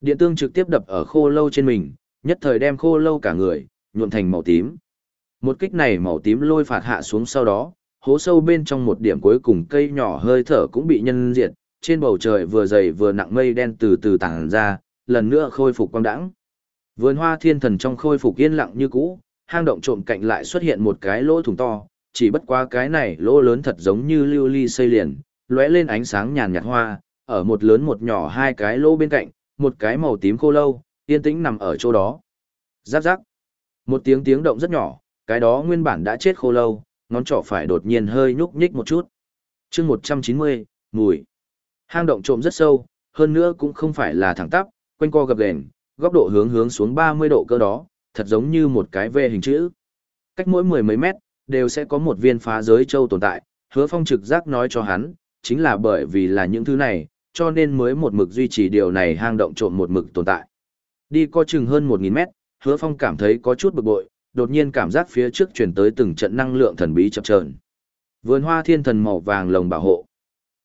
Điện tương trực tiếp đập ở khô lâu trên mình, nhất thời đem khô lâu cả người, nhuộm thành màu tím. Một kích này màu tím lôi phạt hạ xuống sau đó, hố sâu bên trong một điểm cuối cùng cây nhỏ hơi thở cũng bị nhân diệt, trên bầu trời vừa dày vừa nặng mây đen từ từ tàng ra, lần nữa khôi phục quang đãng. Vườn hoa thiên thần trong khôi phục yên lặng như cũ, hang động trộm cạnh lại xuất hiện một cái lỗ thủng to, chỉ bất qua cái này lỗ lớn thật giống như lưu ly xây liền, lóe lên ánh sáng nhàn nhạt hoa, ở một lớn một nhỏ hai cái lỗ bên cạnh, một cái màu tím khô lâu, yên tĩnh nằm ở chỗ đó. Giáp giáp. Một tiếng tiếng động rất nhỏ, cái đó nguyên bản đã chết khô lâu, ngón trỏ phải đột nhiên hơi nhúc nhích một chút. chương 190, mùi. Hang động trộm rất sâu, hơn nữa cũng không phải là thẳng tắp, quanh co gập ghềnh, góc độ hướng hướng xuống 30 độ cơ đó, thật giống như một cái V hình chữ. Cách mỗi mười mấy mét, đều sẽ có một viên phá giới châu tồn tại, hứa phong trực giác nói cho hắn, chính là bởi vì là những thứ này, cho nên mới một mực duy trì điều này hang động trộm một mực tồn tại. Đi co chừng hơn 1.000 mét, hứa phong cảm thấy có chút bực bội, đột nhiên cảm giác phía trước chuyển tới từng trận năng lượng thần bí chập chờn. Vườn hoa thiên thần màu vàng lồng bảo hộ.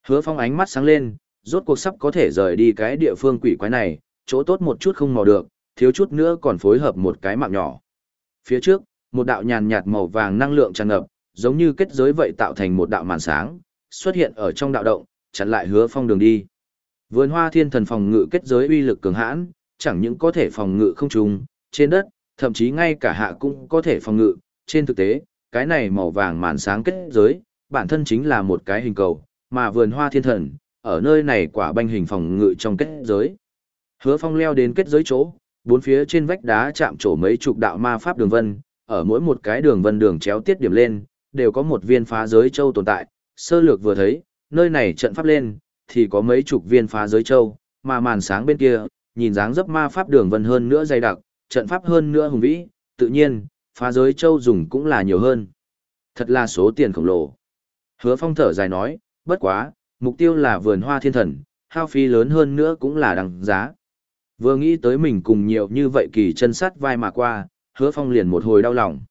Hứa phong ánh mắt sáng lên, rốt cuộc sắp có thể rời đi cái địa phương quỷ quái này, chỗ tốt một chút không mò được, thiếu chút nữa còn phối hợp một cái mạng nhỏ. Phía trước, một đạo nhàn nhạt màu vàng năng lượng tràn ngập, giống như kết giới vậy tạo thành một đạo màn sáng, xuất hiện ở trong đạo động, chặn lại hứa phong đường đi. Vườn hoa thiên thần phòng ngự kết giới uy lực cường hãn, chẳng những có thể phòng ngự không trùng, trên đất, thậm chí ngay cả hạ cũng có thể phòng ngự. Trên thực tế, cái này màu vàng màn sáng kết giới, bản thân chính là một cái hình cầu, mà vườn hoa thiên thần, ở nơi này quả banh hình phòng ngự trong kết giới. Hứa phong leo đến kết giới chỗ, bốn phía trên vách đá chạm trổ mấy chục đạo ma pháp đường vân, ở mỗi một cái đường vân đường chéo tiết điểm lên, đều có một viên phá giới châu tồn tại. Sơ lược vừa thấy, nơi này trận pháp lên, thì có mấy chục viên phá giới châu, mà màn sáng bên kia, nhìn dáng dấp ma pháp đường vân hơn nữa dày đặc, trận pháp hơn nữa hùng vĩ, tự nhiên, phá giới châu dùng cũng là nhiều hơn. Thật là số tiền khổng lồ. Hứa phong thở dài nói, bất quá, mục tiêu là vườn hoa thiên thần, hao phí lớn hơn nữa cũng là đằng giá. Vừa nghĩ tới mình cùng nhiều như vậy kỳ chân sát vai mà qua, hứa phong liền một hồi đau lòng.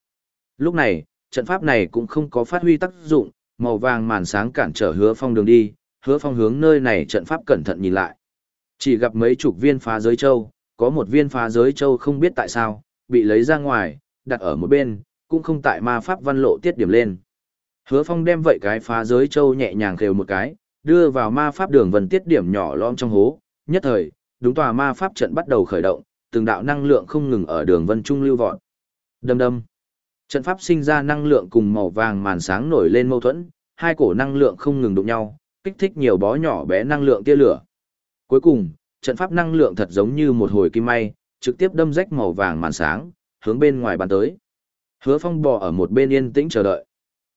Lúc này, trận pháp này cũng không có phát huy tác dụng, màu vàng màn sáng cản trở hứa phong đường đi, hứa phong hướng nơi này trận pháp cẩn thận nhìn lại. Chỉ gặp mấy chục viên phá giới châu, có một viên phá giới châu không biết tại sao, bị lấy ra ngoài, đặt ở một bên, cũng không tại ma pháp văn lộ tiết điểm lên. Hứa phong đem vậy cái phá giới châu nhẹ nhàng khều một cái, đưa vào ma pháp đường vân tiết điểm nhỏ lom trong hố, nhất thời, đúng tòa ma pháp trận bắt đầu khởi động, từng đạo năng lượng không ngừng ở đường vân trung lưu vọt. Đâm đâm. Trận pháp sinh ra năng lượng cùng màu vàng màn sáng nổi lên mâu thuẫn, hai cổ năng lượng không ngừng đụng nhau, kích thích nhiều bó nhỏ bé năng lượng tia lửa. Cuối cùng, trận pháp năng lượng thật giống như một hồi kim may, trực tiếp đâm rách màu vàng màn sáng, hướng bên ngoài bàn tới. Hứa Phong bò ở một bên yên tĩnh chờ đợi.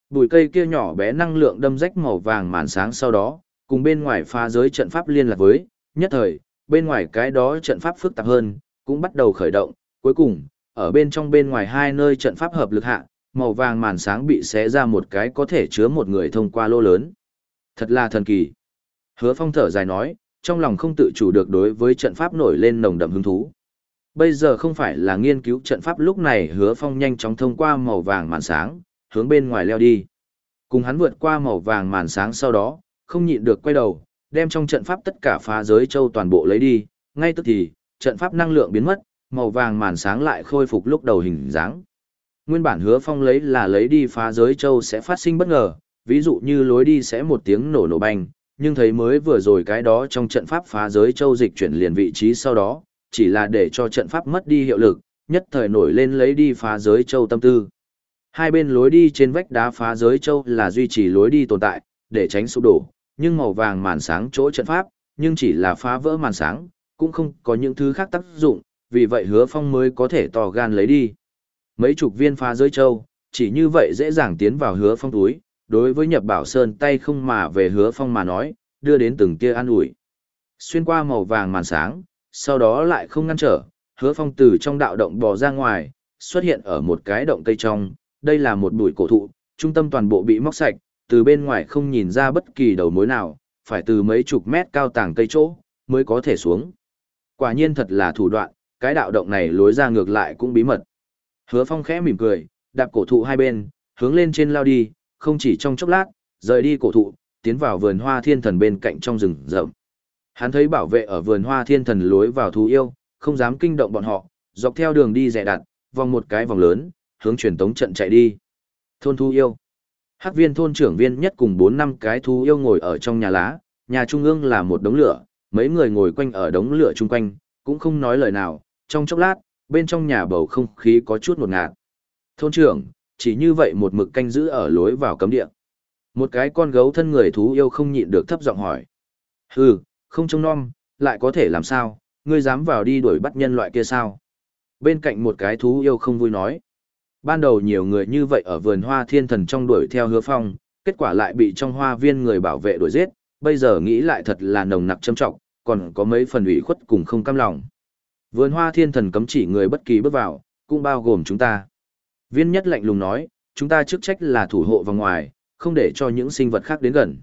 Bùi cây kia nhỏ bé năng lượng đâm rách màu vàng màn sáng sau đó, cùng bên ngoài pha giới trận pháp liên lạc với, nhất thời, bên ngoài cái đó trận pháp phức tạp hơn, cũng bắt đầu khởi động, cuối cùng, ở bên trong bên ngoài hai nơi trận pháp hợp lực hạ, màu vàng màn sáng bị xé ra một cái có thể chứa một người thông qua lô lớn. Thật là thần kỳ. Hứa phong thở dài nói, trong lòng không tự chủ được đối với trận pháp nổi lên nồng đậm hứng thú. Bây giờ không phải là nghiên cứu trận pháp lúc này hứa phong nhanh chóng thông qua màu vàng màn sáng, hướng bên ngoài leo đi. Cùng hắn vượt qua màu vàng màn sáng sau đó, không nhịn được quay đầu, đem trong trận pháp tất cả phá giới châu toàn bộ lấy đi, ngay tức thì, trận pháp năng lượng biến mất, màu vàng màn sáng lại khôi phục lúc đầu hình dáng. Nguyên bản hứa phong lấy là lấy đi phá giới châu sẽ phát sinh bất ngờ, ví dụ như lối đi sẽ một tiếng nổ nổ banh, nhưng thấy mới vừa rồi cái đó trong trận pháp phá giới châu dịch chuyển liền vị trí sau đó, chỉ là để cho trận pháp mất đi hiệu lực, nhất thời nổi lên lấy đi phá giới châu tâm tư. Hai bên lối đi trên vách đá phá giới châu là duy trì lối đi tồn tại, để tránh sụp đổ, nhưng màu vàng màn sáng chỗ trận pháp, nhưng chỉ là phá vỡ màn sáng, cũng không có những thứ khác tác dụng, vì vậy hứa phong mới có thể to gan lấy đi. Mấy chục viên phá giới châu, chỉ như vậy dễ dàng tiến vào hứa phong túi, đối với nhập bảo sơn tay không mà về hứa phong mà nói, đưa đến từng kia an ủi. Xuyên qua màu vàng màn sáng, sau đó lại không ngăn trở, hứa phong từ trong đạo động bò ra ngoài, xuất hiện ở một cái động cây trong, đây là một bụi cổ thụ, trung tâm toàn bộ bị móc sạch, từ bên ngoài không nhìn ra bất kỳ đầu mối nào, phải từ mấy chục mét cao tàng cây chỗ, mới có thể xuống. Quả nhiên thật là thủ đoạn, cái đạo động này lối ra ngược lại cũng bí mật. Hứa Phong khẽ mỉm cười, đạp cổ thụ hai bên, hướng lên trên lao đi, không chỉ trong chốc lát, rời đi cổ thụ, tiến vào vườn hoa thiên thần bên cạnh trong rừng rậm. Hắn thấy bảo vệ ở vườn hoa thiên thần lối vào thú yêu, không dám kinh động bọn họ, dọc theo đường đi rẻ đặt, vòng một cái vòng lớn, hướng truyền tống trận chạy đi. Thôn thú yêu. Hắc viên thôn trưởng viên nhất cùng 4 năm cái thú yêu ngồi ở trong nhà lá, nhà trung ương là một đống lửa, mấy người ngồi quanh ở đống lửa chung quanh, cũng không nói lời nào, trong chốc lát, bên trong nhà bầu không khí có chút ngột ngạt. Thôn trưởng, chỉ như vậy một mực canh giữ ở lối vào cấm địa. Một cái con gấu thân người thú yêu không nhịn được thấp giọng hỏi. Hừ, không trông non, lại có thể làm sao, ngươi dám vào đi đuổi bắt nhân loại kia sao? Bên cạnh một cái thú yêu không vui nói. Ban đầu nhiều người như vậy ở vườn hoa thiên thần trong đuổi theo hứa phong, kết quả lại bị trong hoa viên người bảo vệ đuổi giết, bây giờ nghĩ lại thật là nồng nặc châm trọng, còn có mấy phần ủy khuất cùng không cam lòng. Vườn hoa thiên thần cấm chỉ người bất kỳ bước vào, cũng bao gồm chúng ta. Viên nhất lạnh lùng nói, chúng ta chức trách là thủ hộ vào ngoài, không để cho những sinh vật khác đến gần.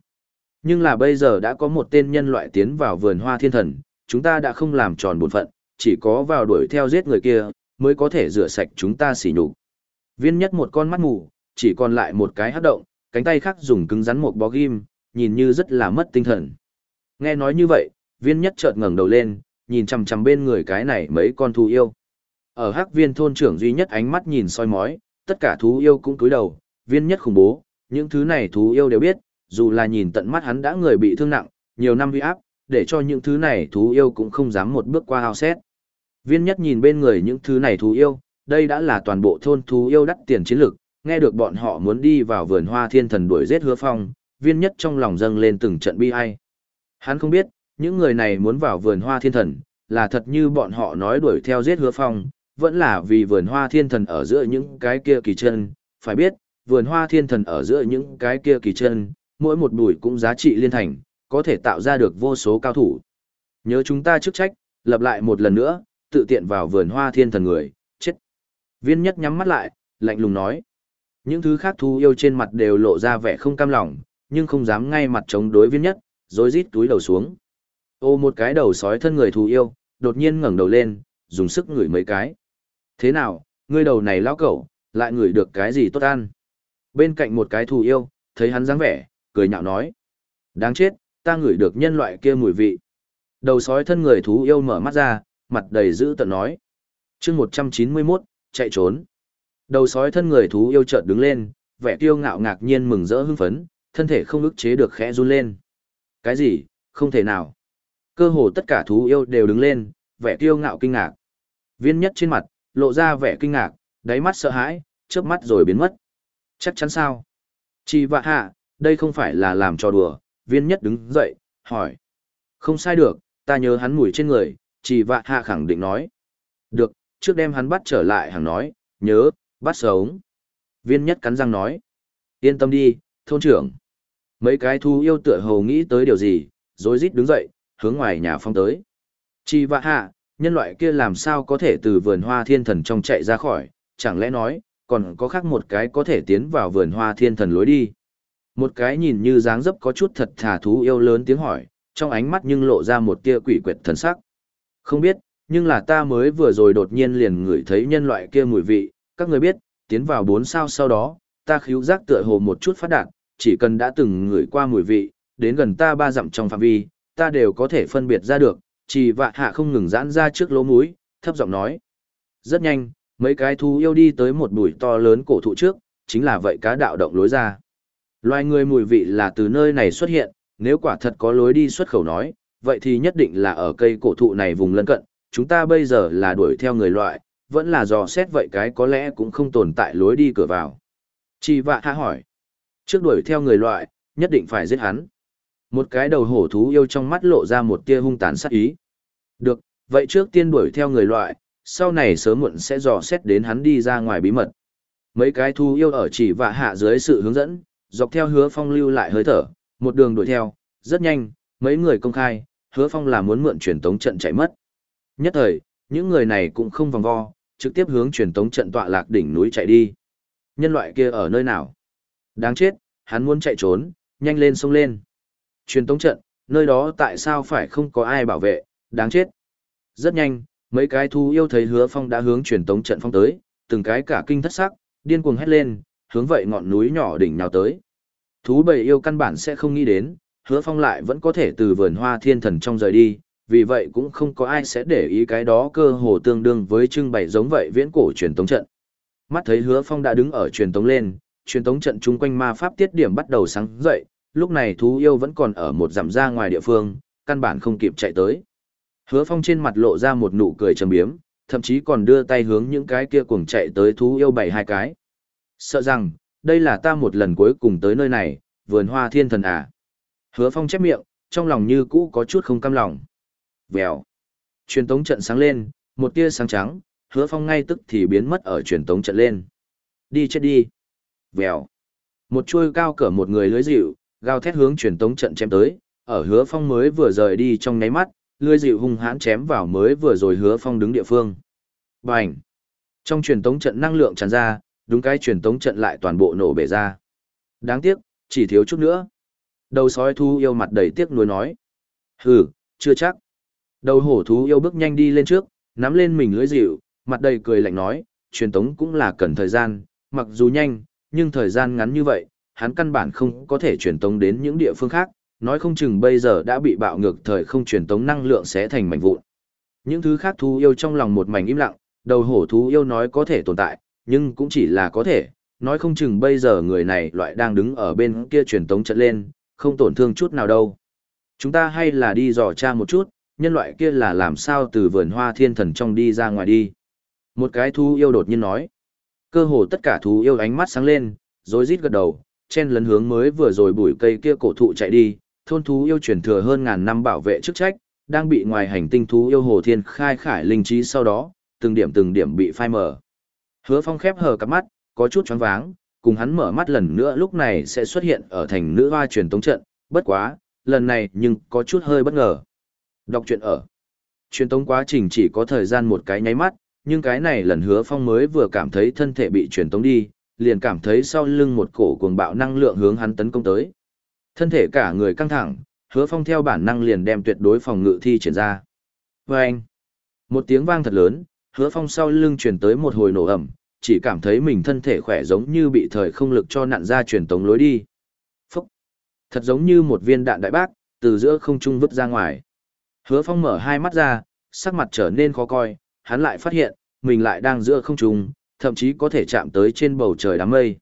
Nhưng là bây giờ đã có một tên nhân loại tiến vào vườn hoa thiên thần, chúng ta đã không làm tròn bổn phận, chỉ có vào đuổi theo giết người kia, mới có thể rửa sạch chúng ta xỉ nhục. Viên nhất một con mắt mù, chỉ còn lại một cái hấp động, cánh tay khác dùng cứng rắn một bó ghim, nhìn như rất là mất tinh thần. Nghe nói như vậy, viên nhất chợt ngẩng đầu lên, nhìn chằm chằm bên người cái này mấy con thú yêu. Ở hắc viên thôn trưởng duy nhất ánh mắt nhìn soi mói, tất cả thú yêu cũng cúi đầu, viên nhất khủng bố, những thứ này thú yêu đều biết, dù là nhìn tận mắt hắn đã người bị thương nặng, nhiều năm huy áp, để cho những thứ này thú yêu cũng không dám một bước qua ao xét. Viên nhất nhìn bên người những thứ này thú yêu, đây đã là toàn bộ thôn thú yêu đắt tiền chiến lực, nghe được bọn họ muốn đi vào vườn hoa thiên thần đuổi giết hứa phong, viên nhất trong lòng dâng lên từng trận bi ai. Hắn không biết, những người này muốn vào vườn hoa thiên thần, là thật như bọn họ nói đuổi theo giết hứa phong, vẫn là vì vườn hoa thiên thần ở giữa những cái kia kỳ chân, phải biết, vườn hoa thiên thần ở giữa những cái kia kỳ chân, mỗi một bụi cũng giá trị liên thành, có thể tạo ra được vô số cao thủ. Nhớ chúng ta chức trách, lập lại một lần nữa, tự tiện vào vườn hoa thiên thần người, chết. Viên nhất nhắm mắt lại, lạnh lùng nói. Những thứ khác thu yêu trên mặt đều lộ ra vẻ không cam lòng, nhưng không dám ngay mặt chống đối viên nhất, rồi rít túi đầu xuống. Ô một cái đầu sói thân người thù yêu, đột nhiên ngẩng đầu lên, dùng sức ngửi mấy cái. Thế nào, ngươi đầu này lão cẩu, lại ngửi được cái gì tốt ăn? Bên cạnh một cái thù yêu, thấy hắn dáng vẻ, cười nhạo nói. Đáng chết, ta ngửi được nhân loại kia mùi vị. Đầu sói thân người thú yêu mở mắt ra, mặt đầy dữ tợn nói. chương 191, chạy trốn. Đầu sói thân người thú yêu chợt đứng lên, vẻ kiêu ngạo ngạc nhiên mừng rỡ hưng phấn, thân thể không ức chế được khẽ run lên. Cái gì, không thể nào. Cơ hồ tất cả thú yêu đều đứng lên, vẻ kiêu ngạo kinh ngạc. Viên nhất trên mặt, lộ ra vẻ kinh ngạc, đáy mắt sợ hãi, chớp mắt rồi biến mất. Chắc chắn sao? Chị vạ hạ, đây không phải là làm trò đùa, viên nhất đứng dậy, hỏi. Không sai được, ta nhớ hắn mùi trên người, chị vạ hạ khẳng định nói. Được, trước đem hắn bắt trở lại hàng nói, nhớ, bắt sống. Viên nhất cắn răng nói. Yên tâm đi, thôn trưởng. Mấy cái thu yêu tựa hồ nghĩ tới điều gì, rồi rít đứng dậy, hướng ngoài nhà phong tới. Chị vạ hạ, nhân loại kia làm sao có thể từ vườn hoa thiên thần trong chạy ra khỏi, chẳng lẽ nói, còn có khác một cái có thể tiến vào vườn hoa thiên thần lối đi. Một cái nhìn như dáng dấp có chút thật thà thú yêu lớn tiếng hỏi, trong ánh mắt nhưng lộ ra một tia quỷ quyệt thần sắc. Không biết, nhưng là ta mới vừa rồi đột nhiên liền ngửi thấy nhân loại kia mùi vị, các người biết, tiến vào bốn sao sau đó, ta khíu giác tựa hồ một chút phát đạt, chỉ cần đã từng ngửi qua mùi vị, đến gần ta ba dặm trong phạm vi, ta đều có thể phân biệt ra được, chỉ vạ hạ không ngừng giãn ra trước lỗ mũi, thấp giọng nói. Rất nhanh, mấy cái thú yêu đi tới một bụi to lớn cổ thụ trước, chính là vậy cá đạo động lối ra. Loài người mùi vị là từ nơi này xuất hiện, nếu quả thật có lối đi xuất khẩu nói, vậy thì nhất định là ở cây cổ thụ này vùng lân cận, chúng ta bây giờ là đuổi theo người loại, vẫn là dò xét vậy cái có lẽ cũng không tồn tại lối đi cửa vào. Chỉ vạ hạ hỏi, trước đuổi theo người loại, nhất định phải giết hắn. Một cái đầu hổ thú yêu trong mắt lộ ra một tia hung tàn sát ý. Được, vậy trước tiên đuổi theo người loại, sau này sớm muộn sẽ dò xét đến hắn đi ra ngoài bí mật. Mấy cái thú yêu ở chỉ và hạ dưới sự hướng dẫn, dọc theo hứa phong lưu lại hơi thở, một đường đuổi theo, rất nhanh, mấy người công khai, hứa phong là muốn mượn truyền tống trận chạy mất. Nhất thời, những người này cũng không vòng vo, trực tiếp hướng truyền tống trận tọa lạc đỉnh núi chạy đi. Nhân loại kia ở nơi nào? Đáng chết, hắn muốn chạy trốn, nhanh lên xông lên. Truyền tống trận, nơi đó tại sao phải không có ai bảo vệ, đáng chết. Rất nhanh, mấy cái thú yêu thấy hứa phong đã hướng truyền tống trận phong tới, từng cái cả kinh thất sắc, điên cuồng hét lên, hướng vậy ngọn núi nhỏ đỉnh nào tới. Thú bầy yêu căn bản sẽ không nghĩ đến, hứa phong lại vẫn có thể từ vườn hoa thiên thần trong rời đi, vì vậy cũng không có ai sẽ để ý cái đó cơ hồ tương đương với trưng bày giống vậy viễn cổ truyền tống trận. Mắt thấy hứa phong đã đứng ở truyền tống lên, truyền tống trận chung quanh ma pháp tiết điểm bắt đầu sáng dậy, lúc này thú yêu vẫn còn ở một dặm ra ngoài địa phương, căn bản không kịp chạy tới. Hứa phong trên mặt lộ ra một nụ cười trầm biếm, thậm chí còn đưa tay hướng những cái kia cuồng chạy tới thú yêu bảy hai cái. Sợ rằng, đây là ta một lần cuối cùng tới nơi này, vườn hoa thiên thần à. Hứa phong chép miệng, trong lòng như cũ có chút không cam lòng. Vèo. Truyền tống trận sáng lên, một tia sáng trắng, hứa phong ngay tức thì biến mất ở truyền tống trận lên. Đi chết đi. Vèo. Một chuôi cao cỡ một người lưới dịu, gào thét hướng truyền tống trận chém tới, ở hứa phong mới vừa rời đi trong nháy mắt, lưỡi dịu hung hãn chém vào mới vừa rồi hứa phong đứng địa phương. Bành. Trong truyền tống trận năng lượng tràn ra, đúng cái truyền tống trận lại toàn bộ nổ bể ra. Đáng tiếc, chỉ thiếu chút nữa. Đầu sói thú yêu mặt đầy tiếc nuối nói. Hừ, chưa chắc. Đầu hổ thú yêu bước nhanh đi lên trước, nắm lên mình lưỡi dịu, mặt đầy cười lạnh nói, truyền tống cũng là cần thời gian, mặc dù nhanh, nhưng thời gian ngắn như vậy, hắn căn bản không có thể truyền tống đến những địa phương khác, nói không chừng bây giờ đã bị bạo ngược thời không truyền tống năng lượng sẽ thành mảnh vụn. Những thứ khác thú yêu trong lòng một mảnh im lặng, đầu hổ thú yêu nói có thể tồn tại, nhưng cũng chỉ là có thể, nói không chừng bây giờ người này loại đang đứng ở bên kia truyền tống trận lên, không tổn thương chút nào đâu. Chúng ta hay là đi dò tra một chút, nhân loại kia là làm sao từ vườn hoa thiên thần trong đi ra ngoài đi. Một cái thú yêu đột nhiên nói. Cơ hồ tất cả thú yêu ánh mắt sáng lên, rồi rít gật đầu, chen lấn hướng mới vừa rồi bụi cây kia cổ thụ chạy đi, thôn thú yêu truyền thừa hơn ngàn năm bảo vệ chức trách, đang bị ngoài hành tinh thú yêu hồ thiên khai khải linh trí sau đó, từng điểm từng điểm bị phai mở. Hứa Phong khép hờ cặp mắt, có chút choáng váng, cùng hắn mở mắt lần nữa lúc này sẽ xuất hiện ở thành nữ hoa truyền tống trận, bất quá, lần này nhưng có chút hơi bất ngờ. Đọc truyện ở. Truyền tống quá trình chỉ có thời gian một cái nháy mắt, nhưng cái này lần hứa phong mới vừa cảm thấy thân thể bị truyền tống đi, liền cảm thấy sau lưng một cổ cuồng bạo năng lượng hướng hắn tấn công tới. Thân thể cả người căng thẳng, hứa phong theo bản năng liền đem tuyệt đối phòng ngự thi triển ra. Và anh, một tiếng vang thật lớn, hứa phong sau lưng truyền tới một hồi nổ ẩm, chỉ cảm thấy mình thân thể khỏe giống như bị thời không lực cho nặn ra truyền tống lối đi. Phúc! Thật giống như một viên đạn đại bác, từ giữa không trung vứt ra ngoài. Hứa phong mở hai mắt ra, sắc mặt trở nên khó coi, hắn lại phát hiện, mình lại đang giữa không trung, thậm chí có thể chạm tới trên bầu trời đám mây.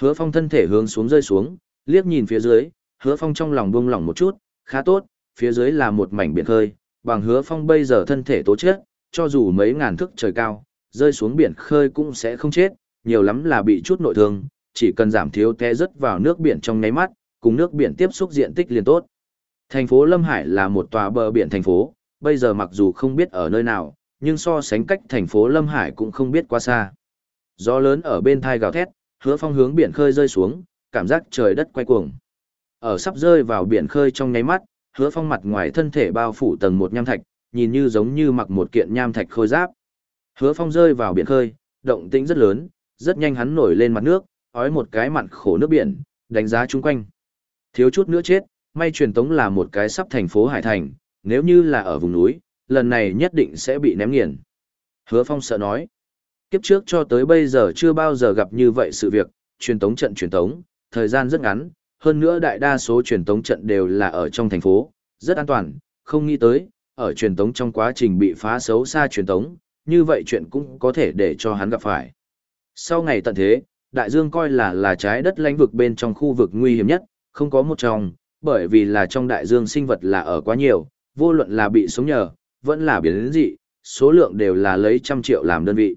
Hứa phong thân thể hướng xuống rơi xuống, liếc nhìn phía dưới, hứa phong trong lòng buông lỏng một chút, khá tốt, phía dưới là một mảnh biển khơi, bằng hứa phong bây giờ thân thể tố chết, cho dù mấy ngàn thước trời cao, rơi xuống biển khơi cũng sẽ không chết, nhiều lắm là bị chút nội thương, chỉ cần giảm thiếu té rớt vào nước biển trong nháy mắt, cùng nước biển tiếp xúc diện tích liền tốt. Thành phố Lâm Hải là một tòa bờ biển thành phố, bây giờ mặc dù không biết ở nơi nào, nhưng so sánh cách thành phố Lâm Hải cũng không biết quá xa. Gió lớn ở bên thai gào thét, hứa phong hướng biển khơi rơi xuống, cảm giác trời đất quay cuồng. Ở sắp rơi vào biển khơi trong nháy mắt, hứa phong mặt ngoài thân thể bao phủ tầng một nham thạch, nhìn như giống như mặc một kiện nham thạch khôi giáp. Hứa phong rơi vào biển khơi, động tĩnh rất lớn, rất nhanh hắn nổi lên mặt nước, ói một cái mặn khổ nước biển, đánh giá chung quanh. Thiếu chút nữa chết, may truyền tống là một cái sắp thành phố Hải Thành, nếu như là ở vùng núi, lần này nhất định sẽ bị ném nghiền. Hứa phong sợ nói, kiếp trước cho tới bây giờ chưa bao giờ gặp như vậy sự việc, truyền tống trận truyền tống, thời gian rất ngắn, hơn nữa đại đa số truyền tống trận đều là ở trong thành phố, rất an toàn, không nghĩ tới, ở truyền tống trong quá trình bị phá xấu xa truyền tống, như vậy chuyện cũng có thể để cho hắn gặp phải. Sau ngày tận thế, đại dương coi là là trái đất lãnh vực bên trong khu vực nguy hiểm nhất, không có một trong, bởi vì là trong đại dương sinh vật là ở quá nhiều, vô luận là bị sống nhờ, vẫn là biến dị, số lượng đều là lấy trăm triệu làm đơn vị.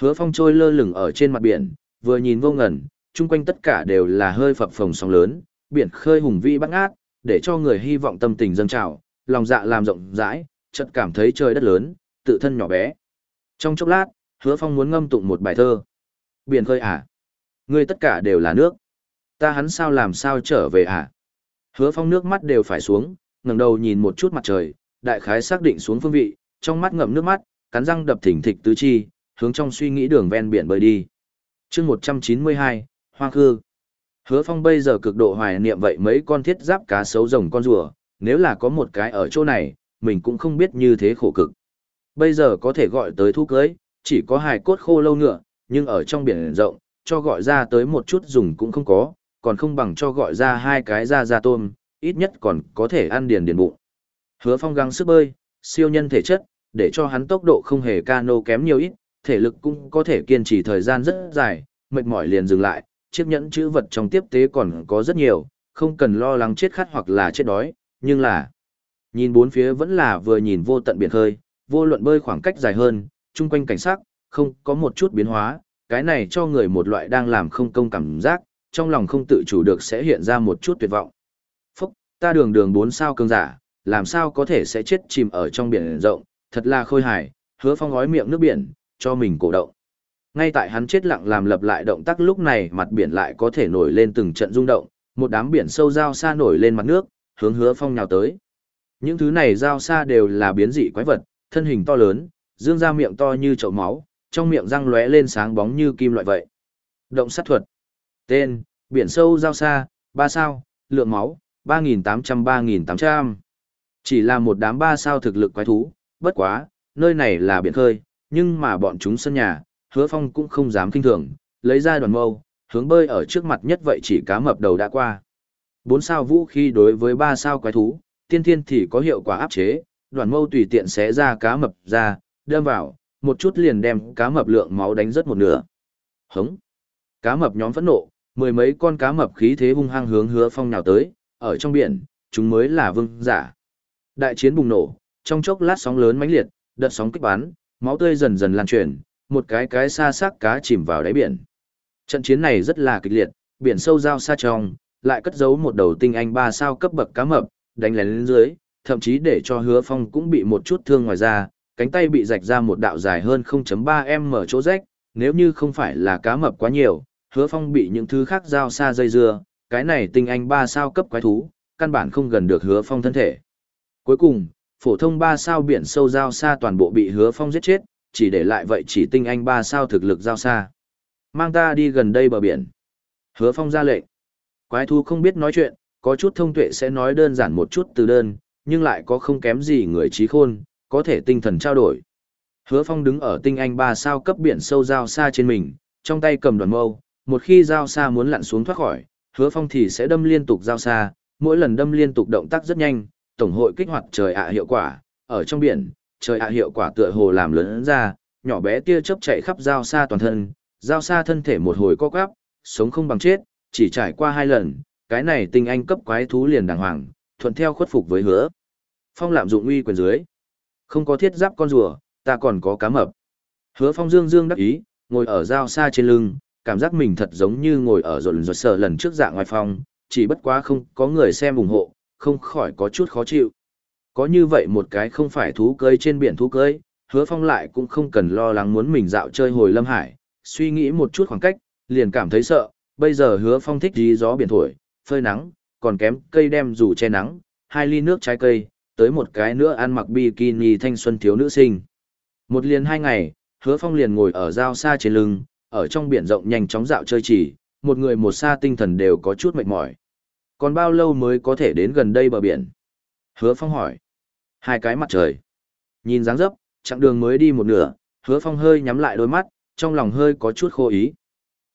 Hứa phong trôi lơ lửng ở trên mặt biển, vừa nhìn vô ngần, chung quanh tất cả đều là hơi phập phồng sóng lớn, biển khơi hùng vĩ bát ngát, để cho người hy vọng tâm tình dâng trào, lòng dạ làm rộng rãi, chợt cảm thấy trời đất lớn, tự thân nhỏ bé. Trong chốc lát, Hứa Phong muốn ngâm tụng một bài thơ. Biển khơi à? người tất cả đều là nước. Ta hắn sao làm sao trở về à? Hứa Phong nước mắt đều phải xuống, ngẩng đầu nhìn một chút mặt trời, đại khái xác định xuống phương vị, trong mắt ngậm nước mắt, cắn răng đập thỉnh thịch tứ chi, hướng trong suy nghĩ đường ven biển bơi đi. Chương 192, hoang khư. Hứa Phong bây giờ cực độ hoài niệm vậy mấy con thiết giáp cá sấu rồng con rùa, nếu là có một cái ở chỗ này, mình cũng không biết như thế khổ cực. Bây giờ có thể gọi tới thu cưới, chỉ có hài cốt khô lâu nữa, nhưng ở trong biển rộng, cho gọi ra tới một chút dùng cũng không có, còn không bằng cho gọi ra hai cái da da tôm, ít nhất còn có thể ăn điền điền bụng. Hứa Phong gắng sức bơi, siêu nhân thể chất, để cho hắn tốc độ không hề cano kém nhiều ít, thể lực cũng có thể kiên trì thời gian rất dài, mệt mỏi liền dừng lại, chiếc nhẫn chữ vật trong tiếp tế còn có rất nhiều, không cần lo lắng chết khát hoặc là chết đói, nhưng là nhìn bốn phía vẫn là vừa nhìn vô tận biển khơi, vô luận bơi khoảng cách dài hơn, chung quanh cảnh sắc, không có một chút biến hóa, cái này cho người một loại đang làm không công cảm giác, trong lòng không tự chủ được sẽ hiện ra một chút tuyệt vọng. Phúc, ta đường đường bốn sao cường giả, làm sao có thể sẽ chết chìm ở trong biển rộng, thật là khôi hài, hứa phong gói miệng nước biển, cho mình cổ động. Ngay tại hắn chết lặng làm lập lại động tác lúc này mặt biển lại có thể nổi lên từng trận rung động, một đám biển sâu dao xa nổi lên mặt nước, hướng hứa phong nhào tới. Những thứ này dao xa đều là biến dị quái vật, thân hình to lớn, dương ra miệng to như chậu máu, trong miệng răng lóe lên sáng bóng như kim loại vậy. Động sát thuật. Tên, biển sâu giao xa, ba sao, lượng máu, 3.800-3.800. Chỉ là một đám ba sao thực lực quái thú, bất quá, nơi này là biển khơi, nhưng mà bọn chúng sân nhà, hứa phong cũng không dám kinh thường, lấy ra đoàn mâu, hướng bơi ở trước mặt nhất vậy chỉ cá mập đầu đã qua. Bốn sao vũ khí đối với ba sao quái thú, tiên thiên thì có hiệu quả áp chế, đoàn mâu tùy tiện xé ra cá mập ra, đâm vào, một chút liền đem cá mập lượng máu đánh rất một nửa. Hống! Cá mập nhóm phẫn nộ, mười mấy con cá mập khí thế hung hăng hướng hứa phong nào tới, ở trong biển, chúng mới là vương giả. Đại chiến bùng nổ, trong chốc lát sóng lớn mãnh liệt, đợt sóng kích bắn, máu tươi dần dần lan truyền, một cái cái xa xác cá chìm vào đáy biển. Trận chiến này rất là kịch liệt, biển sâu giao xa trong, lại cất giấu một đầu tinh anh ba sao cấp bậc cá mập, đánh lén lên dưới, thậm chí để cho hứa phong cũng bị một chút thương ngoài ra, cánh tay bị rạch ra một đạo dài hơn 0.3m chỗ rách, nếu như không phải là cá mập quá nhiều, hứa phong bị những thứ khác giao xa dây dưa, cái này tinh anh ba sao cấp quái thú, căn bản không gần được hứa phong thân thể. Cuối cùng, phổ thông ba sao biển sâu giao xa toàn bộ bị hứa phong giết chết, chỉ để lại vậy chỉ tinh anh ba sao thực lực giao xa. Mang ta đi gần đây bờ biển. Hứa phong ra lệnh. Quái thú không biết nói chuyện, có chút thông tuệ sẽ nói đơn giản một chút từ đơn, nhưng lại có không kém gì người trí khôn, có thể tinh thần trao đổi. Hứa Phong đứng ở tinh anh ba sao cấp biển sâu giao xa trên mình, trong tay cầm đoàn mâu, một khi giao xa muốn lặn xuống thoát khỏi, Hứa Phong thì sẽ đâm liên tục giao xa, mỗi lần đâm liên tục động tác rất nhanh, tổng hội kích hoạt trời ạ hiệu quả, ở trong biển, trời ạ hiệu quả tựa hồ làm lớn ra, nhỏ bé tia chớp chạy khắp giao xa toàn thân, giao xa thân thể một hồi co quắp, sống không bằng chết, chỉ trải qua hai lần, cái này tinh anh cấp quái thú liền đàng hoàng, thuận theo khuất phục với hứa. Phong lạm dụng uy quyền dưới. Không có thiết giáp con rùa, ta còn có cá mập. Hứa phong dương dương đắc ý, ngồi ở giao xa trên lưng, cảm giác mình thật giống như ngồi ở rộn rộn sợ lần trước dạng ngoài phòng chỉ bất quá không có người xem ủng hộ, không khỏi có chút khó chịu. Có như vậy một cái không phải thú cơi trên biển thú cơi, hứa phong lại cũng không cần lo lắng muốn mình dạo chơi hồi lâm hải, suy nghĩ một chút khoảng cách, liền cảm thấy sợ, bây giờ hứa phong thích gì gió biển thổi, phơi nắng, còn kém cây đem dù che nắng, hai ly nước trái cây, tới một cái nữa ăn mặc bikini thanh xuân thiếu nữ sinh. Một liền hai ngày, hứa phong liền ngồi ở giao xa trên lưng, ở trong biển rộng nhanh chóng dạo chơi chỉ, một người một xa tinh thần đều có chút mệt mỏi. Còn bao lâu mới có thể đến gần đây bờ biển? Hứa phong hỏi. Hai cái mặt trời. Nhìn dáng dấp, chặng đường mới đi một nửa, hứa phong hơi nhắm lại đôi mắt, trong lòng hơi có chút khô ý.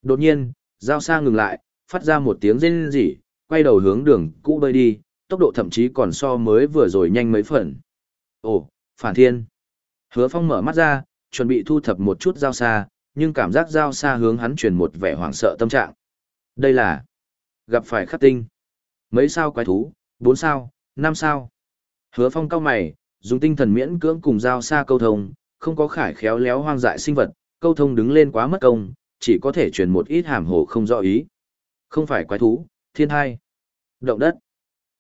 Đột nhiên, giao xa ngừng lại, phát ra một tiếng rên rỉ, quay đầu hướng đường cũ bơi đi, tốc độ thậm chí còn so mới vừa rồi nhanh mấy phần. Ồ, phản thiên. Hứa phong mở mắt ra, chuẩn bị thu thập một chút giao xa, nhưng cảm giác giao xa hướng hắn truyền một vẻ hoảng sợ tâm trạng. Đây là gặp phải khắc tinh. Mấy sao quái thú, bốn sao, năm sao. Hứa phong cao mày, dùng tinh thần miễn cưỡng cùng giao xa câu thông, không có khải khéo léo hoang dại sinh vật, câu thông đứng lên quá mất công, chỉ có thể truyền một ít hàm hồ không rõ ý. Không phải quái thú, thiên hai. Động đất.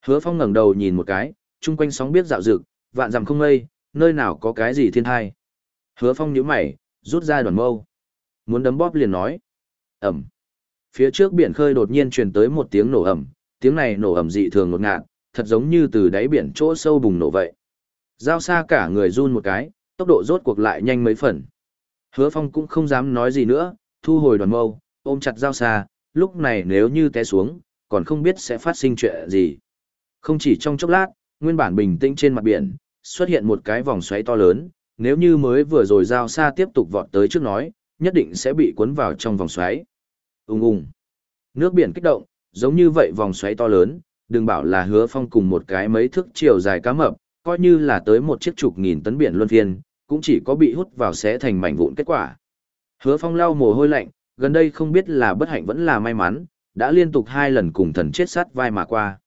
Hứa Phong ngẩng đầu nhìn một cái, chung quanh sóng biết dạo dực, vạn dặm không mây, nơi nào có cái gì thiên hai. Hứa Phong nhíu mày, rút ra đoàn mâu. Muốn đấm bóp liền nói. Ẩm. Phía trước biển khơi đột nhiên truyền tới một tiếng nổ ẩm, tiếng này nổ ẩm dị thường ngột ngạt, thật giống như từ đáy biển chỗ sâu bùng nổ vậy. Giao xa cả người run một cái, tốc độ rốt cuộc lại nhanh mấy phần. Hứa Phong cũng không dám nói gì nữa, thu hồi đoàn mâu, ôm chặt giao xa, lúc này nếu như té xuống, còn không biết sẽ phát sinh chuyện gì. Không chỉ trong chốc lát, nguyên bản bình tĩnh trên mặt biển, xuất hiện một cái vòng xoáy to lớn, nếu như mới vừa rồi giao xa tiếp tục vọt tới trước nói, nhất định sẽ bị cuốn vào trong vòng xoáy. Ung ung. Nước biển kích động, giống như vậy vòng xoáy to lớn, đừng bảo là hứa phong cùng một cái mấy thước chiều dài cá mập, coi như là tới một chiếc chục nghìn tấn biển luân phiên, cũng chỉ có bị hút vào xé thành mảnh vụn kết quả. Hứa phong lau mồ hôi lạnh, gần đây không biết là bất hạnh vẫn là may mắn, đã liên tục hai lần cùng thần chết sát vai mà qua.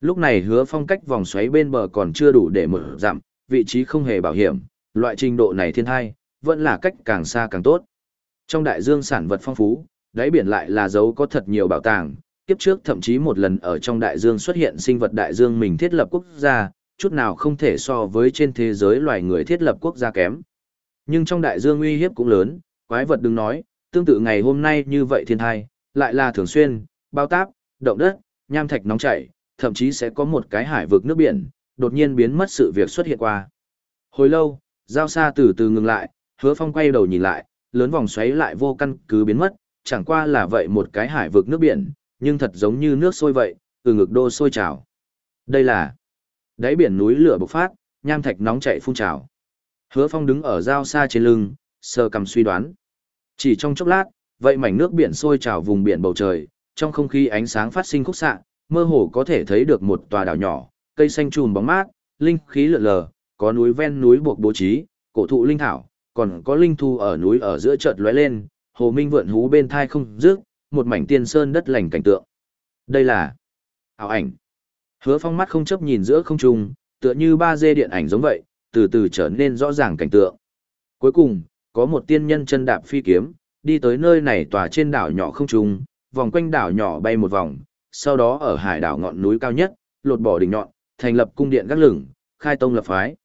Lúc này hứa phong cách vòng xoáy bên bờ còn chưa đủ để mở giảm, vị trí không hề bảo hiểm, loại trình độ này thiên thai, vẫn là cách càng xa càng tốt. Trong đại dương sản vật phong phú, đáy biển lại là dấu có thật nhiều bảo tàng, kiếp trước thậm chí một lần ở trong đại dương xuất hiện sinh vật đại dương mình thiết lập quốc gia, chút nào không thể so với trên thế giới loài người thiết lập quốc gia kém. Nhưng trong đại dương uy hiếp cũng lớn, quái vật đừng nói, tương tự ngày hôm nay như vậy thiên thai, lại là thường xuyên, bao táp, động đất, nham thạch nóng chảy, thậm chí sẽ có một cái hải vực nước biển, đột nhiên biến mất sự việc xuất hiện qua. Hồi lâu, giao xa từ từ ngừng lại, hứa phong quay đầu nhìn lại, lớn vòng xoáy lại vô căn cứ biến mất, chẳng qua là vậy một cái hải vực nước biển, nhưng thật giống như nước sôi vậy, từ ngực đô sôi trào. Đây là đáy biển núi lửa bộc phát, nham thạch nóng chảy phun trào. Hứa Phong đứng ở giao xa trên lưng, sờ cầm suy đoán. Chỉ trong chốc lát, vậy mảnh nước biển sôi trào vùng biển bầu trời, trong không khí ánh sáng phát sinh khúc xạ, mơ hồ có thể thấy được một tòa đảo nhỏ, cây xanh trùm bóng mát, linh khí lượn lờ, có núi ven núi buộc bố trí, cổ thụ linh thảo, còn có linh thu ở núi ở giữa chợt lóe lên, hồ minh vượn hú bên thai không dứt, một mảnh tiên sơn đất lành cảnh tượng. Đây là ảo ảnh. Hứa Phong mắt không chấp nhìn giữa không trung, tựa như ba dê điện ảnh giống vậy, từ từ trở nên rõ ràng cảnh tượng. Cuối cùng, có một tiên nhân chân đạp phi kiếm, đi tới nơi này tòa trên đảo nhỏ không trung, vòng quanh đảo nhỏ bay một vòng, sau đó ở hải đảo ngọn núi cao nhất, lột bỏ đỉnh nhọn, thành lập cung điện gác lửng, khai tông lập phái.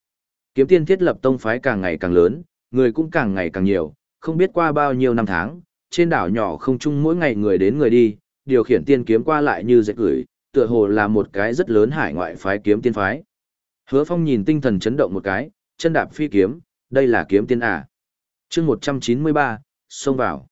Kiếm tiên thiết lập tông phái càng ngày càng lớn, người cũng càng ngày càng nhiều, không biết qua bao nhiêu năm tháng, trên đảo nhỏ không chung mỗi ngày người đến người đi, điều khiển tiên kiếm qua lại như dệt gửi, tựa hồ là một cái rất lớn hải ngoại phái kiếm tiên phái. Hứa Phong nhìn tinh thần chấn động một cái, chân đạp phi kiếm, đây là kiếm tiên à. chương 193, xông vào.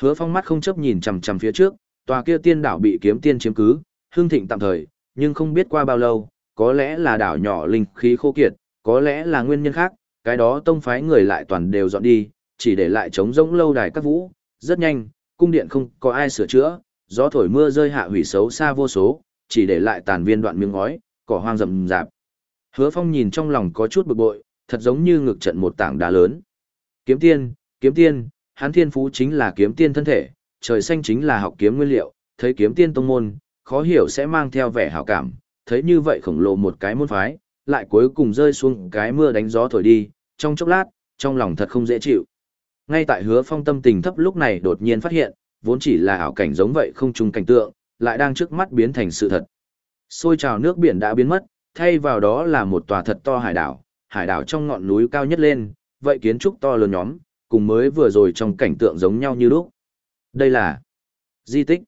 Hứa Phong mắt không chấp nhìn chằm chằm phía trước, tòa kia tiên đảo bị kiếm tiên chiếm cứ, hương thịnh tạm thời, nhưng không biết qua bao lâu, có lẽ là đảo nhỏ linh khí khô kiệt, có lẽ là nguyên nhân khác, cái đó tông phái người lại toàn đều dọn đi, chỉ để lại trống rỗng lâu đài các vũ, rất nhanh, cung điện không có ai sửa chữa, gió thổi mưa rơi hạ hủy xấu xa vô số, chỉ để lại tàn viên đoạn miếng ngói, cỏ hoang rậm rạp. Hứa Phong nhìn trong lòng có chút bực bội, thật giống như ngực trận một tảng đá lớn. Kiếm tiên, kiếm tiên, hắn thiên phú chính là kiếm tiên thân thể, trời xanh chính là học kiếm nguyên liệu, thấy kiếm tiên tông môn, khó hiểu sẽ mang theo vẻ hảo cảm, thấy như vậy khổng lồ một cái môn phái, lại cuối cùng rơi xuống cái mưa đánh gió thổi đi, trong chốc lát, trong lòng thật không dễ chịu. Ngay tại hứa phong tâm tình thấp lúc này đột nhiên phát hiện, vốn chỉ là ảo cảnh giống vậy không trùng cảnh tượng, lại đang trước mắt biến thành sự thật. Xôi trào nước biển đã biến mất, thay vào đó là một tòa thật to hải đảo, hải đảo trong ngọn núi cao nhất lên, vậy kiến trúc to lớn nhóm, cùng mới vừa rồi trong cảnh tượng giống nhau như lúc. Đây là di tích.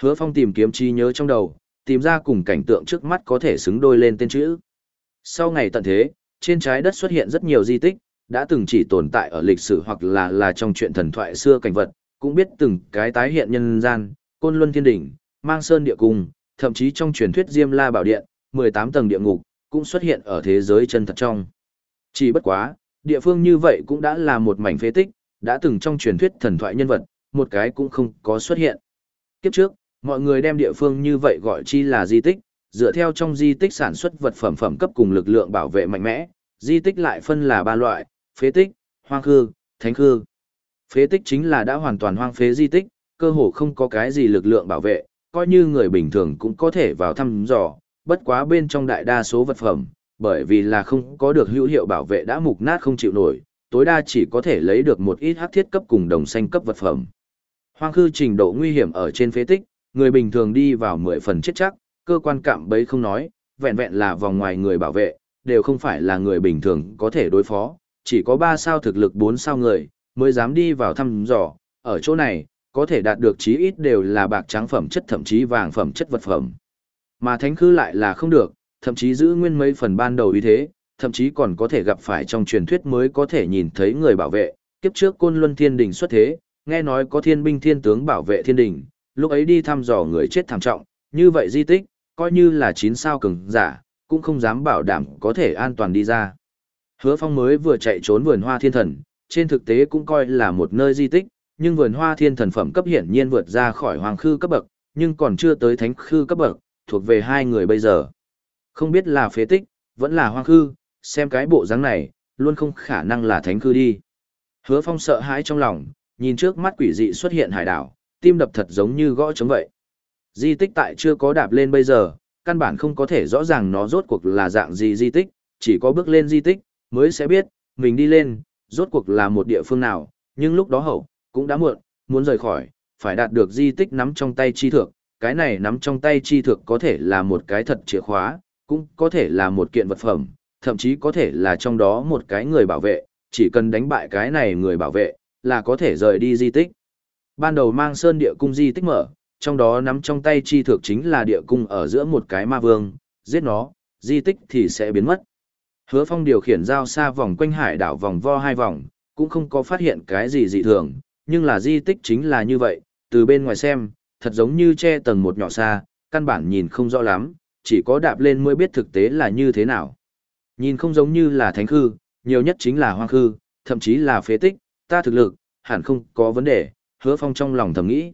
Hứa Phong tìm kiếm chi nhớ trong đầu, tìm ra cùng cảnh tượng trước mắt có thể xứng đôi lên tên chữ. Sau ngày tận thế, trên trái đất xuất hiện rất nhiều di tích, đã từng chỉ tồn tại ở lịch sử hoặc là là trong chuyện thần thoại xưa cảnh vật, cũng biết từng cái tái hiện nhân gian, côn luân thiên đỉnh, mang sơn địa cung, thậm chí trong truyền thuyết Diêm La Bảo Điện, 18 tầng địa ngục, cũng xuất hiện ở thế giới chân thật trong. Chỉ bất quá, địa phương như vậy cũng đã là một mảnh phế tích, đã từng trong truyền thuyết thần thoại nhân vật, một cái cũng không có xuất hiện. Kiếp trước, mọi người đem địa phương như vậy gọi chi là di tích, dựa theo trong di tích sản xuất vật phẩm phẩm cấp cùng lực lượng bảo vệ mạnh mẽ, di tích lại phân là ba loại, phế tích, hoang khư, thánh khư. Phế tích chính là đã hoàn toàn hoang phế di tích, cơ hồ không có cái gì lực lượng bảo vệ, coi như người bình thường cũng có thể vào thăm dò, bất quá bên trong đại đa số vật phẩm, bởi vì là không có được hữu hiệu bảo vệ đã mục nát không chịu nổi, tối đa chỉ có thể lấy được một ít hắc thiết cấp cùng đồng xanh cấp vật phẩm. Hoang khư trình độ nguy hiểm ở trên phế tích, người bình thường đi vào 10 phần chết chắc, cơ quan cảm bấy không nói, vẹn vẹn là vòng ngoài người bảo vệ, đều không phải là người bình thường có thể đối phó, chỉ có 3 sao thực lực 4 sao người, mới dám đi vào thăm dò, ở chỗ này, có thể đạt được chí ít đều là bạc trắng phẩm chất thậm chí vàng phẩm chất vật phẩm. Mà thánh khư lại là không được, thậm chí giữ nguyên mấy phần ban đầu ý thế, thậm chí còn có thể gặp phải trong truyền thuyết mới có thể nhìn thấy người bảo vệ, kiếp trước côn luân thiên đình xuất thế, nghe nói có thiên binh thiên tướng bảo vệ thiên đình, lúc ấy đi thăm dò người chết thảm trọng, như vậy di tích, coi như là chín sao cường giả, cũng không dám bảo đảm có thể an toàn đi ra. Hứa Phong mới vừa chạy trốn vườn hoa thiên thần, trên thực tế cũng coi là một nơi di tích, nhưng vườn hoa thiên thần phẩm cấp hiển nhiên vượt ra khỏi hoàng khư cấp bậc, nhưng còn chưa tới thánh khư cấp bậc, thuộc về hai người bây giờ. Không biết là phế tích, vẫn là hoang khư, xem cái bộ dáng này, luôn không khả năng là thánh khư đi. Hứa phong sợ hãi trong lòng, nhìn trước mắt quỷ dị xuất hiện hải đảo, tim đập thật giống như gõ trống vậy. Di tích tại chưa có đạp lên bây giờ, căn bản không có thể rõ ràng nó rốt cuộc là dạng gì di tích, chỉ có bước lên di tích, mới sẽ biết, mình đi lên, rốt cuộc là một địa phương nào, nhưng lúc đó hậu, cũng đã muộn, muốn rời khỏi, phải đạt được di tích nắm trong tay chi thượng, cái này nắm trong tay chi thượng có thể là một cái thật chìa khóa, cũng có thể là một kiện vật phẩm, thậm chí có thể là trong đó một cái người bảo vệ, chỉ cần đánh bại cái này người bảo vệ, là có thể rời đi di tích. Ban đầu mang sơn địa cung di tích mở, trong đó nắm trong tay chi thượng chính là địa cung ở giữa một cái ma vương, giết nó, di tích thì sẽ biến mất. Hứa Phong điều khiển giao xa vòng quanh hải đảo vòng vo hai vòng, cũng không có phát hiện cái gì dị thường, nhưng là di tích chính là như vậy, từ bên ngoài xem, thật giống như che tầng một nhỏ xa, căn bản nhìn không rõ lắm, chỉ có đạp lên mới biết thực tế là như thế nào. Nhìn không giống như là thánh khư, nhiều nhất chính là hoang khư, thậm chí là phế tích, ta thực lực, hẳn không có vấn đề, hứa phong trong lòng thầm nghĩ.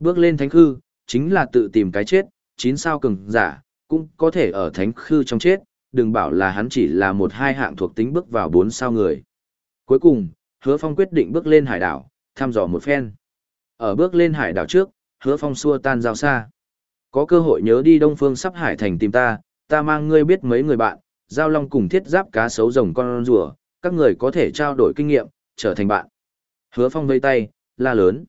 Bước lên thánh khư, chính là tự tìm cái chết, chín sao cường giả, cũng có thể ở thánh khư trong chết, đừng bảo là hắn chỉ là một hai hạng thuộc tính bước vào bốn sao người. Cuối cùng, hứa phong quyết định bước lên hải đảo, thăm dò một phen. Ở bước lên hải đảo trước, hứa phong xua tan giao xa. Có cơ hội nhớ đi đông phương sắp hải thành tìm ta, ta mang ngươi biết mấy người bạn, giao long cùng thiết giáp cá sấu rồng con rùa, các người có thể trao đổi kinh nghiệm, trở thành bạn. Hứa phong vây tay, la lớn.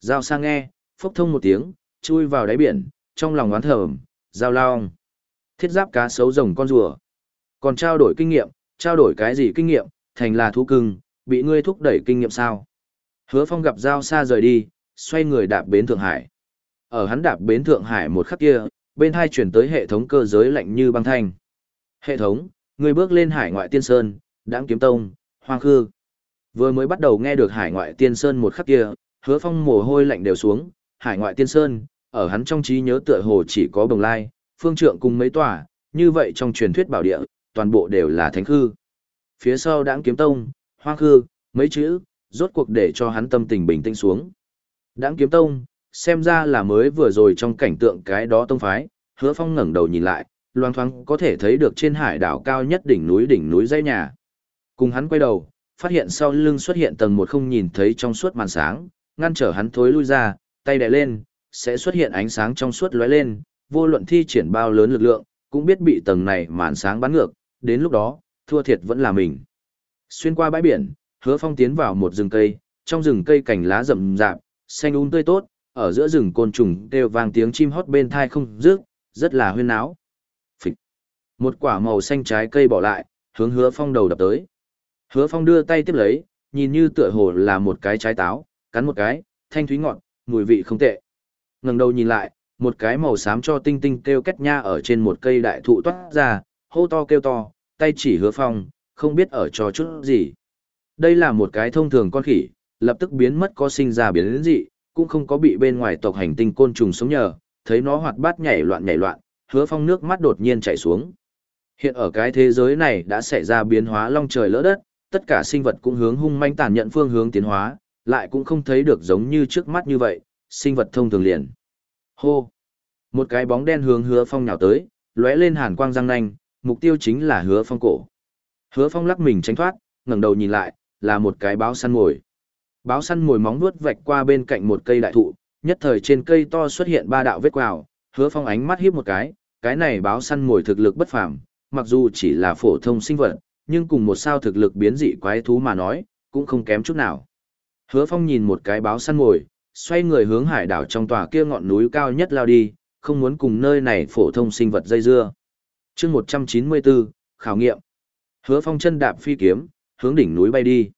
Giao xa nghe, phốc thông một tiếng, chui vào đáy biển, trong lòng oán thởm giao long. Thiết giáp cá sấu rồng con rùa. Còn trao đổi kinh nghiệm, trao đổi cái gì kinh nghiệm, thành là thú cưng, bị ngươi thúc đẩy kinh nghiệm sao. Hứa phong gặp giao xa rời đi, xoay người đạp bến Thượng Hải. Ở hắn đạp bến Thượng Hải một khắc kia, bên hai chuyển tới hệ thống cơ giới lạnh như băng thanh. Hệ thống, người bước lên hải ngoại tiên sơn, đáng kiếm tông, hoang khư. Vừa mới bắt đầu nghe được hải ngoại tiên sơn một khắc kia, hứa phong mồ hôi lạnh đều xuống, hải ngoại tiên sơn, ở hắn trong trí nhớ tựa hồ chỉ có bồng lai, phương trượng cùng mấy tòa, như vậy trong truyền thuyết bảo địa, toàn bộ đều là thánh khư. Phía sau đãng kiếm tông, hoang khư, mấy chữ, rốt cuộc để cho hắn tâm tình bình tĩnh xuống. Đãng kiếm tông, xem ra là mới vừa rồi trong cảnh tượng cái đó tông phái, hứa phong ngẩng đầu nhìn lại, loang thoáng có thể thấy được trên hải đảo cao nhất đỉnh núi đỉnh núi dãy nhà. Cùng hắn quay đầu, phát hiện sau lưng xuất hiện tầng một không nhìn thấy trong suốt màn sáng, ngăn trở hắn thối lui ra, tay đè lên, sẽ xuất hiện ánh sáng trong suốt lóe lên, vô luận thi triển bao lớn lực lượng, cũng biết bị tầng này màn sáng bắn ngược, đến lúc đó, thua thiệt vẫn là mình. Xuyên qua bãi biển, hứa phong tiến vào một rừng cây, trong rừng cây cành lá rậm rạp, xanh um tươi tốt, ở giữa rừng côn trùng đều vang tiếng chim hót bên thai không dứt, rất là huyên náo. Phịch. Một quả màu xanh trái cây bỏ lại, hướng hứa phong đầu đập tới. Hứa phong đưa tay tiếp lấy, nhìn như tựa hồ là một cái trái táo, cắn một cái, thanh thúy ngọt, mùi vị không tệ. ngẩng đầu nhìn lại, một cái màu xám cho tinh tinh kêu két nha ở trên một cây đại thụ toát ra, hô to kêu to, tay chỉ hứa phong, không biết ở cho chút gì. Đây là một cái thông thường con khỉ, lập tức biến mất có sinh ra biến đến dị, cũng không có bị bên ngoài tộc hành tinh côn trùng sống nhờ, thấy nó hoạt bát nhảy loạn nhảy loạn, hứa phong nước mắt đột nhiên chảy xuống. Hiện ở cái thế giới này đã xảy ra biến hóa long trời lỡ đất, tất cả sinh vật cũng hướng hung manh tàn nhận phương hướng tiến hóa, lại cũng không thấy được giống như trước mắt như vậy, sinh vật thông thường liền. Hô! Một cái bóng đen hướng hứa phong nhào tới, lóe lên hàn quang răng nanh, mục tiêu chính là hứa phong cổ. Hứa phong lắc mình tránh thoát, ngẩng đầu nhìn lại, là một cái báo săn mồi. Báo săn mồi móng vuốt vạch qua bên cạnh một cây đại thụ, nhất thời trên cây to xuất hiện ba đạo vết quào, hứa phong ánh mắt híp một cái, cái này báo săn mồi thực lực bất phàm, mặc dù chỉ là phổ thông sinh vật, nhưng cùng một sao thực lực biến dị quái thú mà nói, cũng không kém chút nào. Hứa phong nhìn một cái báo săn mồi, xoay người hướng hải đảo trong tòa kia ngọn núi cao nhất lao đi, không muốn cùng nơi này phổ thông sinh vật dây dưa. chương 194, khảo nghiệm. Hứa phong chân đạp phi kiếm, hướng đỉnh núi bay đi.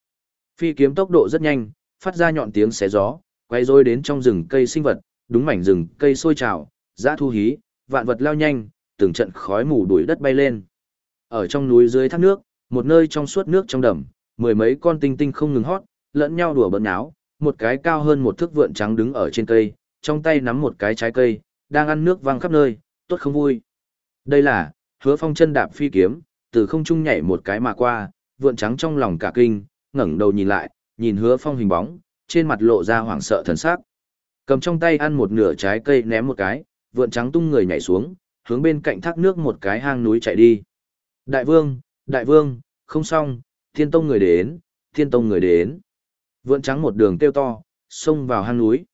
Phi kiếm tốc độ rất nhanh, phát ra nhọn tiếng xé gió, quay rối đến trong rừng cây sinh vật, đúng mảnh rừng cây sôi trào, dã thu hí, vạn vật lao nhanh, từng trận khói mù đuổi đất bay lên. Ở trong núi dưới thác nước, một nơi trong suốt nước trong đầm, mười mấy con tinh tinh không ngừng hót, lẫn nhau đùa bỡn náo, một cái cao hơn một thước vượn trắng đứng ở trên cây, trong tay nắm một cái trái cây, đang ăn nước văng khắp nơi, tốt không vui. Đây là, hứa phong chân đạp phi kiếm, từ không trung nhảy một cái mà qua, vượn trắng trong lòng cả kinh, ngẩng đầu nhìn lại, nhìn hứa phong hình bóng, trên mặt lộ ra hoảng sợ thần sắc. Cầm trong tay ăn một nửa trái cây ném một cái, vượn trắng tung người nhảy xuống, hướng bên cạnh thác nước một cái hang núi chạy đi. Đại vương, đại vương, không xong, thiên tông người đến, thiên tông người đến. Vượn trắng một đường kêu to, xông vào hang núi.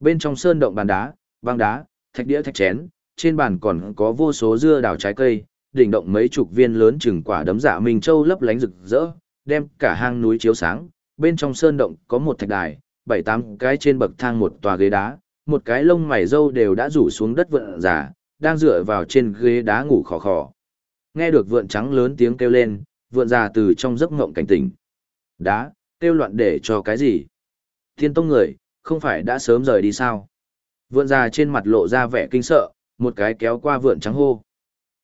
Bên trong sơn động bàn đá, băng đá, thạch đĩa thạch chén, trên bàn còn có vô số dưa đào trái cây, đỉnh động mấy chục viên lớn chừng quả đấm dạ minh châu lấp lánh rực rỡ, đem cả hang núi chiếu sáng. Bên trong sơn động có một thạch đài, bảy tám cái trên bậc thang một tòa ghế đá, một cái lông mày râu đều đã rủ xuống đất vượn giả, đang dựa vào trên ghế đá ngủ khò khò. Nghe được vượn trắng lớn tiếng kêu lên, vượn già từ trong giấc ngộng cảnh tỉnh. Đá, kêu loạn để cho cái gì? Thiên tông người, không phải đã sớm rời đi sao? Vượn già trên mặt lộ ra vẻ kinh sợ, một cái kéo qua vượn trắng hô.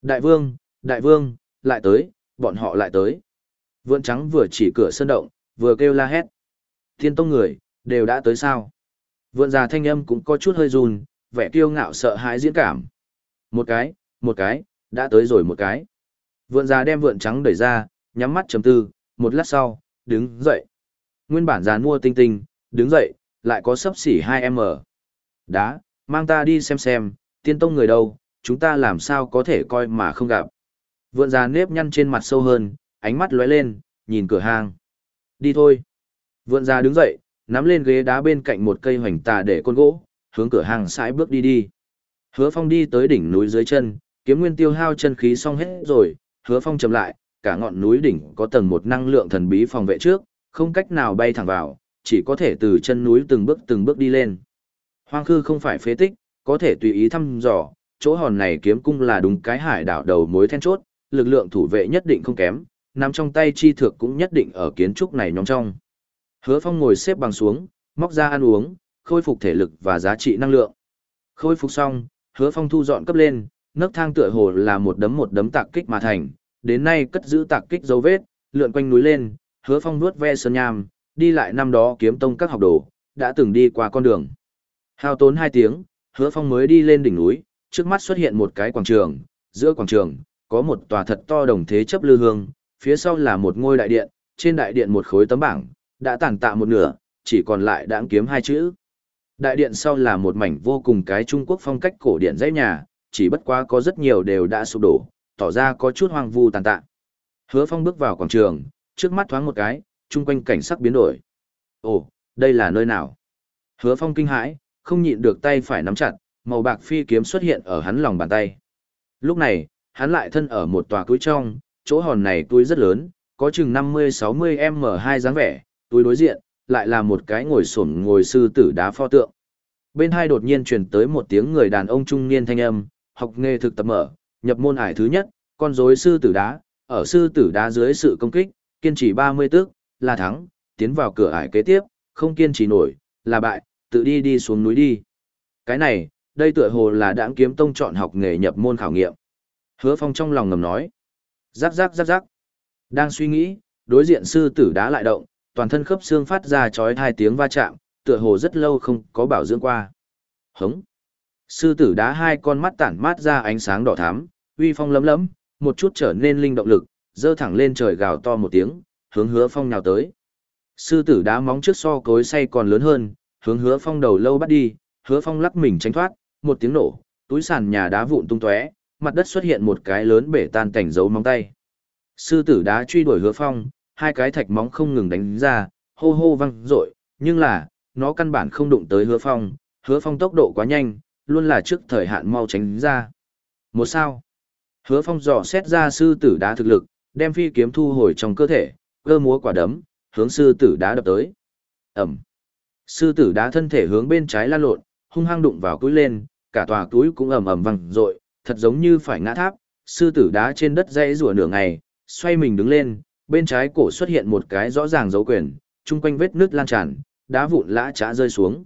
Đại vương, đại vương, lại tới, bọn họ lại tới. Vượn trắng vừa chỉ cửa sân động, vừa kêu la hét. Thiên tông người, đều đã tới sao? Vượn già thanh âm cũng có chút hơi run, vẻ kiêu ngạo sợ hãi diễn cảm. Một cái, một cái, đã tới rồi một cái. Vượn già đem vượn trắng đẩy ra, nhắm mắt chầm tư, một lát sau, đứng dậy. Nguyên bản già mua tinh tinh, đứng dậy, lại có sấp xỉ 2M. Đá, mang ta đi xem xem, tiên tông người đâu, chúng ta làm sao có thể coi mà không gặp. Vượn già nếp nhăn trên mặt sâu hơn, ánh mắt lóe lên, nhìn cửa hàng. Đi thôi. Vượn già đứng dậy, nắm lên ghế đá bên cạnh một cây hoành tà để con gỗ, hướng cửa hàng sải bước đi đi. Hứa Phong đi tới đỉnh núi dưới chân, kiếm nguyên tiêu hao chân khí xong hết rồi, Hứa Phong chậm lại, cả ngọn núi đỉnh có tầng một năng lượng thần bí phòng vệ trước, không cách nào bay thẳng vào, chỉ có thể từ chân núi từng bước từng bước đi lên. Hoang khư không phải phế tích, có thể tùy ý thăm dò, chỗ hòn này kiếm cung là đúng cái hải đảo đầu mối then chốt, lực lượng thủ vệ nhất định không kém, nằm trong tay chi thược cũng nhất định ở kiến trúc này nhóm trong. Hứa Phong ngồi xếp bằng xuống, móc ra ăn uống, khôi phục thể lực và giá trị năng lượng. Khôi phục xong, Hứa Phong thu dọn cấp lên, nấc thang tựa hồ là một đấm một đấm tạc kích mà thành, đến nay cất giữ tạc kích dấu vết, lượn quanh núi lên, Hứa Phong nuốt ve sơn nham, đi lại năm đó kiếm tông các học đồ, đã từng đi qua con đường. Hao tốn hai tiếng, Hứa Phong mới đi lên đỉnh núi, trước mắt xuất hiện một cái quảng trường, giữa quảng trường có một tòa thật to đồng thế chấp lư hương, phía sau là một ngôi đại điện, trên đại điện một khối tấm bảng, đã tàn tạ một nửa, chỉ còn lại đãng kiếm hai chữ. Đại điện sau là một mảnh vô cùng cái Trung Quốc phong cách cổ điện dãy nhà, chỉ bất quá có rất nhiều đều đã sụp đổ, tỏ ra có chút hoang vu tàn tạ. Hứa Phong bước vào quảng trường, trước mắt thoáng một cái, chung quanh cảnh sắc biến đổi. Ồ, đây là nơi nào? Hứa Phong kinh hãi, không nhịn được tay phải nắm chặt, màu bạc phi kiếm xuất hiện ở hắn lòng bàn tay. Lúc này, hắn lại thân ở một tòa túi trong, chỗ hòn này túi rất lớn, có chừng 50-60 m2 dáng vẻ, túi đối diện, lại là một cái ngồi sổn ngồi sư tử đá pho tượng. Bên hai đột nhiên truyền tới một tiếng người đàn ông trung niên thanh âm, học nghề thực tập mở, nhập môn ải thứ nhất, con rối sư tử đá, ở sư tử đá dưới sự công kích, kiên trì 30 tức, là thắng, tiến vào cửa ải kế tiếp, không kiên trì nổi, là bại, tự đi đi xuống núi đi. Cái này, đây tựa hồ là đãng kiếm tông chọn học nghề nhập môn khảo nghiệm. Hứa Phong trong lòng ngầm nói. Rắc rắc rắc rắc. Đang suy nghĩ, đối diện sư tử đá lại động, toàn thân khớp xương phát ra chói hai tiếng va chạm, tựa hồ rất lâu không có bảo dưỡng qua. Hống. Sư tử đá hai con mắt tản mát ra ánh sáng đỏ thắm, uy phong lấm lấm, một chút trở nên linh động lực, dơ thẳng lên trời gào to một tiếng, hướng hứa phong nhào tới. Sư tử đá móng trước so cối say còn lớn hơn, hướng hứa phong đầu lâu bắt đi, hứa phong lắc mình tránh thoát, một tiếng nổ, túi sàn nhà đá vụn tung tóe, mặt đất xuất hiện một cái lớn bể tan cảnh dấu móng tay. Sư tử đá truy đuổi hứa phong, hai cái thạch móng không ngừng đánh ra, hô hô văng rội, nhưng là, nó căn bản không đụng tới hứa phong, hứa phong tốc độ quá nhanh, luôn là trước thời hạn mau tránh ra. Một sao, hứa phong dò xét ra sư tử đá thực lực, đem phi kiếm thu hồi trong cơ thể, cơ múa quả đấm, hướng sư tử đá đập tới. Ẩm. Sư tử đá thân thể hướng bên trái lan lộn, hung hăng đụng vào túi lên, cả tòa túi cũng ầm ầm văng rội, thật giống như phải ngã tháp. Sư tử đá trên đất dãy rủa nửa ngày, xoay mình đứng lên, bên trái cổ xuất hiện một cái rõ ràng dấu quyền, chung quanh vết nước lan tràn, đá vụn lã chã rơi xuống.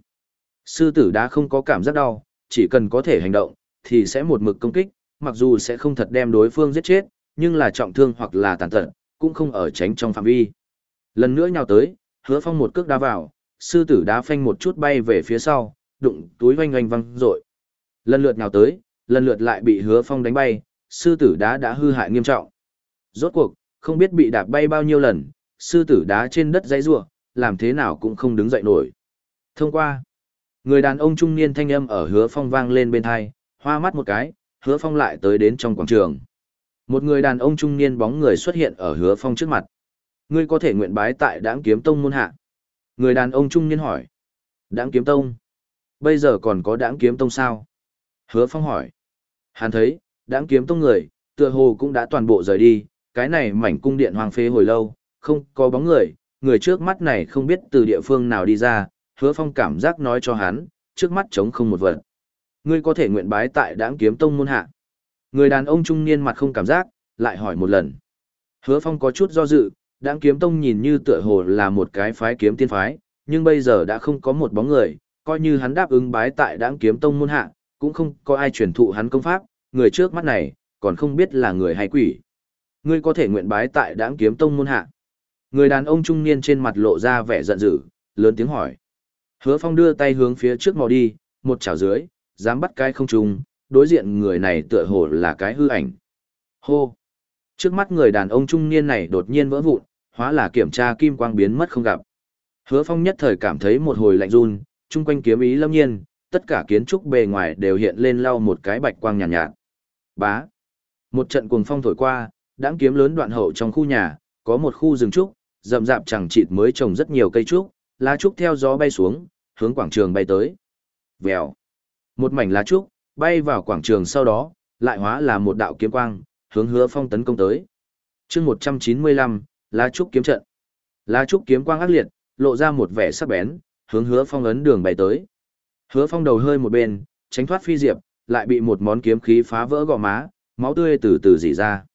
Sư tử đá không có cảm giác đau, chỉ cần có thể hành động, thì sẽ một mực công kích, mặc dù sẽ không thật đem đối phương giết chết, nhưng là trọng thương hoặc là tàn tật, cũng không ở tránh trong phạm vi. Lần nữa nhào tới, hứa phong một cước đá vào, sư tử đá phanh một chút bay về phía sau, đụng túi oanh oanh văng rội. Lần lượt nhào tới, lần lượt lại bị hứa phong đánh bay, sư tử đá đã hư hại nghiêm trọng. Rốt cuộc, không biết bị đạp bay bao nhiêu lần, sư tử đá trên đất dãy rủa, làm thế nào cũng không đứng dậy nổi. Thông qua, người đàn ông trung niên thanh âm ở hứa phong vang lên bên thai, hoa mắt một cái, hứa phong lại tới đến trong quảng trường. Một người đàn ông trung niên bóng người xuất hiện ở hứa phong trước mặt. Ngươi có thể nguyện bái tại đãng kiếm tông môn hạ. Người đàn ông trung niên hỏi. Đãng kiếm tông? Bây giờ còn có đãng kiếm tông sao? Hứa phong hỏi. Hắn thấy, đãng kiếm tông người, tựa hồ cũng đã toàn bộ rời đi, cái này mảnh cung điện hoàng phế hồi lâu, không có bóng người, người trước mắt này không biết từ địa phương nào đi ra, hứa phong cảm giác nói cho hắn, trước mắt trống không một vật. Ngươi có thể nguyện bái tại đãng kiếm tông môn hạ. Người đàn ông trung niên mặt không cảm giác, lại hỏi một lần. Hứa phong có chút do dự, đãng kiếm tông nhìn như tựa hồ là một cái phái kiếm tiên phái, nhưng bây giờ đã không có một bóng người, coi như hắn đáp ứng bái tại đãng kiếm tông môn hạ, cũng không có ai truyền thụ hắn công pháp, người trước mắt này, còn không biết là người hay quỷ. Ngươi có thể nguyện bái tại đãng kiếm tông môn hạ. Người đàn ông trung niên trên mặt lộ ra vẻ giận dữ, lớn tiếng hỏi. Hứa phong đưa tay hướng phía trước mò đi, một chảo dưới, dám bắt cái không trùng, đối diện người này tựa hồ là cái hư ảnh. Hô! Trước mắt người đàn ông trung niên này đột nhiên vỡ vụn, hóa là kiểm tra kim quang biến mất không gặp. Hứa phong nhất thời cảm thấy một hồi lạnh run, chung quanh kiếm ý lâm nhiên, tất cả kiến trúc bề ngoài đều hiện lên lau một cái bạch quang nhàn nhạt, nhạt. Bá! Một trận cuồng phong thổi qua, đãng kiếm lớn đoạn hậu trong khu nhà, có một khu rừng trúc, rậm rạp chẳng chịt mới trồng rất nhiều cây trúc, lá trúc theo gió bay xuống, hướng quảng trường bay tới. Vèo. Một mảnh lá trúc, bay vào quảng trường sau đó, lại hóa là một đạo kiếm quang, hướng hứa phong tấn công tới. chương 195, lá trúc kiếm trận. Lá trúc kiếm quang ác liệt, lộ ra một vẻ sắc bén, hướng hứa phong ấn đường bay tới. Hứa phong đầu hơi một bên, tránh thoát phi diệp, lại bị một món kiếm khí phá vỡ gò má, máu tươi từ từ dỉ ra.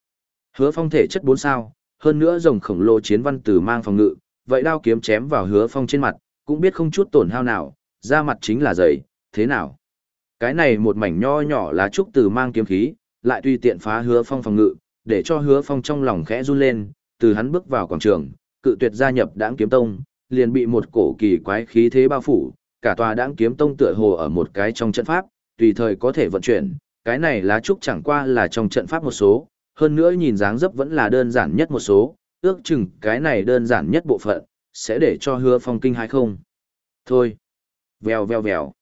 Hứa phong thể chất bốn sao, hơn nữa rồng khổng lồ chiến văn từ mang phòng ngự, vậy đao kiếm chém vào hứa phong trên mặt, cũng biết không chút tổn hao nào, da mặt chính là dày, thế nào? Cái này một mảnh nho nhỏ lá trúc từ mang kiếm khí, lại tùy tiện phá hứa phong phòng ngự, để cho hứa phong trong lòng khẽ run lên, từ hắn bước vào quảng trường, cự tuyệt gia nhập đãng kiếm tông, liền bị một cổ kỳ quái khí thế bao phủ, cả tòa đãng kiếm tông tựa hồ ở một cái trong trận pháp, tùy thời có thể vận chuyển, cái này lá trúc chẳng qua là trong trận pháp một số, hơn nữa nhìn dáng dấp vẫn là đơn giản nhất một số, ước chừng cái này đơn giản nhất bộ phận, sẽ để cho hứa phong kinh hay không. Thôi, vèo vèo vèo,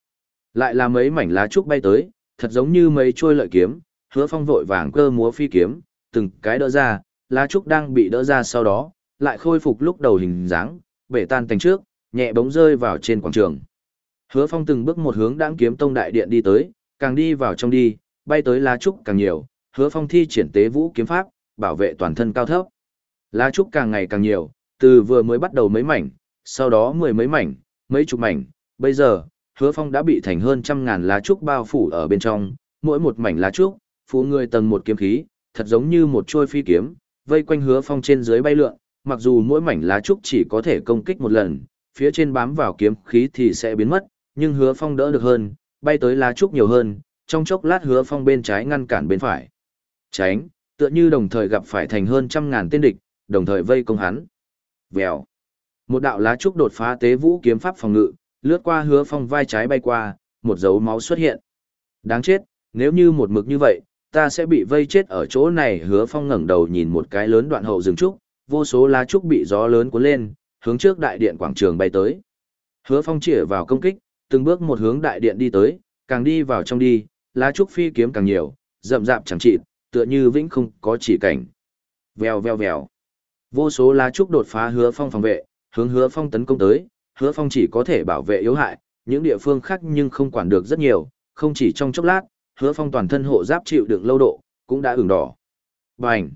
lại là mấy mảnh lá trúc bay tới, thật giống như mấy trôi lợi kiếm, hứa phong vội vàng cơ múa phi kiếm, từng cái đỡ ra, lá trúc đang bị đỡ ra sau đó, lại khôi phục lúc đầu hình dáng, bể tan thành trước, nhẹ bóng rơi vào trên quảng trường. Hứa phong từng bước một hướng đãng kiếm tông đại điện đi tới, càng đi vào trong đi, bay tới lá trúc càng nhiều, hứa phong thi triển tế vũ kiếm pháp, bảo vệ toàn thân cao thấp. Lá trúc càng ngày càng nhiều, từ vừa mới bắt đầu mấy mảnh, sau đó mười mấy mảnh, mấy chục mảnh, bây giờ, hứa phong đã bị thành hơn trăm ngàn lá trúc bao phủ ở bên trong, mỗi một mảnh lá trúc, phủ người tầng một kiếm khí, thật giống như một trôi phi kiếm, vây quanh hứa phong trên dưới bay lượn, mặc dù mỗi mảnh lá trúc chỉ có thể công kích một lần, phía trên bám vào kiếm khí thì sẽ biến mất, nhưng hứa phong đỡ được hơn, bay tới lá trúc nhiều hơn, trong chốc lát hứa phong bên trái ngăn cản bên phải. Tránh, tựa như đồng thời gặp phải thành hơn trăm ngàn tên địch, đồng thời vây công hắn. Vèo. Một đạo lá trúc đột phá tế vũ kiếm pháp phòng ngự, lướt qua hứa phong vai trái bay qua, một dấu máu xuất hiện. Đáng chết, nếu như một mực như vậy, ta sẽ bị vây chết ở chỗ này hứa phong ngẩng đầu nhìn một cái lớn đoạn hậu rừng trúc, vô số lá trúc bị gió lớn cuốn lên, hướng trước đại điện quảng trường bay tới. Hứa phong chĩa vào công kích, từng bước một hướng đại điện đi tới, càng đi vào trong đi, lá trúc phi kiếm càng nhiều, rậm rạp chẳng chịt, tựa như vĩnh không có chỉ cảnh. Vèo vèo vèo. Vô số lá trúc đột phá hứa phong phòng vệ, hướng hứa phong tấn công tới, hứa phong chỉ có thể bảo vệ yếu hại, những địa phương khác nhưng không quản được rất nhiều, không chỉ trong chốc lát, hứa phong toàn thân hộ giáp chịu đựng lâu độ, cũng đã ửng đỏ. Bành!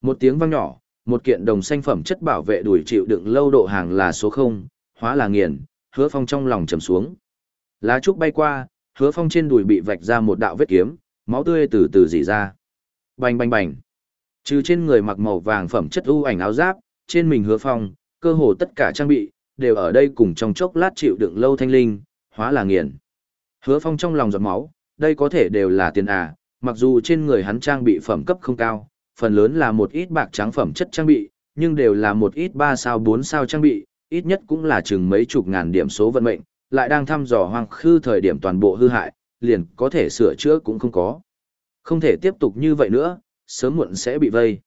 Một tiếng vang nhỏ, một kiện đồng xanh phẩm chất bảo vệ đuổi chịu đựng lâu độ hàng là số 0, hóa là nghiền, hứa phong trong lòng trầm xuống. Lá trúc bay qua, hứa phong trên đùi bị vạch ra một đạo vết kiếm, máu tươi từ từ dỉ ra. Bành bành bành. Trừ trên người mặc màu vàng phẩm chất ưu ảnh áo giáp, trên mình hứa phong, cơ hồ tất cả trang bị, đều ở đây cùng trong chốc lát chịu đựng lâu thanh linh, hóa là nghiền. Hứa phong trong lòng giọt máu, đây có thể đều là tiền à, mặc dù trên người hắn trang bị phẩm cấp không cao, phần lớn là một ít bạc trắng phẩm chất trang bị, nhưng đều là một ít 3 sao 4 sao trang bị, ít nhất cũng là chừng mấy chục ngàn điểm số vận mệnh, lại đang thăm dò hoang khư thời điểm toàn bộ hư hại, liền có thể sửa chữa cũng không có. Không thể tiếp tục như vậy nữa, sớm muộn sẽ bị vây.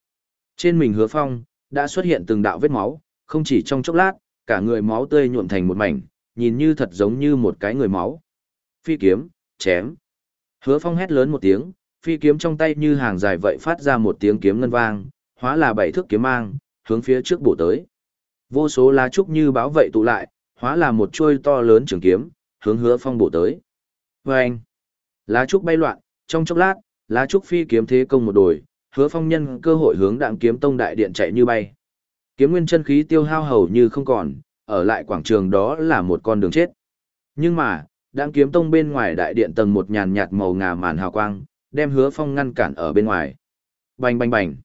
Trên mình hứa phong, đã xuất hiện từng đạo vết máu, không chỉ trong chốc lát, cả người máu tươi nhuộm thành một mảnh, nhìn như thật giống như một cái người máu. Phi kiếm, chém. Hứa Phong hét lớn một tiếng, phi kiếm trong tay như hàng dài vậy phát ra một tiếng kiếm ngân vang, hóa là bảy thước kiếm mang, hướng phía trước bổ tới. Vô số lá trúc như báo vậy tụ lại, hóa là một chuôi to lớn trường kiếm, hướng Hứa Phong bổ tới. Và anh, lá trúc bay loạn, trong chốc lát, lá trúc phi kiếm thế công một đồi, Hứa Phong nhân cơ hội hướng đạm Kiếm Tông đại điện chạy như bay. Kiếm nguyên chân khí tiêu hao hầu như không còn, ở lại quảng trường đó là một con đường chết. Nhưng mà, đãng Kiếm Tông bên ngoài đại điện tầng một nhàn nhạt màu ngà màn hào quang, đem hứa phong ngăn cản ở bên ngoài. Bành bành bành.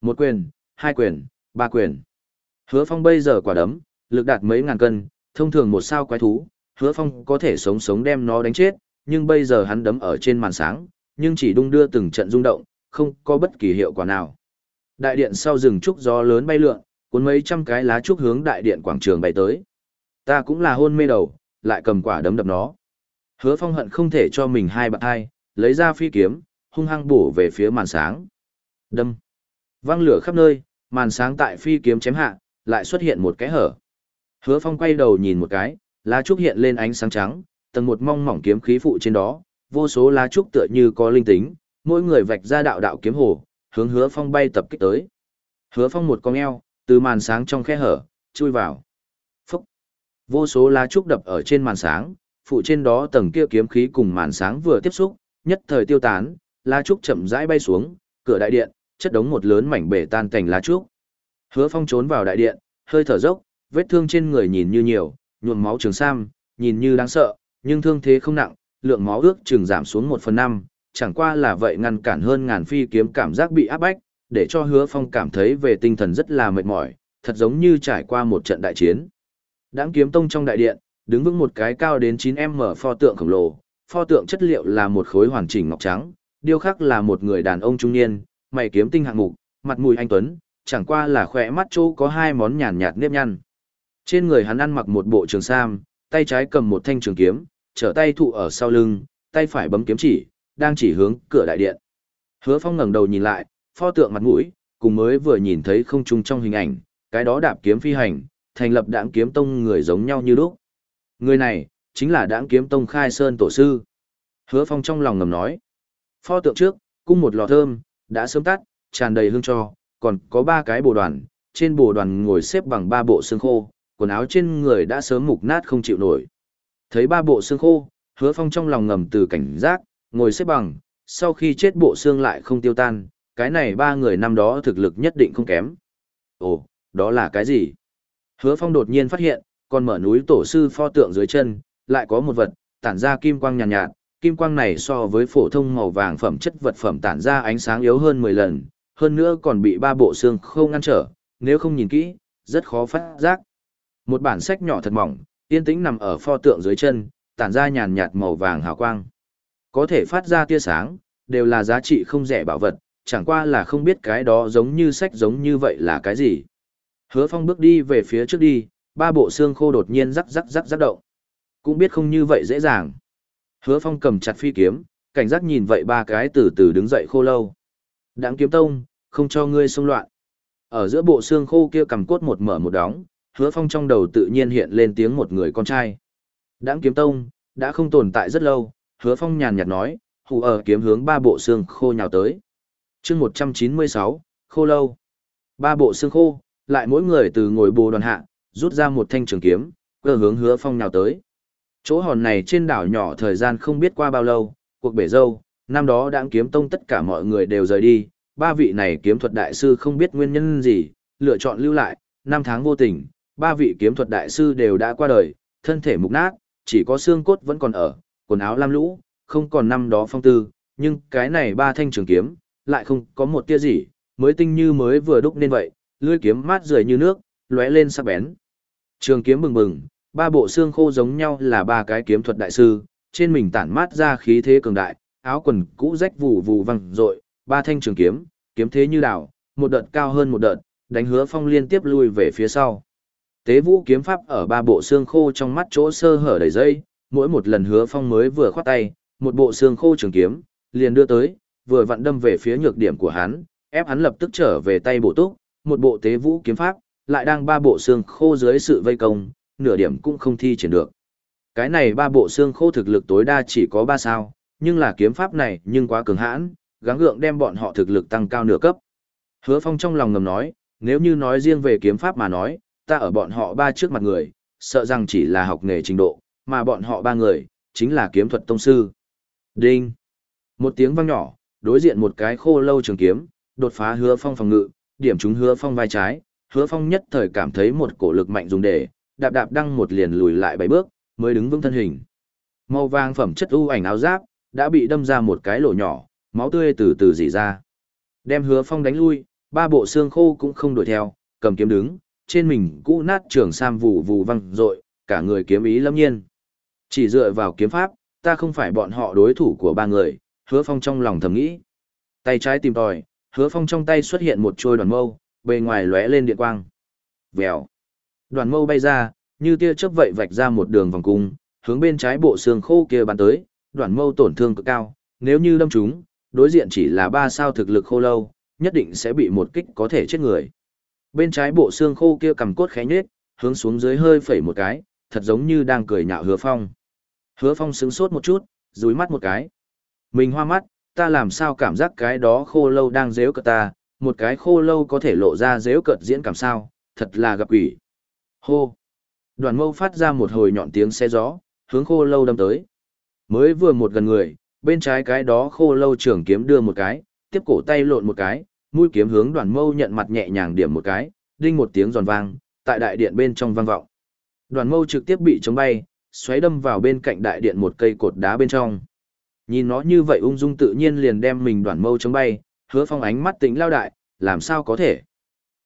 Một quyền, hai quyền, ba quyền. Hứa phong bây giờ quả đấm, lực đạt mấy ngàn cân, thông thường một sao quái thú, hứa phong có thể sống sống đem nó đánh chết, nhưng bây giờ hắn đấm ở trên màn sáng, nhưng chỉ đung đưa từng trận rung động, không có bất kỳ hiệu quả nào. Đại điện sau rừng trúc gió lớn bay lượn, cuốn mấy trăm cái lá trúc hướng đại điện quảng trường bay tới. Ta cũng là hôn mê đầu, lại cầm quả đấm đập nó. Hứa phong hận không thể cho mình hai bạn hai, lấy ra phi kiếm, hung hăng bổ về phía màn sáng. Đâm. Văng lửa khắp nơi, màn sáng tại phi kiếm chém hạ, lại xuất hiện một cái hở. Hứa Phong quay đầu nhìn một cái, lá trúc hiện lên ánh sáng trắng, tầng một mong mỏng kiếm khí phụ trên đó, vô số lá trúc tựa như có linh tính, mỗi người vạch ra đạo đạo kiếm hồ, hướng Hứa Phong bay tập kích tới. Hứa Phong một con eo, từ màn sáng trong khe hở, chui vào. Phúc. Vô số lá trúc đập ở trên màn sáng, phụ trên đó tầng kia kiếm khí cùng màn sáng vừa tiếp xúc, nhất thời tiêu tán, lá trúc chậm rãi bay xuống, cửa đại điện, chất đống một lớn mảnh bể tan cảnh lá trúc. Hứa Phong trốn vào đại điện, hơi thở dốc, vết thương trên người nhìn như nhiều, nhuộm máu trường sam, nhìn như đáng sợ, nhưng thương thế không nặng, lượng máu ước chừng giảm xuống 1 phần 5, chẳng qua là vậy ngăn cản hơn ngàn phi kiếm cảm giác bị áp bách, để cho Hứa Phong cảm thấy về tinh thần rất là mệt mỏi, thật giống như trải qua một trận đại chiến. đáng kiếm tông trong đại điện, đứng vững một cái cao đến chín m pho tượng khổng lồ, pho tượng chất liệu là một khối hoàn chỉnh ngọc trắng, điêu khắc là một người đàn ông trung niên, mày kiếm tinh hạng mục, mặt mũi anh tuấn, chẳng qua là khỏe mắt chỗ có hai món nhàn nhạt nếp nhăn. Trên người hắn ăn mặc một bộ trường sam, tay trái cầm một thanh trường kiếm, trở tay thụ ở sau lưng, tay phải bấm kiếm chỉ, đang chỉ hướng cửa đại điện. Hứa Phong ngẩng đầu nhìn lại, pho tượng mặt mũi, cùng mới vừa nhìn thấy không trung trong hình ảnh, cái đó đạp kiếm phi hành, thành lập đãng kiếm tông người giống nhau như lúc. Người này, chính là đãng kiếm tông khai sơn tổ sư. Hứa Phong trong lòng ngầm nói. Pho tượng trước, cung một lò thơm, đã sớm tắt, tràn đầy hương cho, còn có ba cái bồ đoàn, trên bồ đoàn ngồi xếp bằng ba bộ xương khô, quần áo trên người đã sớm mục nát không chịu nổi. Thấy ba bộ xương khô, hứa phong trong lòng ngầm từ cảnh giác, ngồi xếp bằng, sau khi chết bộ xương lại không tiêu tan, cái này ba người năm đó thực lực nhất định không kém. Ồ, đó là cái gì? Hứa phong đột nhiên phát hiện, còn mở núi tổ sư pho tượng dưới chân, lại có một vật, tản ra kim quang nhàn nhạt, nhạt, kim quang này so với phổ thông màu vàng phẩm chất vật phẩm tản ra ánh sáng yếu hơn 10 lần, hơn nữa còn bị ba bộ xương không ngăn trở, nếu không nhìn kỹ, rất khó phát giác. Một bản sách nhỏ thật mỏng, yên tĩnh nằm ở pho tượng dưới chân, tản ra nhàn nhạt màu vàng hào quang. Có thể phát ra tia sáng, đều là giá trị không rẻ bảo vật, chẳng qua là không biết cái đó giống như sách giống như vậy là cái gì. Hứa Phong bước đi về phía trước đi, ba bộ xương khô đột nhiên rắc rắc rắc rắc động. Cũng biết không như vậy dễ dàng. Hứa Phong cầm chặt phi kiếm, cảnh giác nhìn vậy ba cái từ từ đứng dậy khô lâu. Đáng kiếm tông, không cho ngươi xông loạn. Ở giữa bộ xương khô kia cầm cốt một mở một đóng, Hứa Phong trong đầu tự nhiên hiện lên tiếng một người con trai. Đáng kiếm tông, đã không tồn tại rất lâu, Hứa Phong nhàn nhạt nói, hù ở kiếm hướng ba bộ xương khô nhào tới chương 196, khô lâu. Ba bộ xương khô, lại mỗi người từ ngồi bồ đoàn hạ, rút ra một thanh trường kiếm, cơ hướng Hứa Phong nhào tới. Chỗ hòn này trên đảo nhỏ thời gian không biết qua bao lâu, cuộc bể dâu, năm đó đãng kiếm tông tất cả mọi người đều rời đi, ba vị này kiếm thuật đại sư không biết nguyên nhân gì, lựa chọn lưu lại, năm tháng vô tình, ba vị kiếm thuật đại sư đều đã qua đời, thân thể mục nát, chỉ có xương cốt vẫn còn ở, quần áo lam lũ, không còn năm đó phong tư, nhưng cái này ba thanh trường kiếm, lại không có một tia gì, mới tinh như mới vừa đúc nên vậy, lưỡi kiếm mát rượi như nước, lóe lên sắc bén. Trường kiếm bừng bừng, ba bộ xương khô giống nhau là ba cái kiếm thuật đại sư, trên mình tản mát ra khí thế cường đại, áo quần cũ rách vù vù văng rội, ba thanh trường kiếm, kiếm thế như đảo, một đợt cao hơn một đợt, đánh hứa phong liên tiếp lui về phía sau. Tế vũ kiếm pháp ở ba bộ xương khô trong mắt chỗ sơ hở đầy dây, mỗi một lần hứa phong mới vừa khoát tay, một bộ xương khô trường kiếm, liền đưa tới, vừa vặn đâm về phía nhược điểm của hắn, ép hắn lập tức trở về tay bổ túc, một bộ tế vũ kiếm pháp, lại đang ba bộ xương khô dưới sự vây công, nửa điểm cũng không thi triển được. Cái này ba bộ xương khô thực lực tối đa chỉ có ba sao, nhưng là kiếm pháp này nhưng quá cường hãn, gắng gượng đem bọn họ thực lực tăng cao nửa cấp. Hứa Phong trong lòng ngầm nói, nếu như nói riêng về kiếm pháp mà nói, ta ở bọn họ ba trước mặt người, sợ rằng chỉ là học nghề trình độ, mà bọn họ ba người, chính là kiếm thuật tông sư. Đinh! Một tiếng vang nhỏ, đối diện một cái khô lâu trường kiếm, đột phá hứa phong phòng ngự, điểm trúng hứa phong vai trái, hứa phong nhất thời cảm thấy một cổ lực mạnh dùng để, đạp đạp đăng một liền lùi lại bảy bước, mới đứng vững thân hình. Màu vàng phẩm chất u ảnh áo giáp, đã bị đâm ra một cái lỗ nhỏ, máu tươi từ từ dỉ ra. Đem hứa phong đánh lui, ba bộ xương khô cũng không đuổi theo, cầm kiếm đứng, trên mình cũ nát trường sam vù vù văng rội, cả người kiếm ý lâm nhiên. Chỉ dựa vào kiếm pháp, ta không phải bọn họ đối thủ của ba người, hứa phong trong lòng thầm nghĩ. Tay trái tìm tòi, hứa phong trong tay xuất hiện một trôi đoàn mâu, bề ngoài lóe lên điện quang. Vèo. Đoàn mâu bay ra, như tia chớp vậy vạch ra một đường vòng cung, hướng bên trái bộ xương khô kia bắn tới, đoàn mâu tổn thương cực cao, nếu như đâm chúng, đối diện chỉ là ba sao thực lực khô lâu, nhất định sẽ bị một kích có thể chết người. Bên trái bộ xương khô kia cầm cốt khẽ nhếch, hướng xuống dưới hơi phẩy một cái, thật giống như đang cười nhạo Hứa Phong. Hứa Phong sững sốt một chút, dúi mắt một cái. Mình hoa mắt, ta làm sao cảm giác cái đó khô lâu đang dếu cợt ta, một cái khô lâu có thể lộ ra dếu cợt diễn cảm sao, thật là gặp quỷ. Hô! Đoàn mâu phát ra một hồi nhọn tiếng xe gió, hướng khô lâu đâm tới. Mới vừa một gần người, bên trái cái đó khô lâu trưởng kiếm đưa một cái, tiếp cổ tay lộn một cái, mũi kiếm hướng đoàn mâu nhận mặt nhẹ nhàng điểm một cái, đinh một tiếng giòn vang, tại đại điện bên trong vang vọng. Đoàn mâu trực tiếp bị chống bay, xoáy đâm vào bên cạnh đại điện một cây cột đá bên trong. Nhìn nó như vậy ung dung tự nhiên liền đem mình đoàn mâu chống bay, hứa phong ánh mắt tỉnh lao đại, làm sao có thể.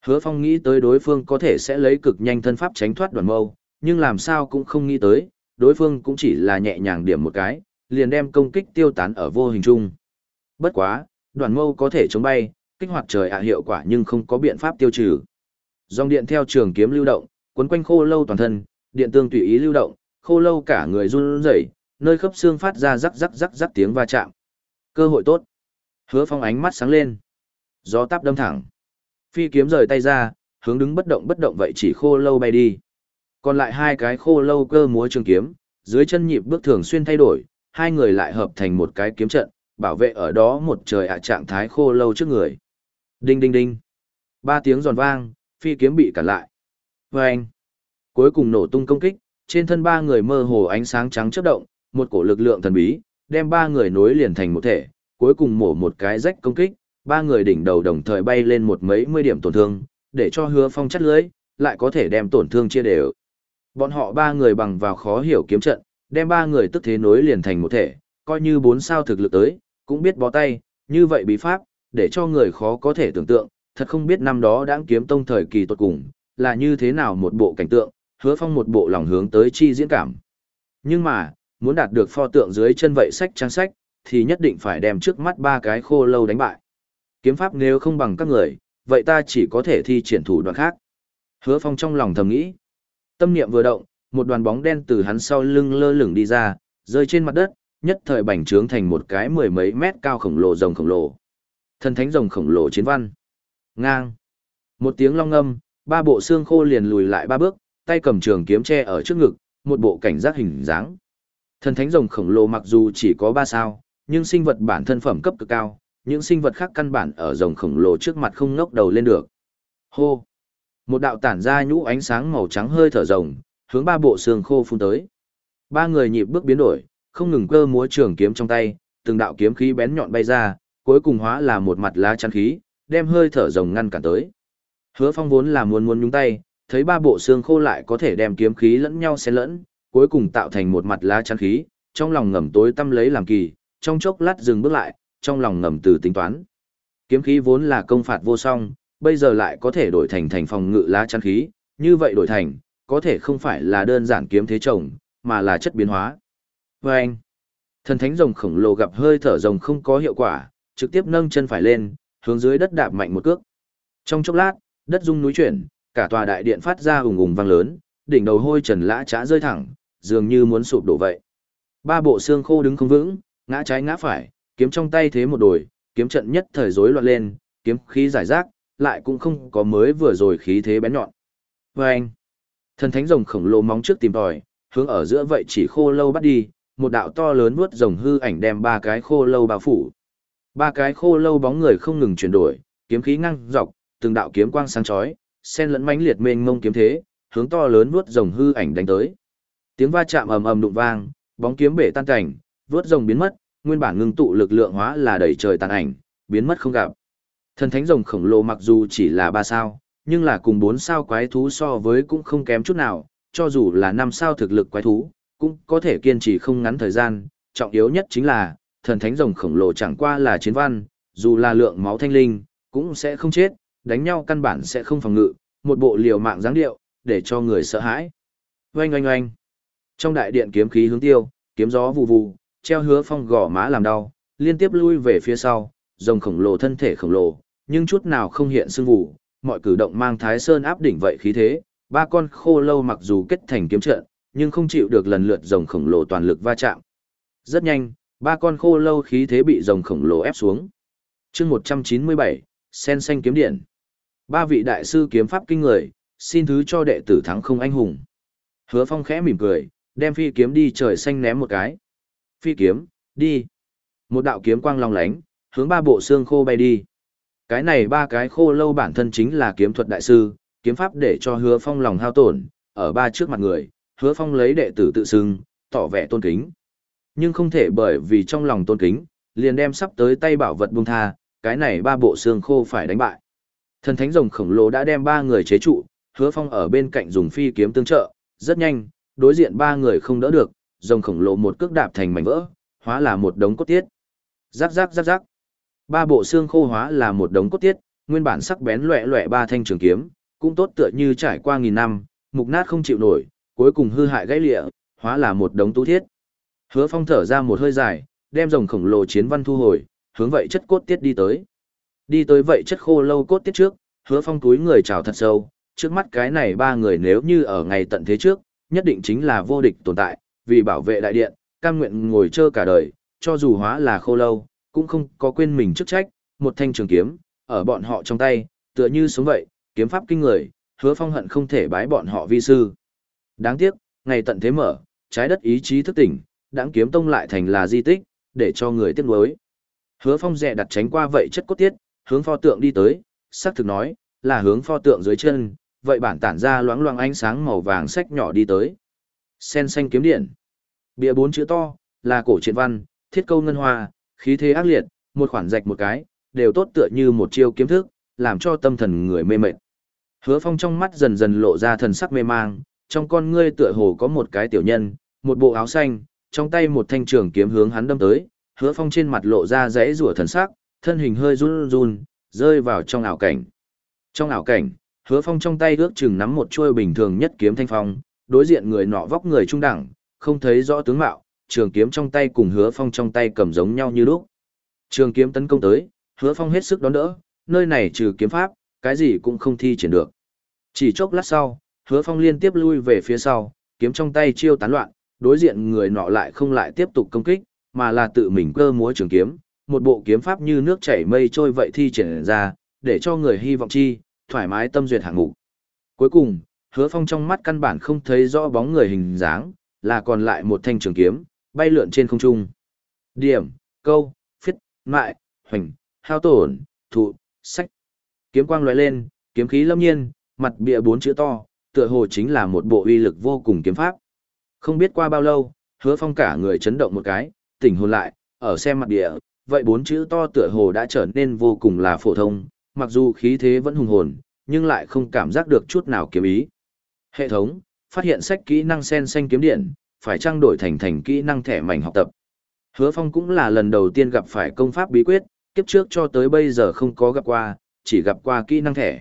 Hứa phong nghĩ tới đối phương có thể sẽ lấy cực nhanh thân pháp tránh thoát đoàn mâu, nhưng làm sao cũng không nghĩ tới, đối phương cũng chỉ là nhẹ nhàng điểm một cái, liền đem công kích tiêu tán ở vô hình chung. Bất quá, đoàn mâu có thể chống bay, kích hoạt trời ạ hiệu quả nhưng không có biện pháp tiêu trừ. Dòng điện theo trường kiếm lưu động, quấn quanh khô lâu toàn thân, điện tương tùy ý lưu động, khô lâu cả người run rẩy, nơi khớp xương phát ra rắc rắc rắc rắc tiếng va chạm. Cơ hội tốt. Hứa Phong ánh mắt sáng lên. Gió táp đâm thẳng. Phi kiếm rời tay ra, hướng đứng bất động bất động vậy chỉ khô lâu bay đi. Còn lại hai cái khô lâu cơ múa trường kiếm, dưới chân nhịp bước thường xuyên thay đổi, hai người lại hợp thành một cái kiếm trận, bảo vệ ở đó một trời ạ trạng thái khô lâu trước người. Đinh đinh đinh. Ba tiếng giòn vang, phi kiếm bị cản lại. Vâng. Cuối cùng nổ tung công kích, trên thân ba người mơ hồ ánh sáng trắng chớp động, một cổ lực lượng thần bí, đem ba người nối liền thành một thể, cuối cùng mổ một cái rách công kích, ba người đỉnh đầu đồng thời bay lên một mấy mươi điểm tổn thương, để cho hứa phong chắt lưới, lại có thể đem tổn thương chia đều. Bọn họ ba người bằng vào khó hiểu kiếm trận, đem ba người tức thế nối liền thành một thể, coi như bốn sao thực lực tới, cũng biết bó tay, như vậy bí pháp, để cho người khó có thể tưởng tượng, thật không biết năm đó đã kiếm tông thời kỳ tốt cùng, là như thế nào một bộ cảnh tượng, hứa phong một bộ lòng hướng tới chi diễn cảm. Nhưng mà, muốn đạt được pho tượng dưới chân vậy sách trang sách, thì nhất định phải đem trước mắt ba cái khô lâu đánh bại. Kiếm pháp nếu không bằng các người, vậy ta chỉ có thể thi triển thủ đoạn khác. Hứa phong trong lòng thầm nghĩ. Tâm niệm vừa động, một đoàn bóng đen từ hắn sau lưng lơ lửng đi ra, rơi trên mặt đất, nhất thời bành trướng thành một cái mười mấy mét cao khổng lồ rồng khổng lồ. Thần thánh rồng khổng lồ chiến văn. Ngang. Một tiếng long âm, ba bộ xương khô liền lùi lại ba bước, tay cầm trường kiếm che ở trước ngực, một bộ cảnh giác hình dáng. Thần thánh rồng khổng lồ mặc dù chỉ có ba sao, nhưng sinh vật bản thân phẩm cấp cực cao, những sinh vật khác căn bản ở rồng khổng lồ trước mặt không ngóc đầu lên được. Hô! Một đạo tản ra nhũ ánh sáng màu trắng hơi thở rồng, hướng ba bộ xương khô phun tới. Ba người nhịp bước biến đổi, không ngừng cơ múa trường kiếm trong tay, từng đạo kiếm khí bén nhọn bay ra, cuối cùng hóa là một mặt lá chắn khí, đem hơi thở rồng ngăn cản tới. Hứa Phong vốn là muốn muốn nhúng tay, thấy ba bộ xương khô lại có thể đem kiếm khí lẫn nhau xen lẫn, cuối cùng tạo thành một mặt lá chắn khí, trong lòng ngầm tối tâm lấy làm kỳ, trong chốc lát dừng bước lại, trong lòng ngầm từ tính toán. Kiếm khí vốn là công phạt vô song, bây giờ lại có thể đổi thành thành phòng ngự lá chắn khí, như vậy đổi thành, có thể không phải là đơn giản kiếm thế chồng, mà là chất biến hóa. Và anh, thần thánh rồng khổng lồ gặp hơi thở rồng không có hiệu quả, trực tiếp nâng chân phải lên, hướng dưới đất đạp mạnh một cước. Trong chốc lát, đất rung núi chuyển, cả tòa đại điện phát ra ùng ùng vang lớn, đỉnh đầu hôi trần lã chã rơi thẳng, dường như muốn sụp đổ vậy. Ba bộ xương khô đứng không vững, ngã trái ngã phải, kiếm trong tay thế một đồi, kiếm trận nhất thời rối loạn lên, kiếm khí giải rác, lại cũng không có mới vừa rồi khí thế bén nhọn. Và anh, thần thánh rồng khổng lồ móng trước tìm tòi, hướng ở giữa vậy chỉ khô lâu bắt đi, một đạo to lớn vuốt rồng hư ảnh đem ba cái khô lâu bao phủ. Ba cái khô lâu bóng người không ngừng chuyển đổi, kiếm khí ngang dọc, từng đạo kiếm quang sáng chói, xen lẫn mãnh liệt mênh mông kiếm thế, hướng to lớn vuốt rồng hư ảnh đánh tới. Tiếng va chạm ầm ầm đụng vang, bóng kiếm bể tan cảnh, vớt rồng biến mất, nguyên bản ngưng tụ lực lượng hóa là đầy trời tàn ảnh, biến mất không gặp. Thần thánh rồng khổng lồ mặc dù chỉ là ba sao, nhưng là cùng bốn sao quái thú so với cũng không kém chút nào, cho dù là năm sao thực lực quái thú, cũng có thể kiên trì không ngắn thời gian, trọng yếu nhất chính là, thần thánh rồng khổng lồ chẳng qua là chiến văn, dù là lượng máu thanh linh, cũng sẽ không chết, đánh nhau căn bản sẽ không phòng ngự, một bộ liều mạng dáng điệu, để cho người sợ hãi. Oanh oanh oanh. Trong đại điện kiếm khí hướng tiêu, kiếm gió vù vù, treo hứa phong gò má làm đau, liên tiếp lui về phía sau, rồng khổng lồ thân thể khổng lồ, nhưng chút nào không hiện sưng vụ, mọi cử động mang thái sơn áp đỉnh vậy khí thế, ba con khô lâu mặc dù kết thành kiếm trận, nhưng không chịu được lần lượt rồng khổng lồ toàn lực va chạm. Rất nhanh, ba con khô lâu khí thế bị rồng khổng lồ ép xuống. chương 197, sen xanh kiếm điện. Ba vị đại sư kiếm pháp kinh người, xin thứ cho đệ tử thắng không anh hùng. Hứa phong khẽ mỉm cười, đem phi kiếm đi trời xanh ném một cái. Phi kiếm, đi. Một đạo kiếm quang long lánh, hướng ba bộ xương khô bay đi. Cái này ba cái khô lâu bản thân chính là kiếm thuật đại sư, kiếm pháp để cho hứa phong lòng hao tổn, ở ba trước mặt người, hứa phong lấy đệ tử tự xưng, tỏ vẻ tôn kính. Nhưng không thể bởi vì trong lòng tôn kính, liền đem sắp tới tay bảo vật buông tha, cái này ba bộ xương khô phải đánh bại. Thần thánh rồng khổng lồ đã đem ba người chế trụ, hứa phong ở bên cạnh dùng phi kiếm tương trợ, rất nhanh, đối diện ba người không đỡ được, rồng khổng lồ một cước đạp thành mảnh vỡ, hóa là một đống cốt tiết. Rắc rắc rắc rắc. Ba bộ xương khô hóa là một đống cốt tiết, nguyên bản sắc bén loẻ loẻ ba thanh trường kiếm, cũng tốt tựa như trải qua nghìn năm, mục nát không chịu nổi, cuối cùng hư hại gãy lịa, hóa là một đống tú thiết. Hứa Phong thở ra một hơi dài, đem rồng khổng lồ chiến văn thu hồi, hướng vậy chất cốt tiết đi tới. Đi tới vậy chất khô lâu cốt tiết trước, Hứa Phong túi người chào thật sâu, trước mắt cái này ba người nếu như ở ngày tận thế trước, nhất định chính là vô địch tồn tại, vì bảo vệ đại điện, cam nguyện ngồi chơi cả đời, cho dù hóa là khô lâu, cũng không có quên mình chức trách, một thanh trường kiếm, ở bọn họ trong tay, tựa như sống vậy, kiếm pháp kinh người, hứa phong hận không thể bái bọn họ vi sư. Đáng tiếc, ngày tận thế mở, trái đất ý chí thức tỉnh, đãng kiếm tông lại thành là di tích, để cho người tiếc nuối. Hứa phong dè đặt tránh qua vậy chất cốt tiết, hướng pho tượng đi tới, xác thực nói, là hướng pho tượng dưới chân, vậy bản tản ra loáng loáng ánh sáng màu vàng sách nhỏ đi tới. Sen xanh kiếm điện. Bịa bốn chữ to, là cổ truyện văn, thiết câu ngân hoa, khí thế ác liệt, một khoản rạch một cái, đều tốt tựa như một chiêu kiếm thức, làm cho tâm thần người mê mệt. Hứa Phong trong mắt dần dần lộ ra thần sắc mê mang, trong con ngươi tựa hồ có một cái tiểu nhân, một bộ áo xanh, trong tay một thanh trường kiếm hướng hắn đâm tới, Hứa Phong trên mặt lộ ra rẽ rủa thần sắc, thân hình hơi run run, rơi vào trong ảo cảnh. Trong ảo cảnh, Hứa Phong trong tay ước chừng nắm một chuôi bình thường nhất kiếm thanh phong, đối diện người nọ vóc người trung đẳng, không thấy rõ tướng mạo, trường kiếm trong tay cùng hứa phong trong tay cầm giống nhau như lúc. Trường kiếm tấn công tới, hứa phong hết sức đón đỡ, nơi này trừ kiếm pháp, cái gì cũng không thi triển được. Chỉ chốc lát sau, hứa phong liên tiếp lui về phía sau, kiếm trong tay chiêu tán loạn, đối diện người nọ lại không lại tiếp tục công kích, mà là tự mình cơ múa trường kiếm, một bộ kiếm pháp như nước chảy mây trôi vậy thi triển ra, để cho người hy vọng chi, thoải mái tâm duyệt hạng mục. Cuối cùng, hứa phong trong mắt căn bản không thấy rõ bóng người hình dáng, là còn lại một thanh trường kiếm, bay lượn trên không trung. Điểm, câu, phít, mại, hoành, hao tổn, thụ, sách. Kiếm quang lóe lên, kiếm khí lâm nhiên, mặt bịa bốn chữ to, tựa hồ chính là một bộ uy lực vô cùng kiếm pháp. Không biết qua bao lâu, hứa phong cả người chấn động một cái, tỉnh hồn lại, ở xem mặt địa, vậy bốn chữ to tựa hồ đã trở nên vô cùng là phổ thông, mặc dù khí thế vẫn hùng hồn, nhưng lại không cảm giác được chút nào kiếm ý. Hệ thống, phát hiện sách kỹ năng sen xanh kiếm điện, phải trang đổi thành thành kỹ năng thẻ mảnh học tập. Hứa Phong cũng là lần đầu tiên gặp phải công pháp bí quyết, kiếp trước cho tới bây giờ không có gặp qua, chỉ gặp qua kỹ năng thẻ.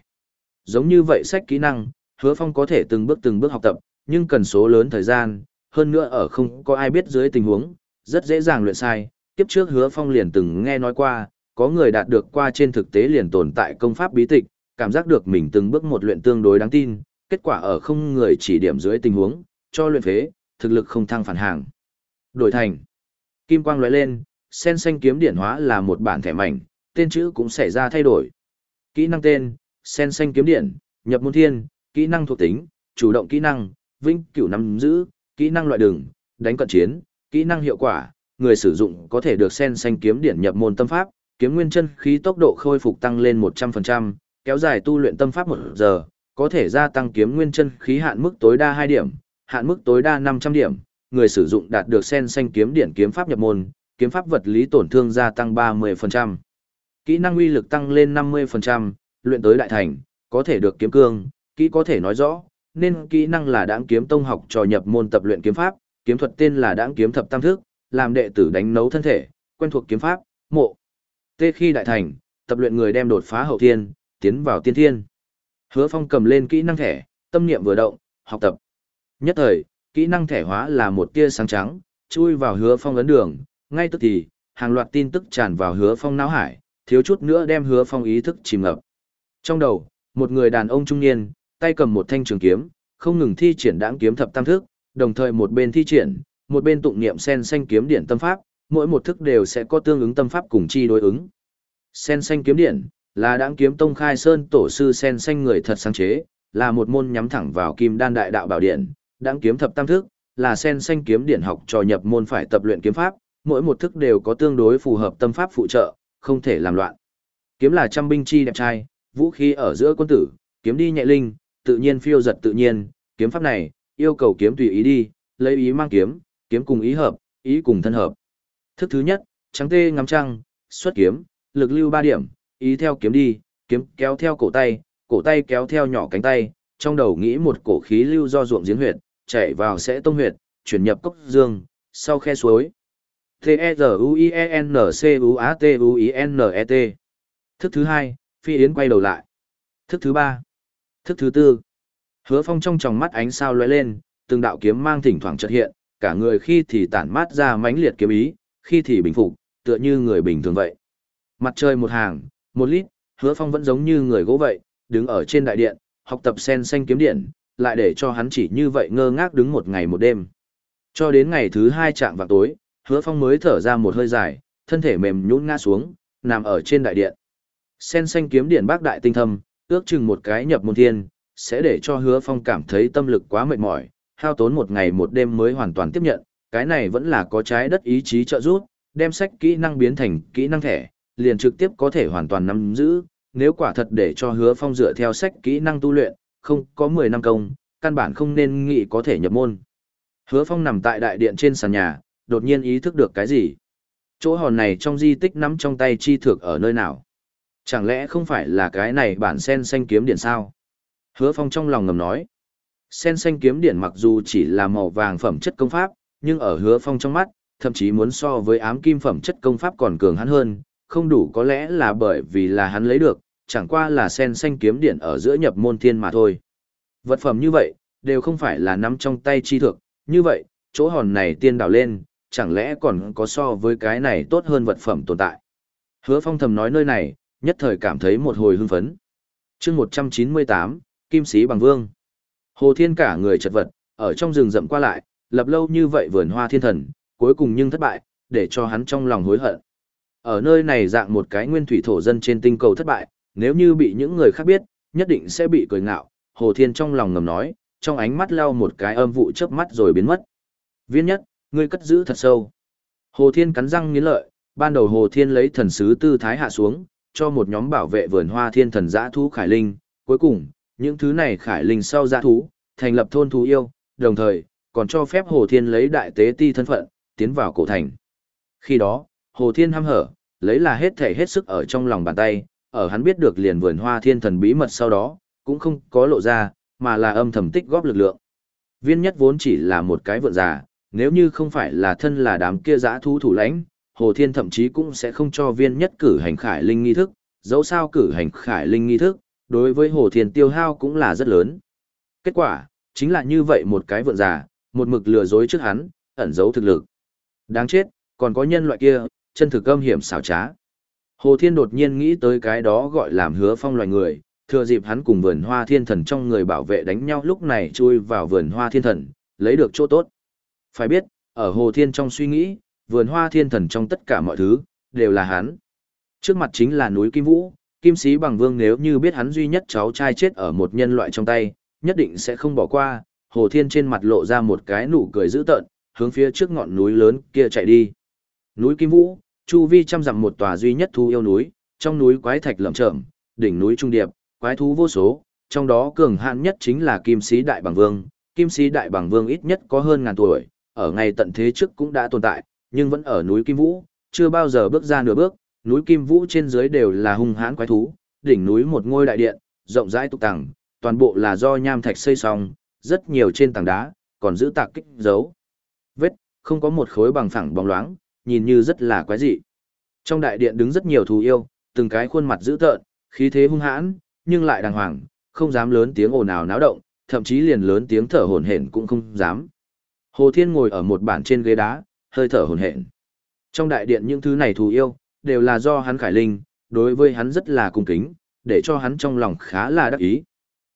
Giống như vậy sách kỹ năng, Hứa Phong có thể từng bước từng bước học tập, nhưng cần số lớn thời gian, hơn nữa ở không có ai biết dưới tình huống, rất dễ dàng luyện sai. Kiếp trước Hứa Phong liền từng nghe nói qua, có người đạt được qua trên thực tế liền tồn tại công pháp bí tịch, cảm giác được mình từng bước một luyện tương đối đáng tin, kết quả ở không người chỉ điểm dưới tình huống, cho luyện phế, thực lực không thăng phản hàng. Đổi thành. Kim quang lóe lên, sen xanh kiếm điển hóa là một bản thẻ mảnh, tên chữ cũng xảy ra thay đổi. Kỹ năng tên, sen xanh kiếm điển, nhập môn thiên, kỹ năng thuộc tính, chủ động kỹ năng, vinh cửu nắm giữ, kỹ năng loại đường, đánh cận chiến, Kỹ năng hiệu quả, người sử dụng có thể được sen xanh kiếm điển nhập môn tâm pháp, kiếm nguyên chân khí tốc độ khôi phục tăng lên 100%, kéo dài tu luyện tâm pháp 1 giờ, có thể gia tăng kiếm nguyên chân khí hạn mức tối đa 2 điểm, hạn mức tối đa 500 điểm. Người sử dụng đạt được sen xanh kiếm điển kiếm pháp nhập môn, kiếm pháp vật lý tổn thương gia tăng 30%. Kỹ năng uy lực tăng lên 50%, luyện tới đại thành, có thể được kiếm cương, kỹ có thể nói rõ, nên kỹ năng là đãng kiếm tông học trò nhập môn tập luyện kiếm pháp, kiếm thuật tên là đãng kiếm thập tam thức, làm đệ tử đánh nấu thân thể, quen thuộc kiếm pháp, mộ. Tê khi đại thành, tập luyện người đem đột phá hậu thiên, tiến vào tiên thiên. Hứa Phong cầm lên kỹ năng thẻ, tâm niệm vừa động, học tập. Nhất thời, kỹ năng thẻ hóa là một tia sáng trắng, chui vào Hứa Phong ấn đường, ngay tức thì, hàng loạt tin tức tràn vào Hứa Phong não hải, thiếu chút nữa đem Hứa Phong ý thức chìm ngập. Trong đầu, một người đàn ông trung niên, tay cầm một thanh trường kiếm, không ngừng thi triển đãng kiếm thập tam thức, đồng thời một bên thi triển, một bên tụng niệm sen xanh kiếm điển tâm pháp, mỗi một thức đều sẽ có tương ứng tâm pháp cùng chi đối ứng. Sen xanh kiếm điện là đãng kiếm tông khai sơn tổ sư sen xanh người thật sáng chế, là một môn nhắm thẳng vào kim đan đại đạo bảo điện. đãng kiếm thập tam thức là sen xanh kiếm điện học trò nhập môn phải tập luyện kiếm pháp, mỗi một thức đều có tương đối phù hợp tâm pháp phụ trợ, không thể làm loạn. Kiếm là trăm binh chi đẹp trai, vũ khí ở giữa quân tử, kiếm đi nhẹ linh, tự nhiên phiêu giật tự nhiên, kiếm pháp này, yêu cầu kiếm tùy ý đi, lấy ý mang kiếm, kiếm cùng ý hợp, ý cùng thân hợp. Thức thứ nhất, trắng tê ngắm trăng, xuất kiếm, lực lưu 3 điểm, ý theo kiếm đi, kiếm kéo theo cổ tay, cổ tay kéo theo nhỏ cánh tay, trong đầu nghĩ một cổ khí lưu do ruộng giếng huyệt, chạy vào sẽ tông huyệt, chuyển nhập cốc dương, sau khe suối. T-E-Z-U-I-E-N-C-U-A-T-U-I-N-E-T Thức thứ hai, phi yến quay đầu lại. Thức thứ ba. Thức thứ tư. Hứa phong trong tròng mắt ánh sao lóe lên, từng đạo kiếm mang thỉnh thoảng chợt hiện, cả người khi thì tản mát ra mãnh liệt kiếm ý, khi thì bình phục, tựa như người bình thường vậy. Mặt trời một hàng, một lít, hứa phong vẫn giống như người gỗ vậy, đứng ở trên đại điện, học tập sen xanh kiếm điện, lại để cho hắn chỉ như vậy ngơ ngác đứng một ngày một đêm. Cho đến ngày thứ hai trạng vào tối, hứa phong mới thở ra một hơi dài, thân thể mềm nhũn ngã xuống, nằm ở trên đại điện. Sen xanh kiếm điện bác đại tinh thâm, ước chừng một cái nhập môn thiên, sẽ để cho hứa phong cảm thấy tâm lực quá mệt mỏi, hao tốn một ngày một đêm mới hoàn toàn tiếp nhận, cái này vẫn là có trái đất ý chí trợ giúp, đem sách kỹ năng biến thành kỹ năng thẻ, liền trực tiếp có thể hoàn toàn nắm giữ, nếu quả thật để cho hứa phong dựa theo sách kỹ năng tu luyện, không có 10 năm công, căn bản không nên nghĩ có thể nhập môn. Hứa phong nằm tại đại điện trên sàn nhà, đột nhiên ý thức được cái gì. Chỗ hòn này trong di tích nắm trong tay chi thực ở nơi nào. Chẳng lẽ không phải là cái này bản sen xanh kiếm điện sao? Hứa phong trong lòng ngầm nói. Sen xanh kiếm điện mặc dù chỉ là màu vàng phẩm chất công pháp, nhưng ở hứa phong trong mắt, thậm chí muốn so với ám kim phẩm chất công pháp còn cường hắn hơn, không đủ có lẽ là bởi vì là hắn lấy được, chẳng qua là sen xanh kiếm điện ở giữa nhập môn thiên mà thôi. Vật phẩm như vậy, đều không phải là nắm trong tay chi thực, như vậy, chỗ hòn này tiên đảo lên, chẳng lẽ còn có so với cái này tốt hơn vật phẩm tồn tại. Hứa phong thầm nói nơi này, nhất thời cảm thấy một hồi hưng phấn. chương 198, Kim Sĩ Bằng Vương. Hồ Thiên cả người chật vật, ở trong rừng rậm qua lại, lập lâu như vậy vườn hoa thiên thần, cuối cùng nhưng thất bại, để cho hắn trong lòng hối hận. Ở nơi này dạng một cái nguyên thủy thổ dân trên tinh cầu thất bại, nếu như bị những người khác biết, nhất định sẽ bị cười ngạo, Hồ Thiên trong lòng ngầm nói, trong ánh mắt lao một cái âm vụ chớp mắt rồi biến mất. Viên nhất, ngươi cất giữ thật sâu. Hồ Thiên cắn răng nghiến lợi, ban đầu Hồ Thiên lấy thần sứ tư thái hạ xuống, cho một nhóm bảo vệ vườn hoa thiên thần giã thú khải linh, cuối cùng, những thứ này khải linh sau giã thú, thành lập thôn thú yêu, đồng thời, còn cho phép Hồ Thiên lấy đại tế ti thân phận, tiến vào cổ thành. Khi đó, Hồ Thiên ham hở, lấy là hết thể hết sức ở trong lòng bàn tay, ở hắn biết được liền vườn hoa thiên thần bí mật sau đó, cũng không có lộ ra, mà là âm thầm tích góp lực lượng. Viên nhất vốn chỉ là một cái vượn già, nếu như không phải là thân là đám kia giã thú thủ lãnh, Hồ Thiên thậm chí cũng sẽ không cho viên nhất cử hành khải linh nghi thức, dẫu sao cử hành khải linh nghi thức, đối với Hồ Thiên tiêu hao cũng là rất lớn. Kết quả, chính là như vậy một cái vượn già, một mực lừa dối trước hắn, ẩn giấu thực lực. Đáng chết, còn có nhân loại kia, chân thực âm hiểm xảo trá. Hồ Thiên đột nhiên nghĩ tới cái đó gọi làm hứa phong loài người, thừa dịp hắn cùng vườn hoa thiên thần trong người bảo vệ đánh nhau lúc này chui vào vườn hoa thiên thần, lấy được chỗ tốt. Phải biết, ở Hồ Thiên trong suy nghĩ, vườn hoa thiên thần trong tất cả mọi thứ, đều là hắn. Trước mặt chính là núi Kim Vũ, Kim Sĩ Bằng Vương nếu như biết hắn duy nhất cháu trai chết ở một nhân loại trong tay, nhất định sẽ không bỏ qua. Hồ Thiên trên mặt lộ ra một cái nụ cười dữ tợn, hướng phía trước ngọn núi lớn kia chạy đi. Núi Kim Vũ, chu vi trăm dặm một tòa duy nhất thú yêu núi, trong núi quái thạch lởm chởm, đỉnh núi trung điệp, quái thú vô số, trong đó cường hạn nhất chính là Kim Sĩ Đại Bằng Vương. Kim Sĩ Đại Bằng Vương ít nhất có hơn ngàn tuổi, ở ngày tận thế trước cũng đã tồn tại, nhưng vẫn ở núi Kim Vũ, chưa bao giờ bước ra nửa bước, núi Kim Vũ trên dưới đều là hung hãn quái thú, đỉnh núi một ngôi đại điện, rộng rãi tục tàng, toàn bộ là do nham thạch xây xong, rất nhiều trên tảng đá, còn giữ tạc kích dấu. Vết, không có một khối bằng phẳng bóng loáng, nhìn như rất là quái dị. Trong đại điện đứng rất nhiều thú yêu, từng cái khuôn mặt dữ tợn, khí thế hung hãn, nhưng lại đàng hoàng, không dám lớn tiếng ồn ào náo động, thậm chí liền lớn tiếng thở hổn hển cũng không dám. Hồ Thiên ngồi ở một bản trên ghế đá, hơi thở hổn hển. Trong đại điện những thứ này thù yêu, đều là do hắn khải linh, đối với hắn rất là cung kính, để cho hắn trong lòng khá là đắc ý.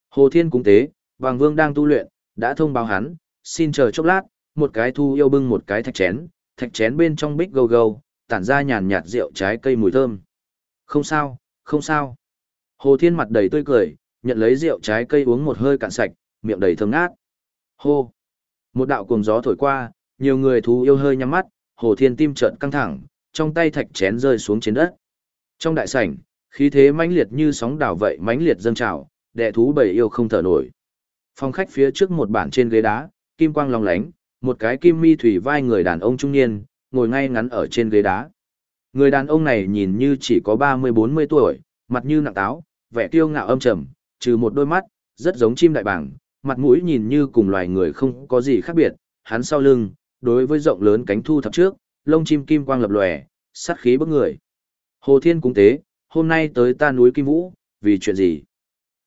Hồ Thiên cung tế, Vàng Vương đang tu luyện, đã thông báo hắn, xin chờ chốc lát, một cái thu yêu bưng một cái thạch chén, thạch chén bên trong bích gâu gâu, tản ra nhàn nhạt rượu trái cây mùi thơm. Không sao, không sao. Hồ Thiên mặt đầy tươi cười, nhận lấy rượu trái cây uống một hơi cạn sạch, miệng đầy thơm ngát. Hô. Một đạo cuồng gió thổi qua, nhiều người thú yêu hơi nhắm mắt, Hồ Thiên tim trợn căng thẳng, trong tay thạch chén rơi xuống trên đất. Trong đại sảnh, khí thế mãnh liệt như sóng đảo vậy mãnh liệt dâng trào, đệ thú bầy yêu không thở nổi. Phòng khách phía trước một bản trên ghế đá, kim quang long lánh, một cái kim mi thủy vai người đàn ông trung niên, ngồi ngay ngắn ở trên ghế đá. Người đàn ông này nhìn như chỉ có 30-40 tuổi, mặt như nặng táo, vẻ kiêu ngạo âm trầm, trừ một đôi mắt, rất giống chim đại bảng, mặt mũi nhìn như cùng loài người không có gì khác biệt, hắn sau lưng, đối với rộng lớn cánh thu thập trước, lông chim kim quang lập lòe, sát khí bức người. Hồ Thiên cung tế, hôm nay tới ta núi Kim Vũ, vì chuyện gì?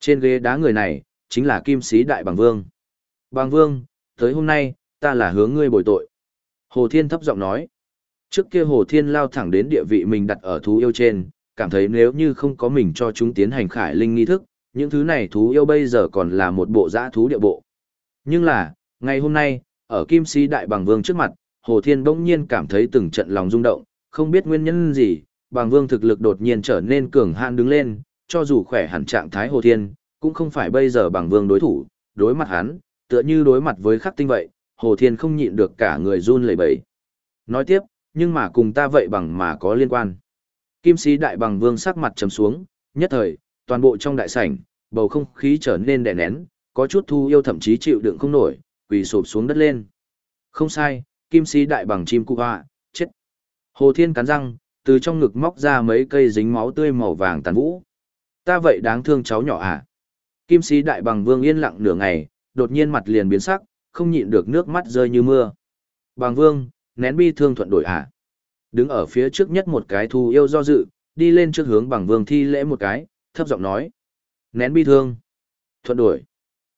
Trên ghế đá người này, chính là Kim Sĩ Đại Bằng Vương. Bằng Vương, tới hôm nay, ta là hướng ngươi bồi tội. Hồ Thiên thấp giọng nói. Trước kia Hồ Thiên lao thẳng đến địa vị mình đặt ở thú yêu trên, cảm thấy nếu như không có mình cho chúng tiến hành khải linh nghi thức, những thứ này thú yêu bây giờ còn là một bộ dã thú địa bộ. Nhưng là, ngày hôm nay, ở Kim Sĩ Đại Bằng Vương trước mặt, Hồ Thiên bỗng nhiên cảm thấy từng trận lòng rung động, không biết nguyên nhân gì, Bằng Vương thực lực đột nhiên trở nên cường hạn đứng lên, cho dù khỏe hẳn trạng thái Hồ Thiên, cũng không phải bây giờ Bằng Vương đối thủ, đối mặt hắn, tựa như đối mặt với khắc tinh vậy, Hồ Thiên không nhịn được cả người run lẩy bẩy. Nói tiếp, nhưng mà cùng ta vậy bằng mà có liên quan. Kim sĩ đại bằng vương sắc mặt trầm xuống, nhất thời, toàn bộ trong đại sảnh, bầu không khí trở nên đè nén, có chút thu yêu thậm chí chịu đựng không nổi, quỳ sụp xuống đất lên. Không sai, kim sĩ đại bằng chim cụ hoa, chết. Hồ Thiên cắn răng, từ trong ngực móc ra mấy cây dính máu tươi màu vàng tàn vũ. Ta vậy đáng thương cháu nhỏ à? Kim sĩ đại bằng vương yên lặng nửa ngày, đột nhiên mặt liền biến sắc, không nhịn được nước mắt rơi như mưa. Bằng vương, nén bi thương thuận đổi à? Đứng ở phía trước nhất một cái thu yêu do dự, đi lên trước hướng bằng vương thi lễ một cái, thấp giọng nói. Nén bi thương. Thuận đổi.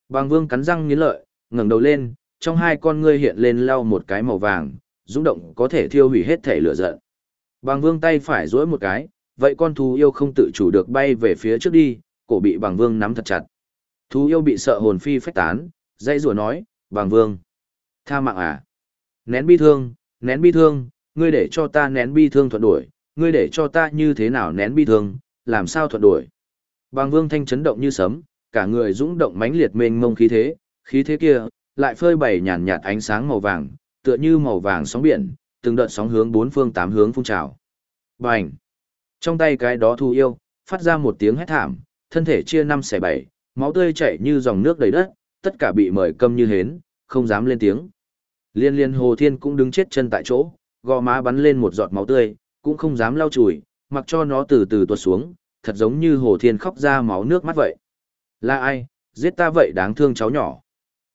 Bằng vương cắn răng nghiến lợi, ngẩng đầu lên, trong hai con ngươi hiện lên lau một cái màu vàng, rung động có thể thiêu hủy hết thể lửa giận. Bằng vương tay phải duỗi một cái, vậy con thú yêu không tự chủ được bay về phía trước đi, cổ bị bằng vương nắm thật chặt. Thú yêu bị sợ hồn phi phách tán, dây rủa nói, Bàng vương. Tha mạng à? Nén bi thương, nén bi thương, ngươi để cho ta nén bi thương thuận đuổi, ngươi để cho ta như thế nào nén bi thương, làm sao thuận đuổi. Bàng vương thanh chấn động như sấm, cả người dũng động mãnh liệt mênh mông khí thế, khí thế kia, lại phơi bày nhàn nhạt ánh sáng màu vàng, tựa như màu vàng sóng biển, từng đợt sóng hướng bốn phương tám hướng phun trào. Bành! Trong tay cái đó thu yêu, phát ra một tiếng hét thảm, thân thể chia năm xẻ bảy, máu tươi chảy như dòng nước đầy đất, tất cả bị mời câm như hến, không dám lên tiếng. Liên liên Hồ Thiên cũng đứng chết chân tại chỗ, gò má bắn lên một giọt máu tươi, cũng không dám lau chùi, mặc cho nó từ từ tuột xuống, thật giống như Hồ Thiên khóc ra máu nước mắt vậy. Là ai, giết ta vậy đáng thương cháu nhỏ.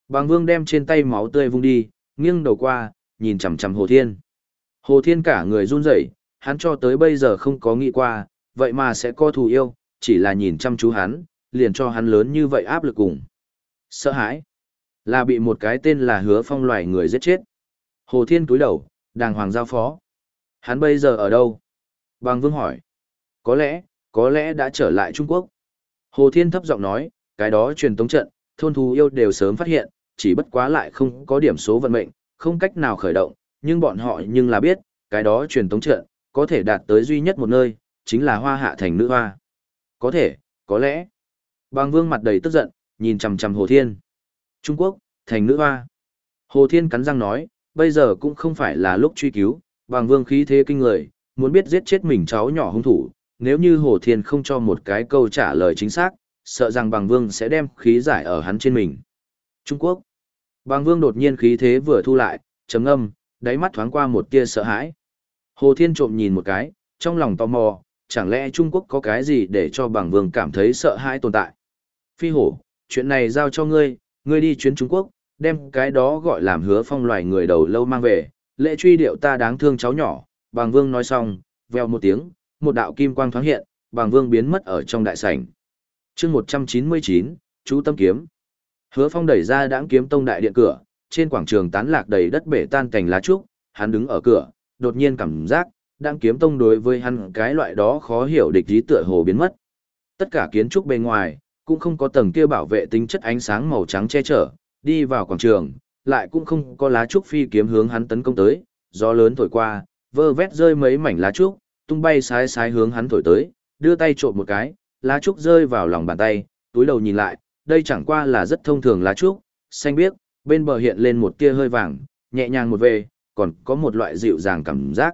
Bàng Vương đem trên tay máu tươi vung đi, nghiêng đầu qua, nhìn chằm chằm Hồ Thiên. Hồ Thiên cả người run rẩy, hắn cho tới bây giờ không có nghĩ qua, vậy mà sẽ có thù yêu, chỉ là nhìn chăm chú hắn, liền cho hắn lớn như vậy áp lực cùng. Sợ hãi, là bị một cái tên là hứa phong loài người giết chết. Hồ Thiên cúi đầu, đàng hoàng giao phó. Hắn bây giờ ở đâu? Bàng Vương hỏi. Có lẽ, có lẽ đã trở lại Trung Quốc. Hồ Thiên thấp giọng nói, cái đó truyền tống trận, thôn thú yêu đều sớm phát hiện, chỉ bất quá lại không có điểm số vận mệnh, không cách nào khởi động, nhưng bọn họ nhưng là biết, cái đó truyền tống trận, có thể đạt tới duy nhất một nơi, chính là hoa hạ thành nữ hoa. Có thể, có lẽ. Bàng Vương mặt đầy tức giận, nhìn chằm chằm Hồ Thiên. Trung Quốc, thành nữ hoa. Hồ Thiên cắn răng nói, bây giờ cũng không phải là lúc truy cứu, Bàng vương khí thế kinh người, muốn biết giết chết mình cháu nhỏ hung thủ, nếu như Hồ Thiên không cho một cái câu trả lời chính xác, sợ rằng Bàng vương sẽ đem khí giải ở hắn trên mình. Trung Quốc Bàng vương đột nhiên khí thế vừa thu lại, trầm âm, đáy mắt thoáng qua một tia sợ hãi. Hồ Thiên trộm nhìn một cái, trong lòng tò mò, chẳng lẽ Trung Quốc có cái gì để cho Bàng vương cảm thấy sợ hãi tồn tại. Phi hổ, chuyện này giao cho ngươi, ngươi đi chuyến Trung Quốc, đem cái đó gọi làm hứa phong loài người đầu lâu mang về, lễ truy điệu ta đáng thương cháu nhỏ, Bàng vương nói xong, veo một tiếng, một đạo kim quang thoáng hiện, Bàng vương biến mất ở trong đại sảnh. chương 199, chú tâm kiếm. Hứa phong đẩy ra đãng kiếm tông đại điện cửa, trên quảng trường tán lạc đầy đất bể tan cành lá trúc, hắn đứng ở cửa, đột nhiên cảm giác, đãng kiếm tông đối với hắn cái loại đó khó hiểu địch ý tựa hồ biến mất. Tất cả kiến trúc bên ngoài, cũng không có tầng kia bảo vệ tính chất ánh sáng màu trắng che chở, đi vào quảng trường, lại cũng không có lá trúc phi kiếm hướng hắn tấn công tới, gió lớn thổi qua, vơ vét rơi mấy mảnh lá trúc, tung bay sái sái hướng hắn thổi tới, đưa tay trộm một cái, lá trúc rơi vào lòng bàn tay, túi đầu nhìn lại, đây chẳng qua là rất thông thường lá trúc, xanh biếc, bên bờ hiện lên một tia hơi vàng, nhẹ nhàng một về, còn có một loại dịu dàng cảm giác.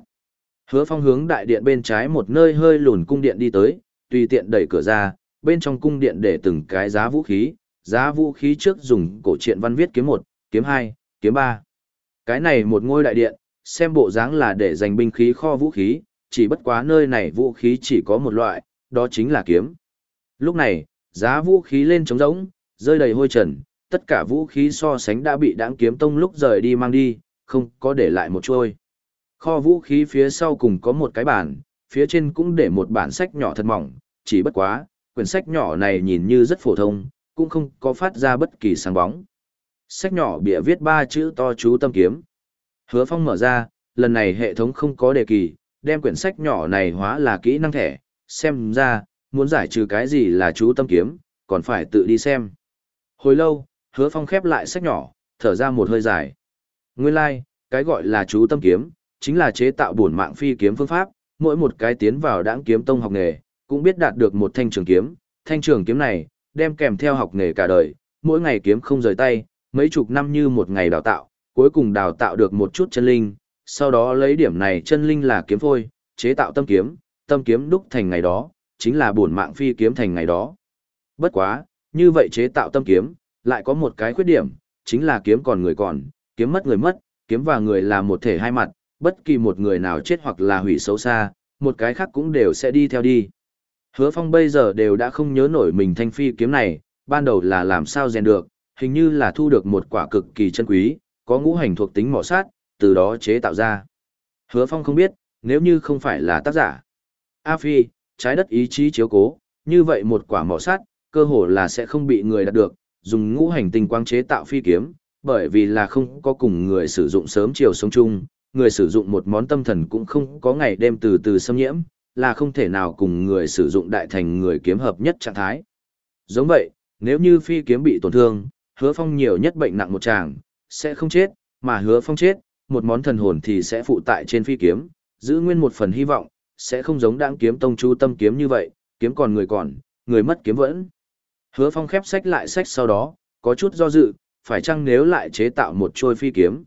Hứa phong hướng đại điện bên trái một nơi hơi lùn cung điện đi tới, tùy tiện đẩy cửa ra, bên trong cung điện để từng cái giá vũ khí, giá vũ khí trước dùng cổ truyện văn viết kiếm 1, kiếm 2, kiếm 3. Cái này một ngôi đại điện, xem bộ dáng là để dành binh khí kho vũ khí, chỉ bất quá nơi này vũ khí chỉ có một loại, đó chính là kiếm. Lúc này, giá vũ khí lên trống rỗng, rơi đầy hôi trần, tất cả vũ khí so sánh đã bị đáng kiếm tông lúc rời đi mang đi, không có để lại một chuôi. Kho vũ khí phía sau cùng có một cái bàn, phía trên cũng để một bản sách nhỏ thật mỏng, chỉ bất quá, quyển sách nhỏ này nhìn như rất phổ thông, cũng không có phát ra bất kỳ sáng bóng. Sách nhỏ bịa viết ba chữ to chú tâm kiếm. Hứa Phong mở ra, lần này hệ thống không có đề kỳ, đem quyển sách nhỏ này hóa là kỹ năng thẻ, xem ra, muốn giải trừ cái gì là chú tâm kiếm, còn phải tự đi xem. Hồi lâu, Hứa Phong khép lại sách nhỏ, thở ra một hơi dài. Nguyên lai, like, cái gọi là chú tâm kiếm, chính là chế tạo bổn mạng phi kiếm phương pháp, mỗi một cái tiến vào đãng kiếm tông học nghề, cũng biết đạt được một thanh trường kiếm, thanh trường kiếm này, đem kèm theo học nghề cả đời, mỗi ngày kiếm không rời tay, mấy chục năm như một ngày đào tạo, cuối cùng đào tạo được một chút chân linh, sau đó lấy điểm này chân linh là kiếm phôi, chế tạo tâm kiếm, tâm kiếm đúc thành ngày đó, chính là bổn mạng phi kiếm thành ngày đó. Bất quá, như vậy chế tạo tâm kiếm, lại có một cái khuyết điểm, chính là kiếm còn người còn, kiếm mất người mất, kiếm và người là một thể hai mặt, bất kỳ một người nào chết hoặc là hủy xấu xa, một cái khác cũng đều sẽ đi theo đi. Hứa Phong bây giờ đều đã không nhớ nổi mình thanh phi kiếm này, ban đầu là làm sao rèn được, hình như là thu được một quả cực kỳ chân quý, có ngũ hành thuộc tính mỏ sát, từ đó chế tạo ra. Hứa Phong không biết, nếu như không phải là tác giả. A Phi, trái đất ý chí chiếu cố, như vậy một quả mỏ sát, cơ hồ là sẽ không bị người đạt được, dùng ngũ hành tinh quang chế tạo phi kiếm, bởi vì là không có cùng người sử dụng sớm chiều sống chung, người sử dụng một món tâm thần cũng không có ngày đêm từ từ xâm nhiễm, là không thể nào cùng người sử dụng đại thành người kiếm hợp nhất trạng thái. Giống vậy, nếu như phi kiếm bị tổn thương, hứa phong nhiều nhất bệnh nặng một tràng, sẽ không chết, mà hứa phong chết, một món thần hồn thì sẽ phụ tại trên phi kiếm, giữ nguyên một phần hy vọng, sẽ không giống đáng kiếm tông chú tâm kiếm như vậy, kiếm còn người còn, người mất kiếm vẫn. Hứa phong khép sách lại sách sau đó, có chút do dự, phải chăng nếu lại chế tạo một trôi phi kiếm.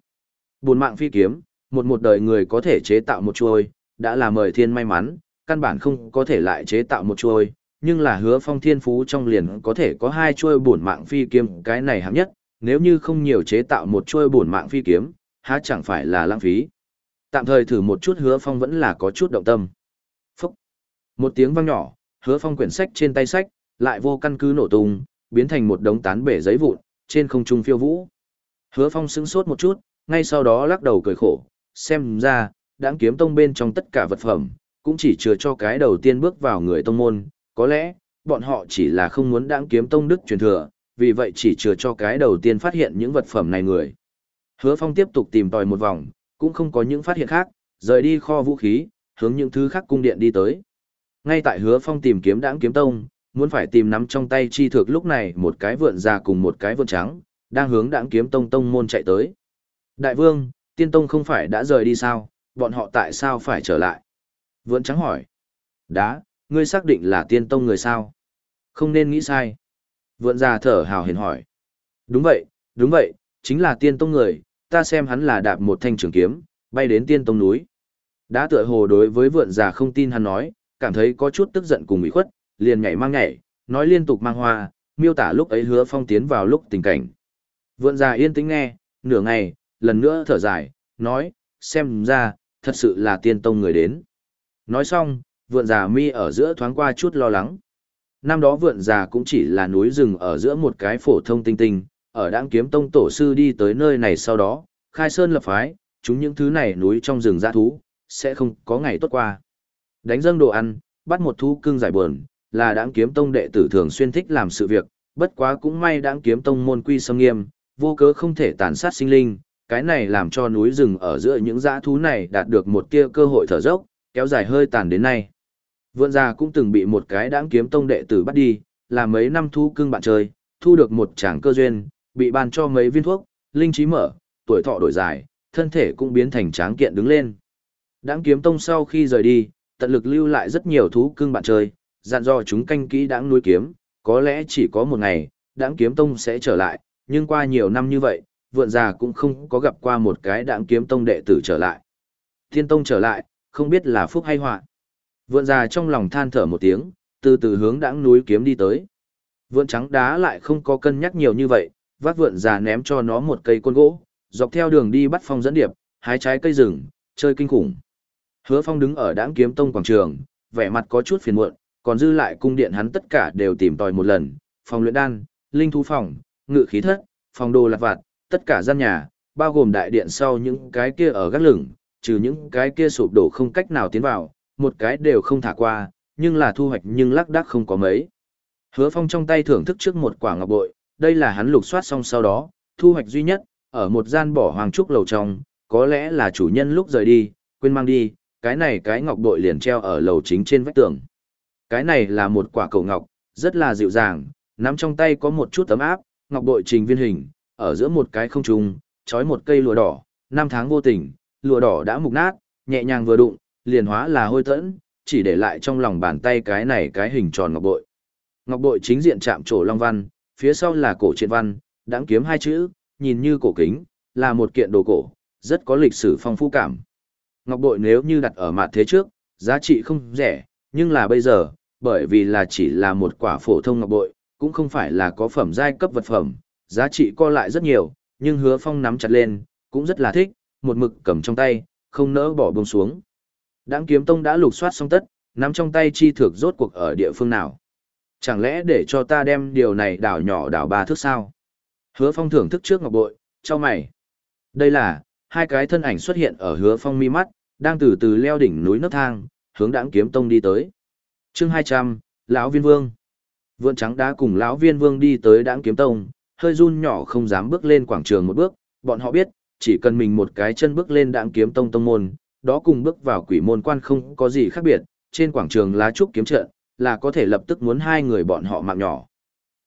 Buồn mạng phi kiếm, một một đời người có thể chế tạo một trôi, đã là mời thiên may mắn, căn bản không có thể lại chế tạo một chuôi, nhưng là hứa phong thiên phú trong liền có thể có hai chuôi bổn mạng phi kiếm cái này hạng nhất, nếu như không nhiều chế tạo một chuôi bổn mạng phi kiếm, há chẳng phải là lãng phí. Tạm thời thử một chút hứa phong vẫn là có chút động tâm. Phúc! Một tiếng vang nhỏ, hứa phong quyển sách trên tay sách, lại vô căn cứ nổ tung, biến thành một đống tán bể giấy vụn, trên không trung phiêu vũ. Hứa phong sững sốt một chút, ngay sau đó lắc đầu cười khổ, xem ra, đáng kiếm tông bên trong tất cả vật phẩm, cũng chỉ chừa cho cái đầu tiên bước vào người tông môn, có lẽ, bọn họ chỉ là không muốn đãng kiếm tông đức truyền thừa, vì vậy chỉ chừa cho cái đầu tiên phát hiện những vật phẩm này người. Hứa Phong tiếp tục tìm tòi một vòng, cũng không có những phát hiện khác, rời đi kho vũ khí, hướng những thứ khác cung điện đi tới. Ngay tại Hứa Phong tìm kiếm đãng kiếm tông, muốn phải tìm nắm trong tay chi thực lúc này một cái vượn già cùng một cái vượn trắng, đang hướng đãng kiếm tông tông môn chạy tới. Đại vương, tiên tông không phải đã rời đi sao, bọn họ tại sao phải trở lại? Vượn trắng hỏi. Đá, ngươi xác định là tiên tông người sao? Không nên nghĩ sai. Vượn già thở hào hiền hỏi. Đúng vậy, đúng vậy, chính là tiên tông người, ta xem hắn là đạp một thanh trường kiếm, bay đến tiên tông núi. Đã tựa hồ đối với vượn già không tin hắn nói, cảm thấy có chút tức giận cùng ủy khuất, liền nhảy mang nhảy, nói liên tục mang hoa, miêu tả lúc ấy hứa phong tiến vào lúc tình cảnh. Vượn già yên tĩnh nghe, nửa ngày, lần nữa thở dài, nói, xem ra, thật sự là tiên tông người đến. Nói xong, vượn già mi ở giữa thoáng qua chút lo lắng. Năm đó vượn già cũng chỉ là núi rừng ở giữa một cái phổ thông tinh tinh, ở đáng kiếm tông tổ sư đi tới nơi này sau đó, khai sơn lập phái, chúng những thứ này núi trong rừng dã thú, sẽ không có ngày tốt qua. Đánh dâng đồ ăn, bắt một thú cưng giải buồn, là đáng kiếm tông đệ tử thường xuyên thích làm sự việc, bất quá cũng may đáng kiếm tông môn quy sâm nghiêm, vô cớ không thể tàn sát sinh linh, cái này làm cho núi rừng ở giữa những dã thú này đạt được một tia cơ hội thở dốc, kéo dài hơi tàn đến nay. Vượn già cũng từng bị một cái đáng kiếm tông đệ tử bắt đi, là mấy năm thu cưng bạn chơi, thu được một tràng cơ duyên, bị ban cho mấy viên thuốc, linh trí mở, tuổi thọ đổi dài, thân thể cũng biến thành tráng kiện đứng lên. Đáng kiếm tông sau khi rời đi, tận lực lưu lại rất nhiều thú cưng bạn chơi, dặn dò chúng canh kỹ đáng nuôi kiếm, có lẽ chỉ có một ngày, đáng kiếm tông sẽ trở lại, nhưng qua nhiều năm như vậy, vượn già cũng không có gặp qua một cái đáng kiếm tông đệ tử trở lại. Thiên tông trở lại, không biết là phúc hay họa. Vượn già trong lòng than thở một tiếng, từ từ hướng đãng núi kiếm đi tới. Vượn trắng đá lại không có cân nhắc nhiều như vậy, vác vượn già ném cho nó một cây côn gỗ, dọc theo đường đi bắt phong dẫn điệp, hái trái cây rừng, chơi kinh khủng. Hứa Phong đứng ở Đãng Kiếm Tông quảng trường, vẻ mặt có chút phiền muộn, còn dư lại cung điện hắn tất cả đều tìm tòi một lần, phòng luyện đan, linh thú phòng, ngự khí thất, phòng đồ lặt vặt, tất cả gian nhà, bao gồm đại điện sau những cái kia ở gác lửng, trừ những cái kia sụp đổ không cách nào tiến vào, một cái đều không thả qua, nhưng là thu hoạch nhưng lác đác không có mấy. Hứa Phong trong tay thưởng thức trước một quả ngọc bội, đây là hắn lục soát xong sau đó, thu hoạch duy nhất, ở một gian bỏ hoàng trúc lầu trong, có lẽ là chủ nhân lúc rời đi, quên mang đi, cái này cái ngọc bội liền treo ở lầu chính trên vách tường. Cái này là một quả cầu ngọc, rất là dịu dàng, nắm trong tay có một chút tấm áp, ngọc bội trình viên hình, ở giữa một cái không trùng, trói một cây lụa đỏ, năm tháng vô tình, lụa đỏ đã mục nát, nhẹ nhàng vừa đụng, liền hóa là hôi tẫn, chỉ để lại trong lòng bàn tay cái này cái hình tròn ngọc bội. Ngọc bội chính diện chạm trổ long văn, phía sau là cổ triện văn, đáng kiếm hai chữ, nhìn như cổ kính, là một kiện đồ cổ, rất có lịch sử phong phú cảm. Ngọc bội nếu như đặt ở mặt thế trước, giá trị không rẻ, nhưng là bây giờ, bởi vì là chỉ là một quả phổ thông ngọc bội, cũng không phải là có phẩm giai cấp vật phẩm, giá trị co lại rất nhiều, nhưng hứa phong nắm chặt lên, cũng rất là thích, một mực cầm trong tay, không nỡ bỏ buông xuống. Đãng kiếm tông đã lục soát xong tất, nắm trong tay chi thực rốt cuộc ở địa phương nào. Chẳng lẽ để cho ta đem điều này đảo nhỏ đảo ba thước sao? Hứa phong thưởng thức trước ngọc bội, cho mày. Đây là, hai cái thân ảnh xuất hiện ở hứa phong mi mắt, đang từ từ leo đỉnh núi nấc thang, hướng đãng kiếm tông đi tới. chương hai trăm lão viên vương. Vượn trắng đã cùng lão viên vương đi tới đãng kiếm tông, hơi run nhỏ không dám bước lên quảng trường một bước, bọn họ biết, chỉ cần mình một cái chân bước lên đãng kiếm tông tông môn, đó cùng bước vào quỷ môn quan không có gì khác biệt, trên quảng trường lá trúc kiếm trận, là có thể lập tức muốn hai người bọn họ mạng nhỏ.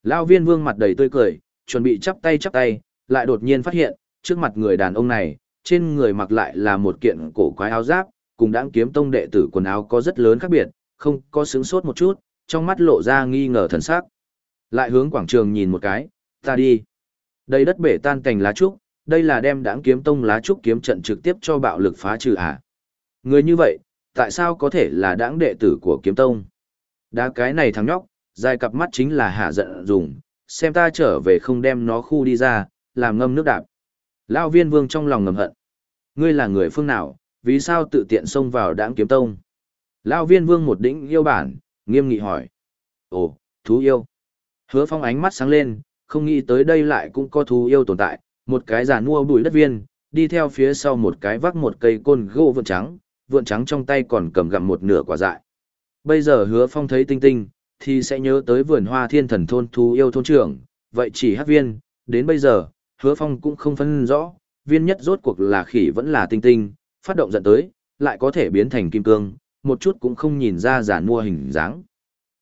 Lão viên vương mặt đầy tươi cười, chuẩn bị chắp tay chắp tay, lại đột nhiên phát hiện, trước mặt người đàn ông này, trên người mặc lại là một kiện cổ quái áo giáp, cùng đãng kiếm tông đệ tử quần áo có rất lớn khác biệt, không có sướng sốt một chút, trong mắt lộ ra nghi ngờ thần sắc. Lại hướng quảng trường nhìn một cái, ta đi. Đây đất bể tan cành lá trúc, đây là đem đãng kiếm tông lá trúc kiếm trận trực tiếp cho bạo lực phá trừ à. Người như vậy, tại sao có thể là đãng đệ tử của kiếm tông? Đá cái này thằng nhóc, dài cặp mắt chính là hạ giận dùng, xem ta trở về không đem nó khu đi ra, làm ngâm nước đạp. Lão viên vương trong lòng ngầm hận. Ngươi là người phương nào, vì sao tự tiện xông vào đãng kiếm tông? Lão viên vương một đỉnh yêu bản, nghiêm nghị hỏi. Ồ, thú yêu. Hứa phong ánh mắt sáng lên, không nghĩ tới đây lại cũng có thú yêu tồn tại, một cái giả mua bụi đất viên, đi theo phía sau một cái vác một cây côn gỗ vượn trắng, vượn trắng trong tay còn cầm gặm một nửa quả dại. Bây giờ hứa phong thấy tinh tinh, thì sẽ nhớ tới vườn hoa thiên thần thôn thú yêu thôn trưởng, vậy chỉ hát viên, đến bây giờ, hứa phong cũng không phân rõ, viên nhất rốt cuộc là khỉ vẫn là tinh tinh, phát động dẫn tới, lại có thể biến thành kim cương, một chút cũng không nhìn ra giả mua hình dáng.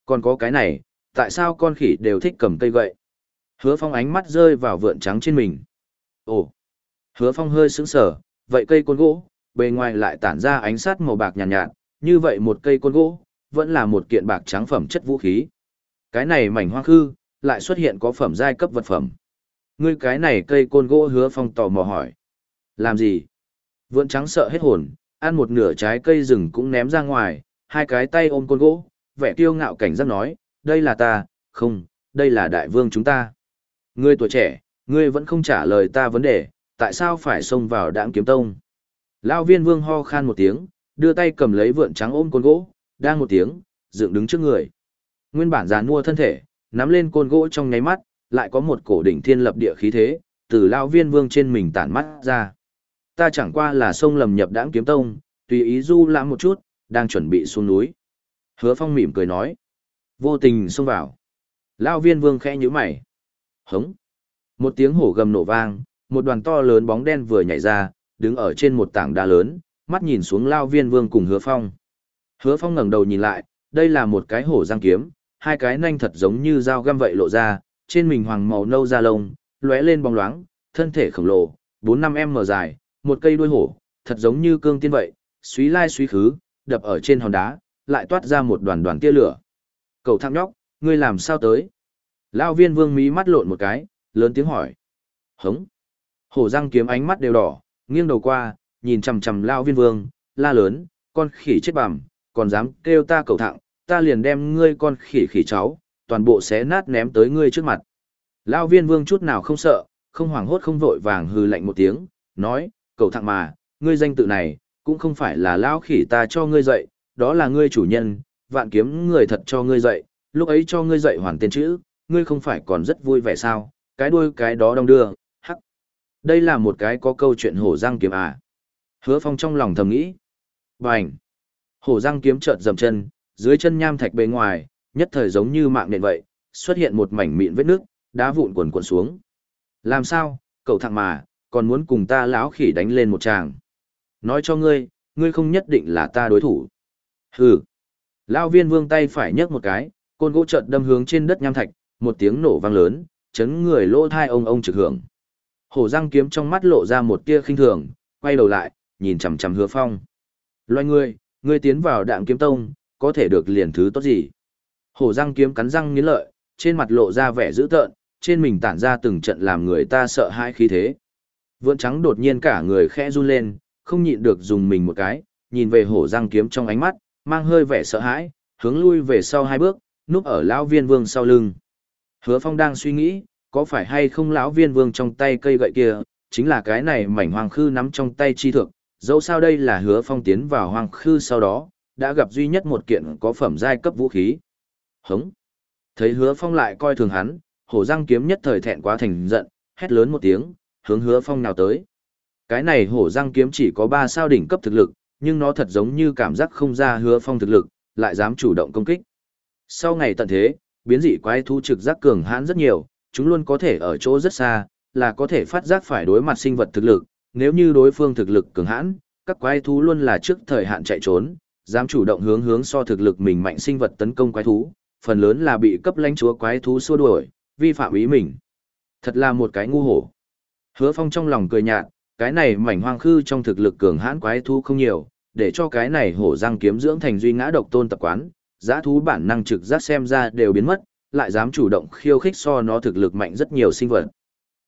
Còn có cái này, tại sao con khỉ đều thích cầm cây gậy? Hứa phong ánh mắt rơi vào vượn trắng trên mình. Ồ! Hứa phong hơi sững sờ, vậy cây côn gỗ, bề ngoài lại tản ra ánh sát màu bạc nhàn nhạt, nhạt, như vậy một cây côn gỗ, vẫn là một kiện bạc trắng phẩm chất vũ khí. Cái này mảnh hoa khư, lại xuất hiện có phẩm giai cấp vật phẩm. Ngươi cái này cây côn gỗ hứa phong tò mò hỏi. Làm gì? Vượn trắng sợ hết hồn, ăn một nửa trái cây rừng cũng ném ra ngoài, hai cái tay ôm côn gỗ, vẻ kiêu ngạo cảnh giác nói, đây là ta, không, đây là đại vương chúng ta. Ngươi tuổi trẻ, ngươi vẫn không trả lời ta vấn đề, tại sao phải xông vào đãng kiếm tông? Lão viên vương ho khan một tiếng, đưa tay cầm lấy vượn trắng ôm côn gỗ, đang một tiếng, dựng đứng trước người. Nguyên bản giàn mua thân thể, nắm lên côn gỗ trong nháy mắt, lại có một cổ đỉnh thiên lập địa khí thế, từ lão viên vương trên mình tản mắt ra. Ta chẳng qua là sông lầm nhập đãng kiếm tông, tùy ý du lãm một chút, đang chuẩn bị xuống núi. Hứa phong mỉm cười nói. Vô tình xông vào. Lão viên vương khẽ nhíu mày. Hống. Một tiếng hổ gầm nổ vang, một đoàn to lớn bóng đen vừa nhảy ra, đứng ở trên một tảng đá lớn, mắt nhìn xuống Lão viên vương cùng hứa phong. Hứa phong ngẩng đầu nhìn lại, đây là một cái hổ giang kiếm, hai cái nanh thật giống như dao găm vậy lộ ra, trên mình hoàng màu nâu da lông, lóe lên bóng loáng, thân thể khổng lồ, 4-5 m dài, một cây đuôi hổ, thật giống như cương tiên vậy, suý lai suý khứ, đập ở trên hòn đá, lại toát ra một đoàn đoàn tia lửa. Cầu thang nhóc, ngươi làm sao tới? Lão viên vương mí mắt lộn một cái, lớn tiếng hỏi. Hống. Hổ răng kiếm ánh mắt đều đỏ, nghiêng đầu qua, nhìn chằm chằm lao viên vương, la lớn, con khỉ chết bằm, còn dám kêu ta cầu thẳng, ta liền đem ngươi con khỉ khỉ cháu, toàn bộ xé nát ném tới ngươi trước mặt. lao viên vương chút nào không sợ, không hoảng hốt không vội vàng hừ lạnh một tiếng, nói, cầu thẳng mà, ngươi danh tự này, cũng không phải là lao khỉ ta cho ngươi dạy, đó là ngươi chủ nhân, vạn kiếm người thật cho ngươi dạy, lúc ấy cho ngươi dạy hoàn tên chữ, ngươi không phải còn rất vui vẻ sao, cái đuôi cái đó đong đưa, hắc. Đây là một cái có câu chuyện hổ răng kiếm à. Hứa phong trong lòng thầm nghĩ. Bành. Hổ răng kiếm chợt dầm chân, dưới chân nham thạch bề ngoài, nhất thời giống như mạng nện vậy, xuất hiện một mảnh mịn vết nước, đá vụn quần quần xuống. Làm sao, cậu thằng mà, còn muốn cùng ta lão khỉ đánh lên một tràng. Nói cho ngươi, ngươi không nhất định là ta đối thủ. Hừ. Lão viên vương tay phải nhấc một cái, côn gỗ chợt đâm hướng trên đất nham thạch, một tiếng nổ vang lớn, chấn người lỗ thai ông ông trực hưởng. Hổ răng kiếm trong mắt lộ ra một tia khinh thường, quay đầu lại, nhìn chằm chằm hứa phong. Loài ngươi, ngươi tiến vào đạm kiếm tông, có thể được liền thứ tốt gì? Hổ răng kiếm cắn răng nghiến lợi, trên mặt lộ ra vẻ dữ tợn, trên mình tản ra từng trận làm người ta sợ hãi khí thế. Vượn trắng đột nhiên cả người khẽ run lên, không nhịn được dùng mình một cái, nhìn về hổ răng kiếm trong ánh mắt, mang hơi vẻ sợ hãi, hướng lui về sau hai bước, núp ở lão viên vương sau lưng. Hứa Phong đang suy nghĩ, có phải hay không lão viên vương trong tay cây gậy kia, chính là cái này mảnh hoàng khư nắm trong tay chi thực, dẫu sao đây là hứa phong tiến vào hoàng khư sau đó, đã gặp duy nhất một kiện có phẩm giai cấp vũ khí. Hống! Thấy hứa phong lại coi thường hắn, hổ răng kiếm nhất thời thẹn quá thành giận, hét lớn một tiếng, hướng hứa phong nào tới. Cái này hổ răng kiếm chỉ có 3 sao đỉnh cấp thực lực, nhưng nó thật giống như cảm giác không ra hứa phong thực lực, lại dám chủ động công kích. Sau ngày tận thế, biến dị quái thú trực giác cường hãn rất nhiều, chúng luôn có thể ở chỗ rất xa, là có thể phát giác phải đối mặt sinh vật thực lực, nếu như đối phương thực lực cường hãn, các quái thú luôn là trước thời hạn chạy trốn, dám chủ động hướng hướng so thực lực mình mạnh sinh vật tấn công quái thú, phần lớn là bị cấp lãnh chúa quái thú xua đuổi, vi phạm ý mình. Thật là một cái ngu hổ. Hứa Phong trong lòng cười nhạt, cái này mảnh hoang khư trong thực lực cường hãn quái thú không nhiều, để cho cái này hổ răng kiếm dưỡng thành duy ngã độc tôn tập quán, giã thú bản năng trực giác xem ra đều biến mất, lại dám chủ động khiêu khích so nó thực lực mạnh rất nhiều sinh vật.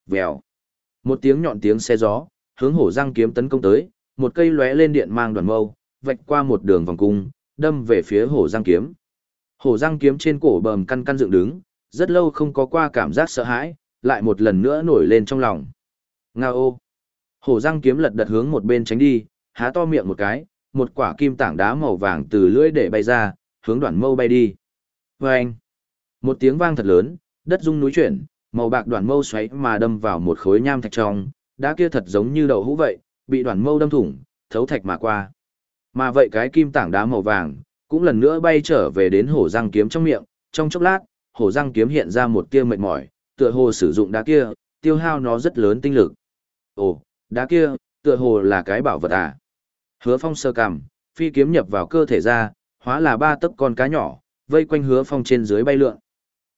Vèo. Một tiếng nhọn tiếng xe gió, hướng hổ răng kiếm tấn công tới, một cây lóe lên điện mang đoàn mâu, vạch qua một đường vòng cung, đâm về phía hổ răng kiếm. Hổ răng kiếm trên cổ bầm căn căn dựng đứng, rất lâu không có qua cảm giác sợ hãi, lại một lần nữa nổi lên trong lòng. Ngao ô. Hổ răng kiếm lật đật hướng một bên tránh đi, há to miệng một cái, một quả kim tảng đá màu vàng từ lưỡi để bay ra, hướng đoạn mâu bay đi. Và anh, một tiếng vang thật lớn, đất rung núi chuyển, màu bạc đoạn mâu xoáy mà đâm vào một khối nham thạch trong, đã kia thật giống như đậu hũ vậy, bị đoạn mâu đâm thủng, thấu thạch mà qua. Mà vậy cái kim tảng đá màu vàng, cũng lần nữa bay trở về đến hổ răng kiếm trong miệng, trong chốc lát, hổ răng kiếm hiện ra một tia mệt mỏi, tựa hồ sử dụng đá kia, tiêu hao nó rất lớn tinh lực. Ồ, đá kia, tựa hồ là cái bảo vật à? Hứa Phong sơ cằm, phi kiếm nhập vào cơ thể ra, hóa là ba tấc con cá nhỏ, vây quanh Hứa Phong trên dưới bay lượn.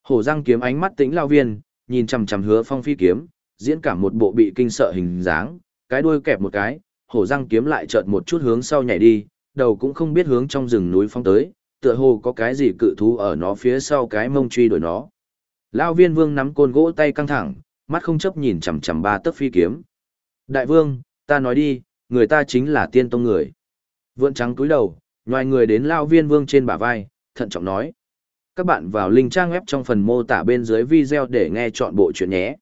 Hổ răng kiếm ánh mắt tĩnh lao viên, nhìn chằm chằm Hứa Phong phi kiếm, diễn cảm một bộ bị kinh sợ hình dáng, cái đuôi kẹp một cái, hổ răng kiếm lại chợt một chút hướng sau nhảy đi, đầu cũng không biết hướng trong rừng núi phong tới, tựa hồ có cái gì cự thú ở nó phía sau cái mông truy đuổi nó. Lão Viên Vương nắm côn gỗ tay căng thẳng, mắt không chấp nhìn chằm chằm ba tấc phi kiếm. Đại vương, Ta nói đi, người ta chính là tiên tông người. Vượn trắng túi đầu, ngoài người đến lao viên vương trên bả vai, thận trọng nói. Các bạn vào link trang web trong phần mô tả bên dưới video để nghe chọn bộ chuyện nhé.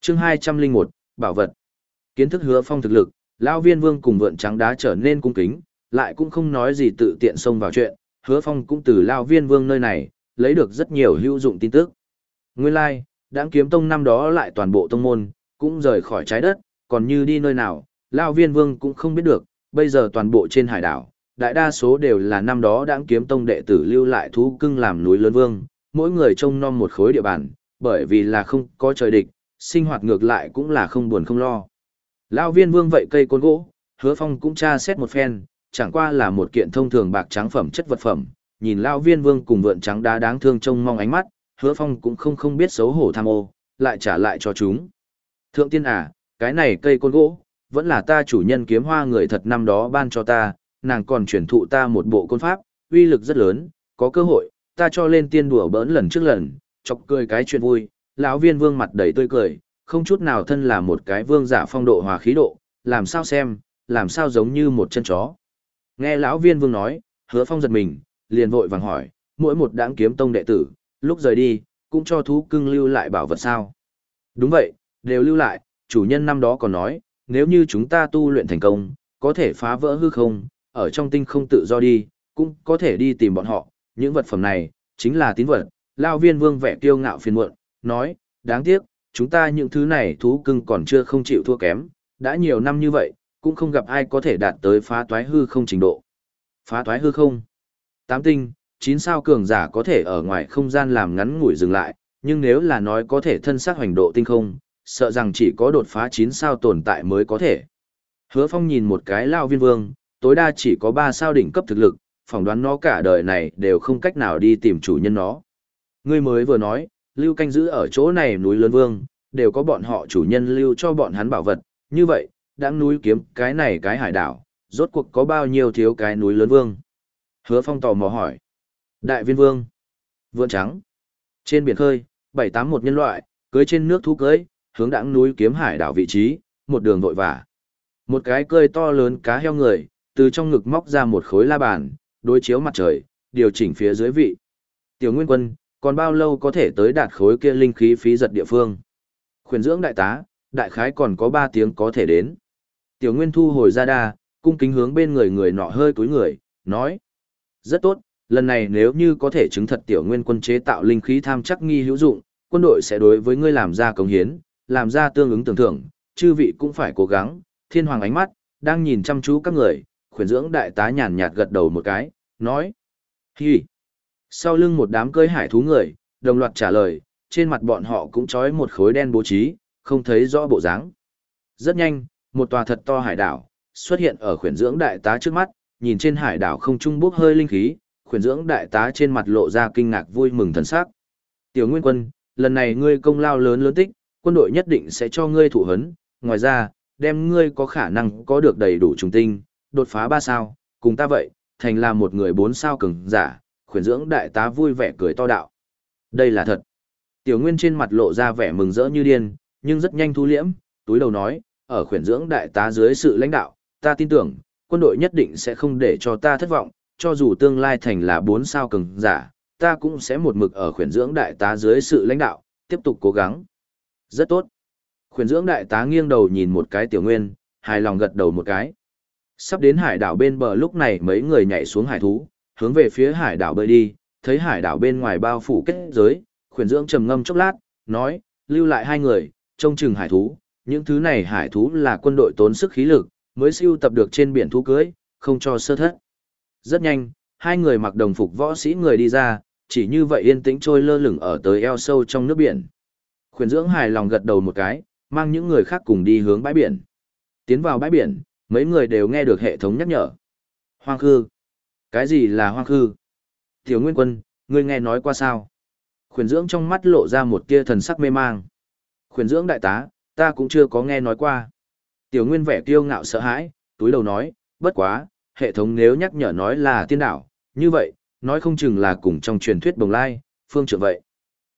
Chương 201, Bảo vật. Kiến thức hứa phong thực lực, lao viên vương cùng vượn trắng đá trở nên cung kính, lại cũng không nói gì tự tiện xông vào chuyện, hứa phong cũng từ lao viên vương nơi này, lấy được rất nhiều hữu dụng tin tức. Nguyên lai, like, đáng kiếm tông năm đó lại toàn bộ tông môn, cũng rời khỏi trái đất, còn như đi nơi nào, lao viên vương cũng không biết được, bây giờ toàn bộ trên hải đảo, đại đa số đều là năm đó đãng kiếm tông đệ tử lưu lại thú cưng làm núi lớn vương, mỗi người trông nom một khối địa bàn, bởi vì là không có trời địch, sinh hoạt ngược lại cũng là không buồn không lo. Lao viên vương vậy cây côn gỗ, hứa phong cũng tra xét một phen, chẳng qua là một kiện thông thường bạc trắng phẩm chất vật phẩm, nhìn Lao viên vương cùng vượn trắng đá đáng thương trông mong ánh mắt, hứa phong cũng không không biết xấu hổ tham ô, lại trả lại cho chúng. Thượng tiên à, cái này cây côn gỗ, vẫn là ta chủ nhân kiếm hoa người thật năm đó ban cho ta, nàng còn chuyển thụ ta một bộ côn pháp, uy lực rất lớn, có cơ hội, ta cho lên tiên đùa bỡn lần trước lần, chọc cười cái chuyện vui, lão viên vương mặt đầy tươi cười, không chút nào thân là một cái vương giả phong độ hòa khí độ, làm sao xem, làm sao giống như một chân chó. Nghe lão viên vương nói, hứa phong giật mình, liền vội vàng hỏi, mỗi một đáng kiếm tông đệ tử, lúc rời đi, cũng cho thú cưng lưu lại bảo vật sao. Đúng vậy, đều lưu lại, chủ nhân năm đó còn nói, nếu như chúng ta tu luyện thành công, có thể phá vỡ hư không, ở trong tinh không tự do đi, cũng có thể đi tìm bọn họ, những vật phẩm này, chính là tín vật. Lao viên vương vẻ kiêu ngạo phiền muộn, nói, đáng tiếc, chúng ta những thứ này thú cưng còn chưa không chịu thua kém, đã nhiều năm như vậy, cũng không gặp ai có thể đạt tới phá toái hư không trình độ. Phá toái hư không. Tám tinh, chín sao cường giả có thể ở ngoài không gian làm ngắn ngủi dừng lại, nhưng nếu là nói có thể thân xác hoành độ tinh không, sợ rằng chỉ có đột phá chín sao tồn tại mới có thể. Hứa Phong nhìn một cái lao viên vương, tối đa chỉ có 3 sao đỉnh cấp thực lực, phỏng đoán nó cả đời này đều không cách nào đi tìm chủ nhân nó. Ngươi mới vừa nói, lưu canh giữ ở chỗ này núi lớn vương, đều có bọn họ chủ nhân lưu cho bọn hắn bảo vật, như vậy, đáng núi kiếm cái này cái hải đảo, rốt cuộc có bao nhiêu thiếu cái núi lớn vương. Hứa Phong tò mò hỏi. Đại viên vương. Vượn trắng. Trên biển khơi, 781 nhân loại, cưới trên nước thú cưới, hướng đãng núi kiếm hải đảo vị trí, một đường vội vã. Một cái cơi to lớn cá heo người, từ trong ngực móc ra một khối la bàn, đối chiếu mặt trời, điều chỉnh phía dưới vị. Tiểu Nguyên Quân, còn bao lâu có thể tới đạt khối kia linh khí phí giật địa phương? Khuyển dưỡng đại tá, đại khái còn có 3 tiếng có thể đến. Tiểu Nguyên thu hồi ra đa, cung kính hướng bên người người nọ hơi cúi người, nói. Rất tốt, lần này nếu như có thể chứng thật Tiểu Nguyên quân chế tạo linh khí tham chắc nghi hữu dụng, quân đội sẽ đối với ngươi làm ra công hiến, làm ra tương ứng tưởng thưởng, chư vị cũng phải cố gắng, thiên hoàng ánh mắt, đang nhìn chăm chú các người, khuyển dưỡng đại tá nhàn nhạt gật đầu một cái, nói. Hi! Sau lưng một đám cơi hải thú người, đồng loạt trả lời, trên mặt bọn họ cũng trói một khối đen bố trí, không thấy rõ bộ dáng. Rất nhanh, một tòa thật to hải đảo, xuất hiện ở khuyển dưỡng đại tá trước mắt, nhìn trên hải đảo không trung bốc hơi linh khí, khuyển dưỡng đại tá trên mặt lộ ra kinh ngạc vui mừng thần sắc. Tiểu Nguyên Quân, lần này ngươi công lao lớn lớn tích, quân đội nhất định sẽ cho ngươi thụ hấn, ngoài ra, đem ngươi có khả năng có được đầy đủ trùng tinh, đột phá ba sao, cùng ta vậy, thành là một người bốn sao cường giả, khuyển dưỡng đại tá vui vẻ cười to đạo. Đây là thật. Tiểu Nguyên trên mặt lộ ra vẻ mừng rỡ như điên, nhưng rất nhanh thu liễm, túi đầu nói, ở khuyển dưỡng đại tá dưới sự lãnh đạo, ta tin tưởng, quân đội nhất định sẽ không để cho ta thất vọng, cho dù tương lai thành là bốn sao cường giả, ta cũng sẽ một mực ở khuyển dưỡng đại tá dưới sự lãnh đạo, tiếp tục cố gắng. Rất tốt. Khuyển dưỡng đại tá nghiêng đầu nhìn một cái tiểu nguyên, hài lòng gật đầu một cái. Sắp đến hải đảo bên bờ lúc này mấy người nhảy xuống hải thú, hướng về phía hải đảo bơi đi, thấy hải đảo bên ngoài bao phủ kết giới, khuyển dưỡng trầm ngâm chốc lát, nói, lưu lại hai người, trông chừng hải thú, những thứ này hải thú là quân đội tốn sức khí lực, mới siêu tập được trên biển thú cưới, không cho sơ thất. Rất nhanh, hai người mặc đồng phục võ sĩ người đi ra, chỉ như vậy yên tĩnh trôi lơ lửng ở tới eo sâu trong nước biển. Khuyển dưỡng hài lòng gật đầu một cái, mang những người khác cùng đi hướng bãi biển. Tiến vào bãi biển, mấy người đều nghe được hệ thống nhắc nhở. Hoang khư. Cái gì là hoang khư? Tiểu Nguyên Quân, ngươi nghe nói qua sao? Khuyển dưỡng trong mắt lộ ra một tia thần sắc mê mang. Khuyển dưỡng đại tá, ta cũng chưa có nghe nói qua. Tiểu Nguyên vẻ kiêu ngạo sợ hãi, túi đầu nói, bất quá, hệ thống nếu nhắc nhở nói là tiên đảo, như vậy, nói không chừng là cùng trong truyền thuyết bồng lai, phương trưởng vậy.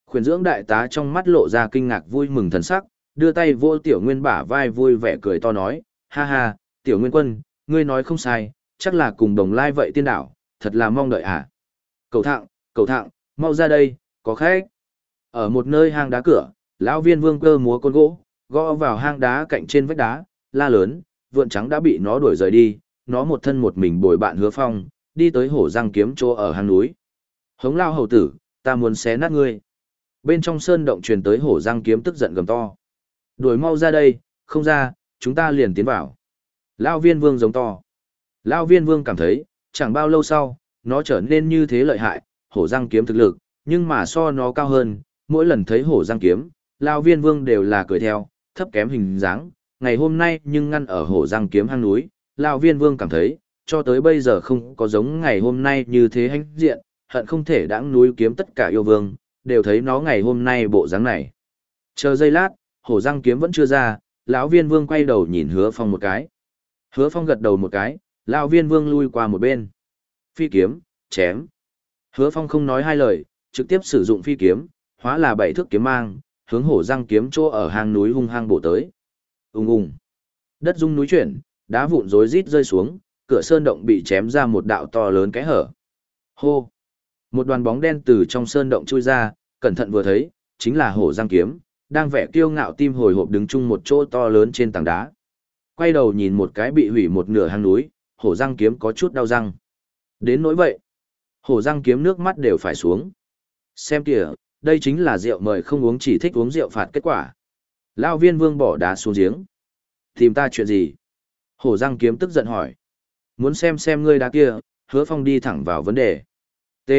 Khuyển dưỡng đại tá trong mắt lộ ra kinh ngạc vui mừng thần sắc, đưa tay vô tiểu nguyên bả vai vui vẻ cười to nói, ha ha, tiểu nguyên quân, ngươi nói không sai, chắc là cùng đồng lai vậy tiên đảo, thật là mong đợi à. Cầu thạng, cầu thạng, mau ra đây, có khách. Ở một nơi hang đá cửa, lão viên vương cơ múa con gỗ, gõ vào hang đá cạnh trên vách đá, la lớn, vượn trắng đã bị nó đuổi rời đi, nó một thân một mình bồi bạn hứa phong, đi tới hổ răng kiếm chỗ ở hang núi. Hống lao hầu tử, ta muốn xé nát ngươi. Bên trong sơn động truyền tới hổ răng kiếm tức giận gầm to. Đuổi mau ra đây, không ra, chúng ta liền tiến vào. Lao viên vương giống to. Lao viên vương cảm thấy, chẳng bao lâu sau, nó trở nên như thế lợi hại, hổ răng kiếm thực lực, nhưng mà so nó cao hơn, mỗi lần thấy hổ răng kiếm, Lao viên vương đều là cười theo, thấp kém hình dáng. Ngày hôm nay nhưng ngăn ở hổ răng kiếm hang núi, Lao viên vương cảm thấy, cho tới bây giờ không có giống ngày hôm nay như thế hãnh diện, hận không thể đãng núi kiếm tất cả yêu vương, đều thấy nó ngày hôm nay bộ dáng này. Chờ giây lát, hổ răng kiếm vẫn chưa ra, lão viên vương quay đầu nhìn hứa phong một cái. Hứa phong gật đầu một cái, lão viên vương lui qua một bên. Phi kiếm, chém. Hứa phong không nói hai lời, trực tiếp sử dụng phi kiếm, hóa là bảy thước kiếm mang, hướng hổ răng kiếm chỗ ở hang núi hung hăng bổ tới. Ùng ùng. Đất rung núi chuyển, đá vụn rối rít rơi xuống, cửa sơn động bị chém ra một đạo to lớn cái hở. Hô. Một đoàn bóng đen từ trong sơn động chui ra, cẩn thận vừa thấy, chính là hổ răng kiếm, đang vẻ kiêu ngạo tim hồi hộp đứng chung một chỗ to lớn trên tảng đá. Quay đầu nhìn một cái bị hủy một nửa hang núi, hổ răng kiếm có chút đau răng. Đến nỗi vậy, hổ răng kiếm nước mắt đều phải xuống. Xem kìa, đây chính là rượu mời không uống chỉ thích uống rượu phạt kết quả. Lao viên vương bỏ đá xuống giếng. Tìm ta chuyện gì? Hổ răng kiếm tức giận hỏi. Muốn xem xem ngươi đá kia, hứa phong đi thẳng vào vấn đề. T.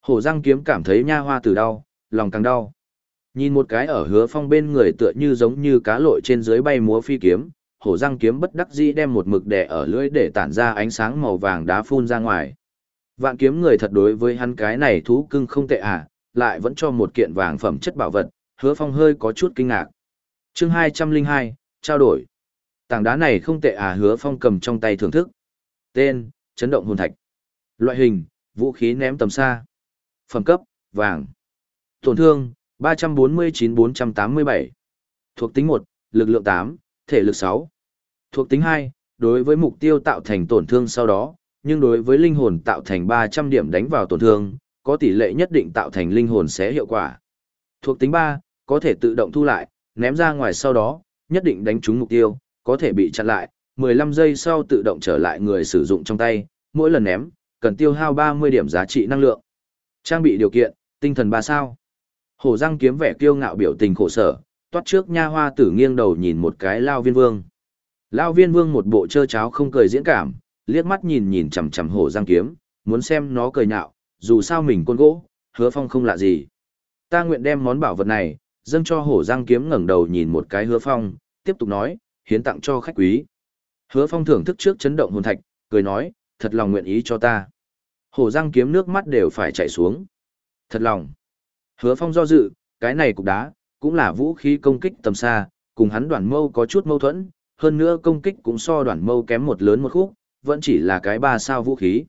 Hổ răng kiếm cảm thấy nha hoa từ đau, lòng càng đau. Nhìn một cái ở hứa phong bên người tựa như giống như cá lội trên dưới bay múa phi kiếm, hổ răng kiếm bất đắc dĩ đem một mực đè ở lưỡi để tản ra ánh sáng màu vàng đá phun ra ngoài. Vạn kiếm người thật đối với hắn cái này thú cưng không tệ à, lại vẫn cho một kiện vàng phẩm chất bảo vật, hứa phong hơi có chút kinh ngạc. chương hai trăm linh hai trao đổi. Tảng đá này không tệ à hứa phong cầm trong tay thưởng thức. Tên, chấn động hồn thạch. Loại hình, vũ khí ném tầm xa. Phẩm cấp, vàng. Tổn thương, 349-487. Thuộc tính 1, lực lượng 8, thể lực 6. Thuộc tính 2, đối với mục tiêu tạo thành tổn thương sau đó, nhưng đối với linh hồn tạo thành 300 điểm đánh vào tổn thương, có tỷ lệ nhất định tạo thành linh hồn sẽ hiệu quả. Thuộc tính 3, có thể tự động thu lại, ném ra ngoài sau đó, nhất định đánh trúng mục tiêu, có thể bị chặn lại, 15 giây sau tự động trở lại người sử dụng trong tay, mỗi lần ném, cần tiêu hao 30 điểm giá trị năng lượng. Trang bị điều kiện, tinh thần 3 sao. Hổ răng kiếm vẻ kiêu ngạo biểu tình khổ sở, toát trước nha hoa tử nghiêng đầu nhìn một cái lao viên vương. Lao viên vương một bộ trơ cháo không cười diễn cảm, liếc mắt nhìn nhìn chằm chằm hổ Giang kiếm, muốn xem nó cười nhạo, dù sao mình côn gỗ, hứa phong không lạ gì. Ta nguyện đem món bảo vật này, dâng cho hổ Giang kiếm ngẩng đầu nhìn một cái hứa phong, tiếp tục nói, hiến tặng cho khách quý. Hứa phong thưởng thức trước chấn động hồn thạch, cười nói, thật lòng nguyện ý cho ta. Hổ Giang kiếm nước mắt đều phải chảy xuống. Thật lòng. Hứa Phong do dự, cái này cục đá, cũng là vũ khí công kích tầm xa, cùng hắn đoạn mâu có chút mâu thuẫn, hơn nữa công kích cũng so đoạn mâu kém một lớn một khúc, vẫn chỉ là cái ba sao vũ khí.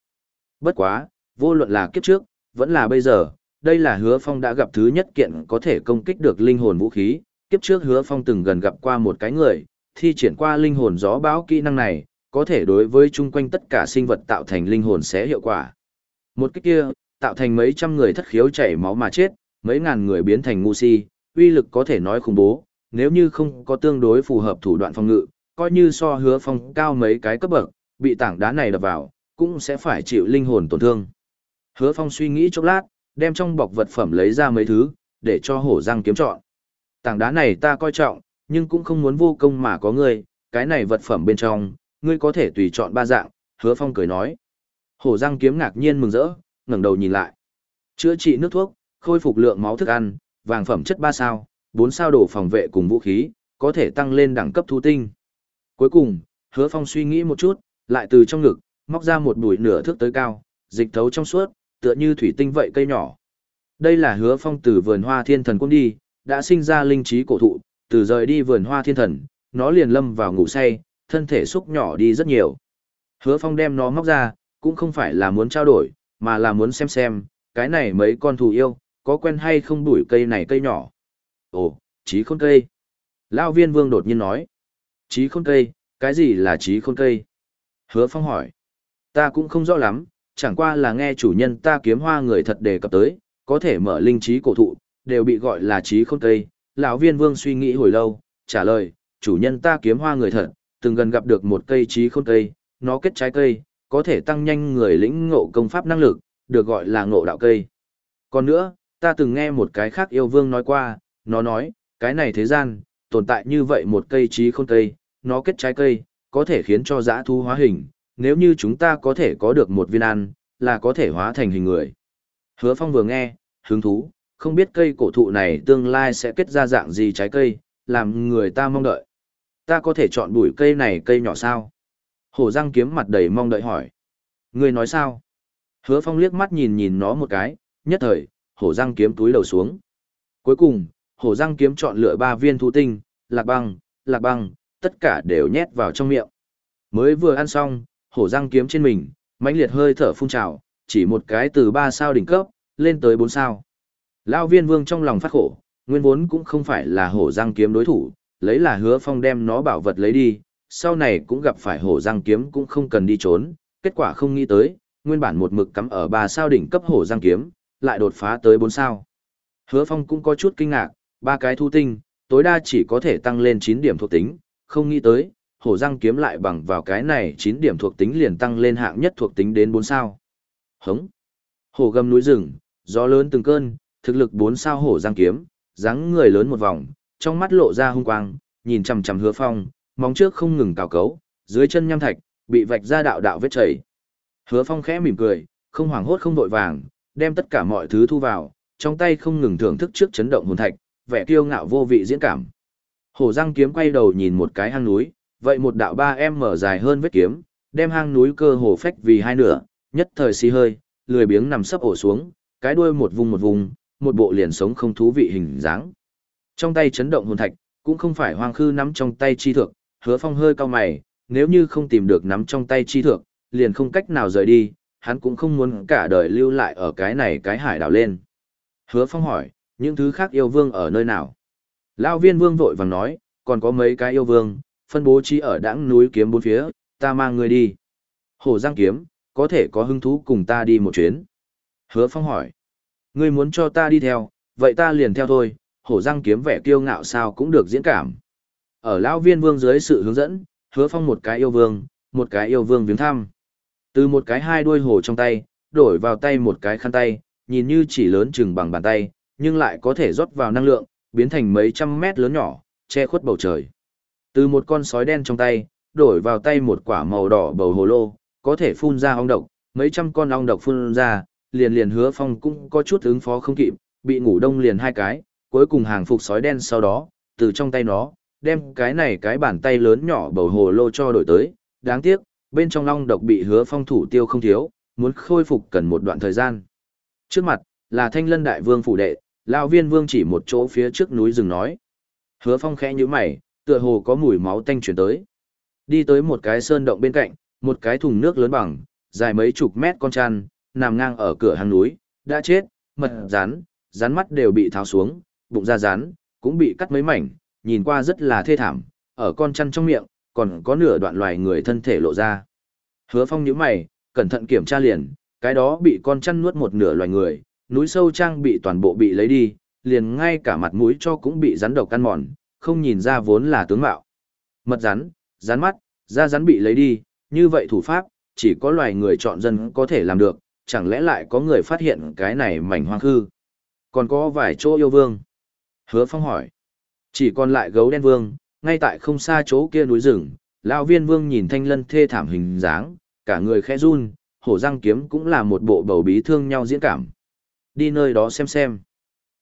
Bất quá, vô luận là kiếp trước, vẫn là bây giờ, đây là hứa phong đã gặp thứ nhất kiện có thể công kích được linh hồn vũ khí. Kiếp trước hứa phong từng gần gặp qua một cái người, thi triển qua linh hồn gió bão kỹ năng này, có thể đối với chung quanh tất cả sinh vật tạo thành linh hồn sẽ hiệu quả. Một cái kia, tạo thành mấy trăm người thất khiếu chảy máu mà chết, mấy ngàn người biến thành ngu si, uy lực có thể nói khủng bố, nếu như không có tương đối phù hợp thủ đoạn phòng ngự, coi như so hứa phong cao mấy cái cấp bậc, bị tảng đá này đập vào, cũng sẽ phải chịu linh hồn tổn thương. Hứa phong suy nghĩ chốc lát, đem trong bọc vật phẩm lấy ra mấy thứ, để cho hổ răng kiếm chọn. Tảng đá này ta coi trọng, nhưng cũng không muốn vô công mà có ngươi, cái này vật phẩm bên trong, ngươi có thể tùy chọn ba dạng, hứa phong cười nói. Hổ răng kiếm ngạc nhiên mừng rỡ, ngẩng đầu nhìn lại. Chữa trị nước thuốc, khôi phục lượng máu thức ăn, vàng phẩm chất 3 sao, 4 sao đồ phòng vệ cùng vũ khí, có thể tăng lên đẳng cấp thu tinh. Cuối cùng, hứa phong suy nghĩ một chút, lại từ trong ngực, móc ra một bụi nửa thước tới cao, dịch thấu trong suốt, tựa như thủy tinh vậy cây nhỏ. Đây là hứa phong từ vườn hoa thiên thần quân đi, đã sinh ra linh trí cổ thụ, từ rời đi vườn hoa thiên thần, nó liền lâm vào ngủ say, thân thể xúc nhỏ đi rất nhiều. Hứa phong đem nó móc ra, cũng không phải là muốn trao đổi, mà là muốn xem xem, cái này mấy con thù yêu, có quen hay không đuổi cây này cây nhỏ? Ồ, trí khôn cây. Lao viên vương đột nhiên nói. Trí khôn cây, Cái gì là trí khôn cây? Hứa Phong hỏi. Ta cũng không rõ lắm, chẳng qua là nghe chủ nhân ta kiếm hoa người thật đề cập tới, có thể mở linh trí cổ thụ, đều bị gọi là trí khôn cây. Lão viên vương suy nghĩ hồi lâu, trả lời, chủ nhân ta kiếm hoa người thật, từng gần gặp được một cây trí khôn cây, nó kết trái cây, có thể tăng nhanh người lĩnh ngộ công pháp năng lực, được gọi là ngộ đạo cây. Còn nữa, ta từng nghe một cái khác yêu vương nói qua, nó nói, cái này thế gian, tồn tại như vậy một cây trí khôn cây, nó kết trái cây, có thể khiến cho dã thu hóa hình, nếu như chúng ta có thể có được một viên ăn, là có thể hóa thành hình người. Hứa Phong vừa nghe, hứng thú, không biết cây cổ thụ này tương lai sẽ kết ra dạng gì trái cây, làm người ta mong đợi. Ta có thể chọn bụi cây này cây nhỏ sao? Hổ răng kiếm mặt đầy mong đợi hỏi. Người nói sao? Hứa Phong liếc mắt nhìn nhìn nó một cái, nhất thời, hổ răng kiếm túi đầu xuống. Cuối cùng, hổ răng kiếm chọn lựa ba viên thú tinh, lạc băng, lạc băng, tất cả đều nhét vào trong miệng. Mới vừa ăn xong, hổ răng kiếm trên mình, mãnh liệt hơi thở phun trào, chỉ một cái từ ba sao đỉnh cấp, lên tới bốn sao. Lao viên vương trong lòng phát khổ, nguyên vốn cũng không phải là hổ răng kiếm đối thủ, lấy là hứa phong đem nó bảo vật lấy đi, sau này cũng gặp phải hổ răng kiếm cũng không cần đi trốn, kết quả không nghĩ tới, nguyên bản một mực cắm ở ba sao đỉnh cấp hổ răng kiếm, lại đột phá tới bốn sao. Hứa phong cũng có chút kinh ngạc, ba cái thu tinh, tối đa chỉ có thể tăng lên 9 điểm thuộc tính, không nghĩ tới, hổ răng kiếm lại bằng vào cái này 9 điểm thuộc tính liền tăng lên hạng nhất thuộc tính đến 4 sao. Hống. Hổ gầm núi rừng, gió lớn từng cơn, thực lực 4 sao hổ răng kiếm, dáng người lớn một vòng, trong mắt lộ ra hung quang, nhìn chằm chằm Hứa Phong, móng trước không ngừng cào cấu, dưới chân nham thạch bị vạch ra đạo đạo vết chảy. Hứa Phong khẽ mỉm cười, không hoảng hốt không vội vàng, đem tất cả mọi thứ thu vào, trong tay không ngừng thưởng thức trước chấn động hồn thạch, vẻ kiêu ngạo vô vị diễn cảm. Hổ răng kiếm quay đầu nhìn một cái hang núi, vậy một đạo ba em mở dài hơn vết kiếm, đem hang núi cơ hồ phách vì hai nửa, nhất thời xì hơi, lười biếng nằm sấp ổ xuống, cái đuôi một vùng một vùng, một bộ liền sống không thú vị hình dáng. Trong tay chấn động hồn thạch, cũng không phải hoang khư nắm trong tay chi thượng, hứa phong hơi cao mày, nếu như không tìm được nắm trong tay chi thượng, liền không cách nào rời đi, hắn cũng không muốn cả đời lưu lại ở cái này cái hải đảo lên. Hứa phong hỏi, những thứ khác yêu vương ở nơi nào? Lão viên vương vội vàng nói, còn có mấy cái yêu vương, phân bố trí ở đãng núi kiếm bốn phía, ta mang người đi. Hổ Giang kiếm, có thể có hứng thú cùng ta đi một chuyến. Hứa Phong hỏi, ngươi muốn cho ta đi theo, vậy ta liền theo thôi, hổ Giang kiếm vẻ kiêu ngạo sao cũng được diễn cảm. Ở lão viên vương dưới sự hướng dẫn, hứa phong một cái yêu vương, một cái yêu vương viếng thăm. Từ một cái hai đuôi hổ trong tay, đổi vào tay một cái khăn tay, nhìn như chỉ lớn chừng bằng bàn tay, nhưng lại có thể rót vào năng lượng, biến thành mấy trăm mét lớn nhỏ, che khuất bầu trời. Từ một con sói đen trong tay, đổi vào tay một quả màu đỏ bầu hồ lô, có thể phun ra ong độc, mấy trăm con ong độc phun ra, liền liền hứa phong cũng có chút ứng phó không kịp, bị ngủ đông liền hai cái, cuối cùng hàng phục sói đen sau đó, từ trong tay nó, đem cái này cái bàn tay lớn nhỏ bầu hồ lô cho đổi tới, đáng tiếc, bên trong ong độc bị hứa phong thủ tiêu không thiếu, muốn khôi phục cần một đoạn thời gian. Trước mặt, là thanh lân đại vương phủ đệ, lão viên vương chỉ một chỗ phía trước núi rừng nói. Hứa phong khẽ như mày, tựa hồ có mùi máu tanh chuyển tới. Đi tới một cái sơn động bên cạnh, một cái thùng nước lớn bằng, dài mấy chục mét con chăn, nằm ngang ở cửa hang núi, đã chết, mật rán, rán mắt đều bị tháo xuống, bụng da rán, cũng bị cắt mấy mảnh, nhìn qua rất là thê thảm, ở con chăn trong miệng, còn có nửa đoạn loài người thân thể lộ ra. Hứa phong nhíu mày, cẩn thận kiểm tra liền, cái đó bị con chăn nuốt một nửa loài người, núi sâu trang bị toàn bộ bị lấy đi, liền ngay cả mặt mũi cho cũng bị rắn độc ăn mòn, không nhìn ra vốn là tướng mạo. Mật rắn, rắn mắt, da rắn bị lấy đi, như vậy thủ pháp, chỉ có loài người chọn dân có thể làm được, chẳng lẽ lại có người phát hiện cái này mảnh hoang hư? Còn có vài chỗ yêu vương. Hứa phong hỏi. Chỉ còn lại gấu đen vương, ngay tại không xa chỗ kia núi rừng, lão viên vương nhìn thanh lân thê thảm hình dáng, cả người khẽ run, hổ răng kiếm cũng là một bộ bầu bí thương nhau diễn cảm. Đi nơi đó xem xem.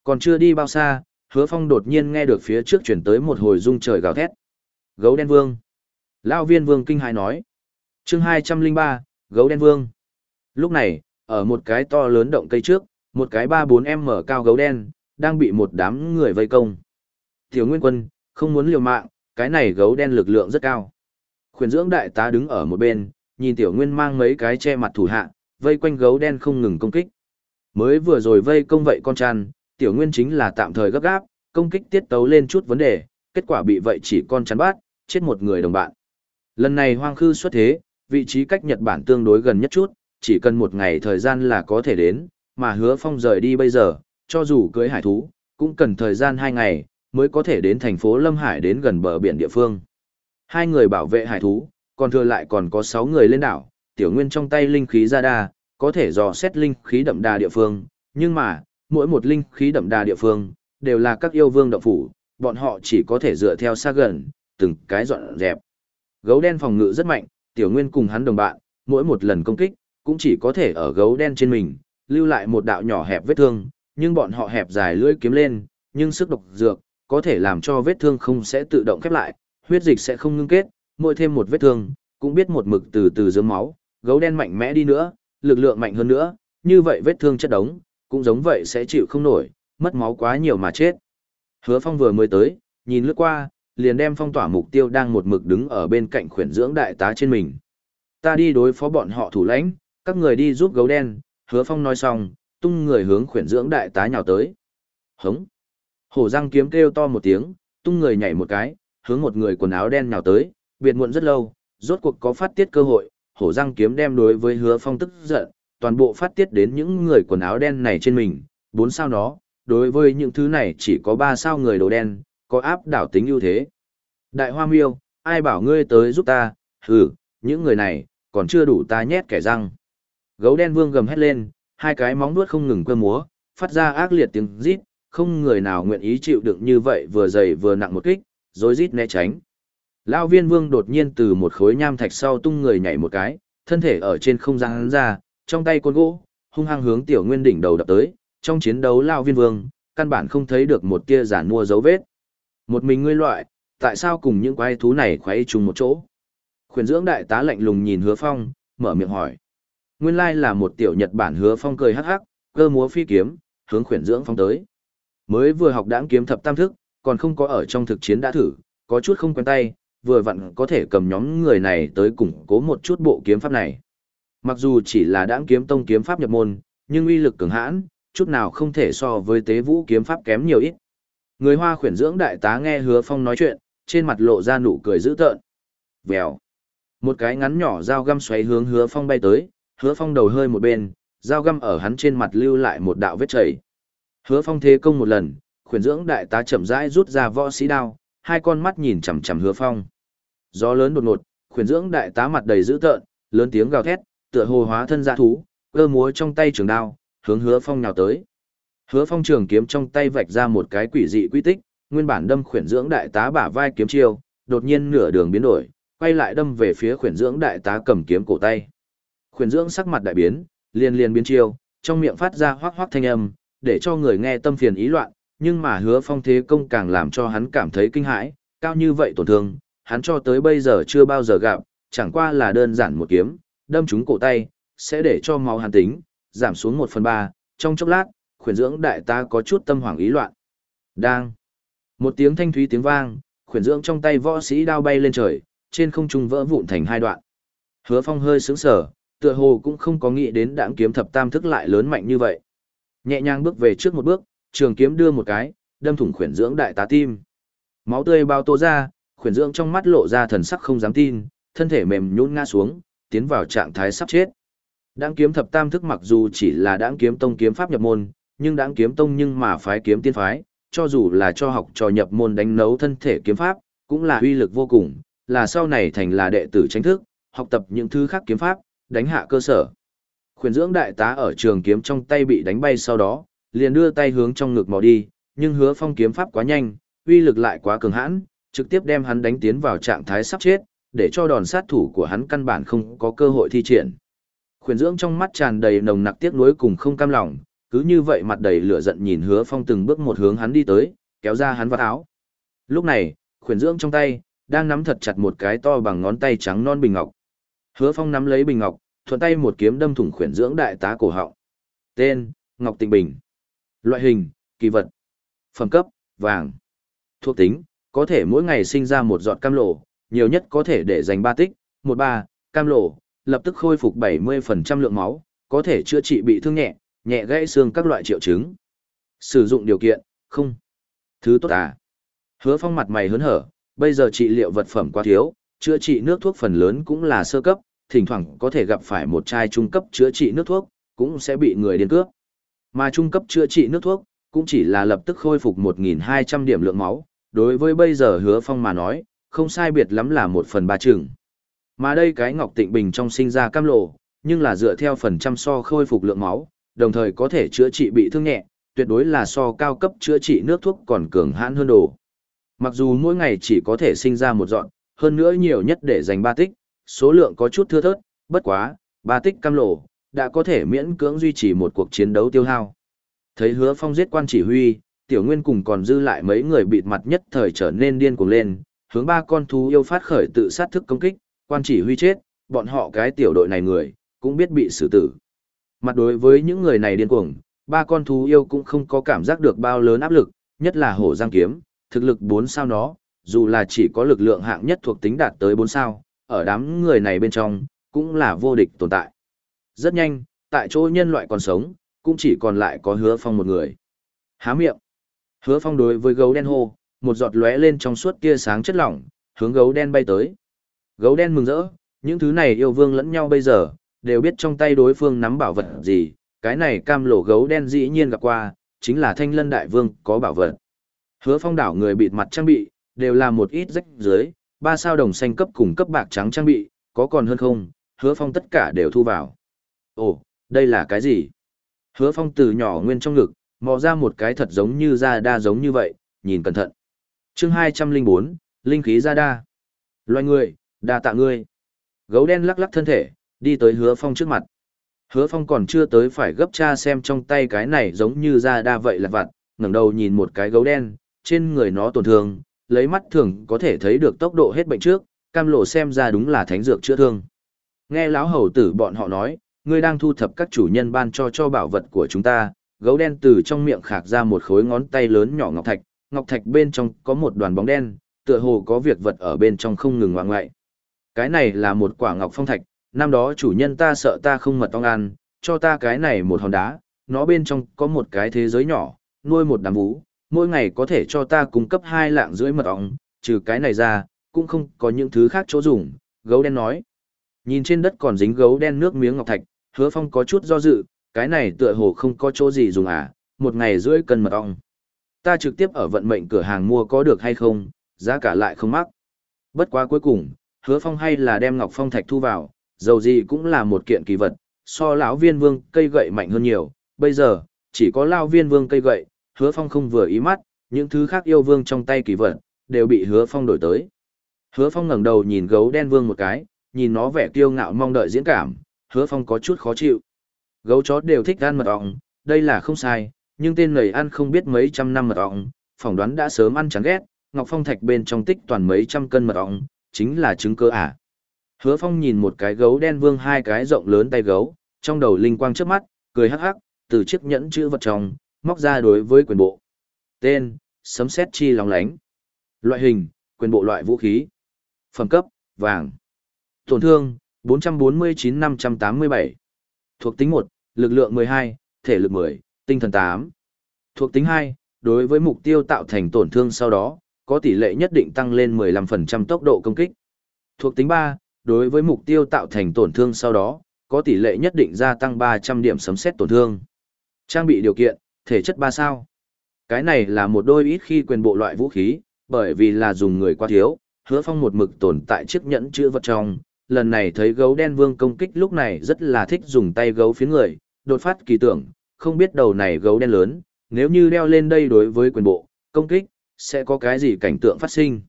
Còn chưa đi bao xa, hứa phong đột nhiên nghe được phía trước chuyển tới một hồi rung trời gào thét. Gấu đen vương. Lão viên vương kinh hài nói. chương hai trăm linh ba gấu đen vương. Lúc này, ở một cái to lớn động cây trước, một cái ba bốn m cao gấu đen, đang bị một đám người vây công. Tiểu Nguyên Quân, không muốn liều mạng, cái này gấu đen lực lượng rất cao. Khuyển dưỡng đại tá đứng ở một bên, nhìn Tiểu Nguyên mang mấy cái che mặt thủ hạ, vây quanh gấu đen không ngừng công kích. Mới vừa rồi vây công vậy con chăn, Tiểu Nguyên chính là tạm thời gấp gáp, công kích tiết tấu lên chút vấn đề, kết quả bị vậy chỉ con chăn bát, chết một người đồng bạn. Lần này hoang khư xuất thế, vị trí cách Nhật Bản tương đối gần nhất chút, chỉ cần một ngày thời gian là có thể đến, mà hứa phong rời đi bây giờ, cho dù cưới hải thú, cũng cần thời gian hai ngày, mới có thể đến thành phố Lâm Hải đến gần bờ biển địa phương. Hai người bảo vệ hải thú, còn thừa lại còn có sáu người lên đảo, tiểu nguyên trong tay linh khí ra đa, có thể dò xét linh khí đậm đà địa phương, nhưng mà, mỗi một linh khí đậm đà địa phương, đều là các yêu vương động phủ, bọn họ chỉ có thể dựa theo xa gần, từng cái dọn dẹp. Gấu đen phòng ngự rất mạnh, tiểu nguyên cùng hắn đồng bạn, mỗi một lần công kích, cũng chỉ có thể ở gấu đen trên mình, lưu lại một đạo nhỏ hẹp vết thương, nhưng bọn họ hẹp dài lưỡi kiếm lên, nhưng sức độc dược, có thể làm cho vết thương không sẽ tự động khép lại, huyết dịch sẽ không ngưng kết, mỗi thêm một vết thương, cũng biết một mực từ từ dưỡng máu, gấu đen mạnh mẽ đi nữa, lực lượng mạnh hơn nữa, như vậy vết thương chất đống, cũng giống vậy sẽ chịu không nổi, mất máu quá nhiều mà chết. Hứa Phong vừa mới tới, nhìn lướt qua, liền đem phong tỏa mục tiêu đang một mực đứng ở bên cạnh khuyển dưỡng đại tá trên mình. Ta đi đối phó bọn họ thủ lãnh, các người đi giúp gấu đen, Hứa Phong nói xong, tung người hướng khuyển dưỡng đại tá nhào tới. Hống! Hổ răng kiếm kêu to một tiếng, tung người nhảy một cái, hướng một người quần áo đen nhào tới, biệt muộn rất lâu, rốt cuộc có phát tiết cơ hội, hổ răng kiếm đem đối với hứa phong tức giận, toàn bộ phát tiết đến những người quần áo đen này trên mình, bốn sao nó, đối với những thứ này chỉ có ba sao người đồ đen, có áp đảo tính ưu thế. Đại hoa miêu, ai bảo ngươi tới giúp ta, hừ, những người này, còn chưa đủ ta nhét kẻ răng. Gấu đen vương gầm hét lên, hai cái móng nuốt không ngừng quơ múa, phát ra ác liệt tiếng rít, không người nào nguyện ý chịu đựng như vậy vừa dày vừa nặng một kích, rồi rít né tránh. Lão viên vương đột nhiên từ một khối nham thạch sau tung người nhảy một cái, thân thể ở trên không gian hắn ra, trong tay côn gỗ, hung hăng hướng tiểu nguyên đỉnh đầu đập tới, trong chiến đấu Lão viên vương, căn bản không thấy được một tia giả mua dấu vết. Một mình ngươi loại, tại sao cùng những quái thú này khoái chung một chỗ? Khuyển dưỡng đại tá lạnh lùng nhìn hứa phong, mở miệng hỏi. Nguyên lai là một tiểu Nhật Bản hứa phong cười hắc hắc, cơ múa phi kiếm, hướng khuyển dưỡng phong tới. Mới vừa học đãng kiếm thập tam thức, còn không có ở trong thực chiến đã thử, có chút không quen tay, vừa vặn có thể cầm nhóm người này tới củng cố một chút bộ kiếm pháp này. Mặc dù chỉ là đãng kiếm tông kiếm pháp nhập môn, nhưng uy lực cường hãn, chút nào không thể so với tế vũ kiếm pháp kém nhiều ít. Người hoa khuyển dưỡng đại tá nghe hứa phong nói chuyện, trên mặt lộ ra nụ cười dữ tợn. Vèo. Một cái ngắn nhỏ dao găm xoáy hướng hứa phong bay tới, hứa phong đầu hơi một bên, dao găm ở hắn trên mặt lưu lại một đạo vết chảy. Hứa phong thế công một lần, khuyển dưỡng đại tá chậm rãi rút ra võ sĩ đao, hai con mắt nhìn chằm chằm hứa phong. Gió lớn đột ngột, khuyển dưỡng đại tá mặt đầy dữ tợn, lớn tiếng gào thét, tựa hồ hóa thân dã thú, cơ múa trong tay trường đao, hướng hứa phong nhào tới. Hứa phong trường kiếm trong tay vạch ra một cái quỷ dị quy tích, nguyên bản đâm khuyển dưỡng đại tá bả vai kiếm chiêu, đột nhiên nửa đường biến đổi, quay lại đâm về phía khuyển dưỡng đại tá cầm kiếm cổ tay. Khuyển dưỡng sắc mặt đại biến, liền liền biến chiêu, trong miệng phát ra hoắc hoắc thanh âm, để cho người nghe tâm phiền ý loạn, nhưng mà hứa phong thế công càng làm cho hắn cảm thấy kinh hãi, cao như vậy tổn thương, hắn cho tới bây giờ chưa bao giờ gặp, chẳng qua là đơn giản một kiếm, đâm trúng cổ tay, sẽ để cho máu hắn tính, giảm xuống một phần ba. trong chốc lát, khuyển dưỡng đại ta có chút tâm hoảng ý loạn. Đang. Một tiếng thanh thúy tiếng vang, khuyển dưỡng trong tay võ sĩ đao bay lên trời, trên không trung vỡ vụn thành hai đoạn. Hứa phong hơi sướng sở, tựa hồ cũng không có nghĩ đến đãng kiếm thập tam thức lại lớn mạnh như vậy. Nhẹ nhàng bước về trước một bước, trường kiếm đưa một cái, đâm thủng khuyển dưỡng đại tá tim. Máu tươi bao tô ra, khuyển dưỡng trong mắt lộ ra thần sắc không dám tin, thân thể mềm nhũn ngã xuống, tiến vào trạng thái sắp chết. Đãng kiếm thập tam thức mặc dù chỉ là đãng kiếm tông kiếm pháp nhập môn, nhưng đãng kiếm tông nhưng mà phái kiếm tiên phái, cho dù là cho học trò nhập môn đánh nấu thân thể kiếm pháp, cũng là uy lực vô cùng, là sau này thành là đệ tử chính thức, học tập những thứ khác kiếm pháp, đánh hạ cơ sở. Khuyển dưỡng đại tá ở trường kiếm trong tay bị đánh bay sau đó, liền đưa tay hướng trong ngực mò đi, nhưng hứa phong kiếm pháp quá nhanh, uy lực lại quá cường hãn, trực tiếp đem hắn đánh tiến vào trạng thái sắp chết, để cho đòn sát thủ của hắn căn bản không có cơ hội thi triển. Khuyển dưỡng trong mắt tràn đầy nồng nặc tiếc nuối cùng không cam lòng, cứ như vậy mặt đầy lửa giận nhìn hứa phong từng bước một hướng hắn đi tới, kéo ra hắn vào áo. Lúc này, khuyển dưỡng trong tay, đang nắm thật chặt một cái to bằng ngón tay trắng non bình ngọc. Hứa phong nắm lấy bình ngọc, thuận tay một kiếm đâm thủng khuyển dưỡng đại tá cổ họng. Tên, Ngọc Tịnh Bình. Loại hình, kỳ vật. Phẩm cấp, vàng. Thuộc tính, có thể mỗi ngày sinh ra một giọt cam lộ, nhiều nhất có thể để dành ba tích, một ba, cam lộ, lập tức khôi phục 70% lượng máu, có thể chữa trị bị thương nhẹ, nhẹ gãy xương các loại triệu chứng. Sử dụng điều kiện, không. Thứ tốt à. Hứa phong mặt mày hớn hở, bây giờ trị liệu vật phẩm quá thiếu, chữa trị nước thuốc phần lớn cũng là sơ cấp, thỉnh thoảng có thể gặp phải một chai trung cấp chữa trị nước thuốc, cũng sẽ bị người điên cướp. Mà trung cấp chữa trị nước thuốc, cũng chỉ là lập tức khôi phục 1.200 điểm lượng máu, đối với bây giờ hứa phong mà nói, không sai biệt lắm là một phần ba chừng. Mà đây cái Ngọc Tịnh Bình trong sinh ra cam lộ, nhưng là dựa theo phần trăm so khôi phục lượng máu, đồng thời có thể chữa trị bị thương nhẹ, tuyệt đối là so cao cấp chữa trị nước thuốc còn cường hãn hơn đồ. Mặc dù mỗi ngày chỉ có thể sinh ra một dọn, hơn nữa nhiều nhất để dành ba tích, số lượng có chút thưa thớt, bất quá, ba tích cam lộ, đã có thể miễn cưỡng duy trì một cuộc chiến đấu tiêu hao. Thấy hứa phong giết quan chỉ huy, tiểu nguyên cùng còn dư lại mấy người bịt mặt nhất thời trở nên điên cuồng lên, hướng ba con thú yêu phát khởi tự sát thức công kích, quan chỉ huy chết, bọn họ cái tiểu đội này người, cũng biết bị xử tử. Mặt đối với những người này điên cuồng, ba con thú yêu cũng không có cảm giác được bao lớn áp lực, nhất là hổ giang kiếm, thực lực 4 sao nó, dù là chỉ có lực lượng hạng nhất thuộc tính đạt tới 4 sao, ở đám người này bên trong, cũng là vô địch tồn tại. Rất nhanh, tại chỗ nhân loại còn sống, cũng chỉ còn lại có hứa phong một người. Há miệng. Hứa phong đối với gấu đen hô, một giọt lóe lên trong suốt tia sáng chất lỏng, hướng gấu đen bay tới. Gấu đen mừng rỡ, những thứ này yêu vương lẫn nhau bây giờ, đều biết trong tay đối phương nắm bảo vật gì, cái này cam lỗ gấu đen dĩ nhiên gặp qua, chính là thanh lân đại vương có bảo vật. Hứa phong đảo người bịt mặt trang bị, đều là một ít rách dưới, ba sao đồng xanh cấp cùng cấp bạc trắng trang bị, có còn hơn không, hứa phong tất cả đều thu vào. Ồ, đây là cái gì? Hứa phong từ nhỏ nguyên trong ngực, mò ra một cái thật giống như da đa giống như vậy, nhìn cẩn thận. chương hai trăm linh bốn linh khí da đa. Loài người, đa tạ ngươi. Gấu đen lắc lắc thân thể, đi tới hứa phong trước mặt. Hứa phong còn chưa tới phải gấp cha xem trong tay cái này giống như da đa vậy là vặt, ngẩng đầu nhìn một cái gấu đen, trên người nó tổn thương, lấy mắt thường có thể thấy được tốc độ hết bệnh trước, cam lộ xem ra đúng là thánh dược chữa thương. Nghe lão hầu tử bọn họ nói, ngươi đang thu thập các chủ nhân ban cho cho bảo vật của chúng ta, gấu đen từ trong miệng khạc ra một khối ngón tay lớn nhỏ ngọc thạch, ngọc thạch bên trong có một đoàn bóng đen, tựa hồ có việc vật ở bên trong không ngừng ngoạng ngoại. Cái này là một quả ngọc phong thạch, năm đó chủ nhân ta sợ ta không mật ong ăn, cho ta cái này một hòn đá, nó bên trong có một cái thế giới nhỏ, nuôi một đám vú, mỗi ngày có thể cho ta cung cấp hai lạng rưỡi mật ong, trừ cái này ra, cũng không có những thứ khác chỗ dùng, gấu đen nói. Nhìn trên đất còn dính gấu đen nước miếng ngọc thạch, hứa phong có chút do dự, cái này tựa hồ không có chỗ gì dùng à, một ngày rưỡi cân mật ong. Ta trực tiếp ở vận mệnh cửa hàng mua có được hay không, giá cả lại không mắc. Bất quá cuối cùng, hứa phong hay là đem ngọc phong thạch thu vào, dầu gì cũng là một kiện kỳ vật, so lão viên vương cây gậy mạnh hơn nhiều, bây giờ, chỉ có lao viên vương cây gậy, hứa phong không vừa ý mắt, những thứ khác yêu vương trong tay kỳ vật, đều bị hứa phong đổi tới. Hứa phong ngẩng đầu nhìn gấu đen vương một cái, nhìn nó vẻ kiêu ngạo mong đợi diễn cảm, hứa phong có chút khó chịu. Gấu chó đều thích ăn mật ong, đây là không sai, nhưng tên này ăn không biết mấy trăm năm mật ong, phỏng đoán đã sớm ăn chán ghét, Ngọc Phong thạch bên trong tích toàn mấy trăm cân mật ong, chính là chứng cơ à. Hứa Phong nhìn một cái gấu đen vương hai cái rộng lớn tay gấu, trong đầu linh quang trước mắt, cười hắc hắc, từ chiếc nhẫn chữ vật trong, móc ra đối với quyền bộ. Tên, sấm sét chi lóng lánh. Loại hình, quyền bộ loại vũ khí. Phẩm cấp, vàng. Tổn thương, 449-587. Thuộc tính 1, lực lượng 12, thể lực 10, tinh thần 8. Thuộc tính 2, đối với mục tiêu tạo thành tổn thương sau đó, có tỷ lệ nhất định tăng lên 15% tốc độ công kích. Thuộc tính 3, đối với mục tiêu tạo thành tổn thương sau đó, có tỷ lệ nhất định gia tăng 300 điểm sấm xét tổn thương. Trang bị điều kiện, thể chất 3 sao. Cái này là một đôi ít khi quyền bộ loại vũ khí, bởi vì là dùng người quá thiếu, hứa phong một mực tồn tại chiếc nhẫn chữ vật trong. Lần này thấy gấu đen vương công kích lúc này rất là thích dùng tay gấu phía người, đột phát kỳ tưởng, không biết đầu này gấu đen lớn, nếu như đeo lên đây đối với quyền bộ, công kích, sẽ có cái gì cảnh tượng phát sinh.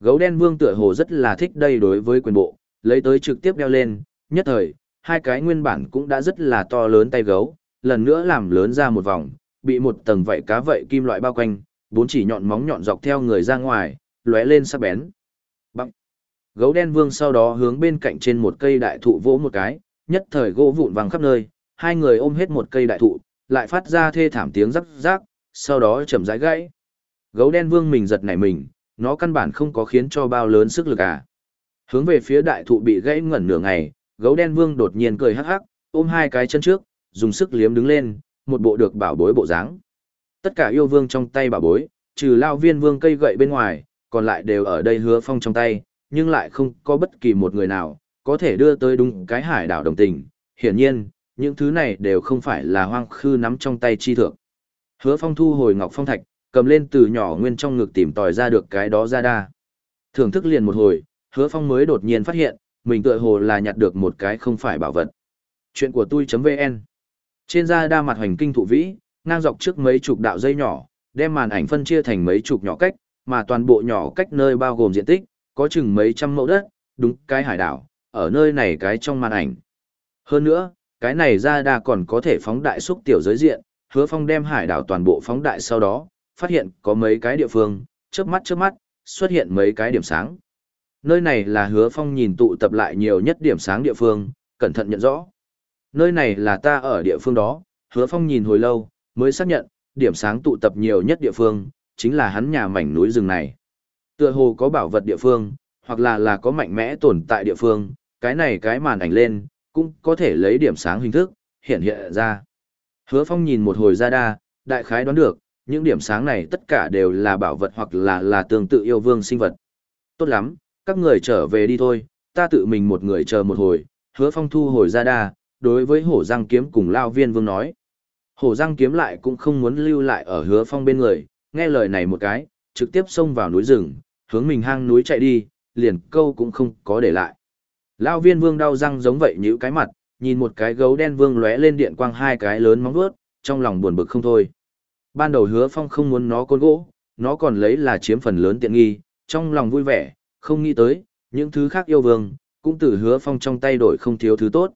Gấu đen vương tựa hồ rất là thích đây đối với quyền bộ, lấy tới trực tiếp đeo lên, nhất thời, hai cái nguyên bản cũng đã rất là to lớn tay gấu, lần nữa làm lớn ra một vòng, bị một tầng vảy cá vậy kim loại bao quanh, bốn chỉ nhọn móng nhọn dọc theo người ra ngoài, lóe lên sắc bén. Bằng. Gấu đen vương sau đó hướng bên cạnh trên một cây đại thụ vỗ một cái, nhất thời gỗ vụn vàng khắp nơi, hai người ôm hết một cây đại thụ, lại phát ra thê thảm tiếng rắc rắc, sau đó chậm rãi gãy. Gấu đen vương mình giật nảy mình, nó căn bản không có khiến cho bao lớn sức lực à. Hướng về phía đại thụ bị gãy ngẩn nửa ngày, gấu đen vương đột nhiên cười hắc hắc, ôm hai cái chân trước, dùng sức liếm đứng lên, một bộ được bảo bối bộ dáng. Tất cả yêu vương trong tay bảo bối, trừ lao viên vương cây gậy bên ngoài, còn lại đều ở đây hứa phong trong tay, nhưng lại không có bất kỳ một người nào, có thể đưa tới đúng cái hải đảo đồng tình. Hiển nhiên, những thứ này đều không phải là hoang khư nắm trong tay chi thượng. Hứa phong thu hồi ngọc phong thạch, cầm lên từ nhỏ nguyên trong ngực tìm tòi ra được cái đó ra đa. Thưởng thức liền một hồi, hứa phong mới đột nhiên phát hiện, mình tựa hồ là nhặt được một cái không phải bảo vật. Chuyện của tôi.vn Trên da đa mặt hoành kinh thụ vĩ, ngang dọc trước mấy chục đạo dây nhỏ, đem màn ảnh phân chia thành mấy chục nhỏ cách, mà toàn bộ nhỏ cách nơi bao gồm diện tích, có chừng mấy trăm mẫu đất, đúng cái hải đảo, ở nơi này cái trong màn ảnh. Hơn nữa, cái này ra đa còn có thể phóng đại xúc tiểu giới diện, hứa phong đem hải đảo toàn bộ phóng đại sau đó, phát hiện có mấy cái địa phương, chớp mắt chớp mắt, xuất hiện mấy cái điểm sáng. Nơi này là hứa phong nhìn tụ tập lại nhiều nhất điểm sáng địa phương, cẩn thận nhận rõ. Nơi này là ta ở địa phương đó, hứa phong nhìn hồi lâu, mới xác nhận, điểm sáng tụ tập nhiều nhất địa phương, chính là hắn nhà mảnh núi rừng này. Tựa hồ có bảo vật địa phương, hoặc là là có mạnh mẽ tồn tại địa phương, cái này cái màn ảnh lên, cũng có thể lấy điểm sáng hình thức, hiện hiện ra. Hứa Phong nhìn một hồi ra đa, đại khái đoán được, những điểm sáng này tất cả đều là bảo vật hoặc là là tương tự yêu vương sinh vật. Tốt lắm, các người trở về đi thôi, ta tự mình một người chờ một hồi, hứa Phong thu hồi ra đa, đối với hổ răng kiếm cùng lao viên vương nói. Hổ răng kiếm lại cũng không muốn lưu lại ở hứa Phong bên người, nghe lời này một cái, trực tiếp xông vào núi rừng, hướng mình hang núi chạy đi, liền câu cũng không có để lại. Lao viên vương đau răng giống vậy như cái mặt, nhìn một cái gấu đen vương lóe lên điện quang hai cái lớn móng vuốt, trong lòng buồn bực không thôi. Ban đầu hứa phong không muốn nó côn gỗ, nó còn lấy là chiếm phần lớn tiện nghi, trong lòng vui vẻ, không nghĩ tới, những thứ khác yêu vương, cũng từ hứa phong trong tay đổi không thiếu thứ tốt.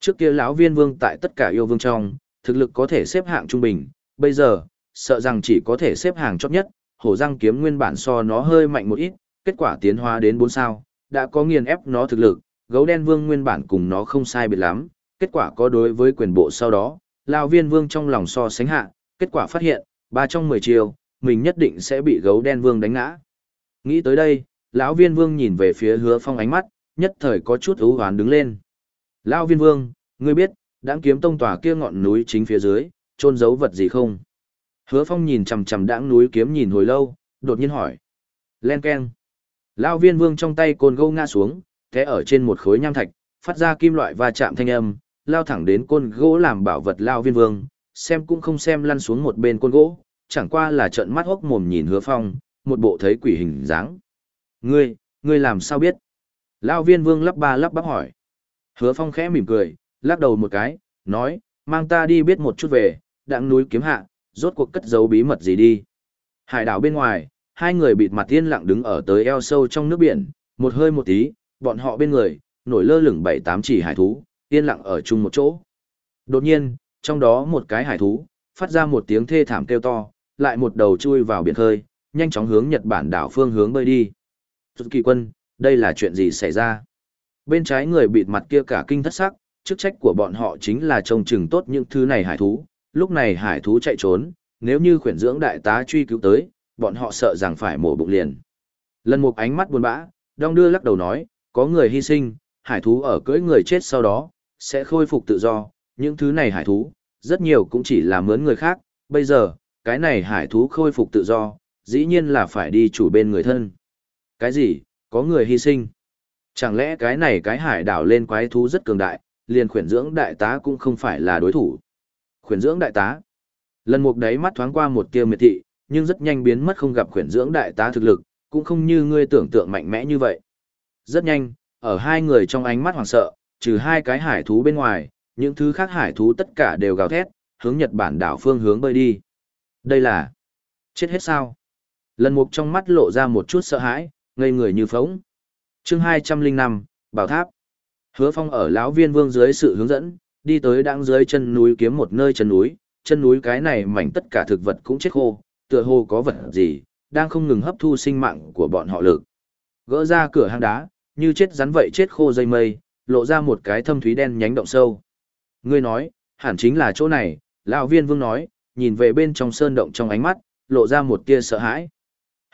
Trước kia lão viên vương tại tất cả yêu vương trong, thực lực có thể xếp hạng trung bình, bây giờ, sợ rằng chỉ có thể xếp hàng chót nhất, hổ răng kiếm nguyên bản so nó hơi mạnh một ít, kết quả tiến hóa đến 4 sao, đã có nghiền ép nó thực lực, gấu đen vương nguyên bản cùng nó không sai biệt lắm, kết quả có đối với quyền bộ sau đó, lão viên vương trong lòng so sánh hạ, kết quả phát hiện, ba trong 10 chiều, mình nhất định sẽ bị gấu đen vương đánh ngã. Nghĩ tới đây, lão viên vương nhìn về phía hứa phong ánh mắt, nhất thời có chút ưu hoán đứng lên. Lão viên vương, ngươi biết, đáng kiếm tông tòa kia ngọn núi chính phía dưới, trôn giấu vật gì không? Hứa phong nhìn chằm chằm đãng núi kiếm nhìn hồi lâu, đột nhiên hỏi. Len keng. Lão viên vương trong tay côn gâu ngã xuống, té ở trên một khối nham thạch, phát ra kim loại va chạm thanh âm, lao thẳng đến côn gỗ làm bảo vật lao viên vương, xem cũng không xem lăn xuống một bên côn gỗ, chẳng qua là trợn mắt hốc mồm nhìn hứa phong, một bộ thấy quỷ hình dáng. Ngươi, ngươi làm sao biết? lao viên vương lắp ba lắp bắp hỏi. Hứa phong khẽ mỉm cười, lắc đầu một cái, nói, mang ta đi biết một chút về, đặng núi kiếm hạ, rốt cuộc cất giấu bí mật gì đi. Hải đảo bên ngoài, hai người bịt mặt tiên lặng đứng ở tới eo sâu trong nước biển, một hơi một tí, bọn họ bên người, nổi lơ lửng bảy tám chỉ hải thú, yên lặng ở chung một chỗ. Đột nhiên, trong đó một cái hải thú, phát ra một tiếng thê thảm kêu to, lại một đầu chui vào biển khơi, nhanh chóng hướng Nhật Bản đảo phương hướng bơi đi. Rút kỳ quân, đây là chuyện gì xảy ra? Bên trái người bịt mặt kia cả kinh thất sắc, chức trách của bọn họ chính là trông chừng tốt những thứ này hải thú, lúc này hải thú chạy trốn, nếu như khuyển dưỡng đại tá truy cứu tới, bọn họ sợ rằng phải mổ bụng liền. Lần một ánh mắt buồn bã, đong đưa lắc đầu nói, có người hy sinh, hải thú ở cưỡi người chết sau đó, sẽ khôi phục tự do, những thứ này hải thú, rất nhiều cũng chỉ là mướn người khác, bây giờ, cái này hải thú khôi phục tự do, dĩ nhiên là phải đi chủ bên người thân. Cái gì, có người hy sinh? Chẳng lẽ cái này cái hải đảo lên quái thú rất cường đại, liền khuyển dưỡng đại tá cũng không phải là đối thủ. Khuyển dưỡng đại tá. Lần mục đấy mắt thoáng qua một tia miệt thị, nhưng rất nhanh biến mất không gặp khuyển dưỡng đại tá thực lực, cũng không như ngươi tưởng tượng mạnh mẽ như vậy. Rất nhanh, ở hai người trong ánh mắt hoảng sợ, trừ hai cái hải thú bên ngoài, những thứ khác hải thú tất cả đều gào thét, hướng Nhật Bản đảo phương hướng bơi đi. Đây là... Chết hết sao? Lần mục trong mắt lộ ra một chút sợ hãi, ngây người như phóng. chương 205, Bảo Tháp. Hứa Phong ở lão viên vương dưới sự hướng dẫn, đi tới đang dưới chân núi kiếm một nơi chân núi, chân núi cái này mảnh tất cả thực vật cũng chết khô, tựa hồ có vật gì, đang không ngừng hấp thu sinh mạng của bọn họ lực. Gỡ ra cửa hang đá, như chết rắn vậy chết khô dây mây, lộ ra một cái thâm thúy đen nhánh động sâu. Ngươi nói, hẳn chính là chỗ này, lão viên vương nói, nhìn về bên trong sơn động trong ánh mắt, lộ ra một tia sợ hãi.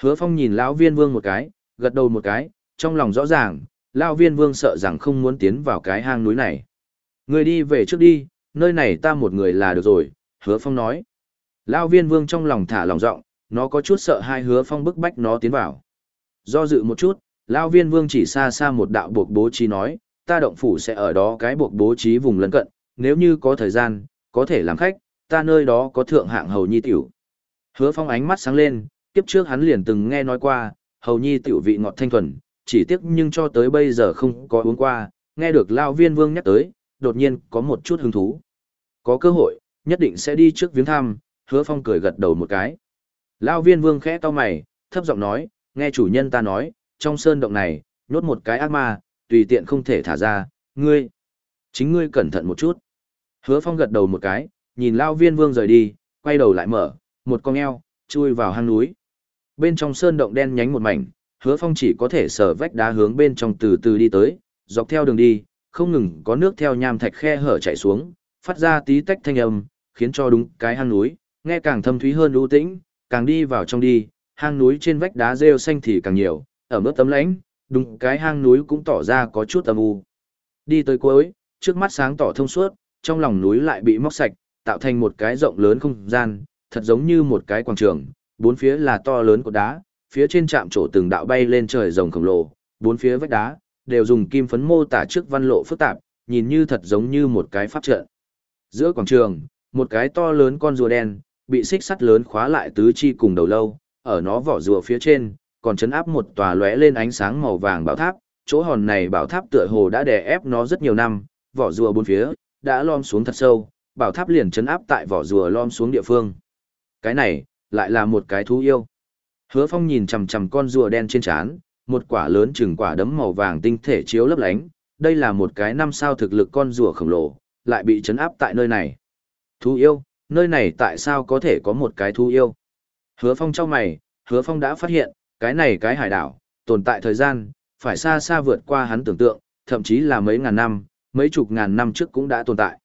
Hứa Phong nhìn lão viên vương một cái, gật đầu một cái, trong lòng rõ ràng, lão viên vương sợ rằng không muốn tiến vào cái hang núi này. Người đi về trước đi, nơi này ta một người là được rồi, hứa phong nói. Lão viên vương trong lòng thả lòng rộng, nó có chút sợ hai hứa phong bức bách nó tiến vào. Do dự một chút, Lao viên vương chỉ xa xa một đạo buộc bố trí nói, ta động phủ sẽ ở đó cái buộc bố trí vùng lân cận, nếu như có thời gian, có thể làm khách, ta nơi đó có thượng hạng hầu nhi tiểu. Hứa phong ánh mắt sáng lên, kiếp trước hắn liền từng nghe nói qua, hầu nhi tiểu vị ngọt thanh thuần, chỉ tiếc nhưng cho tới bây giờ không có uống qua, nghe được Lao viên vương nhắc tới, đột nhiên có một chút hứng thú. Có cơ hội, nhất định sẽ đi trước viếng thăm, hứa phong cười gật đầu một cái. Lao viên vương khẽ to mày, thấp giọng nói, nghe chủ nhân ta nói, trong sơn động này, nhốt một cái ác ma, tùy tiện không thể thả ra, ngươi. Chính ngươi cẩn thận một chút. Hứa phong gật đầu một cái, nhìn Lao viên vương rời đi, quay đầu lại mở, một con eo, chui vào hang núi. Bên trong sơn động đen nhánh một mảnh, hứa phong chỉ có thể sở vách đá hướng bên trong từ từ đi tới, dọc theo đường đi, không ngừng có nước theo nham thạch khe hở chảy xuống, phát ra tí tách thanh âm, khiến cho đúng cái hang núi, nghe càng thâm thúy hơn ưu tĩnh, càng đi vào trong đi, hang núi trên vách đá rêu xanh thì càng nhiều, ở mức tấm lãnh, đúng cái hang núi cũng tỏ ra có chút âm u. Đi tới cuối, trước mắt sáng tỏ thông suốt, trong lòng núi lại bị móc sạch, tạo thành một cái rộng lớn không gian, thật giống như một cái quảng trường, bốn phía là to lớn của đá, phía trên chạm trổ từng đạo bay lên trời rồng khổng lồ, bốn phía vách đá đều dùng kim phấn mô tả trước văn lộ phức tạp, nhìn như thật giống như một cái pháp trận. Giữa quảng trường, một cái to lớn con rùa đen, bị xích sắt lớn khóa lại tứ chi cùng đầu lâu, ở nó vỏ rùa phía trên, còn chấn áp một tòa lóe lên ánh sáng màu vàng bảo tháp, chỗ hòn này bảo tháp tựa hồ đã đè ép nó rất nhiều năm, vỏ rùa bốn phía đã lom xuống thật sâu, bảo tháp liền chấn áp tại vỏ rùa lom xuống địa phương. Cái này, lại là một cái thú yêu. Hứa Phong nhìn chằm chằm con rùa đen trên trán, một quả lớn chừng quả đấm màu vàng tinh thể chiếu lấp lánh, đây là một cái năm sao thực lực con rùa khổng lồ, lại bị chấn áp tại nơi này. Thú yêu, nơi này tại sao có thể có một cái thú yêu? Hứa Phong trong mày, Hứa Phong đã phát hiện, cái này cái hải đảo, tồn tại thời gian, phải xa xa vượt qua hắn tưởng tượng, thậm chí là mấy ngàn năm, mấy chục ngàn năm trước cũng đã tồn tại.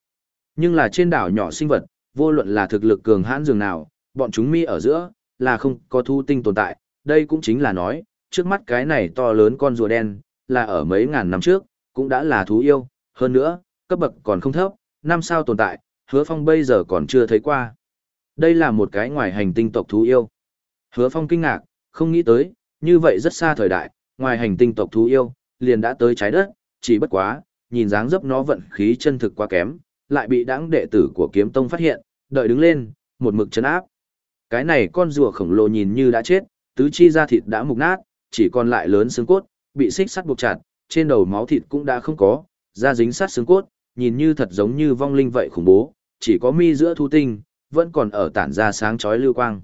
Nhưng là trên đảo nhỏ sinh vật, vô luận là thực lực cường hãn dường nào, bọn chúng mi ở giữa, là không có thu tinh tồn tại, đây cũng chính là nói, trước mắt cái này to lớn con rùa đen, là ở mấy ngàn năm trước, cũng đã là thú yêu, hơn nữa, cấp bậc còn không thấp, năm sao tồn tại, hứa phong bây giờ còn chưa thấy qua. Đây là một cái ngoài hành tinh tộc thú yêu. Hứa phong kinh ngạc, không nghĩ tới, như vậy rất xa thời đại, ngoài hành tinh tộc thú yêu, liền đã tới trái đất, chỉ bất quá, nhìn dáng dấp nó vận khí chân thực quá kém, lại bị đãng đệ tử của kiếm tông phát hiện, đợi đứng lên, một mực chấn áp. Cái này con rùa khổng lồ nhìn như đã chết, tứ chi da thịt đã mục nát, chỉ còn lại lớn xương cốt, bị xích sắt buộc chặt, trên đầu máu thịt cũng đã không có, da dính sát xương cốt, nhìn như thật giống như vong linh vậy khủng bố, chỉ có mi giữa thu tinh, vẫn còn ở tản ra sáng chói lưu quang.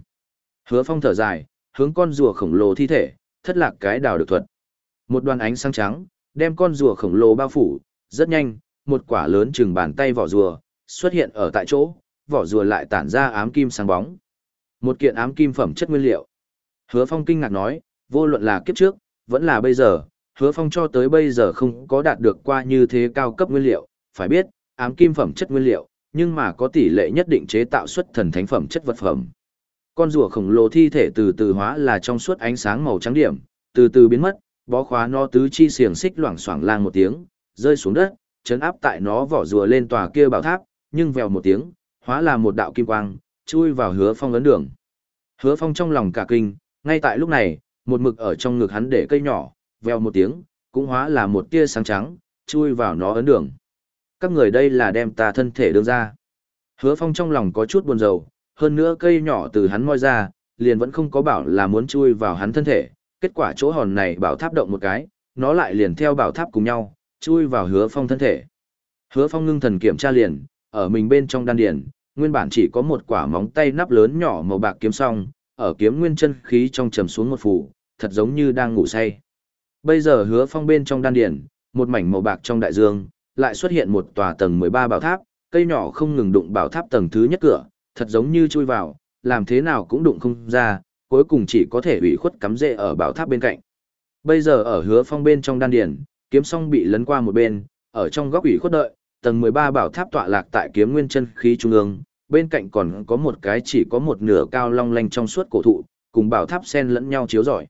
Hứa phong thở dài, hướng con rùa khổng lồ thi thể, thất lạc cái đào được thuật. Một đoàn ánh sáng trắng, đem con rùa khổng lồ bao phủ, rất nhanh, một quả lớn chừng bàn tay vỏ rùa, xuất hiện ở tại chỗ, vỏ rùa lại tản ra ám kim sáng bóng. Một kiện ám kim phẩm chất nguyên liệu. Hứa Phong kinh ngạc nói, vô luận là kiếp trước, vẫn là bây giờ, Hứa Phong cho tới bây giờ không có đạt được qua như thế cao cấp nguyên liệu, phải biết, ám kim phẩm chất nguyên liệu, nhưng mà có tỷ lệ nhất định chế tạo xuất thần thánh phẩm chất vật phẩm. Con rùa khổng lồ thi thể từ từ hóa là trong suốt ánh sáng màu trắng điểm, từ từ biến mất, bó khóa nó tứ chi xiềng xích loảng xoảng lang một tiếng, rơi xuống đất, chấn áp tại nó vỏ rùa lên tòa kia bảo tháp, nhưng vèo một tiếng, hóa là một đạo kim quang, chui vào hứa phong ấn đường. Hứa phong trong lòng cả kinh, ngay tại lúc này, một mực ở trong ngực hắn để cây nhỏ, vèo một tiếng, cũng hóa là một tia sáng trắng, chui vào nó ấn đường. Các người đây là đem ta thân thể đưa ra. Hứa phong trong lòng có chút buồn rầu, hơn nữa cây nhỏ từ hắn moi ra, liền vẫn không có bảo là muốn chui vào hắn thân thể. Kết quả chỗ hòn này bảo tháp động một cái, nó lại liền theo bảo tháp cùng nhau, chui vào hứa phong thân thể. Hứa phong ngưng thần kiểm tra liền, ở mình bên trong đan điền, nguyên bản chỉ có một quả móng tay nắp lớn nhỏ màu bạc kiếm song, ở kiếm nguyên chân khí trong trầm xuống một phủ, thật giống như đang ngủ say. Bây giờ hứa phong bên trong đan điền, một mảnh màu bạc trong đại dương, lại xuất hiện một tòa tầng 13 bảo tháp, cây nhỏ không ngừng đụng bảo tháp tầng thứ nhất cửa, thật giống như chui vào, làm thế nào cũng đụng không ra, cuối cùng chỉ có thể ủy khuất cắm rễ ở bảo tháp bên cạnh. Bây giờ ở hứa phong bên trong đan điền, kiếm song bị lấn qua một bên, ở trong góc ủy khuất đợi, tầng 13 bảo tháp tọa lạc tại kiếm nguyên chân khí trung ương, bên cạnh còn có một cái chỉ có một nửa cao long lanh trong suốt cổ thụ, cùng bảo tháp xen lẫn nhau chiếu rọi.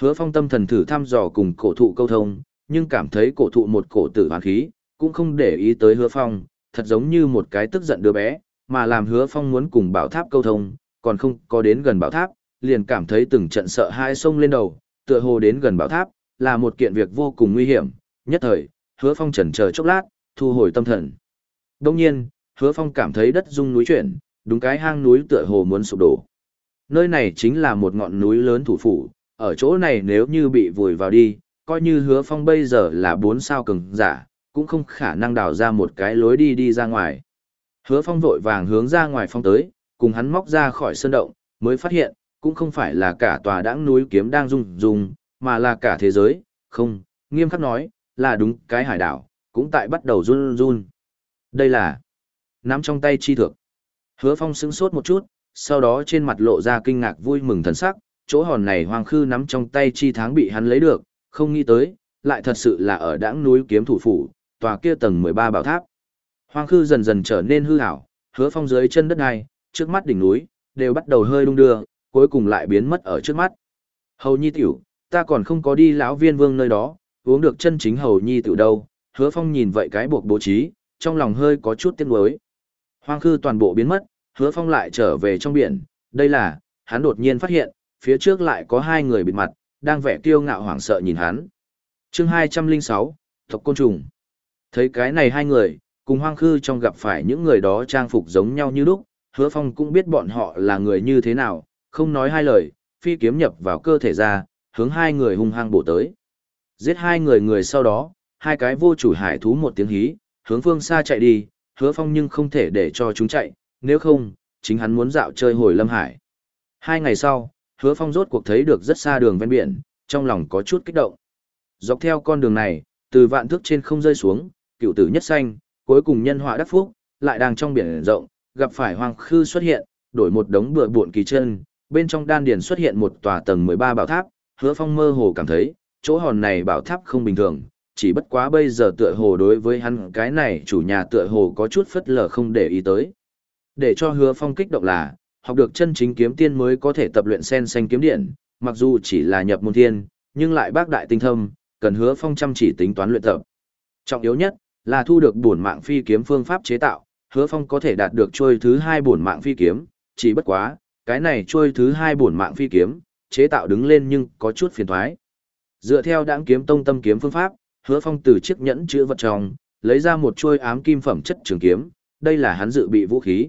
Hứa Phong tâm thần thử thăm dò cùng cổ thụ câu thông, nhưng cảm thấy cổ thụ một cổ tử hoàn khí, cũng không để ý tới Hứa Phong, thật giống như một cái tức giận đứa bé, mà làm Hứa Phong muốn cùng bảo tháp câu thông, còn không có đến gần bảo tháp, liền cảm thấy từng trận sợ hai sông lên đầu, tựa hồ đến gần bảo tháp, là một kiện việc vô cùng nguy hiểm, nhất thời, hứa phong chần chờ chốc lát, thu hồi tâm thần. Đông nhiên, hứa phong cảm thấy đất rung núi chuyển, đúng cái hang núi tựa hồ muốn sụp đổ. Nơi này chính là một ngọn núi lớn thủ phủ, ở chỗ này nếu như bị vùi vào đi, coi như hứa phong bây giờ là bốn sao cường giả, cũng không khả năng đào ra một cái lối đi đi ra ngoài. Hứa phong vội vàng hướng ra ngoài phong tới, cùng hắn móc ra khỏi sơn động, mới phát hiện, cũng không phải là cả tòa đãng núi kiếm đang rung rung, mà là cả thế giới, không, nghiêm khắc nói, là đúng cái hải đảo, cũng tại bắt đầu run run. Đây là nắm trong tay chi thực. Hứa Phong sững sốt một chút, sau đó trên mặt lộ ra kinh ngạc vui mừng thần sắc, chỗ hòn này hoàng khư nắm trong tay chi tháng bị hắn lấy được, không nghĩ tới, lại thật sự là ở đãng núi kiếm thủ phủ, tòa kia tầng 13 bảo tháp. Hoang khư dần dần trở nên hư ảo, hứa phong dưới chân đất này, trước mắt đỉnh núi, đều bắt đầu hơi đung đưa, cuối cùng lại biến mất ở trước mắt. Hầu nhi tiểu, ta còn không có đi lão viên vương nơi đó, uống được chân chính hầu nhi tiểu đâu, hứa phong nhìn vậy cái buộc bố trí, trong lòng hơi có chút tiếc nuối. Hoang khư toàn bộ biến mất, hứa phong lại trở về trong biển, đây là, hắn đột nhiên phát hiện, phía trước lại có hai người bịt mặt, đang vẻ kiêu ngạo hoảng sợ nhìn hắn. chương hai trăm linh sáu tộc côn trùng. Thấy cái này hai người, cùng hoang khư trong gặp phải những người đó trang phục giống nhau như lúc, hứa phong cũng biết bọn họ là người như thế nào, không nói hai lời, phi kiếm nhập vào cơ thể ra, hướng hai người hung hăng bổ tới. Giết hai người người sau đó, hai cái vô chủ hải thú một tiếng hí, hướng phương xa chạy đi, hứa phong nhưng không thể để cho chúng chạy, nếu không, chính hắn muốn dạo chơi hồi lâm hải. Hai ngày sau, hứa phong rốt cuộc thấy được rất xa đường ven biển, trong lòng có chút kích động. Dọc theo con đường này, từ vạn thước trên không rơi xuống, cựu tử nhất xanh, cuối cùng nhân họa đắc phúc, lại đang trong biển rộng, gặp phải hoàng khư xuất hiện, đổi một đống bừa buộn kỳ chân, bên trong đan điền xuất hiện một tòa tầng 13 bảo tháp, hứa phong mơ hồ cảm thấy, chỗ hòn này bảo tháp không bình thường, chỉ bất quá bây giờ tựa hồ đối với hắn cái này chủ nhà tựa hồ có chút phất lờ không để ý tới. Để cho hứa phong kích động là, học được chân chính kiếm tiên mới có thể tập luyện sen xanh kiếm điện, mặc dù chỉ là nhập môn thiên, nhưng lại bác đại tinh thâm, cần hứa phong chăm chỉ tính toán luyện tập. Trọng yếu nhất là thu được bổn mạng phi kiếm phương pháp chế tạo, hứa phong có thể đạt được trôi thứ hai bổn mạng phi kiếm, chỉ bất quá, cái này trôi thứ hai bổn mạng phi kiếm, chế tạo đứng lên nhưng có chút phiền toái. Dựa theo đãng kiếm tông tâm kiếm phương pháp, hứa phong từ chiếc nhẫn chứa vật trong, lấy ra một chuôi ám kim phẩm chất trường kiếm, đây là hắn dự bị vũ khí.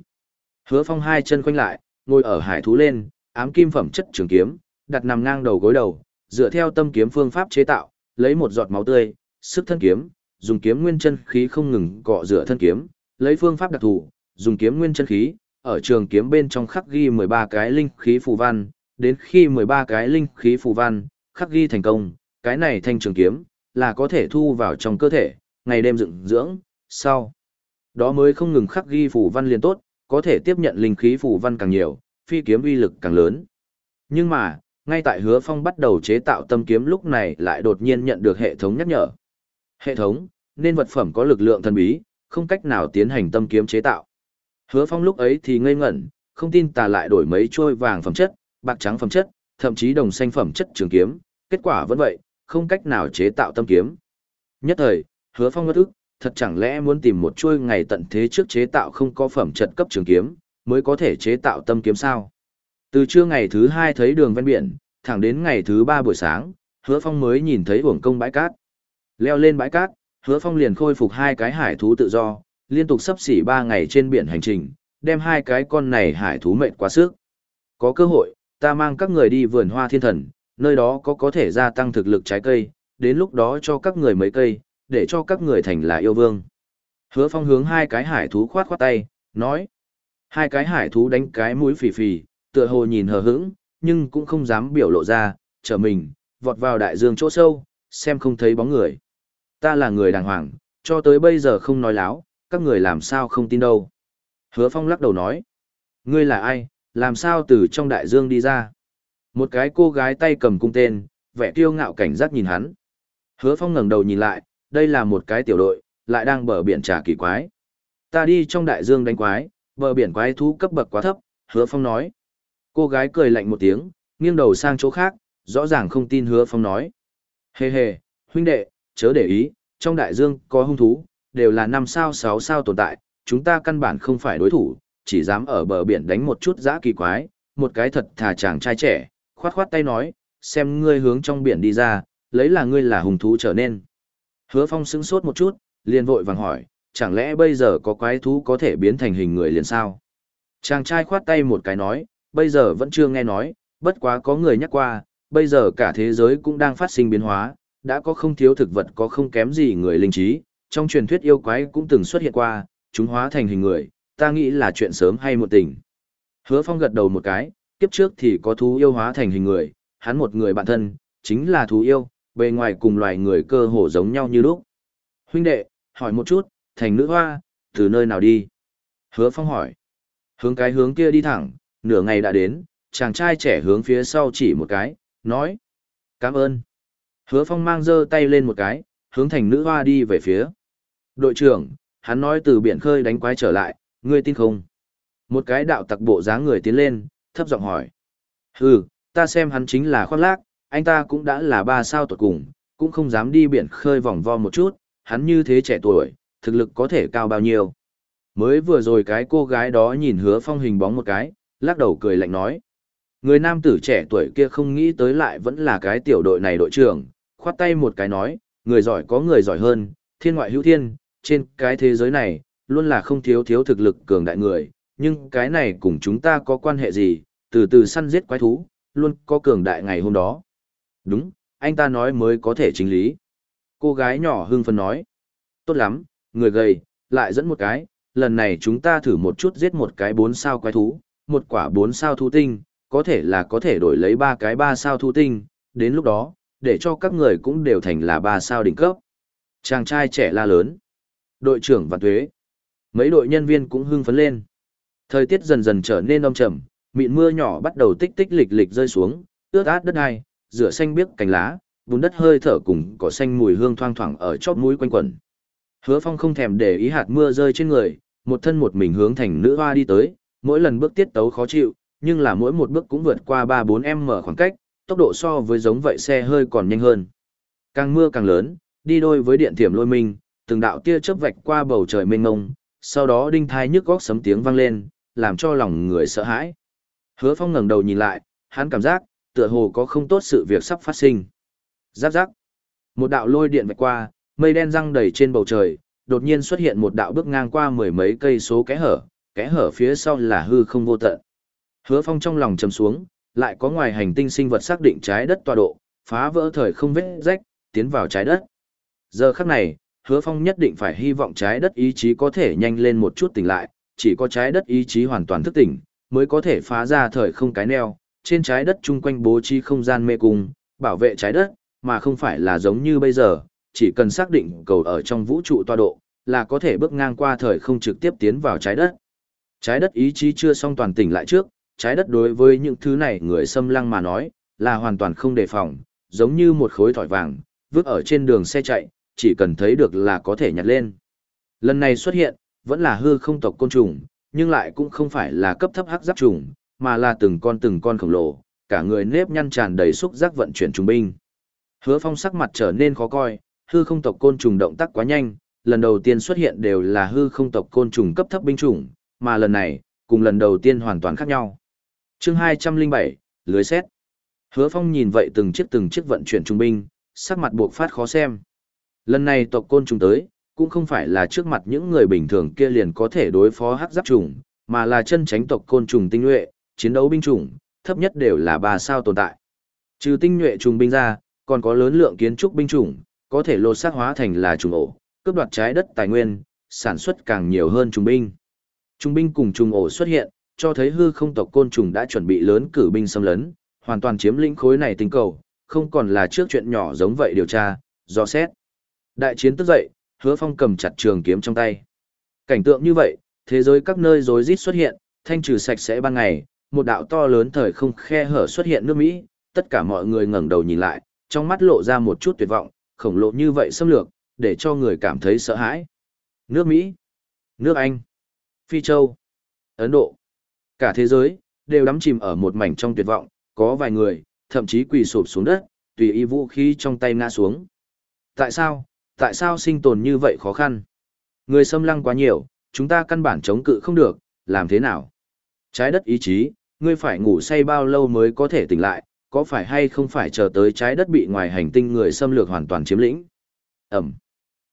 Hứa phong hai chân khoanh lại, ngồi ở hải thú lên, ám kim phẩm chất trường kiếm, đặt nằm ngang đầu gối đầu, dựa theo tâm kiếm phương pháp chế tạo, lấy một giọt máu tươi, sức thân kiếm, dùng kiếm nguyên chân khí không ngừng cọ rửa thân kiếm, lấy phương pháp đặc thù, dùng kiếm nguyên chân khí, ở trường kiếm bên trong khắc ghi 13 cái linh khí phù văn, đến khi 13 cái linh khí phù văn khắc ghi thành công, cái này thanh trường kiếm là có thể thu vào trong cơ thể, ngày đêm dựng dưỡng, sau đó mới không ngừng khắc ghi phù văn liền tốt, có thể tiếp nhận linh khí phù văn càng nhiều, phi kiếm uy lực càng lớn. Nhưng mà, ngay tại Hứa Phong bắt đầu chế tạo tâm kiếm lúc này lại đột nhiên nhận được hệ thống nhắc nhở. Hệ thống, nên vật phẩm có lực lượng thần bí, không cách nào tiến hành tâm kiếm chế tạo. Hứa Phong lúc ấy thì ngây ngẩn, không tin tà lại đổi mấy trôi vàng phẩm chất, bạc trắng phẩm chất, thậm chí đồng xanh phẩm chất trường kiếm, kết quả vẫn vậy, không cách nào chế tạo tâm kiếm. Nhất thời, Hứa Phong ngất ức, thật chẳng lẽ muốn tìm một chuôi ngày tận thế trước chế tạo không có phẩm chất cấp trường kiếm, mới có thể chế tạo tâm kiếm sao? Từ trưa ngày thứ hai thấy đường ven biển, thẳng đến ngày thứ ba buổi sáng, Hứa Phong mới nhìn thấy uổng công bãi cát. Leo lên bãi cát, Hứa Phong liền khôi phục hai cái hải thú tự do, liên tục sắp xỉ ba ngày trên biển hành trình, đem hai cái con này hải thú mệt quá sức. Có cơ hội, ta mang các người đi vườn hoa thiên thần, nơi đó có có thể gia tăng thực lực trái cây, đến lúc đó cho các người mấy cây, để cho các người thành là yêu vương. Hứa Phong hướng hai cái hải thú khoát khoát tay, nói. Hai cái hải thú đánh cái mũi phì phì, tựa hồ nhìn hờ hững, nhưng cũng không dám biểu lộ ra, trở mình, vọt vào đại dương chỗ sâu, xem không thấy bóng người. Ta là người đàng hoàng, cho tới bây giờ không nói láo, các người làm sao không tin đâu. Hứa Phong lắc đầu nói. Ngươi là ai, làm sao từ trong đại dương đi ra? Một cái cô gái tay cầm cung tên, vẻ kiêu ngạo cảnh giác nhìn hắn. Hứa Phong ngẩng đầu nhìn lại, đây là một cái tiểu đội, lại đang bờ biển trà kỳ quái. Ta đi trong đại dương đánh quái, bờ biển quái thú cấp bậc quá thấp, Hứa Phong nói. Cô gái cười lạnh một tiếng, nghiêng đầu sang chỗ khác, rõ ràng không tin Hứa Phong nói. Hề hề, huynh đệ, chớ để ý, trong đại dương có hung thú, đều là năm sao sáu sao tồn tại, chúng ta căn bản không phải đối thủ, chỉ dám ở bờ biển đánh một chút dã kỳ quái, một cái thật thà chàng trai trẻ, khoát khoát tay nói, xem ngươi hướng trong biển đi ra, lấy là ngươi là hung thú trở nên. Hứa Phong sững sốt một chút, liền vội vàng hỏi, chẳng lẽ bây giờ có quái thú có thể biến thành hình người liền sao? Chàng trai khoát tay một cái nói, bây giờ vẫn chưa nghe nói, bất quá có người nhắc qua, bây giờ cả thế giới cũng đang phát sinh biến hóa, đã có không thiếu thực vật có không kém gì người linh trí, trong truyền thuyết yêu quái cũng từng xuất hiện qua, chúng hóa thành hình người, ta nghĩ là chuyện sớm hay một tình. Hứa Phong gật đầu một cái, kiếp trước thì có thú yêu hóa thành hình người, hắn một người bạn thân, chính là thú yêu, bề ngoài cùng loài người cơ hồ giống nhau như lúc. Huynh đệ, hỏi một chút, thành nữ hoa, từ nơi nào đi? Hứa Phong hỏi. Hướng cái hướng kia đi thẳng, nửa ngày đã đến, chàng trai trẻ hướng phía sau chỉ một cái, nói. Cảm ơn. Hứa Phong mang giơ tay lên một cái, hướng thành nữ hoa đi về phía. Đội trưởng, hắn nói từ biển khơi đánh quái trở lại, ngươi tin không? Một cái đạo tặc bộ dáng người tiến lên, thấp giọng hỏi. Hừ, ta xem hắn chính là khoác lác, anh ta cũng đã là ba sao tuột cùng, cũng không dám đi biển khơi vòng vo một chút, hắn như thế trẻ tuổi, thực lực có thể cao bao nhiêu. Mới vừa rồi cái cô gái đó nhìn hứa phong hình bóng một cái, lắc đầu cười lạnh nói. Người nam tử trẻ tuổi kia không nghĩ tới lại vẫn là cái tiểu đội này đội trưởng, khoát tay một cái nói, người giỏi có người giỏi hơn, thiên ngoại hữu thiên, trên cái thế giới này, luôn là không thiếu thiếu thực lực cường đại người, nhưng cái này cùng chúng ta có quan hệ gì, từ từ săn giết quái thú, luôn có cường đại ngày hôm đó. Đúng, anh ta nói mới có thể chính lý. Cô gái nhỏ hưng phấn nói. Tốt lắm, người gầy, lại dẫn một cái, lần này chúng ta thử một chút giết một cái bốn sao quái thú, một quả bốn sao thú tinh, có thể là có thể đổi lấy ba cái ba sao thu tinh, đến lúc đó, để cho các người cũng đều thành là ba sao đỉnh cấp. Chàng trai trẻ la lớn. Đội trưởng và thuế. Mấy đội nhân viên cũng hưng phấn lên. Thời tiết dần dần trở nên đông trầm, mịn mưa nhỏ bắt đầu tích tích lịch lịch rơi xuống, ướt át đất ai, rửa xanh biếc cành lá, bùn đất hơi thở cùng cỏ xanh mùi hương thoang thoảng ở chóp mũi quanh quẩn. Hứa Phong không thèm để ý hạt mưa rơi trên người, một thân một mình hướng thành nữ hoa đi tới, mỗi lần bước tiết tấu khó chịu, nhưng là mỗi một bước cũng vượt qua 3-4 m khoảng cách, tốc độ so với giống vậy xe hơi còn nhanh hơn. Càng mưa càng lớn, đi đôi với điện thiểm lôi minh, từng đạo tia chớp vạch qua bầu trời mênh mông, sau đó đinh thai nhức góc sấm tiếng vang lên, làm cho lòng người sợ hãi. Hứa Phong ngẩng đầu nhìn lại, hắn cảm giác, tựa hồ có không tốt sự việc sắp phát sinh. Giáp giáp. Một đạo lôi điện vạch qua, mây đen răng đầy trên bầu trời, đột nhiên xuất hiện một đạo bước ngang qua mười mấy cây số kẽ hở, kẽ hở phía sau là hư không vô tận. Hứa Phong trong lòng trầm xuống, lại có ngoài hành tinh sinh vật xác định trái đất tọa độ, phá vỡ thời không vết rách, tiến vào trái đất. Giờ khắc này, Hứa Phong nhất định phải hy vọng trái đất ý chí có thể nhanh lên một chút tỉnh lại, chỉ có trái đất ý chí hoàn toàn thức tỉnh, mới có thể phá ra thời không cái neo, trên trái đất chung quanh bố trí không gian mê cung, bảo vệ trái đất, mà không phải là giống như bây giờ, chỉ cần xác định cầu ở trong vũ trụ tọa độ, là có thể bước ngang qua thời không trực tiếp tiến vào trái đất. Trái đất ý chí chưa xong toàn tỉnh lại trước, trái đất đối với những thứ này người xâm lăng mà nói, là hoàn toàn không đề phòng, giống như một khối thỏi vàng, vứt ở trên đường xe chạy, chỉ cần thấy được là có thể nhặt lên. Lần này xuất hiện, vẫn là hư không tộc côn trùng, nhưng lại cũng không phải là cấp thấp hắc giáp trùng, mà là từng con từng con khổng lồ, cả người nếp nhăn tràn đầy xúc giác vận chuyển trung binh. Hứa Phong sắc mặt trở nên khó coi, hư không tộc côn trùng động tác quá nhanh, lần đầu tiên xuất hiện đều là hư không tộc côn trùng cấp thấp binh chủng, mà lần này, cùng lần đầu tiên hoàn toàn khác nhau. Chương 207, lưới xét. Hứa Phong nhìn vậy từng chiếc từng chiếc vận chuyển trung binh, sắc mặt buộc phát khó xem. Lần này tộc côn trùng tới, cũng không phải là trước mặt những người bình thường kia liền có thể đối phó hắc giáp trùng, mà là chân tránh tộc côn trùng tinh nhuệ, chiến đấu binh chủng, thấp nhất đều là ba sao tồn tại. Trừ tinh nhuệ trùng binh ra, còn có lớn lượng kiến trúc binh chủng, có thể lột xác hóa thành là trùng ổ, cướp đoạt trái đất tài nguyên, sản xuất càng nhiều hơn trùng binh. Trùng binh cùng trùng ổ xuất hiện, cho thấy hư không tộc côn trùng đã chuẩn bị lớn cử binh xâm lấn, hoàn toàn chiếm lĩnh khối này tinh cầu, không còn là trước chuyện nhỏ giống vậy điều tra, dò xét. Đại chiến tức dậy, hứa phong cầm chặt trường kiếm trong tay. Cảnh tượng như vậy, thế giới các nơi rối rít xuất hiện, thanh trừ sạch sẽ ban ngày, một đạo to lớn thời không khe hở xuất hiện nước Mỹ, tất cả mọi người ngẩng đầu nhìn lại, trong mắt lộ ra một chút tuyệt vọng, khổng lồ như vậy xâm lược, để cho người cảm thấy sợ hãi. Nước Mỹ, nước Anh, Phi Châu, Ấn Độ, cả thế giới, đều đắm chìm ở một mảnh trong tuyệt vọng, có vài người, thậm chí quỳ sụp xuống đất, tùy ý vũ khí trong tay ngã xuống. Tại sao, tại sao sinh tồn như vậy khó khăn? Người xâm lăng quá nhiều, chúng ta căn bản chống cự không được, làm thế nào? Trái đất ý chí, ngươi phải ngủ say bao lâu mới có thể tỉnh lại, có phải hay không phải chờ tới trái đất bị ngoài hành tinh người xâm lược hoàn toàn chiếm lĩnh. Ẩm.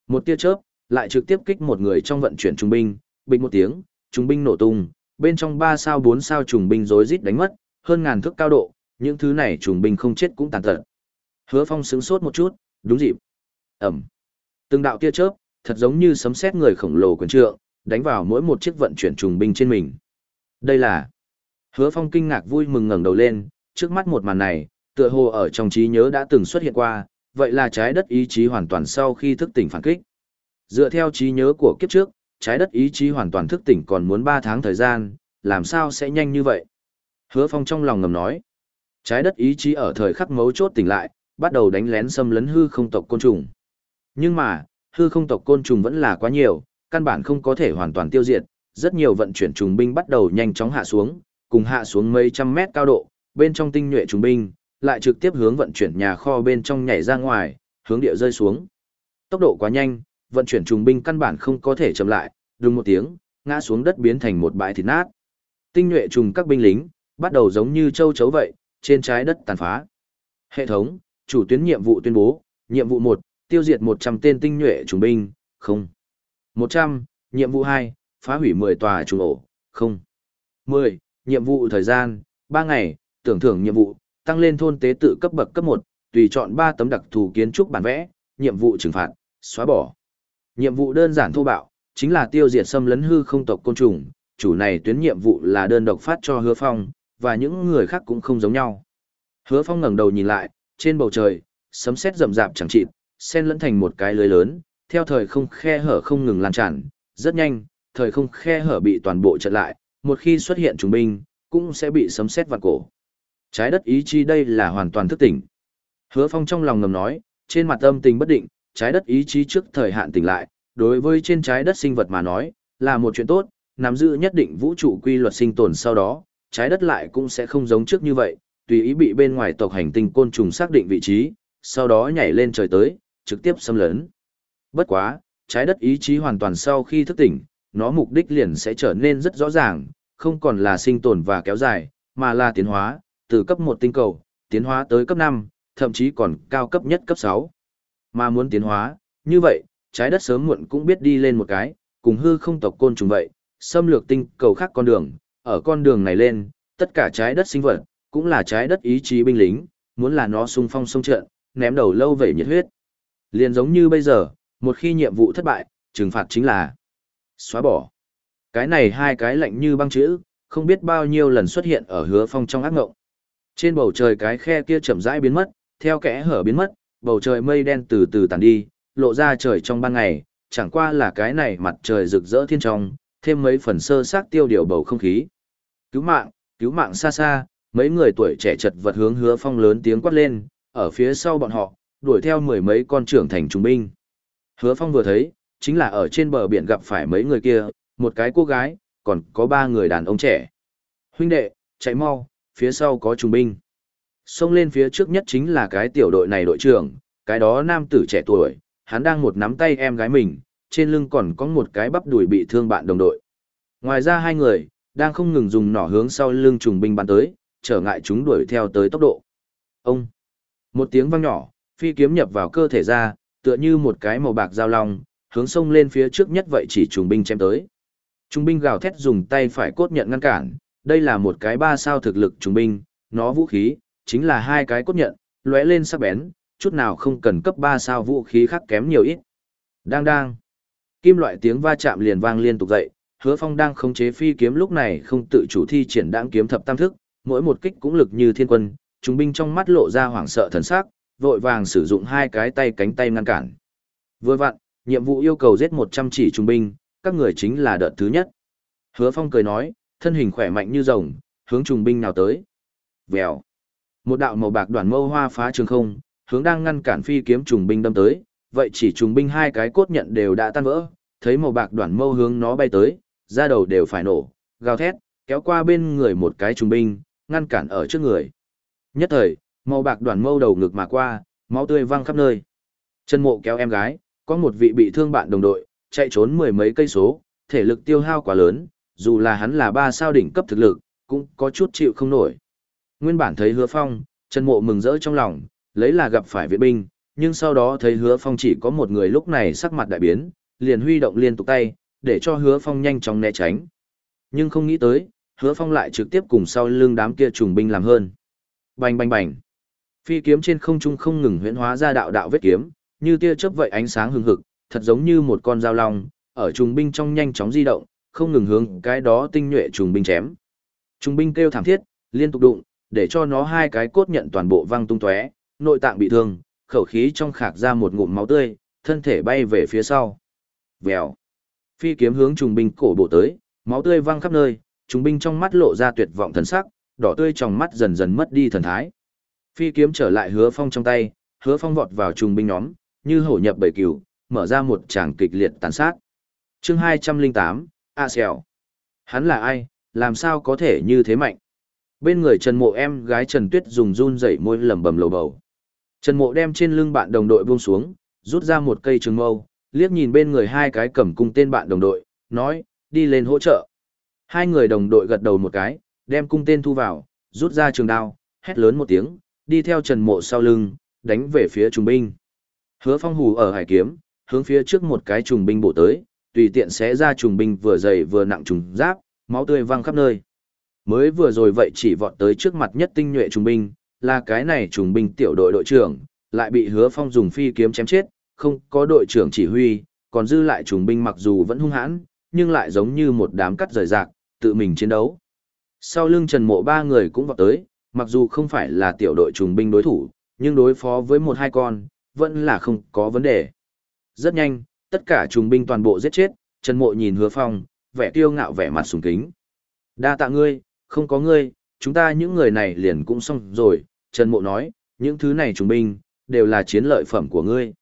Một tia chớp, lại trực tiếp kích một người trong vận chuyển trung binh, bình một tiếng, trung binh nổ tung, bên trong ba sao bốn sao trùng binh rối rít đánh mất, hơn ngàn thước cao độ, những thứ này trùng binh không chết cũng tàn tật. Hứa Phong sững sốt một chút, đúng dịp. ầm Từng đạo tia chớp, thật giống như sấm sét người khổng lồ quyền trượng, đánh vào mỗi một chiếc vận chuyển trùng binh trên mình. Đây là Hứa Phong kinh ngạc vui mừng ngẩng đầu lên, trước mắt một màn này, tựa hồ ở trong trí nhớ đã từng xuất hiện qua, vậy là trái đất ý chí hoàn toàn sau khi thức tỉnh phản kích. Dựa theo trí nhớ của kiếp trước, trái đất ý chí hoàn toàn thức tỉnh còn muốn 3 tháng thời gian, làm sao sẽ nhanh như vậy? Hứa Phong trong lòng ngầm nói, trái đất ý chí ở thời khắc mấu chốt tỉnh lại, bắt đầu đánh lén xâm lấn hư không tộc côn trùng. Nhưng mà, hư không tộc côn trùng vẫn là quá nhiều, căn bản không có thể hoàn toàn tiêu diệt, rất nhiều vận chuyển trùng binh bắt đầu nhanh chóng hạ xuống, cùng hạ xuống mấy trăm mét cao độ, bên trong tinh nhuệ trùng binh, lại trực tiếp hướng vận chuyển nhà kho bên trong nhảy ra ngoài, hướng địa rơi xuống. Tốc độ quá nhanh, vận chuyển trùng binh căn bản không có thể chậm lại, đùng một tiếng, ngã xuống đất biến thành một bãi thịt nát. Tinh nhuệ trùng các binh lính, bắt đầu giống như châu chấu vậy, trên trái đất tàn phá. Hệ thống, chủ tuyến nhiệm vụ tuyên bố, nhiệm vụ 1, tiêu diệt 100 tên tinh nhuệ trùng binh, không. 100, nhiệm vụ 2, phá hủy 10 tòa trùng ổ, không. 10, nhiệm vụ thời gian, 3 ngày, tưởng thưởng nhiệm vụ, tăng lên thôn tế tự cấp bậc cấp 1, tùy chọn 3 tấm đặc thù kiến trúc bản vẽ, nhiệm vụ trừng phạt, xóa bỏ. Nhiệm vụ đơn giản thô bạo, chính là tiêu diệt xâm lấn hư không tộc côn trùng, chủ này tuyến nhiệm vụ là đơn độc phát cho Hứa Phong, và những người khác cũng không giống nhau. Hứa Phong ngẩng đầu nhìn lại, trên bầu trời, sấm sét rầm rạp chẳng chịt, xen lẫn thành một cái lưới lớn, theo thời không khe hở không ngừng lan tràn, rất nhanh, thời không khe hở bị toàn bộ chặn lại, một khi xuất hiện trùng binh, cũng sẽ bị sấm sét vặt cổ. Trái đất ý chi đây là hoàn toàn thức tỉnh. Hứa Phong trong lòng ngầm nói, trên mặt âm tình bất định, trái đất ý chí trước thời hạn tỉnh lại, đối với trên trái đất sinh vật mà nói, là một chuyện tốt, nắm giữ nhất định vũ trụ quy luật sinh tồn sau đó, trái đất lại cũng sẽ không giống trước như vậy, tùy ý bị bên ngoài tộc hành tinh côn trùng xác định vị trí, sau đó nhảy lên trời tới, trực tiếp xâm lấn. Bất quá, trái đất ý chí hoàn toàn sau khi thức tỉnh, nó mục đích liền sẽ trở nên rất rõ ràng, không còn là sinh tồn và kéo dài, mà là tiến hóa, từ cấp 1 tinh cầu, tiến hóa tới cấp 5, thậm chí còn cao cấp nhất cấp 6. Mà muốn tiến hóa, như vậy, trái đất sớm muộn cũng biết đi lên một cái, cùng hư không tộc côn trùng vậy, xâm lược tinh cầu khác con đường, ở con đường này lên, tất cả trái đất sinh vật, cũng là trái đất ý chí binh lính, muốn là nó xung phong sông trận, ném đầu lâu về nhiệt huyết. Liền giống như bây giờ, một khi nhiệm vụ thất bại, trừng phạt chính là xóa bỏ. Cái này hai cái lạnh như băng chữ, không biết bao nhiêu lần xuất hiện ở hứa phong trong ác ngộng. Trên bầu trời cái khe kia chậm rãi biến mất, theo kẽ hở biến mất, bầu trời mây đen từ từ tàn đi, lộ ra trời trong ban ngày, chẳng qua là cái này mặt trời rực rỡ thiên trong, thêm mấy phần sơ sát tiêu điều bầu không khí. Cứu mạng, cứu mạng xa xa, mấy người tuổi trẻ chật vật hướng hứa phong lớn tiếng quát lên, ở phía sau bọn họ, đuổi theo mười mấy con trưởng thành trung binh. Hứa phong vừa thấy, chính là ở trên bờ biển gặp phải mấy người kia, một cái cô gái, còn có ba người đàn ông trẻ. Huynh đệ, chạy mau, phía sau có trung binh. Xông lên phía trước nhất chính là cái tiểu đội này đội trưởng, cái đó nam tử trẻ tuổi, hắn đang một nắm tay em gái mình, trên lưng còn có một cái bắp đùi bị thương bạn đồng đội. Ngoài ra hai người, đang không ngừng dùng nỏ hướng sau lưng trùng binh bắn tới, trở ngại chúng đuổi theo tới tốc độ. Ông! Một tiếng vang nhỏ, phi kiếm nhập vào cơ thể ra, tựa như một cái màu bạc dao long, hướng sông lên phía trước nhất vậy chỉ trùng binh chém tới. Trùng binh gào thét dùng tay phải cốt nhận ngăn cản, đây là một cái ba sao thực lực trùng binh, nó vũ khí, chính là hai cái cốt nhận, lóe lên sắc bén, chút nào không cần cấp ba sao vũ khí khác kém nhiều ít. Đang đang. Kim loại tiếng va chạm liền vang liên tục dậy, hứa phong đang khống chế phi kiếm lúc này không tự chủ thi triển đãng kiếm thập tam thức, mỗi một kích cũng lực như thiên quân, trung binh trong mắt lộ ra hoảng sợ thần sắc, vội vàng sử dụng hai cái tay cánh tay ngăn cản. Vừa vặn, nhiệm vụ yêu cầu giết 100 chỉ trung binh, các người chính là đợt thứ nhất. Hứa Phong cười nói, thân hình khỏe mạnh như rồng, hướng trung binh nào tới. Vèo. Một đạo màu bạc đoàn mâu hoa phá trường không, hướng đang ngăn cản phi kiếm trùng binh đâm tới, vậy chỉ trùng binh hai cái cốt nhận đều đã tan vỡ, thấy màu bạc đoàn mâu hướng nó bay tới, ra đầu đều phải nổ, gào thét, kéo qua bên người một cái trùng binh, ngăn cản ở trước người. Nhất thời, màu bạc đoàn mâu đầu ngực mà qua, máu tươi văng khắp nơi. Chân mộ kéo em gái, có một vị bị thương bạn đồng đội, chạy trốn mười mấy cây số, thể lực tiêu hao quá lớn, dù là hắn là ba sao đỉnh cấp thực lực, cũng có chút chịu không nổi. Nguyên bản thấy hứa phong, Trần Mộ mừng rỡ trong lòng, lấy là gặp phải viện binh, nhưng sau đó thấy hứa phong chỉ có một người lúc này sắc mặt đại biến, liền huy động liên tục tay, để cho hứa phong nhanh chóng né tránh. Nhưng không nghĩ tới, hứa phong lại trực tiếp cùng sau lưng đám kia trùng binh làm hơn. Bành bành bành. Phi kiếm trên không trung không ngừng huyễn hóa ra đạo đạo vết kiếm, như tia chớp vậy ánh sáng hừng hực, thật giống như một con dao long, ở trùng binh trong nhanh chóng di động, không ngừng hướng cái đó tinh nhuệ trùng binh chém. Trùng binh kêu thảm thiết, liên tục đụng, để cho nó hai cái cốt nhận toàn bộ văng tung tóe, nội tạng bị thương, khẩu khí trong khạc ra một ngụm máu tươi, thân thể bay về phía sau. Vèo. Phi kiếm hướng trùng binh cổ bộ tới, máu tươi văng khắp nơi, trùng binh trong mắt lộ ra tuyệt vọng thần sắc, đỏ tươi trong mắt dần dần mất đi thần thái. Phi kiếm trở lại hứa phong trong tay, hứa phong vọt vào trùng binh nhóm, như hổ nhập bầy cừu, mở ra một tràng kịch liệt tàn sát. Chương 208, A sẹo. Hắn là ai, làm sao có thể như thế mạnh? Bên người Trần Mộ em gái Trần Tuyết dùng run rẩy môi lẩm bẩm lầu bầu. Trần Mộ đem trên lưng bạn đồng đội buông xuống, rút ra một cây trường mâu, liếc nhìn bên người hai cái cầm cung tên bạn đồng đội, nói, đi lên hỗ trợ. Hai người đồng đội gật đầu một cái, đem cung tên thu vào, rút ra trường đao, hét lớn một tiếng, đi theo Trần Mộ sau lưng, đánh về phía trùng binh. Hứa Phong hù ở hải kiếm, hướng phía trước một cái trùng binh bổ tới, tùy tiện xé ra trùng binh vừa dày vừa nặng trùng giáp, máu tươi văng khắp nơi. Mới vừa rồi vậy chỉ vọt tới trước mặt nhất tinh nhuệ trùng binh, là cái này trùng binh tiểu đội đội trưởng, lại bị hứa phong dùng phi kiếm chém chết, không có đội trưởng chỉ huy, còn dư lại trùng binh mặc dù vẫn hung hãn, nhưng lại giống như một đám cắt rời rạc, tự mình chiến đấu. Sau lưng trần mộ ba người cũng vọt tới, mặc dù không phải là tiểu đội trùng binh đối thủ, nhưng đối phó với một hai con, vẫn là không có vấn đề. Rất nhanh, tất cả trùng binh toàn bộ giết chết, Trần Mộ nhìn Hứa Phong, vẻ kiêu ngạo vẻ mặt sùng kính. Đa tạ ngươi, không có ngươi, chúng ta những người này liền cũng xong rồi, Trần Mộ nói, những thứ này trùng binh, đều là chiến lợi phẩm của ngươi.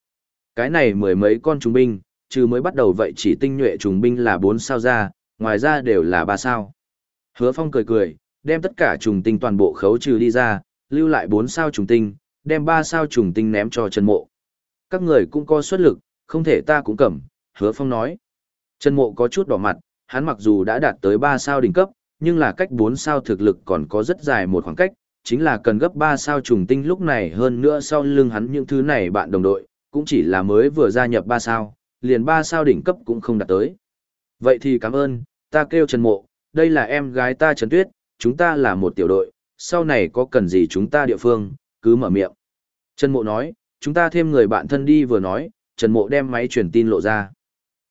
Cái này mười mấy con trùng binh, trừ mới bắt đầu vậy chỉ tinh nhuệ trùng binh là bốn sao ra, ngoài ra đều là ba sao. Hứa Phong cười cười, đem tất cả trùng tinh toàn bộ khấu trừ đi ra, lưu lại bốn sao trùng tinh, đem ba sao trùng tinh ném cho Trần Mộ. Các người cũng có xuất lực, không thể ta cũng cầm, hứa phong nói. Trần mộ có chút đỏ mặt, hắn mặc dù đã đạt tới 3 sao đỉnh cấp, nhưng là cách 4 sao thực lực còn có rất dài một khoảng cách, chính là cần gấp 3 sao trùng tinh lúc này hơn nữa sau lưng hắn những thứ này bạn đồng đội, cũng chỉ là mới vừa gia nhập 3 sao, liền 3 sao đỉnh cấp cũng không đạt tới. Vậy thì cảm ơn, ta kêu Trần Mộ, đây là em gái ta Trần Tuyết, chúng ta là một tiểu đội, sau này có cần gì chúng ta địa phương, cứ mở miệng. Trần Mộ nói, chúng ta thêm người bạn thân đi vừa nói, Trần Mộ đem máy truyền tin lộ ra.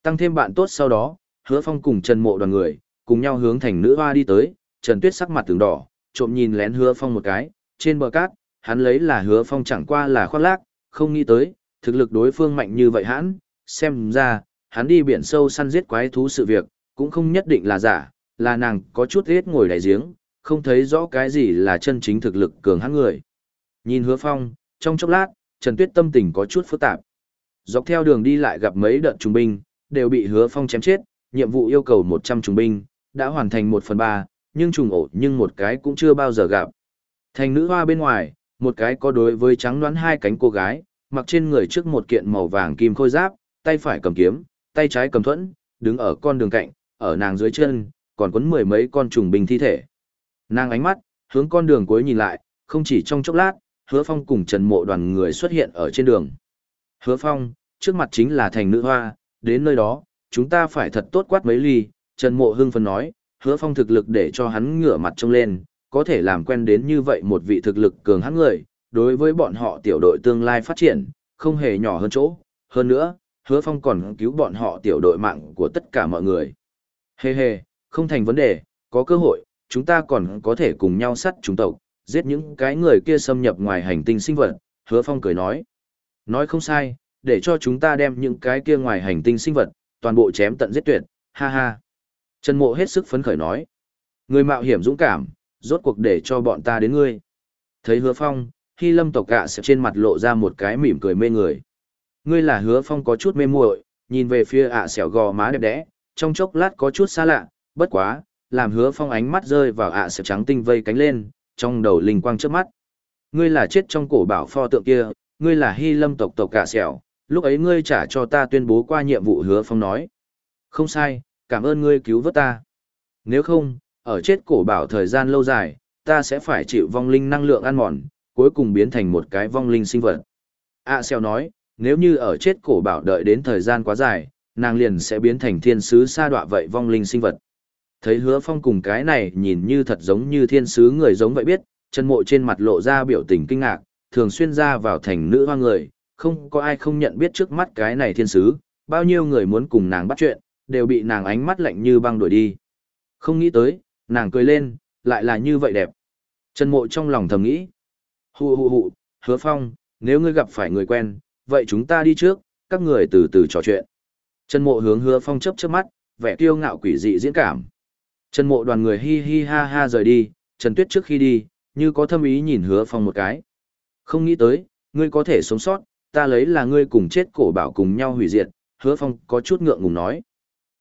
Tăng thêm bạn tốt sau đó, Hứa Phong cùng Trần Mộ đoàn người, cùng nhau hướng thành nữ hoa đi tới, Trần Tuyết sắc mặt từng đỏ, trộm nhìn lén Hứa Phong một cái, trên bờ cát, hắn lấy là Hứa Phong chẳng qua là khoác lác, không nghĩ tới, thực lực đối phương mạnh như vậy hãn, xem ra, hắn đi biển sâu săn giết quái thú sự việc, cũng không nhất định là giả, là nàng có chút hết ngồi đại giếng, không thấy rõ cái gì là chân chính thực lực cường hãn người. Nhìn Hứa Phong, trong chốc lát, Trần Tuyết tâm tình có chút phức tạp. Dọc theo đường đi lại gặp mấy đợt trung binh, đều bị hứa phong chém chết, nhiệm vụ yêu cầu 100 trung binh, đã hoàn thành một phần ba, nhưng trùng ổ nhưng một cái cũng chưa bao giờ gặp. Thành nữ hoa bên ngoài, một cái có đối với trắng đoán hai cánh cô gái, mặc trên người trước một kiện màu vàng kim khôi giáp, tay phải cầm kiếm, tay trái cầm thuẫn, đứng ở con đường cạnh, ở nàng dưới chân, còn quấn mười mấy con trùng bình thi thể. Nàng ánh mắt, hướng con đường cuối nhìn lại, không chỉ trong chốc lát, hứa phong cùng trần mộ đoàn người xuất hiện ở trên đường. Hứa phong, trước mặt chính là thành nữ hoa, đến nơi đó, chúng ta phải thật tốt quát mấy ly, Trần Mộ hưng phấn nói, hứa phong thực lực để cho hắn ngửa mặt trông lên, có thể làm quen đến như vậy một vị thực lực cường hắn người, đối với bọn họ tiểu đội tương lai phát triển, không hề nhỏ hơn chỗ, hơn nữa, hứa phong còn cứu bọn họ tiểu đội mạng của tất cả mọi người. Hê hê, không thành vấn đề, có cơ hội, chúng ta còn có thể cùng nhau sắt chúng tộc, giết những cái người kia xâm nhập ngoài hành tinh sinh vật, hứa phong cười nói. Nói không sai, để cho chúng ta đem những cái kia ngoài hành tinh sinh vật, toàn bộ chém tận giết tuyệt, ha ha. Trần Mộ hết sức phấn khởi nói. Người mạo hiểm dũng cảm, rốt cuộc để cho bọn ta đến ngươi. Thấy hứa phong, khi lâm tộc gạ sẽ trên mặt lộ ra một cái mỉm cười mê người. Ngươi là hứa phong có chút mê muội, nhìn về phía ạ xẻo gò má đẹp đẽ, trong chốc lát có chút xa lạ, bất quá, làm hứa phong ánh mắt rơi vào ạ xẻo trắng tinh vây cánh lên, trong đầu linh quang trước mắt. Ngươi là chết trong cổ bảo pho tượng kia, ngươi là hy lâm tộc tộc gạ xẻo, lúc ấy ngươi trả cho ta tuyên bố qua nhiệm vụ hứa phong nói. Không sai, cảm ơn ngươi cứu vớt ta. Nếu không, ở chết cổ bảo thời gian lâu dài, ta sẽ phải chịu vong linh năng lượng ăn mòn, cuối cùng biến thành một cái vong linh sinh vật. A Xeo nói, nếu như ở chết cổ bảo đợi đến thời gian quá dài, nàng liền sẽ biến thành thiên sứ sa đọa vậy vong linh sinh vật. Thấy hứa phong cùng cái này nhìn như thật giống như thiên sứ người giống vậy biết, chân mộ trên mặt lộ ra biểu tình kinh ngạc, thường xuyên ra vào thành nữ hoa người, không có ai không nhận biết trước mắt cái này thiên sứ, bao nhiêu người muốn cùng nàng bắt chuyện, đều bị nàng ánh mắt lạnh như băng đuổi đi. Không nghĩ tới, nàng cười lên, lại là như vậy đẹp. Trần mộ trong lòng thầm nghĩ. Hù hù hù, hứa phong, nếu ngươi gặp phải người quen, vậy chúng ta đi trước, các người từ từ trò chuyện. Trần mộ hướng hứa phong chấp chớp mắt, vẻ kiêu ngạo quỷ dị diễn cảm. Trần mộ đoàn người hi hi ha ha rời đi, Trần Tuyết trước khi đi, như có thâm ý nhìn hứa phong một cái. Không nghĩ tới, ngươi có thể sống sót, ta lấy là ngươi cùng chết cổ bảo cùng nhau hủy diệt, hứa phong có chút ngượng ngùng nói.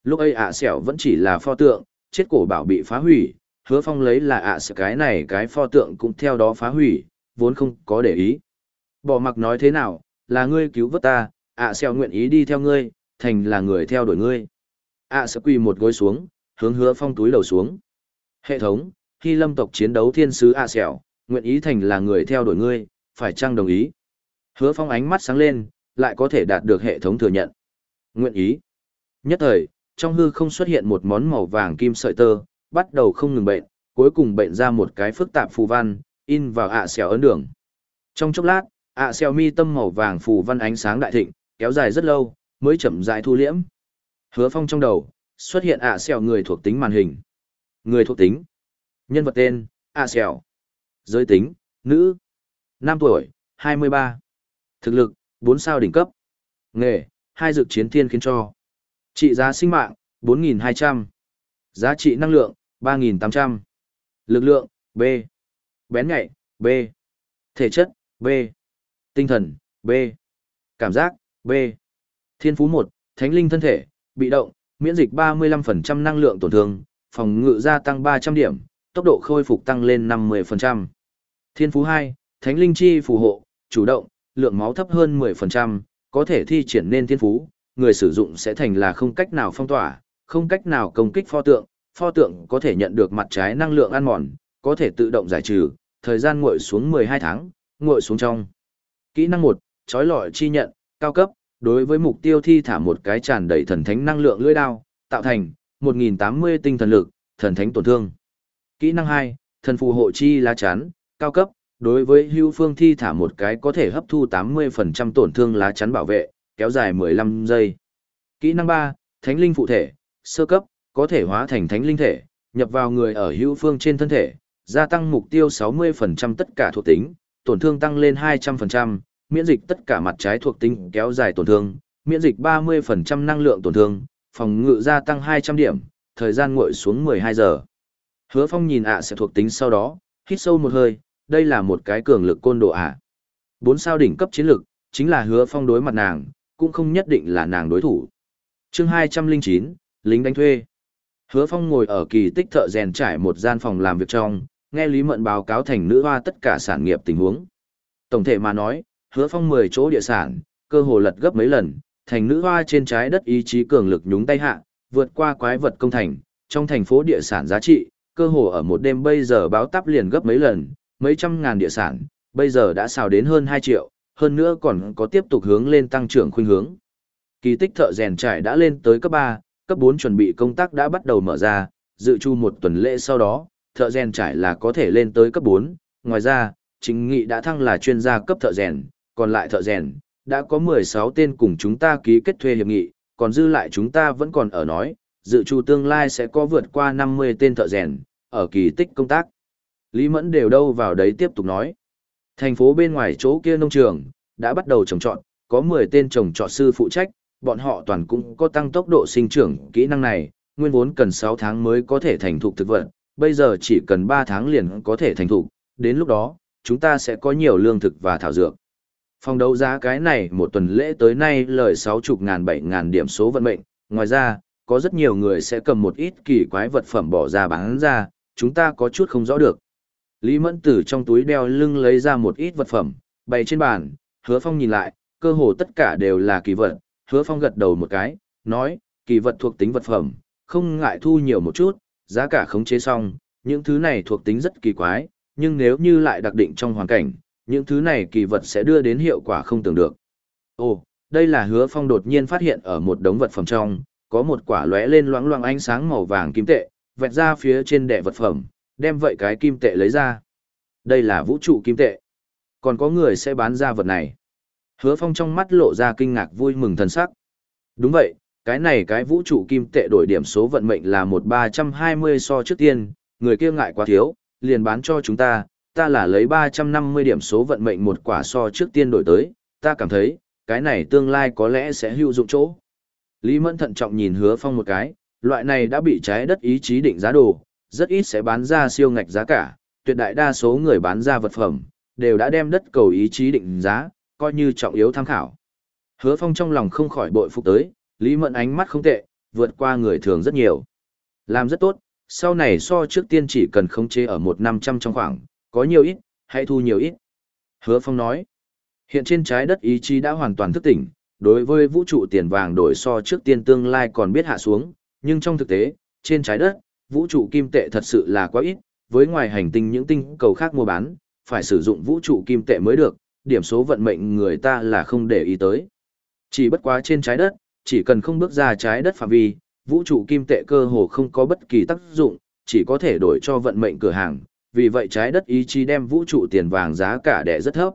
Lúc ấy ạ à xẻo vẫn chỉ là pho tượng, chết cổ bảo bị phá hủy, hứa phong lấy là ạ à cái này cái pho tượng cũng theo đó phá hủy, vốn không có để ý. Bỏ mặc nói thế nào, là ngươi cứu vớt ta, ạ à xẻo nguyện ý đi theo ngươi, thành là người theo đuổi ngươi. ạ xẻo quỳ một gối xuống, hướng hứa phong túi đầu xuống. Hệ thống, khi lâm tộc chiến đấu thiên sứ ạ xẻo, nguyện ý thành là người theo đuổi ngươi, phải chăng đồng ý? Hứa phong ánh mắt sáng lên, lại có thể đạt được hệ thống thừa nhận. Nguyện ý. Nhất thời, trong hư không xuất hiện một món màu vàng kim sợi tơ, bắt đầu không ngừng bệnh, cuối cùng bệnh ra một cái phức tạp phù văn, in vào ạ xèo ấn đường. Trong chốc lát, ạ xèo mi tâm màu vàng phù văn ánh sáng đại thịnh, kéo dài rất lâu, mới chậm rãi thu liễm. Hứa phong trong đầu, xuất hiện ạ xèo người thuộc tính màn hình. Người thuộc tính. Nhân vật tên, ạ xèo. Giới tính, nữ. năm tuổi, 23. Thực lực, 4 sao đỉnh cấp. Nghề, hai dược chiến thiên khiến cho. Trị giá sinh mạng, 4.200. Giá trị năng lượng, 3.800. Lực lượng, B. Bén nhạy, B. Thể chất, B. Tinh thần, B. Cảm giác, B. Thiên phú 1, Thánh linh thân thể, bị động, miễn dịch 35% năng lượng tổn thương, phòng ngự gia tăng 300 điểm, tốc độ khôi phục tăng lên 50%. Thiên phú 2, Thánh linh chi phù hộ, chủ động, lượng máu thấp hơn 10%, có thể thi triển nên thiên phú, người sử dụng sẽ thành là không cách nào phong tỏa, không cách nào công kích pho tượng, pho tượng có thể nhận được mặt trái năng lượng ăn mòn, có thể tự động giải trừ, thời gian nguội xuống 12 tháng, nguội xuống trong. Kỹ năng 1, chói lọi chi nhận, cao cấp, đối với mục tiêu thi thả một cái tràn đầy thần thánh năng lượng lưỡi đao, tạo thành 1080 tinh thần lực, thần thánh tổn thương. Kỹ năng 2, thần phù hộ chi lá chắn, cao cấp, đối với hưu phương thi thả một cái có thể hấp thu 80% tổn thương lá chắn bảo vệ, kéo dài 15 giây. Kỹ năng 3, Thánh linh phụ thể, sơ cấp, có thể hóa thành thánh linh thể, nhập vào người ở hữu phương trên thân thể, gia tăng mục tiêu 60% tất cả thuộc tính, tổn thương tăng lên 200%, miễn dịch tất cả mặt trái thuộc tính kéo dài tổn thương, miễn dịch 30% năng lượng tổn thương, phòng ngự gia tăng 200 điểm, thời gian nguội xuống 12 giờ. Hứa Phong nhìn ạ sẽ thuộc tính sau đó, hít sâu một hơi, đây là một cái cường lực côn đồ ạ. Bốn sao đỉnh cấp chiến lực, chính là Hứa Phong đối mặt nàng, cũng không nhất định là nàng đối thủ. Chương 209, lính đánh thuê. Hứa Phong ngồi ở kỳ tích thợ rèn trải một gian phòng làm việc trong, nghe Lý Mận báo cáo thành nữ hoa tất cả sản nghiệp tình huống. Tổng thể mà nói, Hứa Phong 10 chỗ địa sản, cơ hồ lật gấp mấy lần, thành nữ hoa trên trái đất ý chí cường lực nhúng tay hạ, vượt qua quái vật công thành, trong thành phố địa sản giá trị, cơ hồ ở một đêm bây giờ báo tắp liền gấp mấy lần, mấy trăm ngàn địa sản, bây giờ đã xào đến hơn 2 triệu, hơn nữa còn có tiếp tục hướng lên tăng trưởng khuynh hướng. Kỳ tích thợ rèn trải đã lên tới cấp 3, cấp 4 chuẩn bị công tác đã bắt đầu mở ra, dự chu một tuần lễ sau đó, thợ rèn trải là có thể lên tới cấp 4. Ngoài ra, chính nghị đã thăng là chuyên gia cấp thợ rèn, còn lại thợ rèn, đã có 16 tên cùng chúng ta ký kết thuê hiệp nghị, còn dư lại chúng ta vẫn còn ở nói, dự chu tương lai sẽ có vượt qua 50 tên thợ rèn, ở kỳ tích công tác. Lý Mẫn đều đâu vào đấy tiếp tục nói. Thành phố bên ngoài chỗ kia nông trường, đã bắt đầu trồng trọt, có 10 tên trồng trọt sư phụ trách, bọn họ toàn cũng có tăng tốc độ sinh trưởng kỹ năng này, nguyên vốn cần 6 tháng mới có thể thành thục thực vật, bây giờ chỉ cần 3 tháng liền có thể thành thục, đến lúc đó, chúng ta sẽ có nhiều lương thực và thảo dược. Phòng đấu giá cái này một tuần lễ tới nay lời 60 ngàn 7 ngàn điểm số vận mệnh, ngoài ra, có rất nhiều người sẽ cầm một ít kỳ quái vật phẩm bỏ ra bán ra, chúng ta có chút không rõ được. Lý Mẫn từ trong túi đeo lưng lấy ra một ít vật phẩm, bày trên bàn, hứa phong nhìn lại, cơ hồ tất cả đều là kỳ vật, hứa phong gật đầu một cái, nói, kỳ vật thuộc tính vật phẩm, không ngại thu nhiều một chút, giá cả khống chế xong, những thứ này thuộc tính rất kỳ quái, nhưng nếu như lại đặc định trong hoàn cảnh, những thứ này kỳ vật sẽ đưa đến hiệu quả không tưởng được. Ồ, đây là hứa phong đột nhiên phát hiện ở một đống vật phẩm trong, có một quả lóe lên loãng loãng ánh sáng màu vàng kim tệ, vẹt ra phía trên đệ vật phẩm, đem vậy cái kim tệ lấy ra. Đây là vũ trụ kim tệ. Còn có người sẽ bán ra vật này. Hứa phong trong mắt lộ ra kinh ngạc vui mừng thần sắc. Đúng vậy, cái này cái vũ trụ kim tệ đổi điểm số vận mệnh là một ba trăm hai mươi so trước tiên, người kia ngại quá thiếu, liền bán cho chúng ta, ta là lấy ba trăm năm mươi điểm số vận mệnh một quả so trước tiên đổi tới, ta cảm thấy, cái này tương lai có lẽ sẽ hữu dụng chỗ. Lý Mẫn thận trọng nhìn hứa phong một cái, loại này đã bị trái đất ý chí định giá đồ, rất ít sẽ bán ra siêu ngạch giá cả, tuyệt đại đa số người bán ra vật phẩm, đều đã đem đất cầu ý chí định giá, coi như trọng yếu tham khảo. Hứa phong trong lòng không khỏi bội phục tới, Lý Mẫn ánh mắt không tệ, vượt qua người thường rất nhiều. Làm rất tốt, sau này so trước tiên chỉ cần khống chế ở một năm trăm trong khoảng, có nhiều ít, hãy thu nhiều ít. Hứa Phong nói, hiện trên trái đất ý chí đã hoàn toàn thức tỉnh, đối với vũ trụ tiền vàng đổi so trước tiên tương lai còn biết hạ xuống, nhưng trong thực tế, trên trái đất, vũ trụ kim tệ thật sự là quá ít, với ngoài hành tinh những tinh cầu khác mua bán, phải sử dụng vũ trụ kim tệ mới được, điểm số vận mệnh người ta là không để ý tới. Chỉ bất quá trên trái đất, chỉ cần không bước ra trái đất phạm vi, vũ trụ kim tệ cơ hồ không có bất kỳ tác dụng, chỉ có thể đổi cho vận mệnh cửa hàng, vì vậy trái đất ý chí đem vũ trụ tiền vàng giá cả đẻ rất thấp.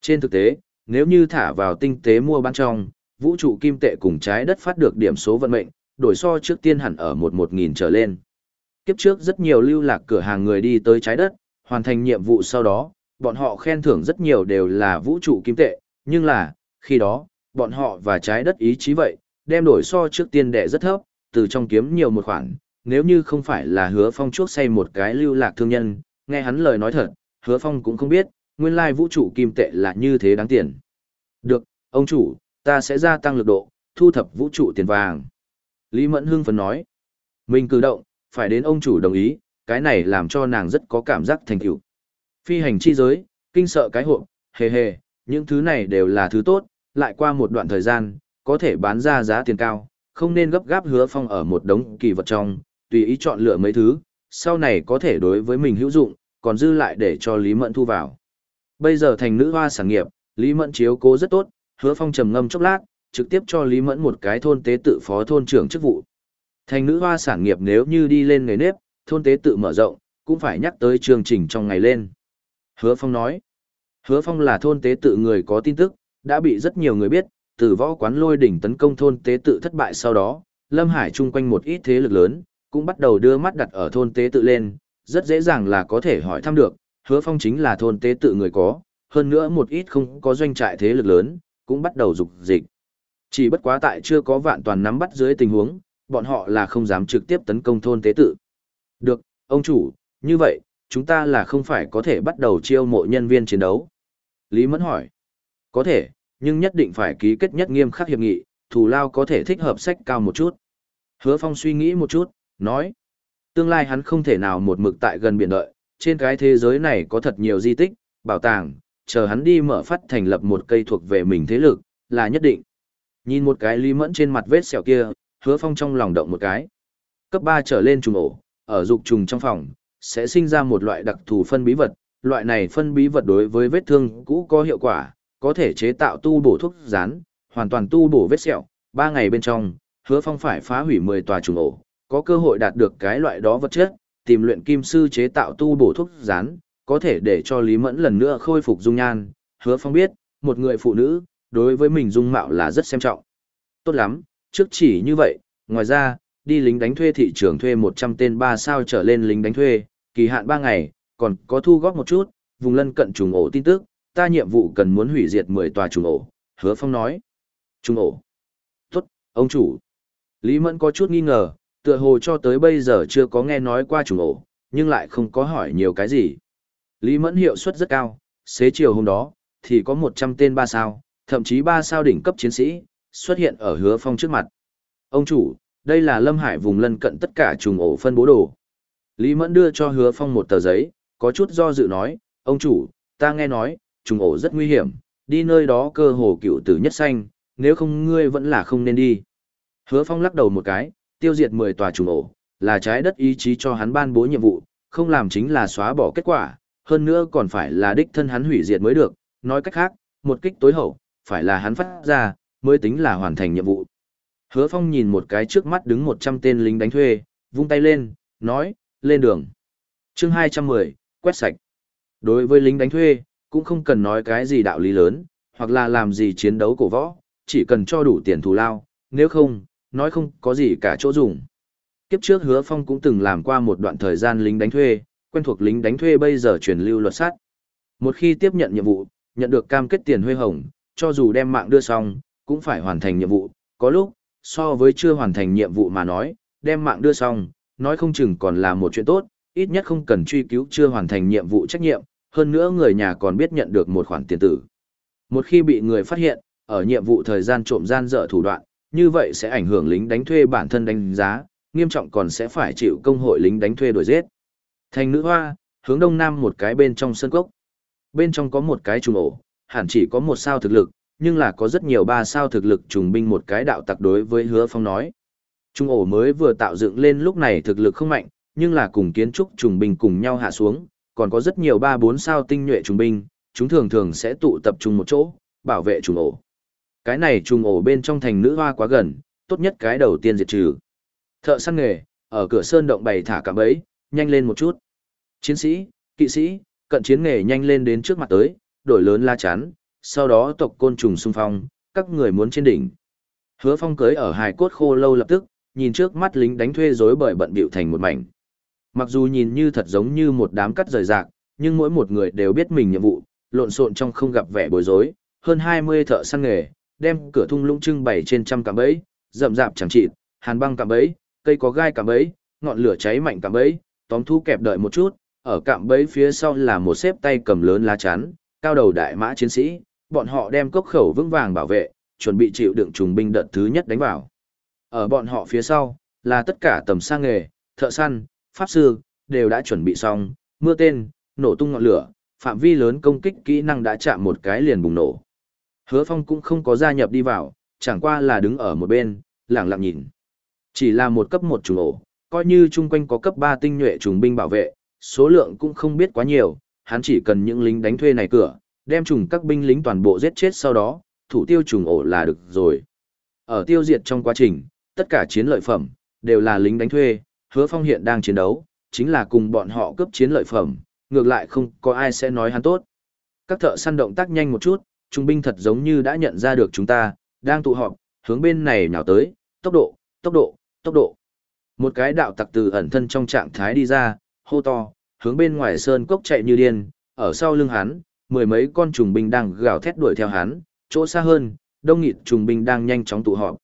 Trên thực tế, nếu như thả vào tinh tế mua bán trong, vũ trụ kim tệ cùng trái đất phát được điểm số vận mệnh, đổi so trước tiên hẳn ở một một nghìn trở lên. Kiếp trước rất nhiều lưu lạc cửa hàng người đi tới trái đất, hoàn thành nhiệm vụ sau đó, bọn họ khen thưởng rất nhiều đều là vũ trụ kim tệ, nhưng là, khi đó, bọn họ và trái đất ý chí vậy, đem đổi so trước tiên đệ rất thấp, từ trong kiếm nhiều một khoản, nếu như không phải là hứa phong chuốc say một cái lưu lạc thương nhân, nghe hắn lời nói thật, hứa phong cũng không biết, nguyên lai vũ trụ kim tệ là như thế đáng tiền. Được, ông chủ, ta sẽ gia tăng lực độ, thu thập vũ trụ tiền vàng. Lý Mẫn hưng phấn nói, mình cử động, phải đến ông chủ đồng ý, cái này làm cho nàng rất có cảm giác thành tựu. Phi hành chi giới, kinh sợ cái hộp, hề hề, những thứ này đều là thứ tốt, lại qua một đoạn thời gian, có thể bán ra giá tiền cao, không nên gấp gáp hứa phong ở một đống kỳ vật trong, tùy ý chọn lựa mấy thứ, sau này có thể đối với mình hữu dụng, còn dư lại để cho Lý Mẫn thu vào. Bây giờ thành nữ hoa sản nghiệp, Lý Mẫn chiếu cố rất tốt, hứa phong trầm ngâm chốc lát, trực tiếp cho Lý Mẫn một cái thôn tế tự phó thôn trưởng chức vụ. Thành nữ hoa sản nghiệp nếu như đi lên nghề nếp, thôn tế tự mở rộng, cũng phải nhắc tới chương trình trong ngày lên. Hứa Phong nói, Hứa Phong là thôn tế tự người có tin tức, đã bị rất nhiều người biết, từ võ quán lôi đỉnh tấn công thôn tế tự thất bại sau đó, Lâm Hải chung quanh một ít thế lực lớn, cũng bắt đầu đưa mắt đặt ở thôn tế tự lên, rất dễ dàng là có thể hỏi thăm được, hứa phong chính là thôn tế tự người có, hơn nữa một ít không có doanh trại thế lực lớn, cũng bắt đầu dục dịch. Chỉ bất quá tại chưa có vạn toàn nắm bắt dưới tình huống, bọn họ là không dám trực tiếp tấn công thôn tế tự. Được, ông chủ, như vậy, chúng ta là không phải có thể bắt đầu chiêu mộ nhân viên chiến đấu. Lý Mẫn hỏi. Có thể, nhưng nhất định phải ký kết nhất nghiêm khắc hiệp nghị, thù lao có thể thích hợp sách cao một chút. Hứa Phong suy nghĩ một chút, nói. Tương lai hắn không thể nào một mực tại gần biển đợi, trên cái thế giới này có thật nhiều di tích, bảo tàng, chờ hắn đi mở phát thành lập một cây thuộc về mình thế lực, là nhất định. Nhìn một cái lý mẫn trên mặt vết sẹo kia, hứa phong trong lòng động một cái. Cấp ba trở lên trùng ổ, ở dục trùng trong phòng, sẽ sinh ra một loại đặc thù phân bí vật, loại này phân bí vật đối với vết thương cũ có hiệu quả, có thể chế tạo tu bổ thuốc rán, hoàn toàn tu bổ vết sẹo, Ba ngày bên trong, hứa phong phải phá hủy 10 tòa trùng ổ, có cơ hội đạt được cái loại đó vật chất, tìm luyện kim sư chế tạo tu bổ thuốc rán, có thể để cho Lý Mẫn lần nữa khôi phục dung nhan. Hứa Phong biết, một người phụ nữ, đối với mình dung mạo là rất xem trọng. Tốt lắm, trước chỉ như vậy, ngoài ra, đi lính đánh thuê thị trường thuê 100 tên 3 sao trở lên lính đánh thuê, kỳ hạn 3 ngày, còn có thu góp một chút, vùng lân cận trùng ổ tin tức, ta nhiệm vụ cần muốn hủy diệt 10 tòa trùng ổ. Hứa Phong nói. Trùng ổ. Tốt, ông chủ. Lý Mẫn có chút nghi ngờ, tựa hồ cho tới bây giờ chưa có nghe nói qua trùng ổ, nhưng lại không có hỏi nhiều cái gì. Lý Mẫn hiệu suất rất cao, xế chiều hôm đó, thì có 100 tên ba sao, thậm chí ba sao đỉnh cấp chiến sĩ, xuất hiện ở hứa phong trước mặt. Ông chủ, đây là Lâm Hải vùng lân cận tất cả trùng ổ phân bố đồ. Lý Mẫn đưa cho hứa phong một tờ giấy, có chút do dự nói, ông chủ, ta nghe nói, trùng ổ rất nguy hiểm, đi nơi đó cơ hồ cựu tử nhất xanh, nếu không ngươi vẫn là không nên đi. Hứa phong lắc đầu một cái, tiêu diệt 10 tòa trùng ổ, là trái đất ý chí cho hắn ban bố nhiệm vụ, không làm chính là xóa bỏ kết quả, hơn nữa còn phải là đích thân hắn hủy diệt mới được, nói cách khác, một kích tối hậu, phải là hắn phát ra, mới tính là hoàn thành nhiệm vụ. Hứa Phong nhìn một cái trước mắt đứng 100 tên lính đánh thuê, vung tay lên, nói, lên đường. chương 210, quét sạch. Đối với lính đánh thuê, cũng không cần nói cái gì đạo lý lớn, hoặc là làm gì chiến đấu cổ võ, chỉ cần cho đủ tiền thù lao, nếu không, nói không có gì cả chỗ dùng. Kiếp trước Hứa Phong cũng từng làm qua một đoạn thời gian lính đánh thuê, quen thuộc lính đánh thuê bây giờ truyền lưu luật sát. Một khi tiếp nhận nhiệm vụ, nhận được cam kết tiền huê hồng, cho dù đem mạng đưa xong, cũng phải hoàn thành nhiệm vụ. Có lúc, so với chưa hoàn thành nhiệm vụ mà nói, đem mạng đưa xong, nói không chừng còn là một chuyện tốt, ít nhất không cần truy cứu chưa hoàn thành nhiệm vụ trách nhiệm, hơn nữa người nhà còn biết nhận được một khoản tiền tử. Một khi bị người phát hiện, ở nhiệm vụ thời gian trộm gian dở thủ đoạn, như vậy sẽ ảnh hưởng lính đánh thuê bản thân đánh giá, nghiêm trọng còn sẽ phải chịu công hội lính đánh thuê đuổi giết. Thành nữ hoa, hướng đông nam một cái bên trong sân cốc. Bên trong có một cái trùng ổ, hẳn chỉ có một sao thực lực, nhưng là có rất nhiều ba sao thực lực trùng binh một cái đạo tặc đối với hứa phong nói. Trung ổ mới vừa tạo dựng lên lúc này thực lực không mạnh, nhưng là cùng kiến trúc trùng binh cùng nhau hạ xuống, còn có rất nhiều ba bốn sao tinh nhuệ trùng binh, chúng thường thường sẽ tụ tập trung một chỗ, bảo vệ trùng ổ. Cái này trùng ổ bên trong thành nữ hoa quá gần, tốt nhất cái đầu tiên diệt trừ. Thợ săn nghề, ở cửa sơn động bày thả cả bẫy, nhanh lên một chút. Chiến sĩ, kỵ sĩ, cận chiến nghề nhanh lên đến trước mặt tới, đổi lớn la chắn, sau đó tộc côn trùng xung phong, các người muốn trên đỉnh. Hứa phong cưới ở hài cốt khô lâu lập tức, nhìn trước mắt lính đánh thuê rối bời bận bịu thành một mảnh. Mặc dù nhìn như thật giống như một đám cắt rời rạc, nhưng mỗi một người đều biết mình nhiệm vụ, lộn xộn trong không gặp vẻ bối rối, hơn 20 thợ săn nghề, đem cửa thung lũng trưng bày trên trăm cạm bẫy, rậm rạp chẳng chịt, hàn băng cạm bẫy, cây có gai cạm bẫy, ngọn lửa cháy mạnh cạm bẫy, tóm thu kẹp đợi một chút, ở cạm bẫy phía sau là một xếp tay cầm lớn lá chắn, cao đầu đại mã chiến sĩ, bọn họ đem cốc khẩu vững vàng bảo vệ, chuẩn bị chịu đựng trùng binh đợt thứ nhất đánh vào. Ở bọn họ phía sau, là tất cả tầm sang nghề, thợ săn, pháp sư, đều đã chuẩn bị xong, mưa tên, nổ tung ngọn lửa, phạm vi lớn công kích kỹ năng đã chạm một cái liền bùng nổ. Hứa Phong cũng không có gia nhập đi vào, chẳng qua là đứng ở một bên, lặng lặng nhìn. Chỉ là một cấp một trùng ổ, coi như chung quanh có cấp 3 tinh nhuệ trùng binh bảo vệ, số lượng cũng không biết quá nhiều, hắn chỉ cần những lính đánh thuê này cửa, đem trùng các binh lính toàn bộ giết chết sau đó, thủ tiêu trùng ổ là được rồi. Ở tiêu diệt trong quá trình, tất cả chiến lợi phẩm, đều là lính đánh thuê, hứa phong hiện đang chiến đấu, chính là cùng bọn họ cướp chiến lợi phẩm, ngược lại không có ai sẽ nói hắn tốt. Các thợ săn động tác nhanh một chút, trung binh thật giống như đã nhận ra được chúng ta, đang tụ họp, hướng bên này nhào tới, tốc độ, tốc độ, tốc độ. Một cái đạo tặc từ ẩn thân trong trạng thái đi ra, hô to, hướng bên ngoài sơn cốc chạy như điên, ở sau lưng hắn, mười mấy con trùng binh đang gào thét đuổi theo hắn, chỗ xa hơn, đông nghịt trùng binh đang nhanh chóng tụ họp.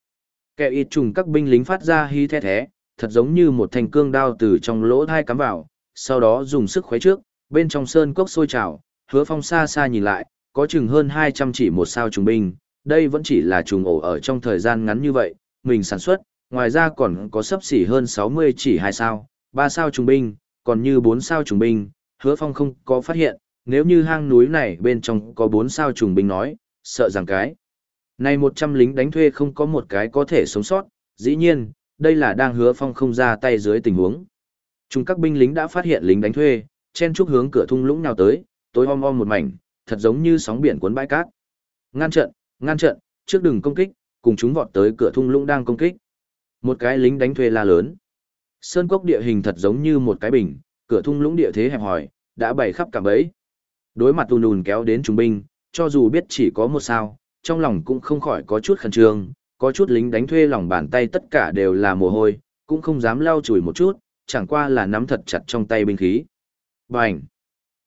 Kẻ ít trùng các binh lính phát ra hí the thế, thật giống như một thanh cương đao từ trong lỗ thai cắm vào, sau đó dùng sức khuấy trước, bên trong sơn cốc sôi trào, hứa phong xa xa nhìn lại, có chừng hơn 200 chỉ một sao trùng binh, đây vẫn chỉ là trùng ổ ở trong thời gian ngắn như vậy, mình sản xuất, ngoài ra còn có sấp xỉ hơn 60 chỉ hai sao, ba sao trùng binh, còn như bốn sao trùng binh, hứa phong không có phát hiện, nếu như hang núi này bên trong có bốn sao trùng binh nói, sợ rằng cái. Này 100 lính đánh thuê không có một cái có thể sống sót, dĩ nhiên, đây là đang hứa phong không ra tay dưới tình huống. Chúng các binh lính đã phát hiện lính đánh thuê, chen chúc hướng cửa thung lũng nào tới, tối om om một mảnh, thật giống như sóng biển cuốn bãi cát. Ngăn trận, ngăn trận, trước đừng công kích, cùng chúng vọt tới cửa thung lũng đang công kích. Một cái lính đánh thuê la lớn. Sơn cốc địa hình thật giống như một cái bình, cửa thung lũng địa thế hẹp hòi, đã bày khắp cả bẫy. Đối mặt tù nùn kéo đến trung binh, cho dù biết chỉ có một sao, trong lòng cũng không khỏi có chút khẩn trương, có chút lính đánh thuê lòng bàn tay tất cả đều là mồ hôi, cũng không dám lau chùi một chút, chẳng qua là nắm thật chặt trong tay binh khí. Bành!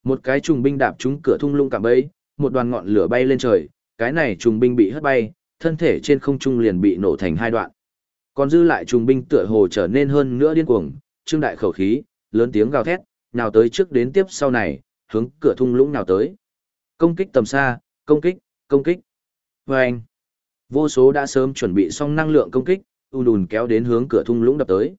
Một cái trùng binh đạp trúng cửa thung lũng cạm bẫy, một đoàn ngọn lửa bay lên trời, cái này trùng binh bị hất bay, thân thể trên không trung liền bị nổ thành hai đoạn. Còn dư lại trùng binh tựa hồ trở nên hơn nữa điên cuồng, trương đại khẩu khí, lớn tiếng gào thét, nào tới trước đến tiếp sau này, hướng cửa thung lũng nào tới. Công kích tầm xa, công kích, công kích. Vâng! anh, vô số đã sớm chuẩn bị xong năng lượng công kích, u đùn kéo đến hướng cửa thung lũng đập tới.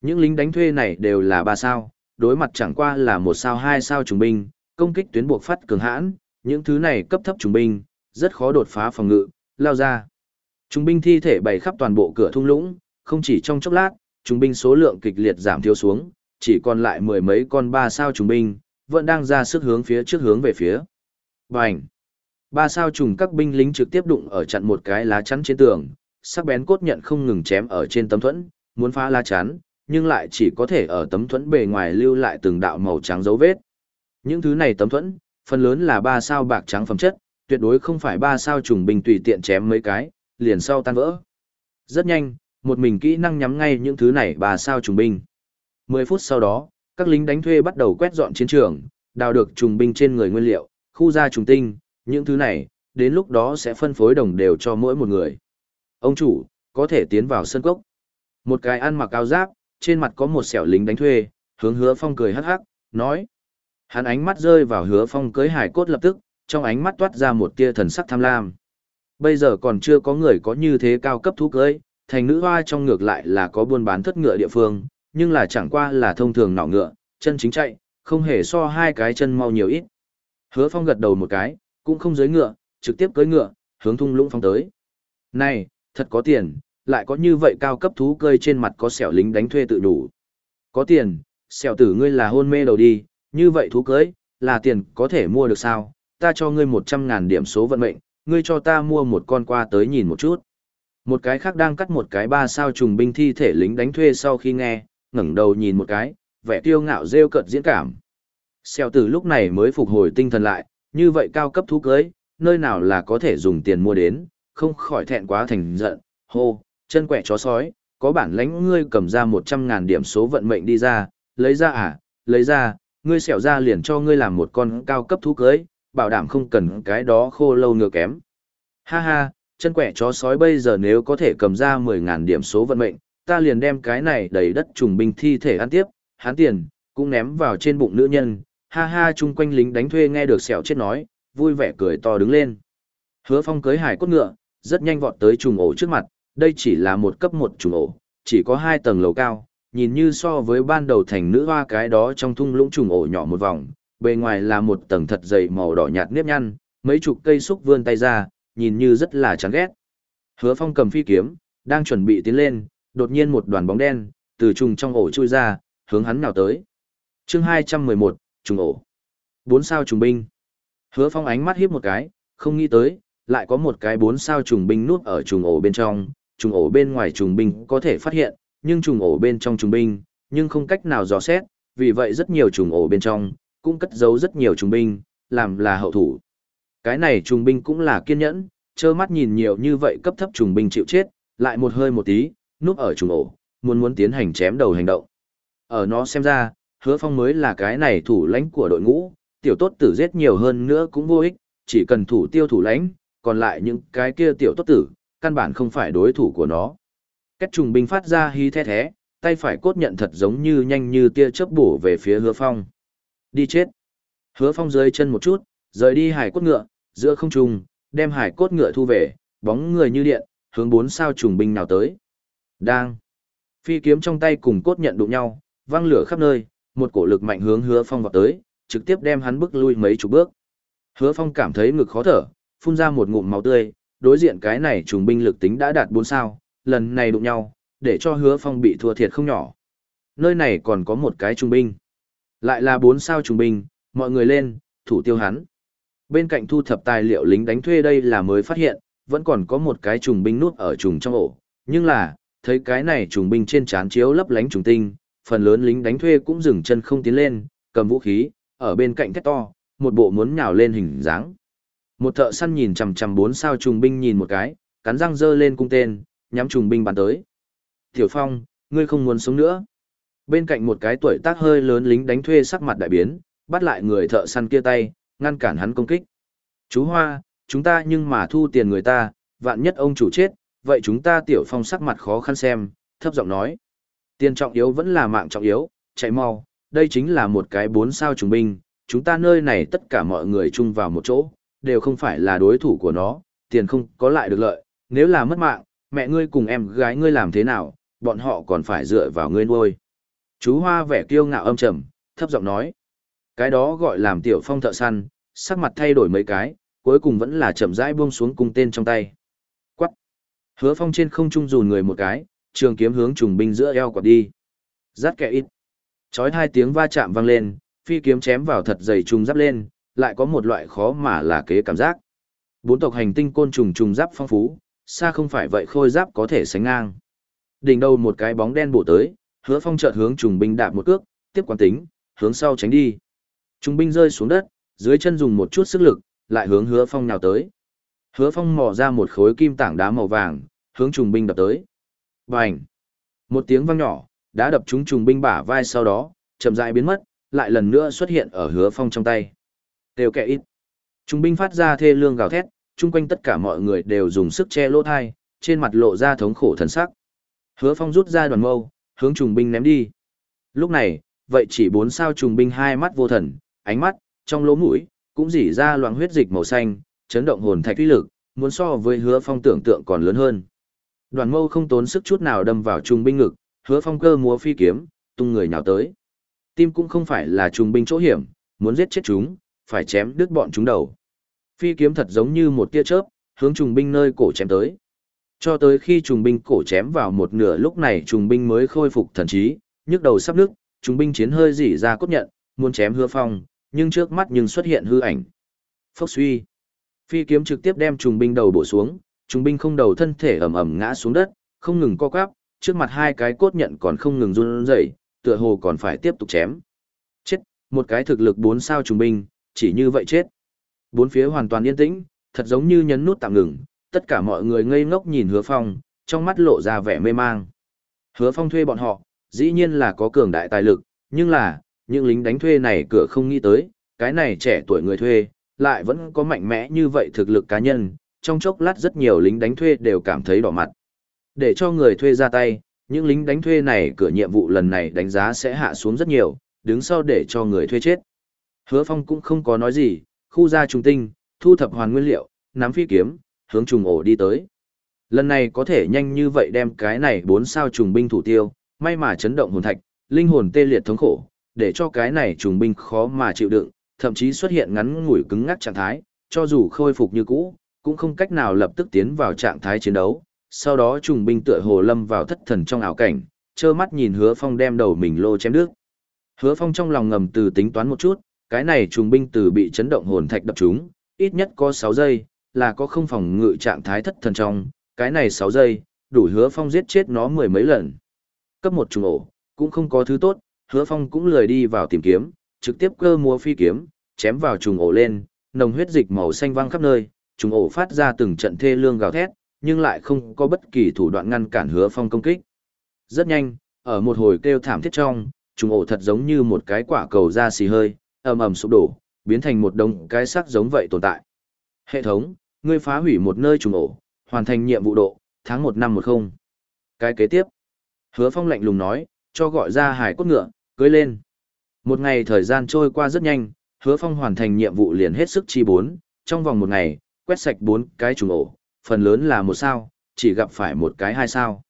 Những lính đánh thuê này đều là ba sao, đối mặt chẳng qua là một sao hai sao trùng binh, công kích tuyến buộc phát cường hãn, những thứ này cấp thấp trùng binh, rất khó đột phá phòng ngự, lao ra. Trùng binh thi thể bày khắp toàn bộ cửa thung lũng, không chỉ trong chốc lát, trùng binh số lượng kịch liệt giảm thiếu xuống, chỉ còn lại mười mấy con ba sao trùng binh, vẫn đang ra sức hướng phía trước hướng về phía. Bành! Ba sao trùng các binh lính trực tiếp đụng ở chặn một cái lá chắn trên tường, sắc bén cốt nhận không ngừng chém ở trên tấm thuẫn, muốn phá lá chắn, nhưng lại chỉ có thể ở tấm thuẫn bề ngoài lưu lại từng đạo màu trắng dấu vết. Những thứ này tấm thuẫn, phần lớn là ba sao bạc trắng phẩm chất, tuyệt đối không phải ba sao trùng binh tùy tiện chém mấy cái, liền sau tan vỡ. Rất nhanh, một mình kỹ năng nhắm ngay những thứ này ba sao trùng binh. 10 phút sau đó, các lính đánh thuê bắt đầu quét dọn chiến trường, đào được trùng binh trên người nguyên liệu, khu ra trùng tinh, những thứ này, đến lúc đó sẽ phân phối đồng đều cho mỗi một người. Ông chủ, có thể tiến vào sân cốc. Một cái ăn mặc áo giáp, trên mặt có một sẹo lính đánh thuê, hướng hứa phong cười hắc hắc, nói. Hắn ánh mắt rơi vào hứa phong cưới hải cốt lập tức, trong ánh mắt toát ra một tia thần sắc tham lam. Bây giờ còn chưa có người có như thế cao cấp thú cưới, thành nữ hoa trong ngược lại là có buôn bán thất ngựa địa phương, nhưng là chẳng qua là thông thường nọ ngựa, chân chính chạy, không hề so hai cái chân mau nhiều ít. Hứa phong gật đầu một cái, cũng không dưới ngựa, trực tiếp cưới ngựa, hướng thung lũng phong tới. Này, thật có tiền, lại có như vậy cao cấp thú cơi trên mặt có sẹo lính đánh thuê tự đủ. Có tiền, sẹo tử ngươi là hôn mê đầu đi, như vậy thú cưới, là tiền có thể mua được sao, ta cho ngươi một trăm ngàn điểm số vận mệnh, ngươi cho ta mua một con qua tới nhìn một chút. Một cái khác đang cắt một cái ba sao trùng binh thi thể lính đánh thuê sau khi nghe, ngẩng đầu nhìn một cái, vẻ kiêu ngạo rêu cợt diễn cảm. Xèo tử lúc này mới phục hồi tinh thần lại, như vậy cao cấp thú cưới, nơi nào là có thể dùng tiền mua đến, không khỏi thẹn quá thành giận, hô, chân quẹ chó sói, có bản lãnh ngươi cầm ra một trăm ngàn điểm số vận mệnh đi ra, lấy ra à, lấy ra, ngươi xẻo ra liền cho ngươi làm một con cao cấp thú cưới, bảo đảm không cần cái đó khô lâu ngựa kém. Ha ha, chân quẻ chó sói bây giờ nếu có thể cầm ra 10.000 điểm số vận mệnh, ta liền đem cái này đầy đất trùng binh thi thể ăn tiếp, hán tiền, cũng ném vào trên bụng nữ nhân. Ha ha chung quanh lính đánh thuê nghe được sẹo chết nói, vui vẻ cười to đứng lên. Hứa phong cưới hải cốt ngựa, rất nhanh vọt tới trùng ổ trước mặt, đây chỉ là một cấp một trùng ổ, chỉ có hai tầng lầu cao, nhìn như so với ban đầu thành nữ hoa cái đó trong thung lũng trùng ổ nhỏ một vòng, bề ngoài là một tầng thật dày màu đỏ nhạt nếp nhăn, mấy chục cây xúc vươn tay ra, nhìn như rất là chán ghét. Hứa Phong cầm phi kiếm, đang chuẩn bị tiến lên, đột nhiên một đoàn bóng đen từ trùng trong ổ chui ra, hướng hắn nào tới. Chương 211, trùng ổ. Bốn sao trùng binh. Hứa Phong ánh mắt hiếp một cái, không nghĩ tới, lại có một cái bốn sao trùng binh núp ở trùng ổ bên trong, trùng ổ bên ngoài trùng binh có thể phát hiện, nhưng trùng ổ bên trong trùng binh, nhưng không cách nào dò xét, vì vậy rất nhiều trùng ổ bên trong, cũng cất giấu rất nhiều trùng binh, làm là hậu thủ. Cái này trùng binh cũng là kiên nhẫn, trơ mắt nhìn nhiều như vậy cấp thấp trùng binh chịu chết, lại một hơi một tí, núp ở trùng ổ, muốn muốn tiến hành chém đầu hành động. Ở nó xem ra, hứa phong mới là cái này thủ lãnh của đội ngũ, tiểu tốt tử giết nhiều hơn nữa cũng vô ích, chỉ cần thủ tiêu thủ lãnh, còn lại những cái kia tiểu tốt tử, căn bản không phải đối thủ của nó. Cách trùng binh phát ra hí the thế, tay phải cốt nhận thật giống như nhanh như tia chớp bổ về phía hứa phong. Đi chết. Hứa phong dưới chân một chút, rời đi hải cốt ngựa, giữa không trung, đem hải cốt ngựa thu về, bóng người như điện, hướng bốn sao trùng binh nào tới. Đang. Phi kiếm trong tay cùng cốt nhận đụng nhau, văng lửa khắp nơi, một cổ lực mạnh hướng hứa phong vào tới, trực tiếp đem hắn bước lui mấy chục bước. Hứa phong cảm thấy ngực khó thở, phun ra một ngụm máu tươi, đối diện cái này trùng binh lực tính đã đạt bốn sao, lần này đụng nhau, để cho hứa phong bị thua thiệt không nhỏ. Nơi này còn có một cái trùng binh. Lại là bốn sao trùng binh, mọi người lên, thủ tiêu hắn. Bên cạnh thu thập tài liệu lính đánh thuê đây là mới phát hiện, vẫn còn có một cái trùng binh nút ở trùng trong ổ. Nhưng là, thấy cái này trùng binh trên trán chiếu lấp lánh trùng tinh, phần lớn lính đánh thuê cũng dừng chân không tiến lên, cầm vũ khí, ở bên cạnh thét to, một bộ muốn nhào lên hình dáng. Một thợ săn nhìn chằm chằm bốn sao trùng binh nhìn một cái, cắn răng dơ lên cung tên, nhắm trùng binh bắn tới. Tiểu Phong, ngươi không muốn sống nữa. Bên cạnh một cái tuổi tác hơi lớn lính đánh thuê sắc mặt đại biến, bắt lại người thợ săn kia tay, ngăn cản hắn công kích. Chú Hoa, chúng ta nhưng mà thu tiền người ta, vạn nhất ông chủ chết, vậy chúng ta Tiểu Phong sắc mặt khó khăn xem, thấp giọng nói. Tiền trọng yếu vẫn là mạng trọng yếu, chạy mau, đây chính là một cái bốn sao trùng binh, chúng ta nơi này tất cả mọi người chung vào một chỗ, đều không phải là đối thủ của nó, tiền không có lại được lợi, nếu là mất mạng, mẹ ngươi cùng em gái ngươi làm thế nào, bọn họ còn phải dựa vào ngươi nuôi. Chú Hoa vẻ kiêu ngạo âm trầm, thấp giọng nói. Cái đó gọi làm tiểu phong thợ săn, sắc mặt thay đổi mấy cái, cuối cùng vẫn là chậm rãi buông xuống cung tên trong tay. Hứa phong trên không trung dùn người một cái, trường kiếm hướng trùng binh giữa eo quạt đi. Rát kẻ ít. Chói hai tiếng va chạm vang lên, Phi kiếm chém vào thật dày trùng giáp lên, lại có một loại khó mà là kế cảm giác. Bốn tộc hành tinh côn trùng trùng giáp phong phú, xa không phải vậy khôi giáp có thể sánh ngang. Đỉnh đầu một cái bóng đen bổ tới, hứa phong chợt hướng trùng binh đạp một cước, tiếp quán tính, hướng sau tránh đi. Trùng binh rơi xuống đất, dưới chân dùng một chút sức lực, lại hướng hứa phong nào tới. Hứa phong mò ra một khối kim tảng đá màu vàng, hướng trùng binh đập tới. Bành! Một tiếng vang nhỏ, đá đập trúng trùng binh bả vai sau đó, chậm rãi biến mất, lại lần nữa xuất hiện ở hứa phong trong tay. Đều kẻ ít. Trùng binh phát ra thê lương gào thét, chung quanh tất cả mọi người đều dùng sức che lỗ thai, trên mặt lộ ra thống khổ thần sắc. Hứa phong rút ra đoàn mâu, hướng trùng binh ném đi. Lúc này, vậy chỉ bốn sao trùng binh hai mắt vô thần, ánh mắt, trong lỗ mũi, cũng dỉ ra loãng huyết dịch màu xanh, chấn động hồn thạch uy lực, muốn so với hứa phong tưởng tượng còn lớn hơn. Đoàn mâu không tốn sức chút nào đâm vào trùng binh ngực, hứa phong cơ múa phi kiếm, tung người nhào tới. Tim cũng không phải là trùng binh chỗ hiểm, muốn giết chết chúng, phải chém đứt bọn chúng đầu. Phi kiếm thật giống như một tia chớp, hướng trùng binh nơi cổ chém tới. Cho tới khi trùng binh cổ chém vào một nửa lúc này trùng binh mới khôi phục thần trí, nhức đầu sắp nước, trùng binh chiến hơi dỉ ra cốt nhận, muốn chém hứa phong, nhưng trước mắt nhưng xuất hiện hư ảnh. Phốc suy. Phi kiếm trực tiếp đem trùng binh đầu bổ xuống, trùng binh không đầu thân thể ẩm ẩm ngã xuống đất, không ngừng co quắp, trước mặt hai cái cốt nhận còn không ngừng run rẩy, tựa hồ còn phải tiếp tục chém. Chết, một cái thực lực bốn sao trùng binh, chỉ như vậy chết. Bốn phía hoàn toàn yên tĩnh, thật giống như nhấn nút tạm ngừng, tất cả mọi người ngây ngốc nhìn hứa phong, trong mắt lộ ra vẻ mê mang. Hứa phong thuê bọn họ, dĩ nhiên là có cường đại tài lực, nhưng là, những lính đánh thuê này cửa không nghĩ tới, cái này trẻ tuổi người thuê, lại vẫn có mạnh mẽ như vậy thực lực cá nhân, trong chốc lát rất nhiều lính đánh thuê đều cảm thấy đỏ mặt. Để cho người thuê ra tay, những lính đánh thuê này cửa nhiệm vụ lần này đánh giá sẽ hạ xuống rất nhiều, đứng sau để cho người thuê chết. Hứa Phong cũng không có nói gì, khu ra trùng tinh, thu thập hoàn nguyên liệu, nắm phi kiếm, hướng trùng ổ đi tới. Lần này có thể nhanh như vậy đem cái này bốn sao trùng binh thủ tiêu, may mà chấn động hồn thạch, linh hồn tê liệt thống khổ, để cho cái này trùng binh khó mà chịu đựng, thậm chí xuất hiện ngắn ngủi cứng ngắc trạng thái, cho dù khôi phục như cũ, cũng không cách nào lập tức tiến vào trạng thái chiến đấu. Sau đó trùng binh tựa hồ lâm vào thất thần trong ảo cảnh, trơ mắt nhìn hứa phong đem đầu mình lô chém đứt. Hứa phong trong lòng ngầm từ tính toán một chút, cái này trùng binh từ bị chấn động hồn thạch đập trúng, ít nhất có 6 giây, là có không phòng ngự trạng thái thất thần trong, cái này 6 giây, đủ hứa phong giết chết nó mười mấy lần. Cấp một trùng ổ, cũng không có thứ tốt, hứa phong cũng lười đi vào tìm kiếm, trực tiếp cơ múa phi kiếm, chém vào trùng ổ lên, nồng huyết dịch màu xanh văng khắp nơi, trùng ổ phát ra từng trận thê lương gào thét, nhưng lại không có bất kỳ thủ đoạn ngăn cản hứa phong công kích. Rất nhanh, ở một hồi kêu thảm thiết trong, trùng ổ thật giống như một cái quả cầu da xì hơi, ầm ầm sụp đổ, biến thành một đống cái xác giống vậy tồn tại. Hệ thống, ngươi phá hủy một nơi trùng ổ, hoàn thành nhiệm vụ độ, tháng 1 năm 10. Cái kế tiếp. Hứa Phong lạnh lùng nói, cho gọi ra hải cốt ngựa, cưới lên. Một ngày thời gian trôi qua rất nhanh, Hứa Phong hoàn thành nhiệm vụ liền hết sức chi bốn, trong vòng một ngày, quét sạch bốn cái trùng ổ, phần lớn là một sao, chỉ gặp phải một cái hai sao.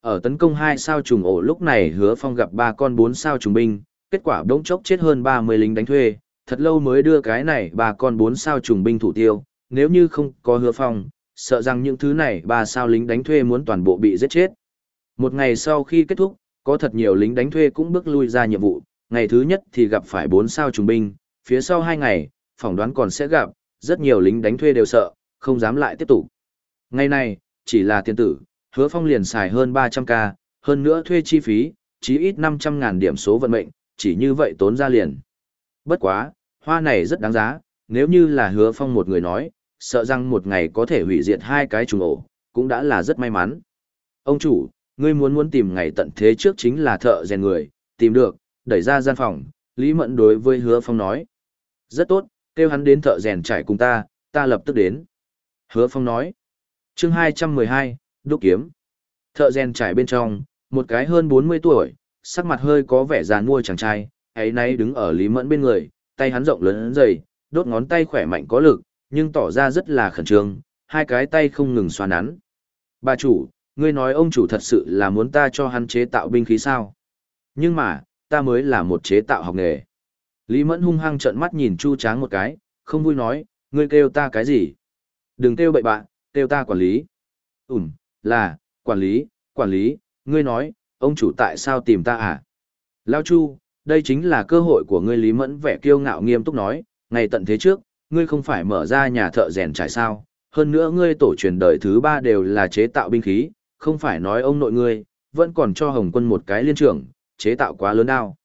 Ở tấn công hai sao trùng ổ lúc này Hứa Phong gặp ba con bốn sao trùng binh, kết quả đống chốc chết hơn 30 lính đánh thuê, thật lâu mới đưa cái này ba con bốn sao trùng binh thủ tiêu, nếu như không có hứa phong, sợ rằng những thứ này ba sao lính đánh thuê muốn toàn bộ bị giết chết. Một ngày sau khi kết thúc, có thật nhiều lính đánh thuê cũng bước lui ra nhiệm vụ, ngày thứ nhất thì gặp phải bốn sao trùng binh, phía sau hai ngày, phỏng đoán còn sẽ gặp, rất nhiều lính đánh thuê đều sợ, không dám lại tiếp tục. Ngày này, chỉ là tiền tử, hứa phong liền xài hơn 300k, hơn nữa thuê chi phí, chí ít 500.000 điểm số vận mệnh, chỉ như vậy tốn ra liền. Bất quá, hoa này rất đáng giá, nếu như là hứa phong một người nói, sợ rằng một ngày có thể hủy diệt hai cái trùng ổ, cũng đã là rất may mắn. Ông chủ, ngươi muốn muốn tìm ngày tận thế trước chính là thợ rèn người, tìm được, đẩy ra gian phòng, Lý Mẫn đối với hứa phong nói. Rất tốt, kêu hắn đến thợ rèn trải cùng ta, ta lập tức đến. Hứa phong nói. chương 212, đúc kiếm. Thợ rèn trải bên trong, một cái hơn 40 tuổi, sắc mặt hơi có vẻ già mua chàng trai, ấy nay đứng ở Lý Mẫn bên người, tay hắn rộng lớn dày, đốt ngón tay khỏe mạnh có lực, nhưng tỏ ra rất là khẩn trương, hai cái tay không ngừng xoa nắn. Bà chủ, ngươi nói ông chủ thật sự là muốn ta cho hắn chế tạo binh khí sao? Nhưng mà, ta mới là một chế tạo học nghề. Lý Mẫn hung hăng trợn mắt nhìn Chu Tráng một cái, không vui nói, ngươi kêu ta cái gì? Đừng kêu bậy bạn, kêu ta quản lý. Ừm, là, quản lý, quản lý, ngươi nói, ông chủ tại sao tìm ta à? Lao Chu, đây chính là cơ hội của ngươi Lý Mẫn vẻ kiêu ngạo nghiêm túc nói, ngày tận thế trước, ngươi không phải mở ra nhà thợ rèn trải sao, hơn nữa ngươi tổ truyền đời thứ ba đều là chế tạo binh khí, không phải nói ông nội ngươi, vẫn còn cho Hồng quân một cái liên trưởng, chế tạo quá lớn đao.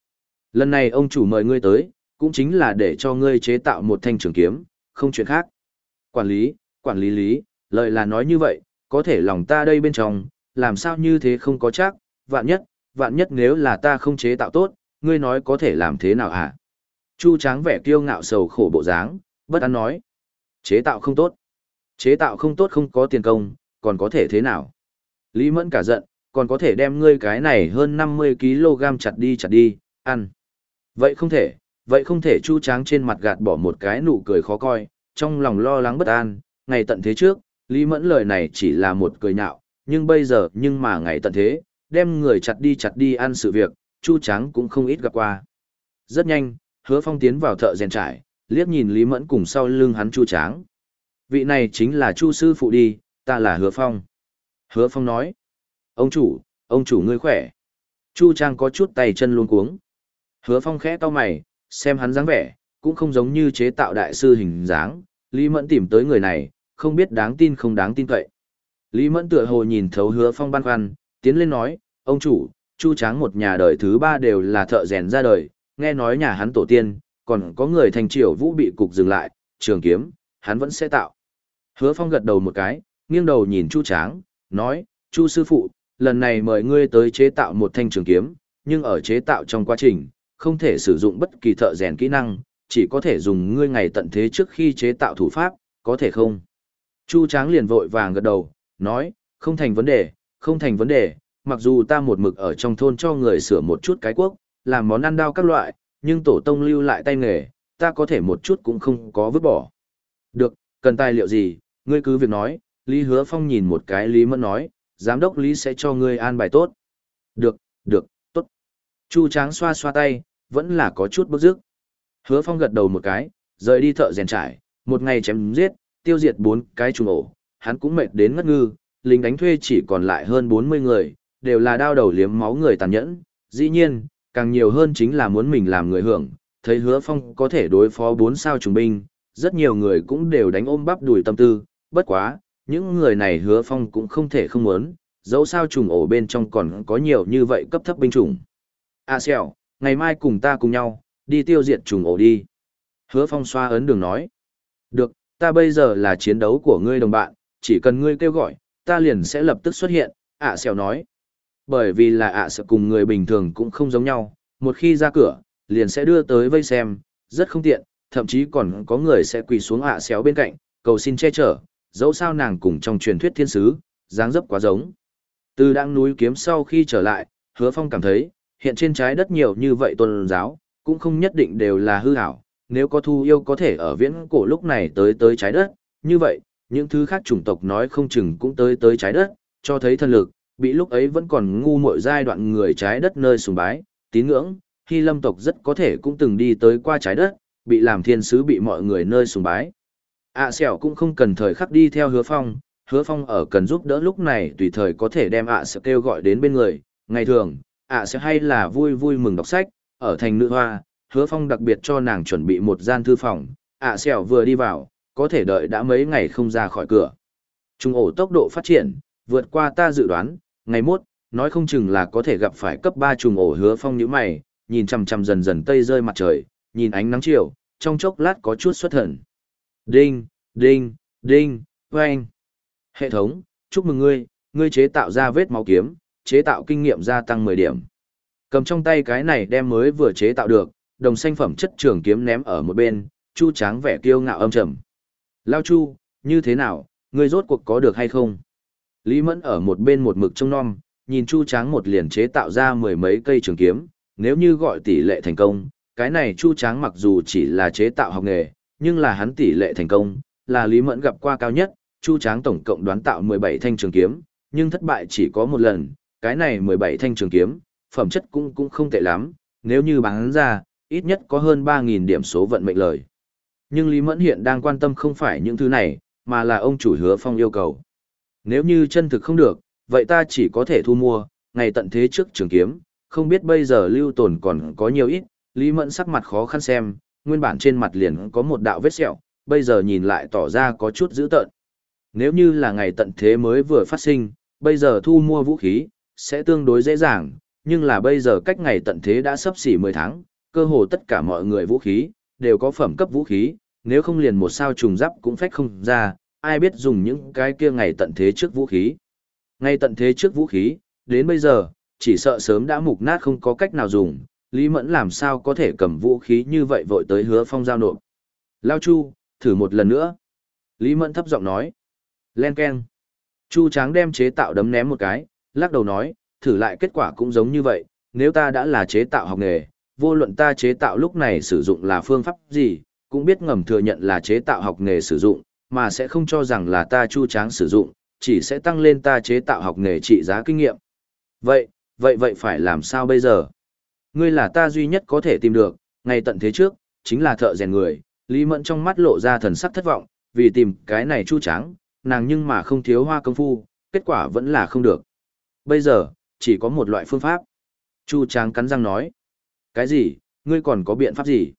Lần này ông chủ mời ngươi tới, cũng chính là để cho ngươi chế tạo một thanh trường kiếm, không chuyện khác. Quản lý, quản lý lý, lợi là nói như vậy, có thể lòng ta đây bên trong, làm sao như thế không có chắc, vạn nhất, vạn nhất nếu là ta không chế tạo tốt, ngươi nói có thể làm thế nào hả? Chu tráng vẻ kiêu ngạo sầu khổ bộ dáng, bất an nói. Chế tạo không tốt. Chế tạo không tốt không có tiền công, còn có thể thế nào? Lý Mẫn cả giận, còn có thể đem ngươi cái này hơn 50kg chặt đi chặt đi, ăn. Vậy không thể, vậy không thể chu tráng trên mặt gạt bỏ một cái nụ cười khó coi, trong lòng lo lắng bất an, ngày tận thế trước, Lý Mẫn lời này chỉ là một cười nhạo, nhưng bây giờ nhưng mà ngày tận thế, đem người chặt đi chặt đi ăn sự việc, chu tráng cũng không ít gặp qua. Rất nhanh, hứa phong tiến vào thợ rèn trải, liếc nhìn Lý Mẫn cùng sau lưng hắn chu tráng. Vị này chính là chu sư phụ đi, ta là hứa phong. Hứa phong nói, ông chủ, ông chủ ngươi khỏe. Chu Trang có chút tay chân luống cuống. Hứa Phong khẽ to mày, xem hắn dáng vẻ, cũng không giống như chế tạo đại sư hình dáng, Lý Mẫn tìm tới người này, không biết đáng tin không đáng tin cậy. Lý Mẫn tựa hồ nhìn thấu Hứa Phong băn khoăn, tiến lên nói, ông chủ, Chu Tráng một nhà đời thứ ba đều là thợ rèn ra đời, nghe nói nhà hắn tổ tiên, còn có người thành triều vũ bị cục dừng lại, trường kiếm, hắn vẫn sẽ tạo. Hứa Phong gật đầu một cái, nghiêng đầu nhìn Chu Tráng, nói, Chu sư phụ, lần này mời ngươi tới chế tạo một thanh trường kiếm, nhưng ở chế tạo trong quá trình, không thể sử dụng bất kỳ thợ rèn kỹ năng, chỉ có thể dùng ngươi ngày tận thế trước khi chế tạo thủ pháp, có thể không? Chu Tráng liền vội vàng gật đầu, nói, không thành vấn đề, không thành vấn đề, mặc dù ta một mực ở trong thôn cho người sửa một chút cái quốc, làm món ăn đao các loại, nhưng tổ tông lưu lại tay nghề, ta có thể một chút cũng không có vứt bỏ. Được, cần tài liệu gì, ngươi cứ việc nói, Lý Hứa Phong nhìn một cái Lý Mẫn nói, giám đốc Lý sẽ cho ngươi an bài tốt. Được, được, tốt. Chu Tráng xoa xoa tay, vẫn là có chút bức dứt. Hứa Phong gật đầu một cái, rời đi thợ rèn trải, một ngày chém giết, tiêu diệt bốn cái trùng ổ, hắn cũng mệt đến ngất ngư, lính đánh thuê chỉ còn lại hơn 40 người, đều là đao đầu liếm máu người tàn nhẫn, dĩ nhiên, càng nhiều hơn chính là muốn mình làm người hưởng, thấy Hứa Phong có thể đối phó bốn sao trùng binh, rất nhiều người cũng đều đánh ôm bắp đuổi tâm tư, bất quá, những người này hứa phong cũng không thể không muốn, dẫu sao trùng ổ bên trong còn có nhiều như vậy cấp thấp binh chủng. À xèo, ngày mai cùng ta cùng nhau, đi tiêu diệt trùng ổ đi. Hứa phong xoa ấn đường nói. Được, ta bây giờ là chiến đấu của ngươi đồng bạn, chỉ cần ngươi kêu gọi, ta liền sẽ lập tức xuất hiện, ạ à xèo nói. Bởi vì là ạ à sợ cùng người bình thường cũng không giống nhau, một khi ra cửa, liền sẽ đưa tới vây xem, rất không tiện, thậm chí còn có người sẽ quỳ xuống ạ à xéo bên cạnh, cầu xin che chở, dẫu sao nàng cùng trong truyền thuyết thiên sứ, dáng dấp quá giống. Từ đang núi kiếm sau khi trở lại, hứa phong cảm thấy, hiện trên trái đất nhiều như vậy tôn giáo, cũng không nhất định đều là hư hảo, nếu có thu yêu có thể ở viễn cổ lúc này tới tới trái đất, như vậy, những thứ khác chủng tộc nói không chừng cũng tới tới trái đất, cho thấy thân lực, bị lúc ấy vẫn còn ngu muội giai đoạn người trái đất nơi sùng bái, tín ngưỡng, khi lâm tộc rất có thể cũng từng đi tới qua trái đất, bị làm thiên sứ bị mọi người nơi sùng bái ạ à, xẻo cũng không cần thời khắc đi theo hứa phong hứa phong ở cần giúp đỡ lúc này tùy thời có thể đem ạ à sẽ kêu gọi đến bên người. Ngày thường ạ sẽ hay là vui vui mừng đọc sách ở thành nữ hoa hứa phong đặc biệt cho nàng chuẩn bị một gian thư phòng. Ạ xẻo vừa đi vào có thể đợi đã mấy ngày không ra khỏi cửa. Trung ổ tốc độ phát triển vượt qua ta dự đoán ngày mốt nói không chừng là có thể gặp phải cấp ba trùng ổ hứa phong nhữ mày nhìn chằm chằm dần dần tây rơi mặt trời nhìn ánh nắng chiều trong chốc lát có chút xuất thần. Đinh, đinh, đinh, oanh. Hệ thống, chúc mừng ngươi, ngươi chế tạo ra vết máu kiếm, chế tạo kinh nghiệm gia tăng 10 điểm. Cầm trong tay cái này đem mới vừa chế tạo được, đồng xanh phẩm chất trường kiếm ném ở một bên, Chu Tráng vẻ kiêu ngạo âm trầm. Lao Chu, như thế nào, ngươi rốt cuộc có được hay không? Lý Mẫn ở một bên một mực trông non, nhìn Chu Tráng một liền chế tạo ra mười mấy cây trường kiếm, nếu như gọi tỷ lệ thành công, cái này Chu Tráng mặc dù chỉ là chế tạo học nghề, nhưng là hắn tỷ lệ thành công, là Lý Mẫn gặp qua cao nhất, Chu Tráng tổng cộng đoán tạo 17 thanh trường kiếm, nhưng thất bại chỉ có một lần, cái này 17 thanh trường kiếm, phẩm chất cũng cũng không tệ lắm, nếu như bán ra, ít nhất có hơn 3.000 điểm số vận mệnh lời. Nhưng Lý Mẫn hiện đang quan tâm không phải những thứ này, mà là ông chủ hứa phong yêu cầu. Nếu như chân thực không được, vậy ta chỉ có thể thu mua, ngày tận thế trước trường kiếm, không biết bây giờ lưu tồn còn có nhiều ít, Lý Mẫn sắc mặt khó khăn xem, nguyên bản trên mặt liền có một đạo vết sẹo, bây giờ nhìn lại tỏ ra có chút dữ tợn. Nếu như là ngày tận thế mới vừa phát sinh, bây giờ thu mua vũ khí, sẽ tương đối dễ dàng, nhưng là bây giờ cách ngày tận thế đã sắp xỉ 10 tháng, cơ hồ tất cả mọi người vũ khí, đều có phẩm cấp vũ khí, nếu không liền một sao trùng giáp cũng phách không ra, ai biết dùng những cái kia ngày tận thế trước vũ khí. Ngày tận thế trước vũ khí, đến bây giờ, chỉ sợ sớm đã mục nát không có cách nào dùng, Lý Mẫn làm sao có thể cầm vũ khí như vậy vội tới hứa phong giao nộp. Lao Chu, thử một lần nữa. Lý Mẫn thấp giọng nói. Len Ken. Chu Tráng đem chế tạo đấm ném một cái, lắc đầu nói, thử lại kết quả cũng giống như vậy, nếu ta đã là chế tạo học nghề, vô luận ta chế tạo lúc này sử dụng là phương pháp gì, cũng biết ngầm thừa nhận là chế tạo học nghề sử dụng, mà sẽ không cho rằng là ta Chu Tráng sử dụng, chỉ sẽ tăng lên ta chế tạo học nghề trị giá kinh nghiệm. Vậy, vậy vậy phải làm sao bây giờ? Ngươi là ta duy nhất có thể tìm được, ngay tận thế trước, chính là thợ rèn người, Lý Mẫn trong mắt lộ ra thần sắc thất vọng, vì tìm cái này chu trắng, nàng nhưng mà không thiếu hoa công phu, kết quả vẫn là không được. Bây giờ, chỉ có một loại phương pháp. Chu trắng cắn răng nói. Cái gì, ngươi còn có biện pháp gì?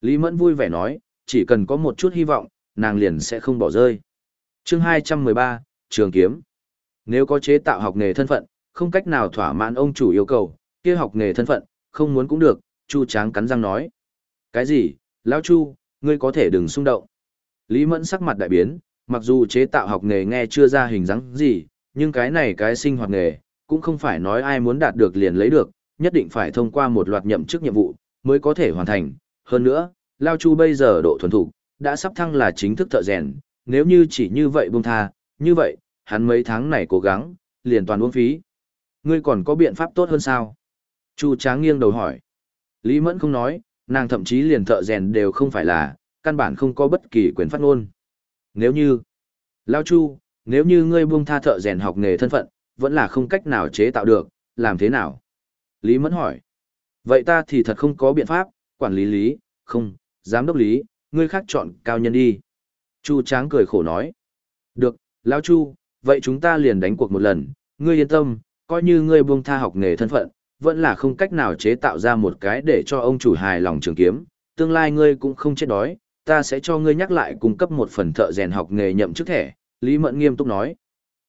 Lý Mẫn vui vẻ nói, chỉ cần có một chút hy vọng, nàng liền sẽ không bỏ rơi. chương 213, Trường Kiếm. Nếu có chế tạo học nghề thân phận, không cách nào thỏa mãn ông chủ yêu cầu, kia học nghề thân phận, không muốn cũng được, Chu Tráng cắn răng nói. Cái gì, Lão Chu, ngươi có thể đừng xung động. Lý Mẫn sắc mặt đại biến, mặc dù chế tạo học nghề nghe chưa ra hình dáng gì, nhưng cái này cái sinh hoạt nghề, cũng không phải nói ai muốn đạt được liền lấy được, nhất định phải thông qua một loạt nhậm chức nhiệm vụ, mới có thể hoàn thành. Hơn nữa, Lao Chu bây giờ độ thuần thục đã sắp thăng là chính thức thợ rèn, nếu như chỉ như vậy buông tha, như vậy, hắn mấy tháng này cố gắng, liền toàn uống phí. Ngươi còn có biện pháp tốt hơn sao? Chu Tráng nghiêng đầu hỏi. Lý Mẫn không nói, nàng thậm chí liền thợ rèn đều không phải là, căn bản không có bất kỳ quyền phát ngôn. Nếu như, Lao Chu, nếu như ngươi buông tha thợ rèn học nghề thân phận, vẫn là không cách nào chế tạo được, làm thế nào? Lý Mẫn hỏi. Vậy ta thì thật không có biện pháp, quản lý lý, không, giám đốc lý, ngươi khác chọn cao nhân đi. Chu Tráng cười khổ nói. Được, Lao Chu, vậy chúng ta liền đánh cuộc một lần, ngươi yên tâm, coi như ngươi buông tha học nghề thân phận, vẫn là không cách nào chế tạo ra một cái để cho ông chủ hài lòng trường kiếm, tương lai ngươi cũng không chết đói, ta sẽ cho ngươi nhắc lại cung cấp một phần thợ rèn học nghề nhậm chức thẻ, Lý Mẫn nghiêm túc nói.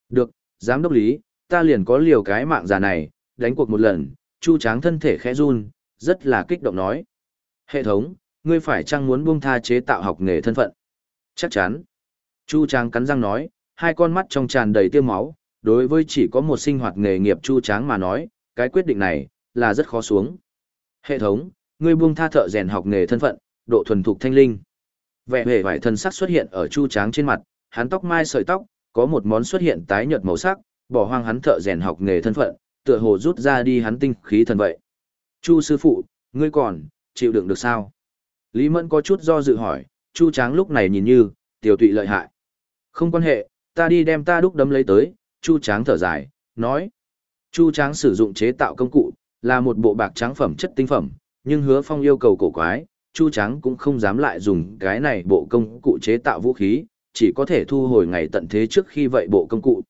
Được, giám đốc Lý, ta liền có liều cái mạng già này, đánh cuộc một lần, Chu Tráng thân thể khẽ run, rất là kích động nói. Hệ thống, ngươi phải chăng muốn buông tha chế tạo học nghề thân phận? Chắc chắn. Chu Tráng cắn răng nói, hai con mắt trong tràn đầy tiêu máu, đối với chỉ có một sinh hoạt nghề nghiệp Chu Tráng mà nói, cái quyết định này là rất khó xuống. Hệ thống, ngươi buông tha thợ rèn học nghề thân phận, độ thuần thục thanh linh. Vẻ hề vải thân sắc xuất hiện ở Chu Tráng trên mặt, hắn tóc mai sợi tóc, có một món xuất hiện tái nhợt màu sắc, bỏ hoang hắn thợ rèn học nghề thân phận, tựa hồ rút ra đi hắn tinh khí thần vậy. Chu sư phụ, ngươi còn, chịu đựng được sao? Lý Mẫn có chút do dự hỏi, Chu Tráng lúc này nhìn như, tiểu tụy lợi hại. Không quan hệ, ta đi đem ta đúc đấm lấy tới, Chu Tráng thở dài, nói. Chu Tráng sử dụng chế tạo công cụ, là một bộ bạc trắng phẩm chất tinh phẩm, nhưng hứa phong yêu cầu cổ quái, Chu Tráng cũng không dám lại dùng cái này bộ công cụ chế tạo vũ khí, chỉ có thể thu hồi ngày tận thế trước khi vậy bộ công cụ.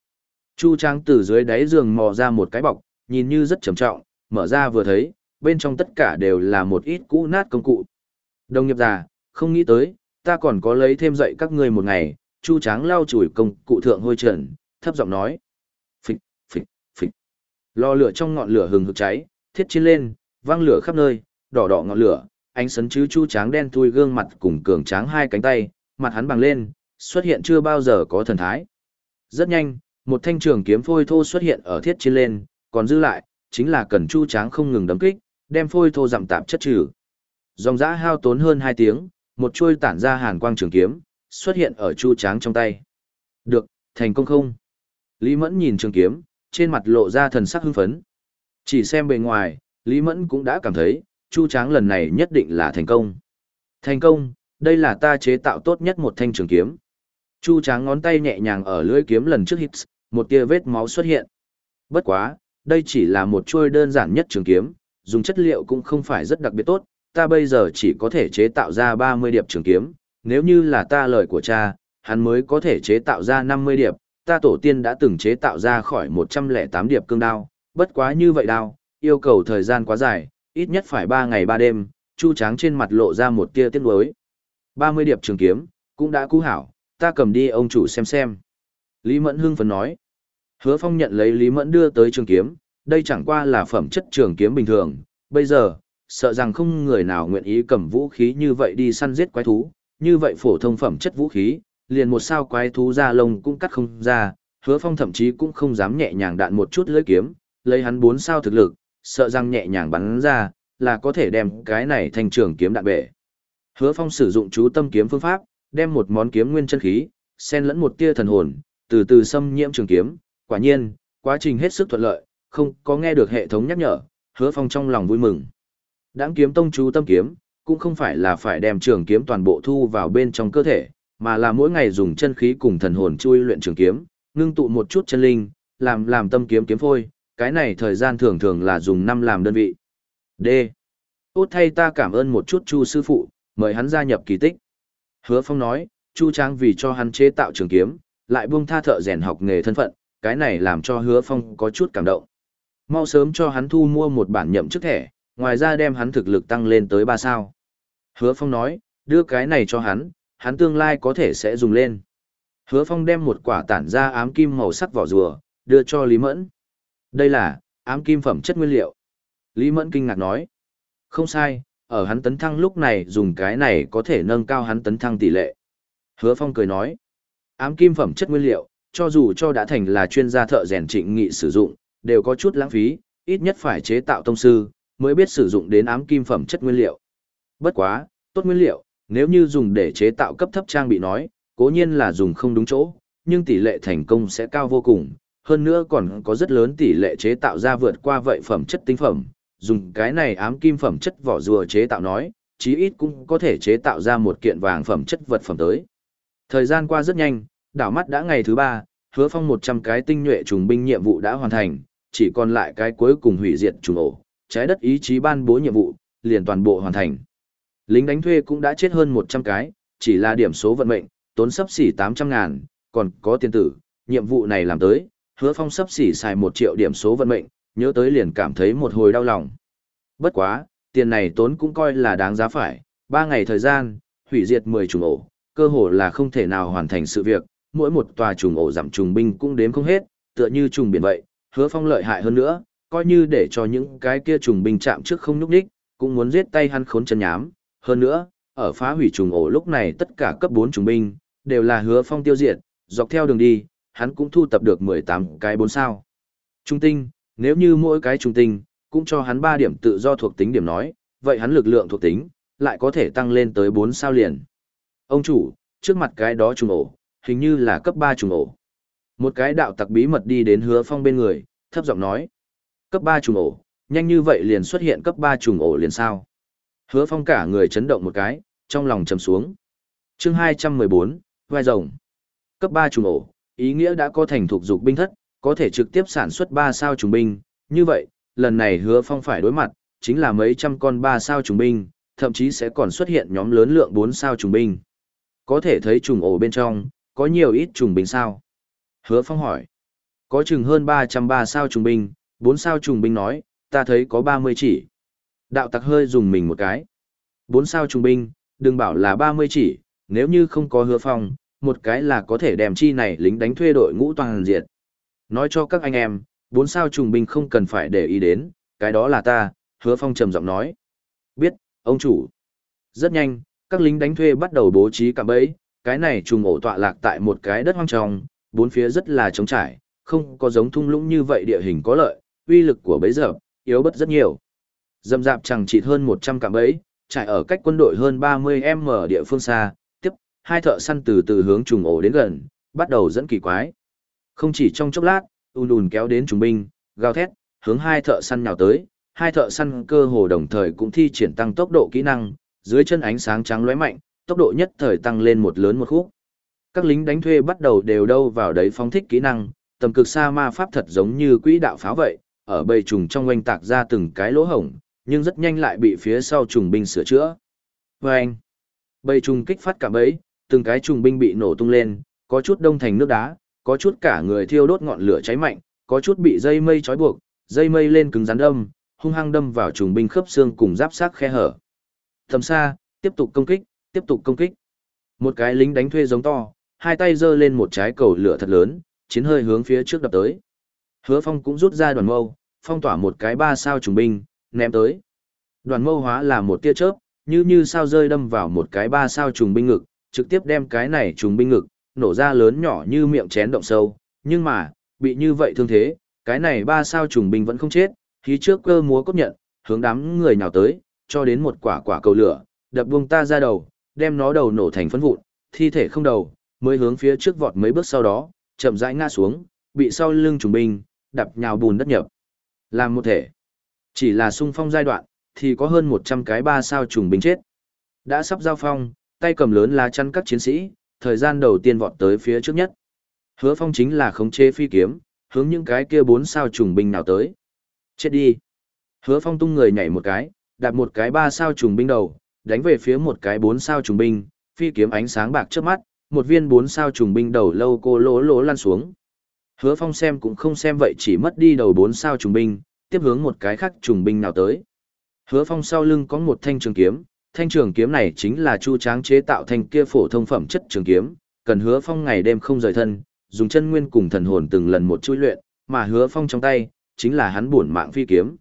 Chu Tráng từ dưới đáy giường mò ra một cái bọc, nhìn như rất trầm trọng, mở ra vừa thấy, bên trong tất cả đều là một ít cũ nát công cụ. Đồng nghiệp già, không nghĩ tới, ta còn có lấy thêm dạy các ngươi một ngày, Chu Tráng lau chùi công cụ thượng hôi trần, thấp giọng nói. Lò lửa trong ngọn lửa hừng hực cháy, thiết chiến lên, vang lửa khắp nơi, đỏ đỏ ngọn lửa, ánh sấn chứ Chu Tráng đen thui gương mặt cùng cường tráng hai cánh tay, mặt hắn bằng lên, xuất hiện chưa bao giờ có thần thái. Rất nhanh, một thanh trường kiếm phôi thô xuất hiện ở thiết chiến lên, còn dư lại, chính là cần Chu Tráng không ngừng đấm kích, đem phôi thô giảm tạp chất trừ. Dòng giã hao tốn hơn 2 tiếng, một chuôi tản ra hàn quang trường kiếm, xuất hiện ở Chu Tráng trong tay. Được, thành công không? Lý Mẫn nhìn trường kiếm, trên mặt lộ ra thần sắc hưng phấn. Chỉ xem bề ngoài, Lý Mẫn cũng đã cảm thấy, Chu Tráng lần này nhất định là thành công. Thành công, đây là ta chế tạo tốt nhất một thanh trường kiếm. Chu Tráng ngón tay nhẹ nhàng ở lưỡi kiếm lần trước hít, một tia vết máu xuất hiện. Bất quá, đây chỉ là một chuôi đơn giản nhất trường kiếm, dùng chất liệu cũng không phải rất đặc biệt tốt, ta bây giờ chỉ có thể chế tạo ra 30 điệp trường kiếm, nếu như là ta lời của cha, hắn mới có thể chế tạo ra 50 điệp, ta tổ tiên đã từng chế tạo ra khỏi 108 điệp cương đao, bất quá như vậy đao, yêu cầu thời gian quá dài, ít nhất phải 3 ngày 3 đêm, Chu Tráng trên mặt lộ ra một tia tiếc nuối. 30 điệp trường kiếm, cũng đã cú hảo, ta cầm đi ông chủ xem xem. Lý Mẫn hưng phấn nói. Hứa Phong nhận lấy Lý Mẫn đưa tới trường kiếm, đây chẳng qua là phẩm chất trường kiếm bình thường, bây giờ, sợ rằng không người nào nguyện ý cầm vũ khí như vậy đi săn giết quái thú, như vậy phổ thông phẩm chất vũ khí, liền một sao quái thú ra lông cũng cắt không ra, hứa phong thậm chí cũng không dám nhẹ nhàng đạn một chút lưỡi kiếm, lấy hắn bốn sao thực lực, sợ rằng nhẹ nhàng bắn ra, là có thể đem cái này thành trường kiếm đạn bể. Hứa phong sử dụng chú tâm kiếm phương pháp, đem một món kiếm nguyên chân khí, xen lẫn một tia thần hồn, từ từ xâm nhiễm trường kiếm, quả nhiên, quá trình hết sức thuận lợi, không có nghe được hệ thống nhắc nhở, hứa phong trong lòng vui mừng. Đáng kiếm tông chú tâm kiếm, cũng không phải là phải đem trường kiếm toàn bộ thu vào bên trong cơ thể, mà là mỗi ngày dùng chân khí cùng thần hồn chui luyện trường kiếm, ngưng tụ một chút chân linh, làm làm tâm kiếm kiếm phôi, cái này thời gian thường thường là dùng năm làm đơn vị. D. Tốt thay ta cảm ơn một chút Chu sư phụ, mời hắn gia nhập kỳ tích. Hứa Phong nói, Chu Trang vì cho hắn chế tạo trường kiếm, lại buông tha thợ rèn học nghề thân phận, cái này làm cho Hứa Phong có chút cảm động. Mau sớm cho hắn thu mua một bản nhậm chức thẻ, ngoài ra đem hắn thực lực tăng lên tới 3 sao. Hứa Phong nói, đưa cái này cho hắn, hắn tương lai có thể sẽ dùng lên. Hứa Phong đem một quả tản ra ám kim màu sắc vỏ rùa, đưa cho Lý Mẫn. Đây là, ám kim phẩm chất nguyên liệu. Lý Mẫn kinh ngạc nói. Không sai, ở hắn tấn thăng lúc này dùng cái này có thể nâng cao hắn tấn thăng tỷ lệ. Hứa Phong cười nói. Ám kim phẩm chất nguyên liệu, cho dù cho đã thành là chuyên gia thợ rèn trịnh nghị sử dụng, đều có chút lãng phí, ít nhất phải chế tạo tông sư, mới biết sử dụng đến ám kim phẩm chất nguyên liệu. Bất quá, tốt nguyên liệu, nếu như dùng để chế tạo cấp thấp trang bị nói, cố nhiên là dùng không đúng chỗ, nhưng tỷ lệ thành công sẽ cao vô cùng, hơn nữa còn có rất lớn tỷ lệ chế tạo ra vượt qua vậy phẩm chất tinh phẩm, dùng cái này ám kim phẩm chất vỏ rùa chế tạo nói, chí ít cũng có thể chế tạo ra một kiện vàng phẩm chất vật phẩm tới. Thời gian qua rất nhanh, đảo mắt đã ngày thứ ba, hứa phong 100 cái tinh nhuệ trùng binh nhiệm vụ đã hoàn thành, chỉ còn lại cái cuối cùng hủy diệt trùng ổ, trái đất ý chí ban bố nhiệm vụ, liền toàn bộ hoàn thành. Lính đánh thuê cũng đã chết hơn 100 cái, chỉ là điểm số vận mệnh, tốn sấp xỉ 800 ngàn, còn có tiền tử, nhiệm vụ này làm tới, hứa phong sấp xỉ xài 1 triệu điểm số vận mệnh, nhớ tới liền cảm thấy một hồi đau lòng. Bất quá, tiền này tốn cũng coi là đáng giá phải, 3 ngày thời gian, hủy diệt 10 trùng ổ, cơ hồ là không thể nào hoàn thành sự việc, mỗi một tòa trùng ổ giảm trùng binh cũng đếm không hết, tựa như trùng biển vậy, hứa phong lợi hại hơn nữa, coi như để cho những cái kia trùng binh chạm trước không nhúc đích, cũng muốn giết tay hắn khốn chân nhám. Hơn nữa, ở phá hủy trùng ổ lúc này tất cả cấp 4 trùng binh, đều là hứa phong tiêu diệt, dọc theo đường đi, hắn cũng thu tập được 18 cái 4 sao. Trung tinh, nếu như mỗi cái trung tinh, cũng cho hắn 3 điểm tự do thuộc tính điểm nói, vậy hắn lực lượng thuộc tính, lại có thể tăng lên tới 4 sao liền. Ông chủ, trước mặt cái đó trùng ổ, hình như là cấp 3 trùng ổ. Một cái đạo tặc bí mật đi đến hứa phong bên người, thấp giọng nói. Cấp 3 trùng ổ, nhanh như vậy liền xuất hiện cấp 3 trùng ổ liền sao. Hứa phong cả người chấn động một cái, trong lòng trầm xuống. chương 214, vai rồng. Cấp 3 trùng ổ, ý nghĩa đã có thành thuộc dục binh thất, có thể trực tiếp sản xuất 3 sao trùng binh. Như vậy, lần này hứa phong phải đối mặt, chính là mấy trăm con 3 sao trùng binh, thậm chí sẽ còn xuất hiện nhóm lớn lượng 4 sao trùng binh. Có thể thấy trùng ổ bên trong, có nhiều ít trùng binh sao? Hứa phong hỏi. Có chừng hơn 303 sao trùng binh, 4 sao trùng binh nói, ta thấy có 30 chỉ. Đạo tặc hơi dùng mình một cái. bốn sao trung binh, đừng bảo là 30 chỉ, nếu như không có hứa phong, một cái là có thể đem chi này lính đánh thuê đội ngũ toàn diệt. Nói cho các anh em, bốn sao trùng binh không cần phải để ý đến, cái đó là ta, hứa phong trầm giọng nói. Biết, ông chủ. Rất nhanh, các lính đánh thuê bắt đầu bố trí cạm bẫy, cái này trùng ổ tọa lạc tại một cái đất hoang tròng, bốn phía rất là trống trải, không có giống thung lũng như vậy địa hình có lợi, uy lực của bấy giờ, yếu bất rất nhiều. Dầm dạp chẳng chịt hơn 100 cạm bẫy, trải ở cách quân đội hơn 30m địa phương xa, tiếp, hai thợ săn từ từ hướng trùng ổ đến gần, bắt đầu dẫn kỳ quái. Không chỉ trong chốc lát, ùn ùn kéo đến trùng binh, gào thét, hướng hai thợ săn nhào tới, hai thợ săn cơ hồ đồng thời cũng thi triển tăng tốc độ kỹ năng, dưới chân ánh sáng trắng lóe mạnh, tốc độ nhất thời tăng lên một lớn một khúc. Các lính đánh thuê bắt đầu đều đâu vào đấy phóng thích kỹ năng, tầm cực xa ma pháp thật giống như quỹ đạo pháo vậy, ở bầy trùng trong oanh tạc ra từng cái lỗ hổng, nhưng rất nhanh lại bị phía sau trùng binh sửa chữa. Và anh, bầy trùng kích phát cả bấy, từng cái trùng binh bị nổ tung lên, có chút đông thành nước đá, có chút cả người thiêu đốt ngọn lửa cháy mạnh, có chút bị dây mây trói buộc, dây mây lên cứng rắn đâm, hung hăng đâm vào trùng binh khớp xương cùng giáp xác khe hở. Tầm xa, tiếp tục công kích, tiếp tục công kích. Một cái lính đánh thuê giống to, hai tay giơ lên một trái cầu lửa thật lớn, chiến hơi hướng phía trước đập tới. Hứa Phong cũng rút ra đoàn mâu, phong tỏa một cái ba sao trùng binh, ném tới. Đoàn mâu hóa là một tia chớp, như như sao rơi đâm vào một cái ba sao trùng binh ngực, trực tiếp đem cái này trùng binh ngực, nổ ra lớn nhỏ như miệng chén động sâu, nhưng mà, bị như vậy thương thế, cái này ba sao trùng binh vẫn không chết, khí trước cơ múa cốt nhận, hướng đám người nhào tới, cho đến một quả quả cầu lửa, đập buông ta ra đầu, đem nó đầu nổ thành phấn vụn, thi thể không đầu, mới hướng phía trước vọt mấy bước sau đó, chậm rãi ngã xuống, bị sau lưng trùng binh, đập nhào bùn đất nhập. Làm một thể. Chỉ là sung phong giai đoạn, thì có hơn 100 cái ba sao trùng binh chết. Đã sắp giao phong, tay cầm lớn lá chắn các chiến sĩ, thời gian đầu tiên vọt tới phía trước nhất. Hứa phong chính là khống chế phi kiếm, hướng những cái kia bốn sao trùng binh nào tới. Chết đi. Hứa phong tung người nhảy một cái, đạp một cái ba sao trùng binh đầu, đánh về phía một cái bốn sao trùng binh, phi kiếm ánh sáng bạc trước mắt, một viên bốn sao trùng binh đầu lâu cô lỗ lỗ lăn xuống. Hứa phong xem cũng không xem vậy chỉ mất đi đầu bốn sao trùng binh, tiếp hướng một cái khác trùng binh nào tới. Hứa phong sau lưng có một thanh trường kiếm, thanh trường kiếm này chính là chu tráng chế tạo thành kia phổ thông phẩm chất trường kiếm, cần hứa phong ngày đêm không rời thân, dùng chân nguyên cùng thần hồn từng lần một chui luyện, mà hứa phong trong tay, chính là hắn buồn mạng phi kiếm.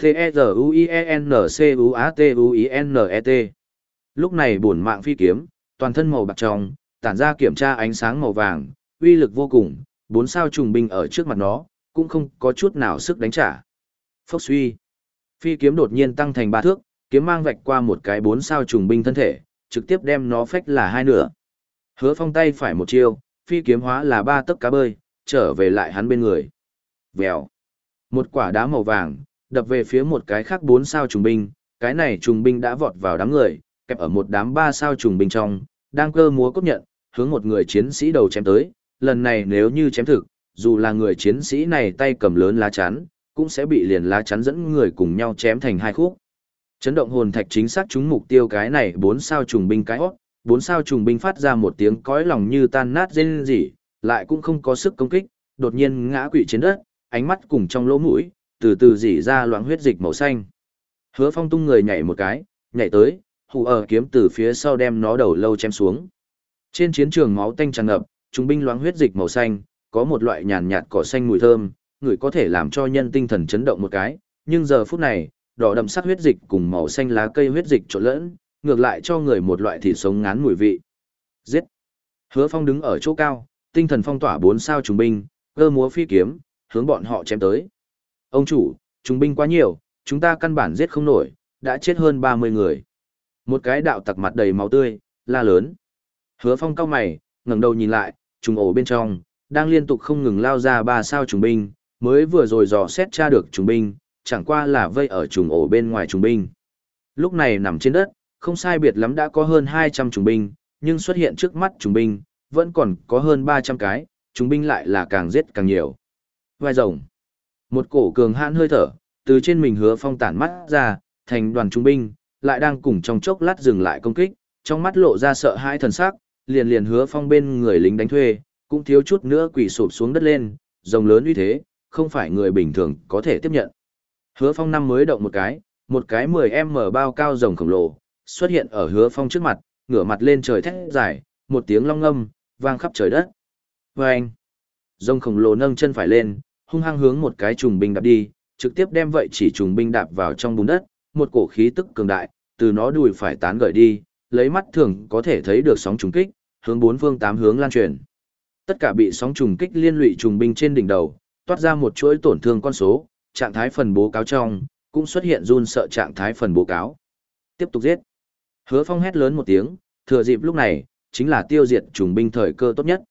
T-E-Z-U-I-E-N-C-U-A-T-U-I-N-E-T Lúc này buồn mạng phi kiếm, toàn thân màu bạc trong, tản ra kiểm tra ánh sáng màu vàng, uy lực vô cùng, bốn sao trùng binh ở trước mặt nó, cũng không có chút nào sức đánh trả. Phốc suy. Phi kiếm đột nhiên tăng thành ba thước, kiếm mang vạch qua một cái bốn sao trùng binh thân thể, trực tiếp đem nó phách là hai nửa. Hứa phong tay phải một chiêu, phi kiếm hóa là ba tấc cá bơi, trở về lại hắn bên người. Vèo. Một quả đá màu vàng, đập về phía một cái khác bốn sao trùng binh, cái này trùng binh đã vọt vào đám người, kẹp ở một đám ba sao trùng binh trong, đang cơ múa cốt nhận, hướng một người chiến sĩ đầu chém tới, lần này nếu như chém thực, dù là người chiến sĩ này tay cầm lớn lá chắn, cũng sẽ bị liền lá chắn dẫn người cùng nhau chém thành hai khúc. Chấn động hồn thạch chính xác trúng mục tiêu cái này bốn sao trùng binh cái hót, bốn sao trùng binh phát ra một tiếng cõi lòng như tan nát rên rỉ, lại cũng không có sức công kích, đột nhiên ngã quỵ trên đất, ánh mắt cùng trong lỗ mũi, từ từ dỉ ra loãng huyết dịch màu xanh. Hứa Phong tung người nhảy một cái, nhảy tới, hù ở kiếm từ phía sau đem nó đầu lâu chém xuống. Trên chiến trường máu tanh tràn ngập, trùng binh loãng huyết dịch màu xanh, có một loại nhàn nhạt cỏ xanh mùi thơm, người có thể làm cho nhân tinh thần chấn động một cái, nhưng giờ phút này, đỏ đậm sắc huyết dịch cùng màu xanh lá cây huyết dịch trộn lẫn, ngược lại cho người một loại thịt sống ngán mùi vị. Giết! Hứa Phong đứng ở chỗ cao, tinh thần phong tỏa bốn sao trung binh, cơ múa phi kiếm, hướng bọn họ chém tới. Ông chủ, trung binh quá nhiều, chúng ta căn bản giết không nổi, đã chết hơn 30 người. Một cái đạo tặc mặt đầy máu tươi, la lớn. Hứa Phong cao mày, ngẩng đầu nhìn lại, trùng ổ bên trong, đang liên tục không ngừng lao ra ba sao trùng binh, mới vừa rồi dò xét tra được trùng binh, chẳng qua là vây ở trùng ổ bên ngoài trùng binh. Lúc này nằm trên đất, không sai biệt lắm đã có hơn 200 trùng binh, nhưng xuất hiện trước mắt trùng binh, vẫn còn có hơn 300 cái, trùng binh lại là càng giết càng nhiều. Vai rồng. Một cổ cường hãn hơi thở, từ trên mình hứa phong tản mắt ra, thành đoàn trùng binh, lại đang cùng trong chốc lát dừng lại công kích, trong mắt lộ ra sợ hãi thần sắc, liền liền hứa phong bên người lính đánh thuê, cũng thiếu chút nữa quỳ sụp xuống đất lên, rồng lớn uy thế, không phải người bình thường có thể tiếp nhận. Hứa phong năm mới động một cái, một cái 10m bao cao rồng khổng lồ, xuất hiện ở hứa phong trước mặt, ngửa mặt lên trời thét dài, một tiếng long ngâm, vang khắp trời đất. Vâng! Rồng khổng lồ nâng chân phải lên, hung hăng hướng một cái trùng binh đạp đi, trực tiếp đem vậy chỉ trùng binh đạp vào trong bùn đất, một cổ khí tức cường đại, từ nó đùi phải tán gợi đi, lấy mắt thường có thể thấy được sóng trùng kích, hướng bốn phương tám hướng lan truyền. Tất cả bị sóng trùng kích liên lụy trùng binh trên đỉnh đầu, toát ra một chuỗi tổn thương con số, trạng thái phần bố cáo trong, cũng xuất hiện run sợ trạng thái phần bố cáo. Tiếp tục giết. Hứa Phong hét lớn một tiếng, thừa dịp lúc này, chính là tiêu diệt trùng binh thời cơ tốt nhất.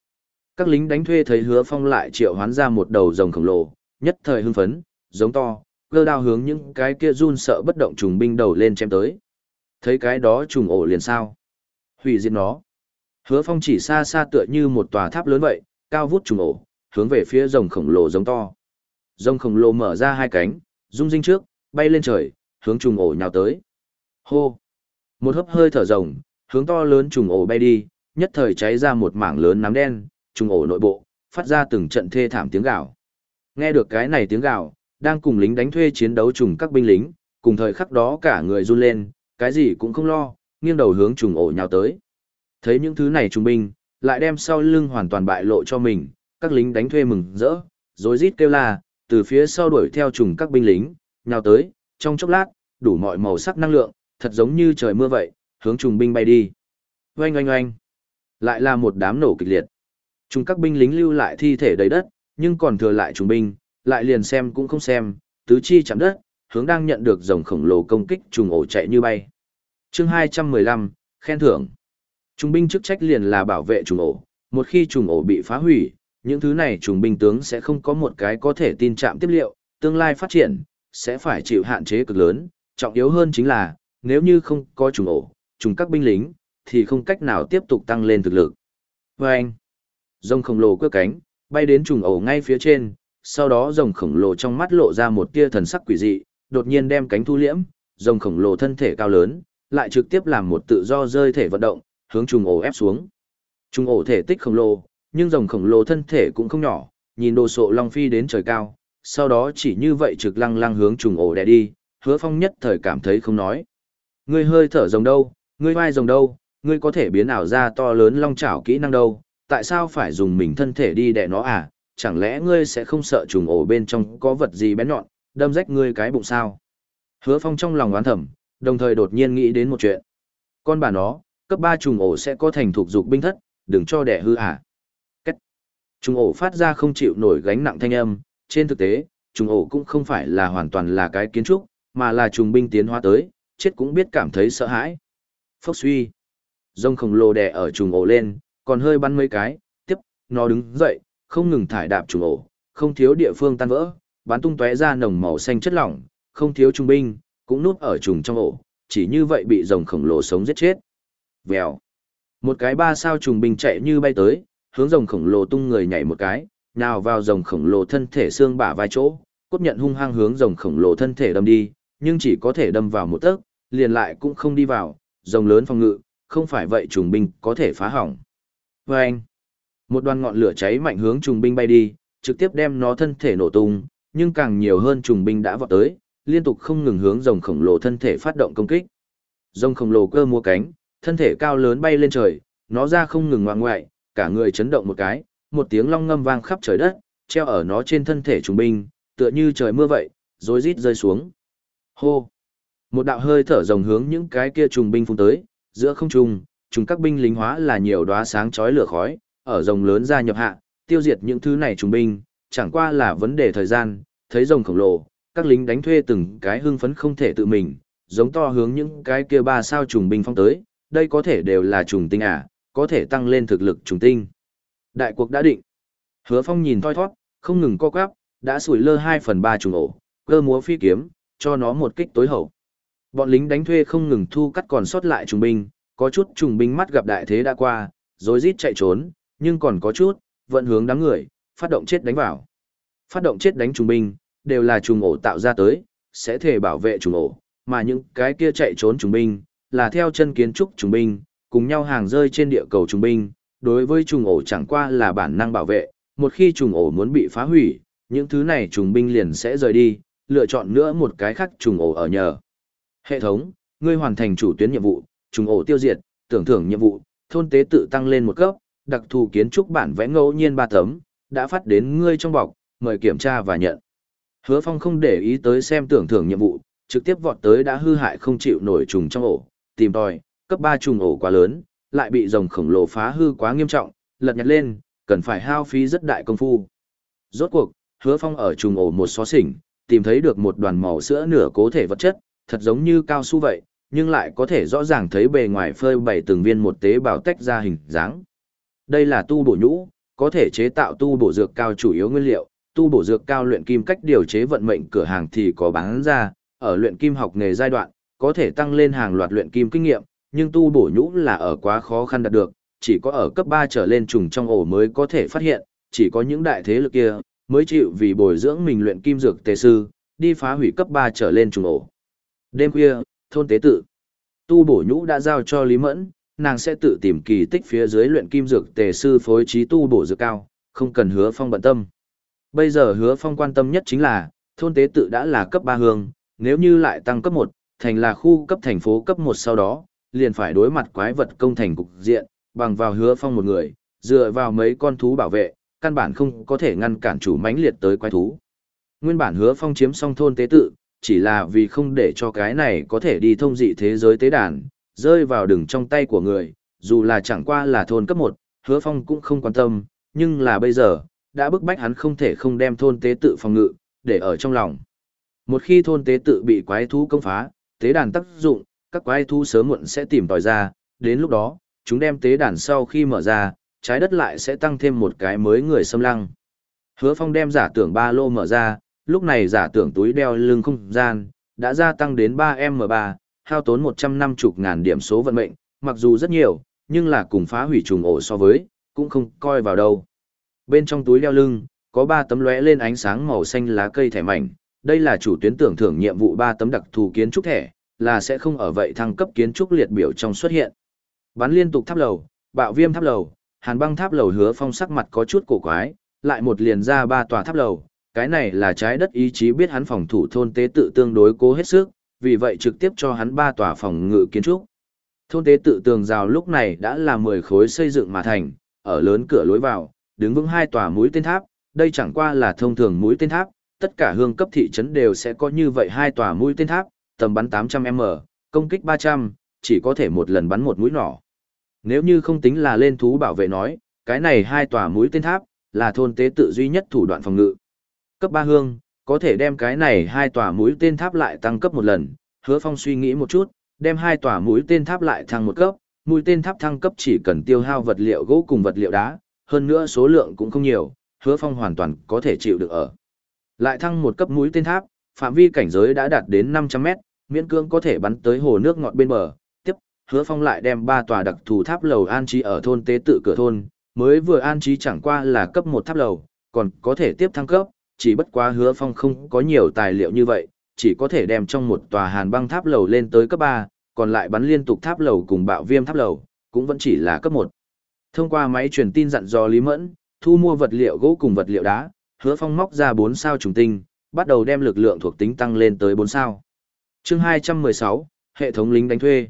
Các lính đánh thuê thấy Hứa Phong lại triệu hoán ra một đầu rồng khổng lồ, nhất thời hưng phấn, giống to, cơ đao hướng những cái kia run sợ bất động trùng binh đầu lên chém tới. Thấy cái đó trùng ổ liền sao? Hủy diệt nó. Hứa Phong chỉ xa xa tựa như một tòa tháp lớn vậy, cao vút trùng ổ, hướng về phía rồng khổng lồ giống to. Rồng khổng lồ mở ra hai cánh, rung rinh trước, bay lên trời, hướng trùng ổ nhào tới. Hô! Một hớp hơi thở rồng, hướng to lớn trùng ổ bay đi, nhất thời cháy ra một mảng lớn nám đen, trùng ổ nội bộ, phát ra từng trận thê thảm tiếng gào. Nghe được cái này tiếng gào, đang cùng lính đánh thuê chiến đấu trùng các binh lính, cùng thời khắc đó cả người run lên, cái gì cũng không lo, nghiêng đầu hướng trùng ổ nhào tới. Thấy những thứ này trùng binh, lại đem sau lưng hoàn toàn bại lộ cho mình, các lính đánh thuê mừng rỡ, rối rít kêu la, từ phía sau đuổi theo trùng các binh lính, nhào tới, trong chốc lát, đủ mọi màu sắc năng lượng, thật giống như trời mưa vậy, hướng trùng binh bay đi. Oanh oanh oanh. Lại là một đám nổ kịch liệt. Trùng các binh lính lưu lại thi thể đầy đất, nhưng còn thừa lại trùng binh, lại liền xem cũng không xem, tứ chi chạm đất, hướng đang nhận được dòng khổng lồ công kích trùng ổ chạy như bay. Chương 215, khen thưởng. Trùng binh chức trách liền là bảo vệ trùng ổ, một khi trùng ổ bị phá hủy, những thứ này trùng binh tướng sẽ không có một cái có thể tin chạm tiếp liệu, tương lai phát triển, sẽ phải chịu hạn chế cực lớn, trọng yếu hơn chính là, nếu như không có trùng ổ, trùng các binh lính, thì không cách nào tiếp tục tăng lên thực lực. Và anh, rồng khổng lồ cưa cánh, bay đến trùng ổ ngay phía trên, sau đó rồng khổng lồ trong mắt lộ ra một tia thần sắc quỷ dị, đột nhiên đem cánh thu liễm, rồng khổng lồ thân thể cao lớn, lại trực tiếp làm một tự do rơi thể vận động, hướng trùng ổ ép xuống. Trùng ổ thể tích khổng lồ, nhưng rồng khổng lồ thân thể cũng không nhỏ, nhìn đồ sộ long phi đến trời cao, sau đó chỉ như vậy trực lăng lăng hướng trùng ổ đè đi, hứa phong nhất thời cảm thấy không nói. Ngươi hơi thở rồng đâu, ngươi vai rồng đâu, ngươi có thể biến ảo ra to lớn long chảo kỹ năng đâu, tại sao phải dùng mình thân thể đi đè nó à, chẳng lẽ ngươi sẽ không sợ trùng ổ bên trong có vật gì bén nhọn, đâm rách ngươi cái bụng sao? Hứa phong trong lòng oán thầm, đồng thời đột nhiên nghĩ đến một chuyện. Con bà nó, cấp 3 trùng ổ sẽ có thành thuộc dục binh thất, đừng cho đẻ hư à. Trùng ổ phát ra không chịu nổi gánh nặng thanh âm, trên thực tế, trùng ổ cũng không phải là hoàn toàn là cái kiến trúc, mà là trùng binh tiến hóa tới, chết cũng biết cảm thấy sợ hãi. Phốc suy. Rông khổng lồ đè ở trùng ổ lên, còn hơi bắn mấy cái, tiếp, nó đứng dậy, không ngừng thải đạp trùng ổ, không thiếu địa phương tan vỡ, bắn tung tóe ra nồng màu xanh chất lỏng, không thiếu trung binh, cũng núp ở trùng trong ổ, chỉ như vậy bị rồng khổng lồ sống giết chết. Vèo. Một cái ba sao trùng binh chạy như bay tới, hướng rồng khổng lồ tung người nhảy một cái, nào vào rồng khổng lồ thân thể xương bả vai chỗ, cốt nhận hung hăng hướng rồng khổng lồ thân thể đâm đi, nhưng chỉ có thể đâm vào một tấc, liền lại cũng không đi vào, rồng lớn phòng ngự, không phải vậy trùng binh có thể phá hỏng. Vâng! Một đoàn ngọn lửa cháy mạnh hướng trùng binh bay đi, trực tiếp đem nó thân thể nổ tung, nhưng càng nhiều hơn trùng binh đã vọt tới, liên tục không ngừng hướng rồng khổng lồ thân thể phát động công kích. Rồng khổng lồ cơ mua cánh, thân thể cao lớn bay lên trời, nó ra không ngừng ngoạng ngoại, cả người chấn động một cái, một tiếng long ngâm vang khắp trời đất, treo ở nó trên thân thể trùng binh, tựa như trời mưa vậy, rối rít rơi xuống. Hô! Một đạo hơi thở rồng hướng những cái kia trùng binh phun tới, giữa không trung, trùng các binh lính hóa là nhiều đóa sáng chói lửa khói, ở rồng lớn ra nhập hạ, tiêu diệt những thứ này trùng binh, chẳng qua là vấn đề thời gian, thấy rồng khổng lồ, các lính đánh thuê từng cái hưng phấn không thể tự mình, giống to hướng những cái kia ba sao trùng binh phong tới, đây có thể đều là trùng tinh à, có thể tăng lên thực lực trùng tinh. Đại cuộc đã định. Hứa Phong nhìn thoi thoát, không ngừng co quắp, đã sủi lơ 2 phần 3 trùng ổ, cơ múa phi kiếm, cho nó một kích tối hậu. Bọn lính đánh thuê không ngừng thu cắt còn sót lại trùng binh, có chút trùng binh mắt gặp đại thế đã qua, rồi rít chạy trốn, nhưng còn có chút, vận hướng đám người, phát động chết đánh vào. Phát động chết đánh trùng binh, đều là trùng ổ tạo ra tới, sẽ thể bảo vệ trùng ổ, mà những cái kia chạy trốn trùng binh, là theo chân kiến trúc trùng binh, cùng nhau hàng rơi trên địa cầu trùng binh, đối với trùng ổ chẳng qua là bản năng bảo vệ, một khi trùng ổ muốn bị phá hủy, những thứ này trùng binh liền sẽ rời đi, lựa chọn nữa một cái khác trùng ổ ở nhờ. Hệ thống, ngươi hoàn thành chủ tuyến nhiệm vụ, trùng ổ tiêu diệt, tưởng thưởng nhiệm vụ, thôn tế tự tăng lên một cấp, đặc thù kiến trúc bản vẽ ngẫu nhiên ba tấm, đã phát đến ngươi trong bọc, mời kiểm tra và nhận. Hứa Phong không để ý tới xem tưởng thưởng nhiệm vụ, trực tiếp vọt tới đã hư hại không chịu nổi trùng trong ổ, tìm tòi, cấp 3 trùng ổ quá lớn, lại bị rồng khổng lồ phá hư quá nghiêm trọng, lật nhặt lên, cần phải hao phí rất đại công phu. Rốt cuộc, Hứa Phong ở trùng ổ một xó xỉnh, tìm thấy được một đoàn màu sữa nửa cố thể vật chất, thật giống như cao su vậy, nhưng lại có thể rõ ràng thấy bề ngoài phơi bày từng viên một tế bào tách ra hình dáng. Đây là tu bổ nhũ, có thể chế tạo tu bổ dược cao chủ yếu nguyên liệu, tu bổ dược cao luyện kim cách điều chế vận mệnh cửa hàng thì có bán ra, ở luyện kim học nghề giai đoạn, có thể tăng lên hàng loạt luyện kim kinh nghiệm, nhưng tu bổ nhũ là ở quá khó khăn đạt được, chỉ có ở cấp 3 trở lên trùng trong ổ mới có thể phát hiện, chỉ có những đại thế lực kia mới chịu vì bồi dưỡng mình luyện kim dược tề sư, đi phá hủy cấp 3 trở lên trùng ổ. Đêm khuya, thôn tế tự. Tu bổ nhũ đã giao cho Lý Mẫn, nàng sẽ tự tìm kỳ tích phía dưới luyện kim dược tề sư phối trí tu bổ dược cao, không cần hứa phong bận tâm. Bây giờ hứa phong quan tâm nhất chính là, thôn tế tự đã là cấp 3 hương, nếu như lại tăng cấp 1, thành là khu cấp thành phố cấp 1 sau đó, liền phải đối mặt quái vật công thành cục diện, bằng vào hứa phong một người, dựa vào mấy con thú bảo vệ, căn bản không có thể ngăn cản chủ mãnh liệt tới quái thú. Nguyên bản hứa phong chiếm xong thôn tế tự, chỉ là vì không để cho cái này có thể đi thông dị thế giới tế đàn, rơi vào đường trong tay của người, dù là chẳng qua là thôn cấp 1, hứa phong cũng không quan tâm, nhưng là bây giờ, đã bức bách hắn không thể không đem thôn tế tự phòng ngự, để ở trong lòng. Một khi thôn tế tự bị quái thú công phá, tế đàn tác dụng, các quái thu sớm muộn sẽ tìm tòi ra, đến lúc đó, chúng đem tế đàn sau khi mở ra, trái đất lại sẽ tăng thêm một cái mới người xâm lăng. Hứa Phong đem giả tưởng ba lô mở ra, lúc này giả tưởng túi đeo lưng không gian, đã gia tăng đến 3M3, hao tốn 150 ngàn điểm số vận mệnh, mặc dù rất nhiều, nhưng là cùng phá hủy trùng ổ so với, cũng không coi vào đâu. Bên trong túi đeo lưng, có 3 tấm lóe lên ánh sáng màu xanh lá cây thẻ mảnh, đây là chủ tuyến tưởng thưởng nhiệm vụ 3 tấm đặc thù kiến trúc thẻ, là sẽ không ở vậy thăng cấp kiến trúc liệt biểu trong xuất hiện. Bắn liên tục tháp lầu, bạo viêm tháp lầu, hàn băng tháp lầu hứa phong sắc mặt có chút cổ quái, lại một liền ra ba tòa tháp lầu, cái này là trái đất ý chí biết hắn phòng thủ thôn tế tự tương đối cố hết sức, vì vậy trực tiếp cho hắn ba tòa phòng ngự kiến trúc. Thôn tế tự tường rào lúc này đã là 10 khối xây dựng mà thành, ở lớn cửa lối vào, đứng vững hai tòa mũi tên tháp, đây chẳng qua là thông thường mũi tên tháp, tất cả hương cấp thị trấn đều sẽ có như vậy hai tòa mũi tên tháp, tầm bắn 800m, công kích 300, chỉ có thể một lần bắn một mũi nỏ. Nếu như không tính là lên thú bảo vệ nói, cái này hai tòa mũi tên tháp, là thôn tế tự duy nhất thủ đoạn phòng ngự. Cấp 3 hương, có thể đem cái này hai tòa mũi tên tháp lại tăng cấp một lần, hứa phong suy nghĩ một chút, đem hai tòa mũi tên tháp lại thăng một cấp, mũi tên tháp thăng cấp chỉ cần tiêu hao vật liệu gỗ cùng vật liệu đá, hơn nữa số lượng cũng không nhiều, hứa phong hoàn toàn có thể chịu được ở. Lại thăng một cấp mũi tên tháp, phạm vi cảnh giới đã đạt đến 500 mét, miễn cưỡng có thể bắn tới hồ nước ngọt bên bờ. Tiếp, hứa phong lại đem ba tòa đặc thù tháp lầu an trí ở thôn tế tự cửa thôn, mới vừa an trí chẳng qua là cấp một tháp lầu, còn có thể tiếp thăng cấp, chỉ bất quá hứa phong không có nhiều tài liệu như vậy, chỉ có thể đem trong một tòa hàn băng tháp lầu lên tới cấp ba, còn lại bắn liên tục tháp lầu cùng bạo viêm tháp lầu, cũng vẫn chỉ là cấp một. Thông qua máy truyền tin dặn dò Lý Mẫn, thu mua vật liệu gỗ cùng vật liệu đá, hứa phong móc ra bốn sao trùng tinh, bắt đầu đem lực lượng thuộc tính tăng lên tới bốn sao chương 216, hệ thống lính đánh thuê.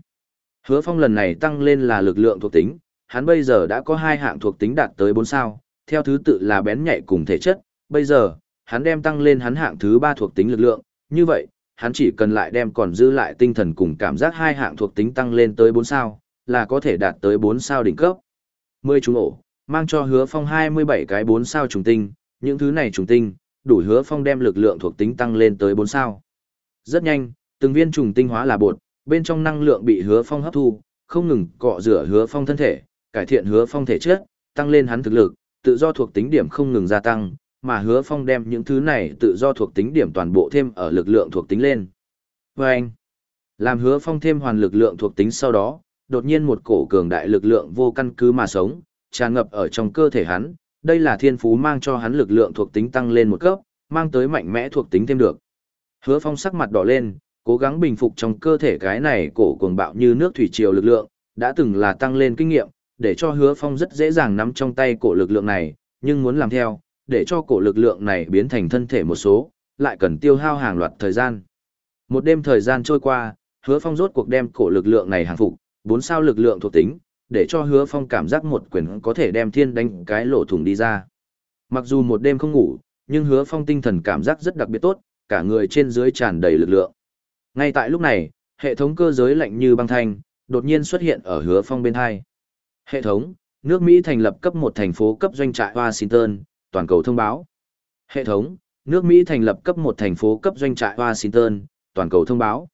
Hứa phong lần này tăng lên là lực lượng thuộc tính, hắn bây giờ đã có hai hạng thuộc tính đạt tới 4 sao, theo thứ tự là bén nhạy cùng thể chất, bây giờ, hắn đem tăng lên hắn hạng thứ 3 thuộc tính lực lượng, như vậy, hắn chỉ cần lại đem còn giữ lại tinh thần cùng cảm giác hai hạng thuộc tính tăng lên tới 4 sao, là có thể đạt tới 4 sao đỉnh cấp. 10 trùng ổ, mang cho hứa phong 27 cái 4 sao trùng tinh, những thứ này trùng tinh, đủ hứa phong đem lực lượng thuộc tính tăng lên tới 4 sao. Rất nhanh, từng viên trùng tinh hóa là bột, bên trong năng lượng bị hứa phong hấp thu, không ngừng cọ rửa hứa phong thân thể, cải thiện hứa phong thể chất, tăng lên hắn thực lực, tự do thuộc tính điểm không ngừng gia tăng, mà hứa phong đem những thứ này tự do thuộc tính điểm toàn bộ thêm ở lực lượng thuộc tính lên. Và anh, làm hứa phong thêm hoàn lực lượng thuộc tính sau đó, đột nhiên một cổ cường đại lực lượng vô căn cứ mà sống, tràn ngập ở trong cơ thể hắn, đây là thiên phú mang cho hắn lực lượng thuộc tính tăng lên một cấp, mang tới mạnh mẽ thuộc tính thêm được. Hứa phong sắc mặt đỏ lên, cố gắng bình phục trong cơ thể cái này cổ cuồng bạo như nước thủy triều lực lượng, đã từng là tăng lên kinh nghiệm, để cho hứa phong rất dễ dàng nắm trong tay cổ lực lượng này, nhưng muốn làm theo, để cho cổ lực lượng này biến thành thân thể một số, lại cần tiêu hao hàng loạt thời gian. Một đêm thời gian trôi qua, hứa phong rốt cuộc đem cổ lực lượng này hàng phục, bốn sao lực lượng thuộc tính, để cho hứa phong cảm giác một quyền có thể đem thiên đánh cái lỗ thủng đi ra. Mặc dù một đêm không ngủ, nhưng hứa phong tinh thần cảm giác rất đặc biệt tốt, cả người trên dưới tràn đầy lực lượng. Ngay tại lúc này, hệ thống cơ giới lạnh như băng thanh, đột nhiên xuất hiện ở hứa phong bên hai. Hệ thống, nước Mỹ thành lập cấp một thành phố cấp doanh trại Washington, toàn cầu thông báo. Hệ thống, nước Mỹ thành lập cấp một thành phố cấp doanh trại Washington, toàn cầu thông báo.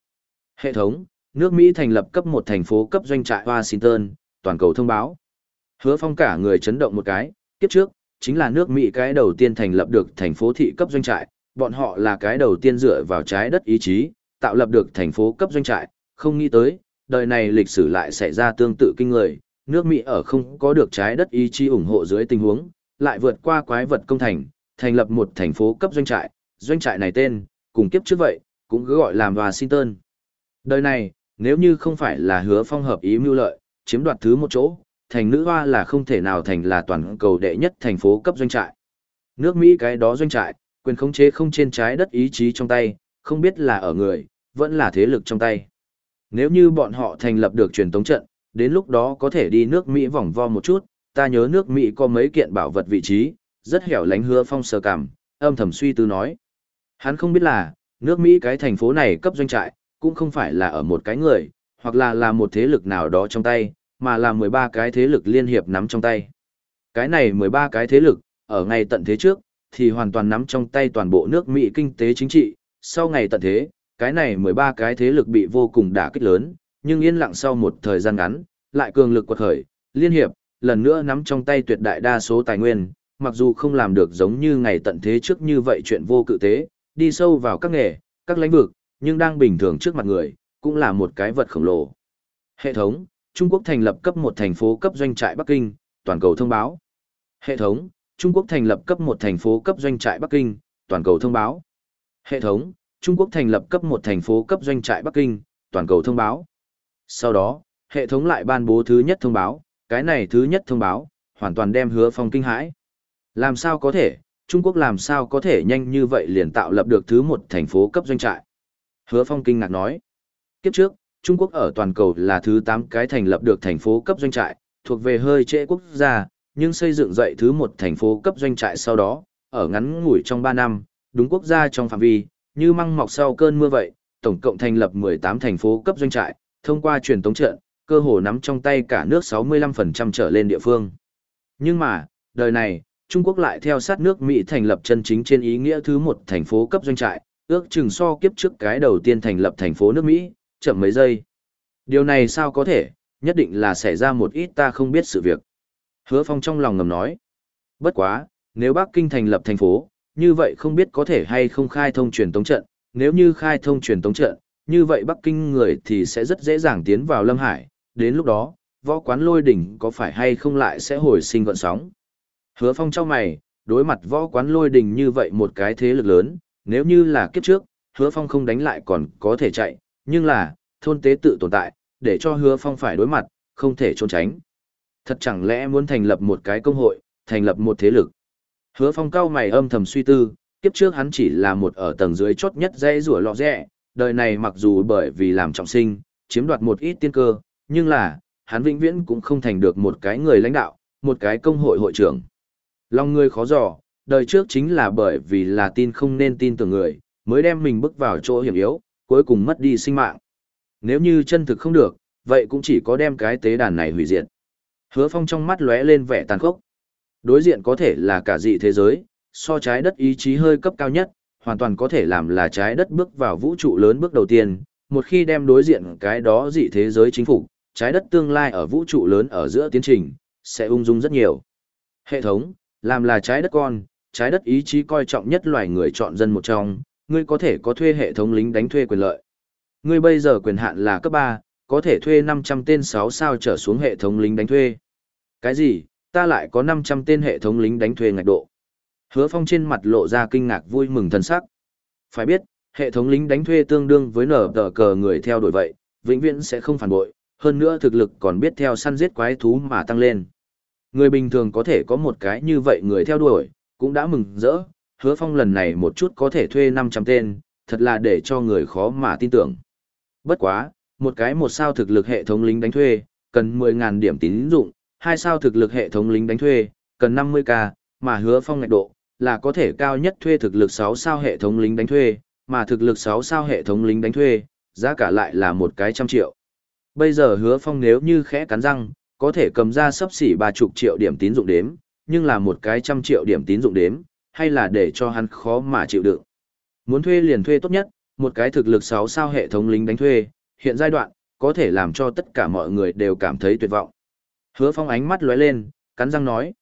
Hệ thống, nước Mỹ thành lập cấp một thành phố cấp doanh trại Washington, toàn cầu thông báo. Hứa phong cả người chấn động một cái, kiếp trước, chính là nước Mỹ cái đầu tiên thành lập được thành phố thị cấp doanh trại, bọn họ là cái đầu tiên dựa vào trái đất ý chí, tạo lập được thành phố cấp doanh trại, không nghĩ tới, đời này lịch sử lại xảy ra tương tự kinh người, nước Mỹ ở không có được trái đất ý chí ủng hộ dưới tình huống, lại vượt qua quái vật công thành, thành lập một thành phố cấp doanh trại, doanh trại này tên, cùng kiếp trước vậy, cũng cứ gọi làm Washington. Đời này, nếu như không phải là hứa phong hợp ý mưu lợi, chiếm đoạt thứ một chỗ, thành nữ hoa là không thể nào thành là toàn cầu đệ nhất thành phố cấp doanh trại. Nước Mỹ cái đó doanh trại, quyền khống chế không trên trái đất ý chí trong tay, không biết là ở người, vẫn là thế lực trong tay. Nếu như bọn họ thành lập được truyền tống trận, đến lúc đó có thể đi nước Mỹ vòng vo một chút, ta nhớ nước Mỹ có mấy kiện bảo vật vị trí, rất hẻo lánh hứa phong sờ cảm, âm thầm suy tư nói. Hắn không biết là, nước Mỹ cái thành phố này cấp doanh trại, cũng không phải là ở một cái người, hoặc là là một thế lực nào đó trong tay, mà là 13 cái thế lực liên hiệp nắm trong tay. Cái này 13 cái thế lực, ở ngày tận thế trước, thì hoàn toàn nắm trong tay toàn bộ nước Mỹ kinh tế chính trị, sau ngày tận thế, cái này 13 cái thế lực bị vô cùng đả kích lớn, nhưng yên lặng sau một thời gian ngắn, lại cường lực quật khởi, liên hiệp, lần nữa nắm trong tay tuyệt đại đa số tài nguyên, mặc dù không làm được giống như ngày tận thế trước như vậy chuyện vô cự tế, đi sâu vào các nghề, các lĩnh vực, nhưng đang bình thường trước mặt người, cũng là một cái vật khổng lồ. Hệ thống, Trung Quốc thành lập cấp một thành phố cấp doanh trại Bắc Kinh, toàn cầu thông báo. Hệ thống, Trung Quốc thành lập cấp một thành phố cấp doanh trại Bắc Kinh, toàn cầu thông báo. Hệ thống, Trung Quốc thành lập cấp một thành phố cấp doanh trại Bắc Kinh, toàn cầu thông báo. Sau đó, hệ thống lại ban bố thứ nhất thông báo, cái này thứ nhất thông báo, hoàn toàn đem hứa phong kinh hãi. Làm sao có thể, Trung Quốc làm sao có thể nhanh như vậy liền tạo lập được thứ một thành phố cấp doanh trại. Hứa phong kinh ngạc nói. Kiếp trước, Trung Quốc ở toàn cầu là thứ 8 cái thành lập được thành phố cấp doanh trại, thuộc về hơi trễ quốc gia, nhưng xây dựng dậy thứ một thành phố cấp doanh trại sau đó, ở ngắn ngủi trong 3 năm, đúng quốc gia trong phạm vi, như măng mọc sau cơn mưa vậy, tổng cộng thành lập 18 thành phố cấp doanh trại, thông qua truyền tống trận, cơ hồ nắm trong tay cả nước 65% trở lên địa phương. Nhưng mà, đời này, Trung Quốc lại theo sát nước Mỹ thành lập chân chính trên ý nghĩa thứ một thành phố cấp doanh trại, ước chừng so kiếp trước cái đầu tiên thành lập thành phố nước Mỹ, chậm mấy giây. Điều này sao có thể, nhất định là xảy ra một ít ta không biết sự việc. Hứa Phong trong lòng ngầm nói. Bất quá, nếu Bắc Kinh thành lập thành phố, như vậy không biết có thể hay không khai thông truyền tống trận, nếu như khai thông truyền tống trận, như vậy Bắc Kinh người thì sẽ rất dễ dàng tiến vào Lâm Hải, đến lúc đó, võ quán lôi đỉnh có phải hay không lại sẽ hồi sinh gọn sóng. Hứa Phong trong mày, đối mặt võ quán lôi đỉnh như vậy một cái thế lực lớn, nếu như là kiếp trước, Hứa Phong không đánh lại còn có thể chạy, nhưng là, thôn tế tự tồn tại, để cho Hứa Phong phải đối mặt, không thể trốn tránh. Thật chẳng lẽ muốn thành lập một cái công hội, thành lập một thế lực. Hứa Phong cao mày âm thầm suy tư, kiếp trước hắn chỉ là một ở tầng dưới chốt nhất dây rủa lọ rẽ, đời này mặc dù bởi vì làm trọng sinh, chiếm đoạt một ít tiên cơ, nhưng là, hắn vĩnh viễn cũng không thành được một cái người lãnh đạo, một cái công hội hội trưởng. Lòng người khó dò, đời trước chính là bởi vì là tin không nên tin tưởng người, mới đem mình bước vào chỗ hiểm yếu, cuối cùng mất đi sinh mạng. Nếu như chân thực không được, vậy cũng chỉ có đem cái tế đàn này hủy diệt. Hứa Phong trong mắt lóe lên vẻ tàn khốc. Đối diện có thể là cả dị thế giới, so trái đất ý chí hơi cấp cao nhất, hoàn toàn có thể làm là trái đất bước vào vũ trụ lớn bước đầu tiên. Một khi đem đối diện cái đó dị thế giới chính phủ, trái đất tương lai ở vũ trụ lớn ở giữa tiến trình, sẽ ung dung rất nhiều. Hệ thống, làm là trái đất con, trái đất ý chí coi trọng nhất loài người chọn dân một trong, ngươi có thể có thuê hệ thống lính đánh thuê quyền lợi. Ngươi bây giờ quyền hạn là cấp 3, có thể thuê 500 tên 6 sao trở xuống hệ thống lính đánh thuê. Cái gì, ta lại có 500 tên hệ thống lính đánh thuê ngạch độ. Hứa Phong trên mặt lộ ra kinh ngạc vui mừng thần sắc. Phải biết, hệ thống lính đánh thuê tương đương với nở tờ cờ người theo đuổi vậy, vĩnh viễn sẽ không phản bội, hơn nữa thực lực còn biết theo săn giết quái thú mà tăng lên. Người bình thường có thể có một cái như vậy người theo đuổi, cũng đã mừng rỡ, hứa phong lần này một chút có thể thuê 500 tên, thật là để cho người khó mà tin tưởng. Bất quá, một cái một sao thực lực hệ thống lính đánh thuê, cần 10.000 điểm tín dụng, hai sao thực lực hệ thống lính đánh thuê, cần 50k, mà hứa phong ngạch độ, là có thể cao nhất thuê thực lực 6 sao hệ thống lính đánh thuê, mà thực lực 6 sao hệ thống lính đánh thuê, giá cả lại là một cái trăm triệu. Bây giờ hứa phong nếu như khẽ cắn răng, có thể cầm ra sấp xỉ 30 triệu điểm tín dụng đếm, nhưng là một cái trăm triệu điểm tín dụng đếm, hay là để cho hắn khó mà chịu đựng. Muốn thuê liền thuê tốt nhất, một cái thực lực 6 sao hệ thống lính đánh thuê, hiện giai đoạn, có thể làm cho tất cả mọi người đều cảm thấy tuyệt vọng. Hứa phong ánh mắt lóe lên, cắn răng nói.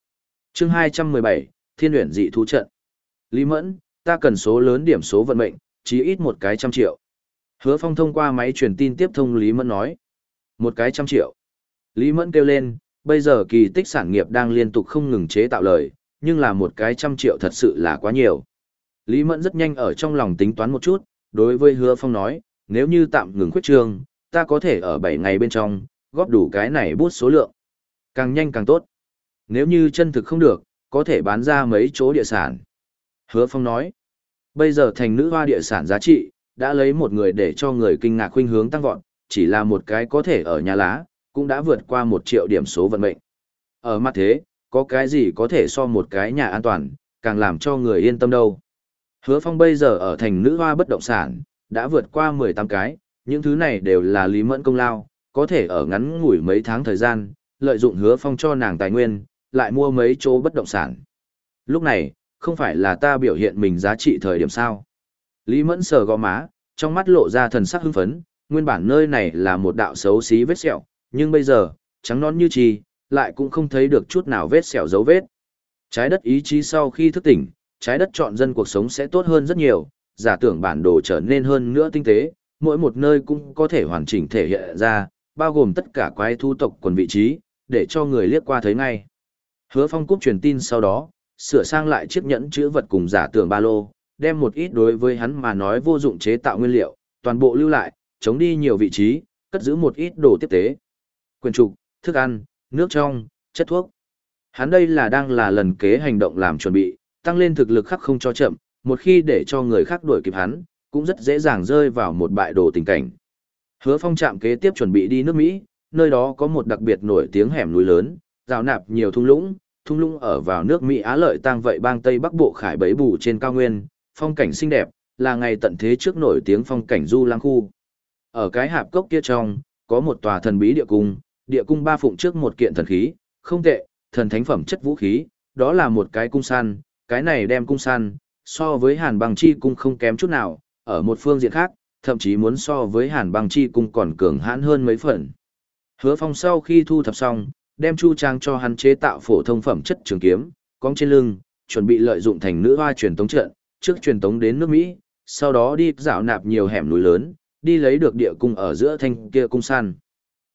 chương 217, Thiên luyện dị thú trận. Lý Mẫn, ta cần số lớn điểm số vận mệnh, chí ít một cái trăm triệu. Hứa phong thông qua máy truyền tin tiếp thông Lý Mẫn nói. Một cái trăm triệu. Lý Mẫn kêu lên, bây giờ kỳ tích sản nghiệp đang liên tục không ngừng chế tạo lời, nhưng là một cái trăm triệu thật sự là quá nhiều. Lý Mẫn rất nhanh ở trong lòng tính toán một chút, đối với hứa phong nói, nếu như tạm ngừng khuyết trương, ta có thể ở 7 ngày bên trong, góp đủ cái này bút số lượng. Càng nhanh càng tốt. Nếu như chân thực không được, có thể bán ra mấy chỗ địa sản. Hứa phong nói, bây giờ thành nữ hoa địa sản giá trị, đã lấy một người để cho người kinh ngạc khuynh hướng tăng vọt, chỉ là một cái có thể ở nhà lá, cũng đã vượt qua một triệu điểm số vận mệnh. Ở mặt thế, có cái gì có thể so một cái nhà an toàn, càng làm cho người yên tâm đâu. Hứa Phong bây giờ ở thành nữ hoa bất động sản, đã vượt qua 18 cái, những thứ này đều là Lý Mẫn công lao, có thể ở ngắn ngủi mấy tháng thời gian, lợi dụng Hứa Phong cho nàng tài nguyên, lại mua mấy chỗ bất động sản. Lúc này, không phải là ta biểu hiện mình giá trị thời điểm sao. Lý Mẫn sờ gò má, trong mắt lộ ra thần sắc hưng phấn, nguyên bản nơi này là một đạo xấu xí vết sẹo, nhưng bây giờ, trắng non như trì, lại cũng không thấy được chút nào vết sẹo dấu vết. Trái đất ý chí sau khi thức tỉnh, trái đất chọn dân cuộc sống sẽ tốt hơn rất nhiều, giả tưởng bản đồ trở nên hơn nữa tinh tế, mỗi một nơi cũng có thể hoàn chỉnh thể hiện ra, bao gồm tất cả quái thu tộc quần vị trí, để cho người liếc qua thấy ngay. Hứa phong cúp truyền tin sau đó, sửa sang lại chiếc nhẫn chữ vật cùng giả tưởng ba lô, đem một ít đối với hắn mà nói vô dụng chế tạo nguyên liệu, toàn bộ lưu lại, chống đi nhiều vị trí, cất giữ một ít đồ tiếp tế. Quyền trục, thức ăn, nước trong, chất thuốc. Hắn đây là đang là lần kế hành động làm chuẩn bị, tăng lên thực lực khắc không cho chậm, một khi để cho người khác đuổi kịp hắn, cũng rất dễ dàng rơi vào một bại đồ tình cảnh. Hứa phong chạm kế tiếp chuẩn bị đi nước Mỹ, nơi đó có một đặc biệt nổi tiếng hẻm núi lớn, rào nạp nhiều thung lũng, thung lũng ở vào nước Mỹ Á lợi tăng vậy bang Tây Bắc Bộ khải bấy bù trên cao nguyên, phong cảnh xinh đẹp, là ngày tận thế trước nổi tiếng phong cảnh du lang khu. Ở cái hạp cốc kia trong, có một tòa thần bí địa cung, địa cung ba phụng trước một kiện thần khí, không tệ, thần thánh phẩm chất vũ khí, đó là một cái cung săn, cái này đem cung săn, so với hàn băng chi cung không kém chút nào, ở một phương diện khác, thậm chí muốn so với hàn băng chi cung còn cường hãn hơn mấy phần. Hứa phong sau khi thu thập xong, đem chu trang cho hắn chế tạo phổ thông phẩm chất trường kiếm, cong trên lưng, chuẩn bị lợi dụng thành nữ hoa truyền tống trận, trước truyền tống đến nước Mỹ, sau đó đi dạo nạp nhiều hẻm núi lớn, đi lấy được địa cung ở giữa thanh kia cung săn.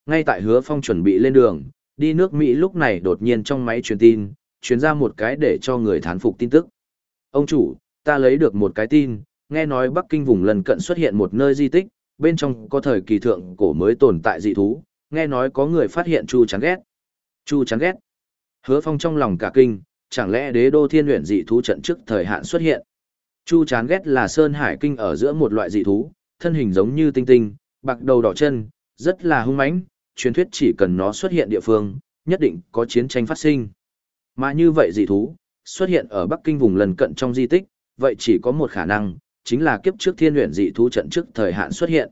Ngay tại hứa phong chuẩn bị lên đường, đi nước Mỹ lúc này đột nhiên trong máy truyền tin, truyền ra một cái để cho người thán phục tin tức. Ông chủ, ta lấy được một cái tin, nghe nói Bắc Kinh vùng lần cận xuất hiện một nơi di tích, bên trong có thời kỳ thượng cổ mới tồn tại dị thú, nghe nói có người phát hiện Chu chán ghét. Chu chán ghét. Hứa Phong trong lòng cả kinh, chẳng lẽ đế đô thiên luyện dị thú trận trước thời hạn xuất hiện. Chu chán ghét là sơn hải kinh ở giữa một loại dị thú, thân hình giống như tinh tinh, bạc đầu đỏ chân, rất là hung mãnh, truyền thuyết chỉ cần nó xuất hiện địa phương, nhất định có chiến tranh phát sinh. Mà như vậy dị thú, xuất hiện ở Bắc Kinh vùng lần cận trong di tích, vậy chỉ có một khả năng, chính là kiếp trước thiên luyện dị thú trận trước thời hạn xuất hiện.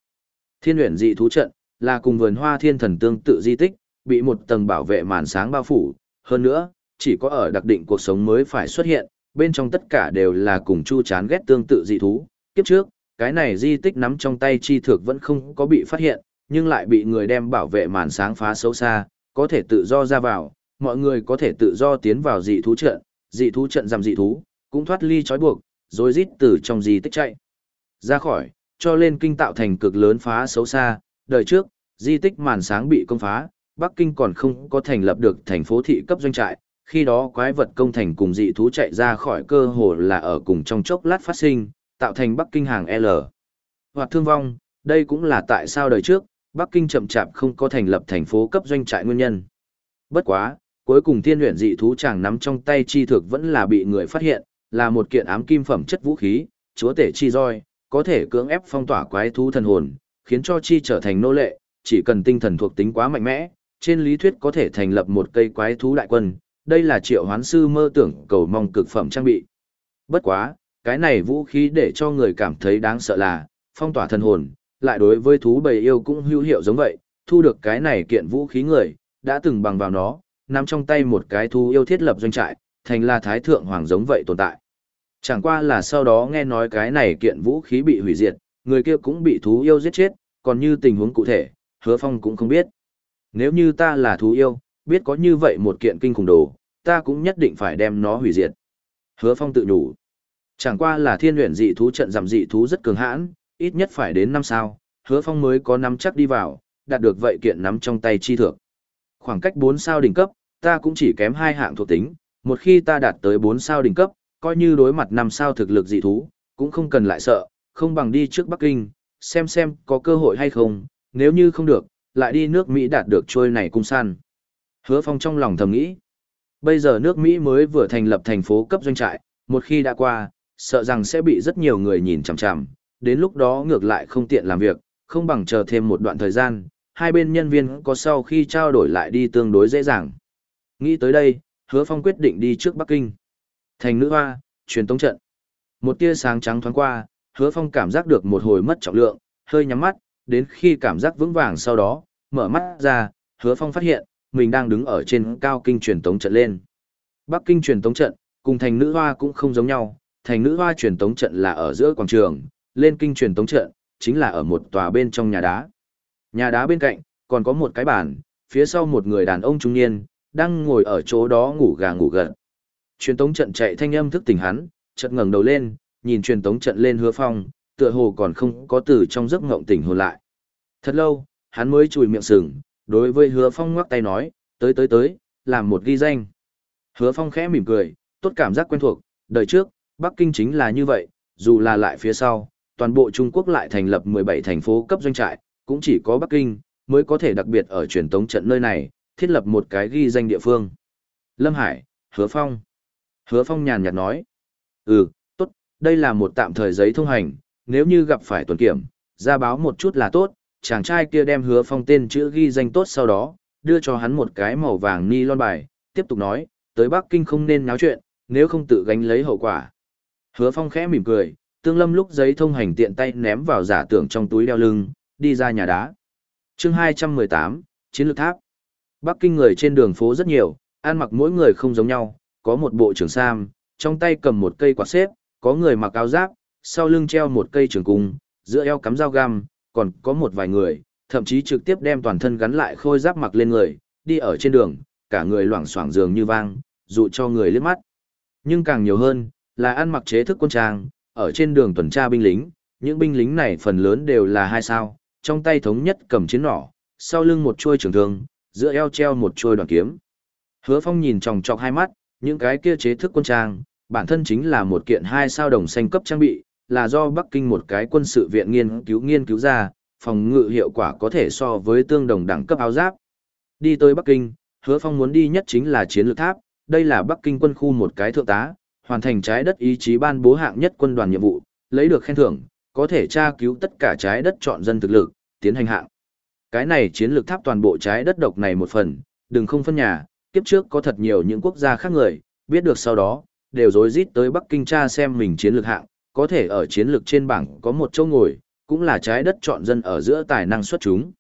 Thiên luyện dị thú trận, là cùng vườn hoa thiên thần tương tự di tích, bị một tầng bảo vệ màn sáng bao phủ, hơn nữa, chỉ có ở đặc định cuộc sống mới phải xuất hiện, bên trong tất cả đều là cùng chu chán ghét tương tự dị thú. Kiếp trước, cái này di tích nắm trong tay chi thực vẫn không có bị phát hiện, nhưng lại bị người đem bảo vệ màn sáng phá xấu xa, có thể tự do ra vào, mọi người có thể tự do tiến vào dị thú trận, dị thú trận giảm dị thú, cũng thoát ly trói buộc, rồi rít từ trong di tích chạy. Ra khỏi, cho lên kinh tạo thành cực lớn phá xấu xa, đời trước, di tích màn sáng bị công phá, Bắc Kinh còn không có thành lập được thành phố thị cấp doanh trại, khi đó quái vật công thành cùng dị thú chạy ra khỏi cơ hồ là ở cùng trong chốc lát phát sinh, tạo thành Bắc Kinh hàng L. Hoặc thương vong, đây cũng là tại sao đời trước, Bắc Kinh chậm chạp không có thành lập thành phố cấp doanh trại nguyên nhân. Bất quá, cuối cùng thiên luyện dị thú chàng nắm trong tay chi thực vẫn là bị người phát hiện, là một kiện ám kim phẩm chất vũ khí, chúa tể chi roi, có thể cưỡng ép phong tỏa quái thú thần hồn, khiến cho chi trở thành nô lệ, chỉ cần tinh thần thuộc tính quá mạnh mẽ, trên lý thuyết có thể thành lập một cây quái thú đại quân, đây là triệu hoán sư mơ tưởng cầu mong cực phẩm trang bị. Bất quá, cái này vũ khí để cho người cảm thấy đáng sợ là, phong tỏa thần hồn, lại đối với thú bầy yêu cũng hữu hiệu giống vậy, thu được cái này kiện vũ khí người, đã từng bằng vào nó, nắm trong tay một cái thú yêu thiết lập doanh trại, thành là thái thượng hoàng giống vậy tồn tại. Chẳng qua là sau đó nghe nói cái này kiện vũ khí bị hủy diệt, người kia cũng bị thú yêu giết chết, còn như tình huống cụ thể, hứa phong cũng không biết. Nếu như ta là thú yêu, biết có như vậy một kiện kinh khủng đồ, ta cũng nhất định phải đem nó hủy diệt. Hứa phong tự nhủ. Chẳng qua là thiên luyện dị thú trận giảm dị thú rất cường hãn, ít nhất phải đến năm sao, hứa phong mới có nắm chắc đi vào, đạt được vậy kiện nắm trong tay chi thượng. Khoảng cách 4 sao đỉnh cấp, ta cũng chỉ kém hai hạng thuộc tính, một khi ta đạt tới 4 sao đỉnh cấp, coi như đối mặt 5 sao thực lực dị thú, cũng không cần lại sợ, không bằng đi trước Bắc Kinh, xem xem có cơ hội hay không, nếu như không được, lại đi nước Mỹ đạt được trôi này cung săn. Hứa Phong trong lòng thầm nghĩ, bây giờ nước Mỹ mới vừa thành lập thành phố cấp doanh trại, một khi đã qua, sợ rằng sẽ bị rất nhiều người nhìn chằm chằm, đến lúc đó ngược lại không tiện làm việc, không bằng chờ thêm một đoạn thời gian, hai bên nhân viên có sau khi trao đổi lại đi tương đối dễ dàng. Nghĩ tới đây, hứa phong quyết định đi trước Bắc Kinh. Thành nữ hoa, truyền tống trận. Một tia sáng trắng thoáng qua, hứa phong cảm giác được một hồi mất trọng lượng, hơi nhắm mắt, đến khi cảm giác vững vàng sau đó, mở mắt ra, hứa phong phát hiện, mình đang đứng ở trên cao kinh truyền tống trận lên. Bắc kinh truyền tống trận, cùng thành nữ hoa cũng không giống nhau, thành nữ hoa truyền tống trận là ở giữa quảng trường, lên kinh truyền tống trận, chính là ở một tòa bên trong nhà đá. Nhà đá bên cạnh, còn có một cái bàn, phía sau một người đàn ông trung niên, đang ngồi ở chỗ đó ngủ gà ngủ gật. Truyền tống trận chạy thanh âm thức tỉnh hắn, chợt ngẩng đầu lên, nhìn truyền tống trận lên hứa phong, tựa hồ còn không có từ trong giấc ngộng tỉnh hồn lại. Thật lâu, hắn mới chùi miệng sừng, đối với hứa phong ngoắc tay nói, tới tới tới, làm một ghi danh. Hứa phong khẽ mỉm cười, tốt cảm giác quen thuộc, đời trước, Bắc Kinh chính là như vậy, dù là lại phía sau, toàn bộ Trung Quốc lại thành lập 17 thành phố cấp doanh trại, cũng chỉ có Bắc Kinh, mới có thể đặc biệt ở truyền tống trận nơi này, thiết lập một cái ghi danh địa phương. Lâm Hải, Hứa Phong. Hứa Phong nhàn nhạt nói. Ừ, đây là một tạm thời giấy thông hành, nếu như gặp phải tuần kiểm, ra báo một chút là tốt, chàng trai kia đem Hứa Phong tên chữ ghi danh tốt sau đó, đưa cho hắn một cái màu vàng ni lon bài, tiếp tục nói, tới Bắc Kinh không nên náo chuyện, nếu không tự gánh lấy hậu quả. Hứa Phong khẽ mỉm cười, tương lâm lúc giấy thông hành tiện tay ném vào giả tưởng trong túi đeo lưng, đi ra nhà đá. chương 218, Chiến lược tháp. Bắc Kinh người trên đường phố rất nhiều, ăn mặc mỗi người không giống nhau, có một bộ trưởng sam, trong tay cầm một cây quạt xếp, có người mặc áo giáp, sau lưng treo một cây trường cung, giữa eo cắm dao găm, còn có một vài người, thậm chí trực tiếp đem toàn thân gắn lại khôi giáp mặc lên người, đi ở trên đường, cả người loảng xoảng dường như vang, dụ cho người liếc mắt. Nhưng càng nhiều hơn, là ăn mặc chế thức quân trang, ở trên đường tuần tra binh lính, những binh lính này phần lớn đều là hai sao, trong tay thống nhất cầm chiến nỏ, sau lưng một chuôi trường thương, giữa eo treo một chuôi đoàn kiếm. Hứa Phong nhìn chòng chọc hai mắt, những cái kia chế thức quân trang, bản thân chính là một kiện hai sao đồng xanh cấp trang bị, là do Bắc Kinh một cái quân sự viện nghiên cứu nghiên cứu ra, phòng ngự hiệu quả có thể so với tương đồng đẳng cấp áo giáp. Đi tới Bắc Kinh, Hứa Phong muốn đi nhất chính là chiến lược tháp, đây là Bắc Kinh quân khu một cái thượng tá, hoàn thành trái đất ý chí ban bố hạng nhất quân đoàn nhiệm vụ, lấy được khen thưởng, có thể tra cứu tất cả trái đất chọn dân thực lực, tiến hành hạng. Cái này chiến lược tháp toàn bộ trái đất độc này một phần, đừng không phân nhà, kiếp trước có thật nhiều những quốc gia khác người, biết được sau đó, đều rối rít tới Bắc Kinh tra xem mình chiến lược hạng, có thể ở chiến lược trên bảng có một chỗ ngồi, cũng là trái đất chọn dân ở giữa tài năng xuất chúng.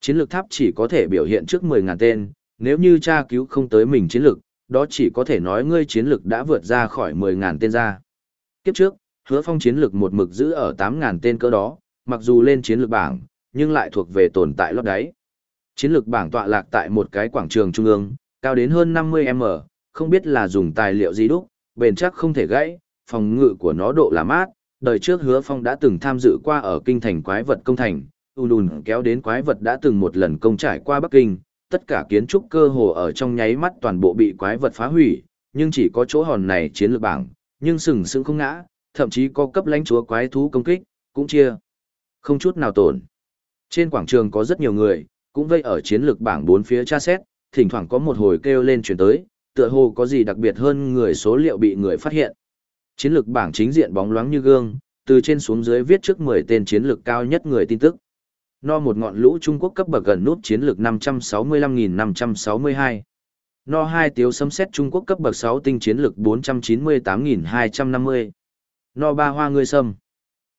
Chiến lược tháp chỉ có thể biểu hiện trước 10.000 tên, nếu như tra cứu không tới mình chiến lược, đó chỉ có thể nói ngươi chiến lược đã vượt ra khỏi 10.000 tên ra. Kiếp trước, hứa phong chiến lược một mực giữ ở 8.000 tên cỡ đó, mặc dù lên chiến lược bảng, nhưng lại thuộc về tồn tại lót đáy. Chiến lược bảng tọa lạc tại một cái quảng trường trung ương, cao đến hơn 50m, không biết là dùng tài liệu gì đúc, bền chắc không thể gãy, phòng ngự của nó độ là mát. Đời trước hứa phong đã từng tham dự qua ở kinh thành quái vật công thành, ùn ùn kéo đến quái vật đã từng một lần công trải qua Bắc Kinh, tất cả kiến trúc cơ hồ ở trong nháy mắt toàn bộ bị quái vật phá hủy, nhưng chỉ có chỗ hòn này chiến lược bảng, nhưng sừng sững không ngã, thậm chí có cấp lãnh chúa quái thú công kích, cũng chia. Không chút nào tổn. Trên quảng trường có rất nhiều người, cũng vây ở chiến lược bảng bốn phía tra xét, thỉnh thoảng có một hồi kêu lên chuyển tới, tựa hồ có gì đặc biệt hơn người số liệu bị người phát hiện. Chiến lược bảng chính diện bóng loáng như gương, từ trên xuống dưới viết trước 10 tên chiến lược cao nhất người tin tức. No một ngọn lũ Trung Quốc cấp bậc gần nút chiến lược 565.562. No hai tiếu sấm xét Trung Quốc cấp bậc 6 tinh chiến lược 498.250. No ba hoa người sâm.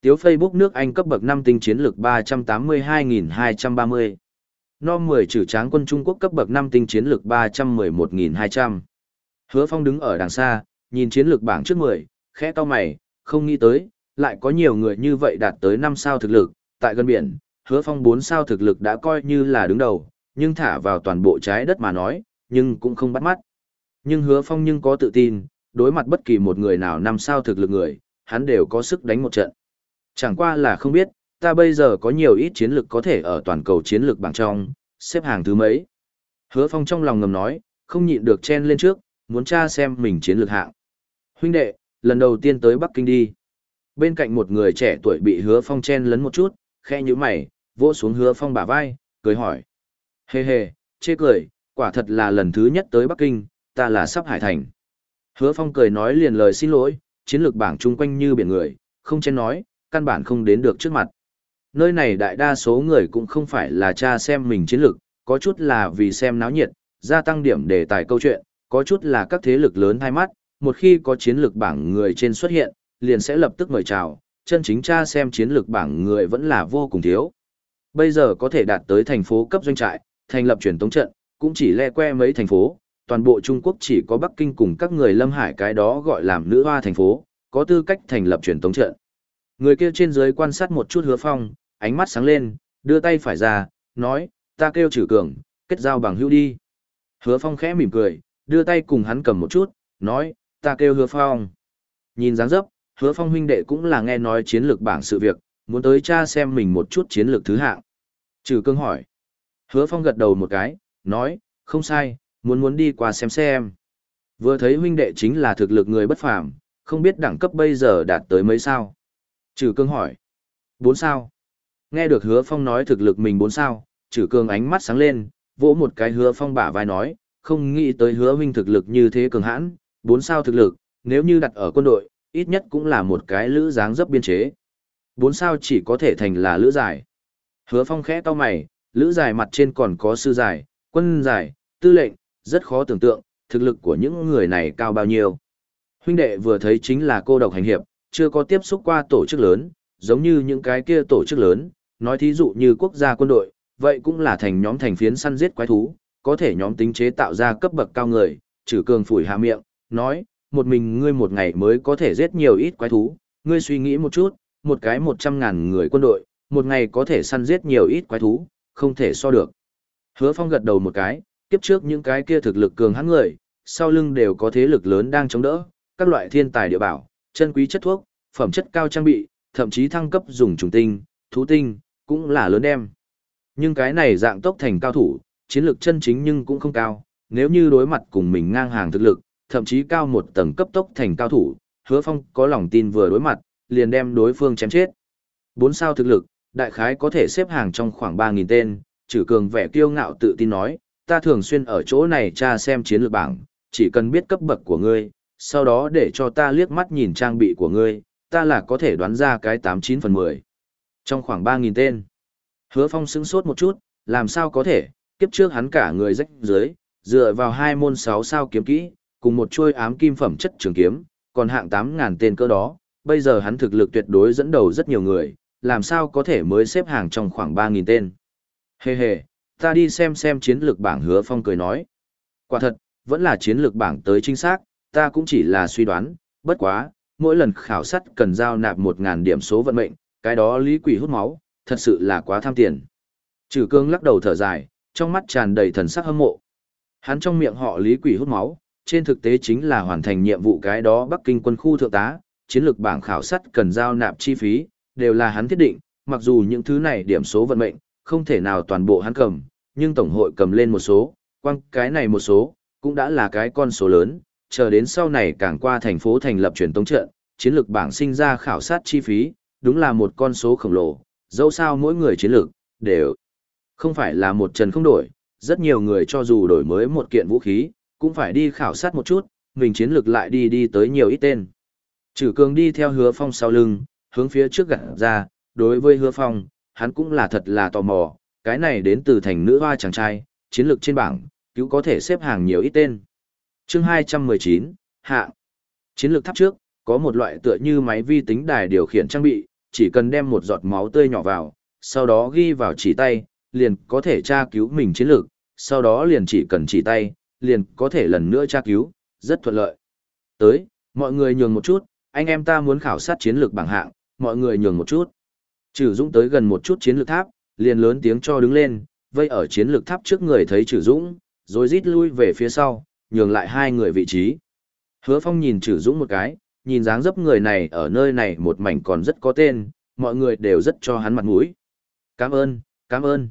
Tiếu Facebook nước Anh cấp bậc 5 tinh chiến lược 382.230. No 10 trừ tráng quân Trung Quốc cấp bậc 5 tinh chiến lược 311.200. Hứa Phong đứng ở đằng xa, nhìn chiến lược bảng trước 10, khẽ to mày, không nghĩ tới, lại có nhiều người như vậy đạt tới 5 sao thực lực, tại gần biển, hứa phong bốn sao thực lực đã coi như là đứng đầu, nhưng thả vào toàn bộ trái đất mà nói, nhưng cũng không bắt mắt. Nhưng hứa phong nhưng có tự tin, đối mặt bất kỳ một người nào năm sao thực lực người, hắn đều có sức đánh một trận. Chẳng qua là không biết, ta bây giờ có nhiều ít chiến lực có thể ở toàn cầu chiến lược bảng trong, xếp hàng thứ mấy. Hứa phong trong lòng ngầm nói, không nhịn được chen lên trước, muốn tra xem mình chiến lược hạng. Huynh đệ, lần đầu tiên tới Bắc Kinh đi. Bên cạnh một người trẻ tuổi bị hứa phong chen lấn một chút, khe như mày, vỗ xuống hứa phong bả vai, cười hỏi. Hê hê, chê cười, quả thật là lần thứ nhất tới Bắc Kinh, ta là sắp hải thành. Hứa phong cười nói liền lời xin lỗi, chiến lược bảng chung quanh như biển người, không chen nói, căn bản không đến được trước mặt. Nơi này đại đa số người cũng không phải là cha xem mình chiến lược, có chút là vì xem náo nhiệt, gia tăng điểm đề tài câu chuyện, có chút là các thế lực lớn thay mắt, một khi có chiến lược bảng người trên xuất hiện, liền sẽ lập tức mời chào, chân chính cha xem chiến lược bảng người vẫn là vô cùng thiếu. Bây giờ có thể đạt tới thành phố cấp doanh trại, thành lập truyền tống trận, cũng chỉ le que mấy thành phố, toàn bộ Trung Quốc chỉ có Bắc Kinh cùng các người Lâm Hải cái đó gọi làm nữ hoa thành phố, có tư cách thành lập truyền tống trận. Người kia trên dưới quan sát một chút hứa phong, ánh mắt sáng lên, đưa tay phải ra, nói, ta kêu trừ cường, kết giao bằng hữu đi. Hứa phong khẽ mỉm cười, đưa tay cùng hắn cầm một chút, nói, ta kêu hứa phong. Nhìn dáng dấp, hứa phong huynh đệ cũng là nghe nói chiến lược bảng sự việc, muốn tới cha xem mình một chút chiến lược thứ hạng. Trừ cương hỏi. Hứa phong gật đầu một cái, nói, không sai, muốn muốn đi qua xem xem. Vừa thấy huynh đệ chính là thực lực người bất phàm, không biết đẳng cấp bây giờ đạt tới mấy sao. Trừ cương hỏi. Bốn sao. Nghe được hứa phong nói thực lực mình bốn sao, trừ cương ánh mắt sáng lên, vỗ một cái hứa phong bả vai nói, không nghĩ tới hứa huynh thực lực như thế cường hãn, bốn sao thực lực, nếu như đặt ở quân đội, ít nhất cũng là một cái lữ dáng dấp biên chế. Bốn sao chỉ có thể thành là lữ giải. Hứa phong khẽ to mày, lữ giải mặt trên còn có sư giải, quân giải, tư lệnh, rất khó tưởng tượng, thực lực của những người này cao bao nhiêu. Huynh đệ vừa thấy chính là cô độc hành hiệp, chưa có tiếp xúc qua tổ chức lớn, giống như những cái kia tổ chức lớn, nói thí dụ như quốc gia quân đội, vậy cũng là thành nhóm thành phiến săn giết quái thú, có thể nhóm tính chế tạo ra cấp bậc cao người, trừ cường phủi hạ miệng, nói, một mình ngươi một ngày mới có thể giết nhiều ít quái thú, ngươi suy nghĩ một chút, một cái một trăm ngàn người quân đội, một ngày có thể săn giết nhiều ít quái thú, không thể so được. Hứa Phong gật đầu một cái, kiếp trước những cái kia thực lực cường hãn người, sau lưng đều có thế lực lớn đang chống đỡ, các loại thiên tài địa bảo, chân quý chất thuốc, phẩm chất cao trang bị, thậm chí thăng cấp dùng trùng tinh, thú tinh, cũng là lớn đem. Nhưng cái này dạng tốc thành cao thủ, chiến lược chân chính nhưng cũng không cao, nếu như đối mặt cùng mình ngang hàng thực lực, thậm chí cao một tầng cấp tốc thành cao thủ, hứa phong có lòng tin vừa đối mặt, liền đem đối phương chém chết. Bốn sao thực lực, đại khái có thể xếp hàng trong khoảng 3.000 tên, trừ cường vẻ kiêu ngạo tự tin nói, ta thường xuyên ở chỗ này tra xem chiến lược bảng, chỉ cần biết cấp bậc của ngươi, sau đó để cho ta liếc mắt nhìn trang bị của ngươi, ta là có thể đoán ra cái 89 phần 10. Trong khoảng 3.000 tên, hứa phong sững sốt một chút, làm sao có thể, kiếp trước hắn cả người rách dưới, dựa vào hai môn 6 sao kiếm kỹ, cùng một chuôi ám kim phẩm chất trường kiếm, còn hạng 8.000 tên cơ đó, bây giờ hắn thực lực tuyệt đối dẫn đầu rất nhiều người, làm sao có thể mới xếp hàng trong khoảng 3.000 tên. Hề hề, ta đi xem xem chiến lược bảng hứa phong cười nói. Quả thật, vẫn là chiến lược bảng tới chính xác, ta cũng chỉ là suy đoán, bất quá, mỗi lần khảo sát cần giao nạp 1.000 điểm số vận mệnh, cái đó lý quỷ hút máu, thật sự là quá tham tiền. Trừ cương lắc đầu thở dài, trong mắt tràn đầy thần sắc hâm mộ. Hắn trong miệng họ lý quỷ hút máu, trên thực tế chính là hoàn thành nhiệm vụ cái đó Bắc Kinh quân khu thượng tá, chiến lược bảng khảo sát cần giao nạp chi phí, đều là hắn thiết định, mặc dù những thứ này điểm số vận mệnh, không thể nào toàn bộ hắn cầm, nhưng tổng hội cầm lên một số, quăng cái này một số, cũng đã là cái con số lớn, chờ đến sau này càng qua thành phố thành lập truyền tống trận, chiến lược bảng sinh ra khảo sát chi phí, đúng là một con số khổng lồ, dẫu sao mỗi người chiến lược, đều không phải là một trần không đổi, rất nhiều người cho dù đổi mới một kiện vũ khí, cũng phải đi khảo sát một chút, mình chiến lược lại đi đi tới nhiều ít tên. Trừ cường đi theo hứa phong sau lưng, hướng phía trước gặt ra, đối với hứa phong, hắn cũng là thật là tò mò, cái này đến từ thành nữ hoa chàng trai, chiến lược trên bảng, cứu có thể xếp hàng nhiều ít tên chương 219, hạ. Chiến lược tháp trước, có một loại tựa như máy vi tính đài điều khiển trang bị, chỉ cần đem một giọt máu tươi nhỏ vào, sau đó ghi vào chỉ tay, liền có thể tra cứu mình chiến lược, sau đó liền chỉ cần chỉ tay, liền có thể lần nữa tra cứu, rất thuận lợi. Tới, mọi người nhường một chút, anh em ta muốn khảo sát chiến lược bảng hạng, mọi người nhường một chút. Trừ Dũng tới gần một chút chiến lược tháp, liền lớn tiếng cho đứng lên, vây ở chiến lược tháp trước người thấy Trừ Dũng, rồi rít lui về phía sau, nhường lại hai người vị trí. Hứa Phong nhìn Trử Dũng một cái, nhìn dáng dấp người này ở nơi này một mảnh còn rất có tên, mọi người đều rất cho hắn mặt mũi. Cảm ơn, cảm ơn.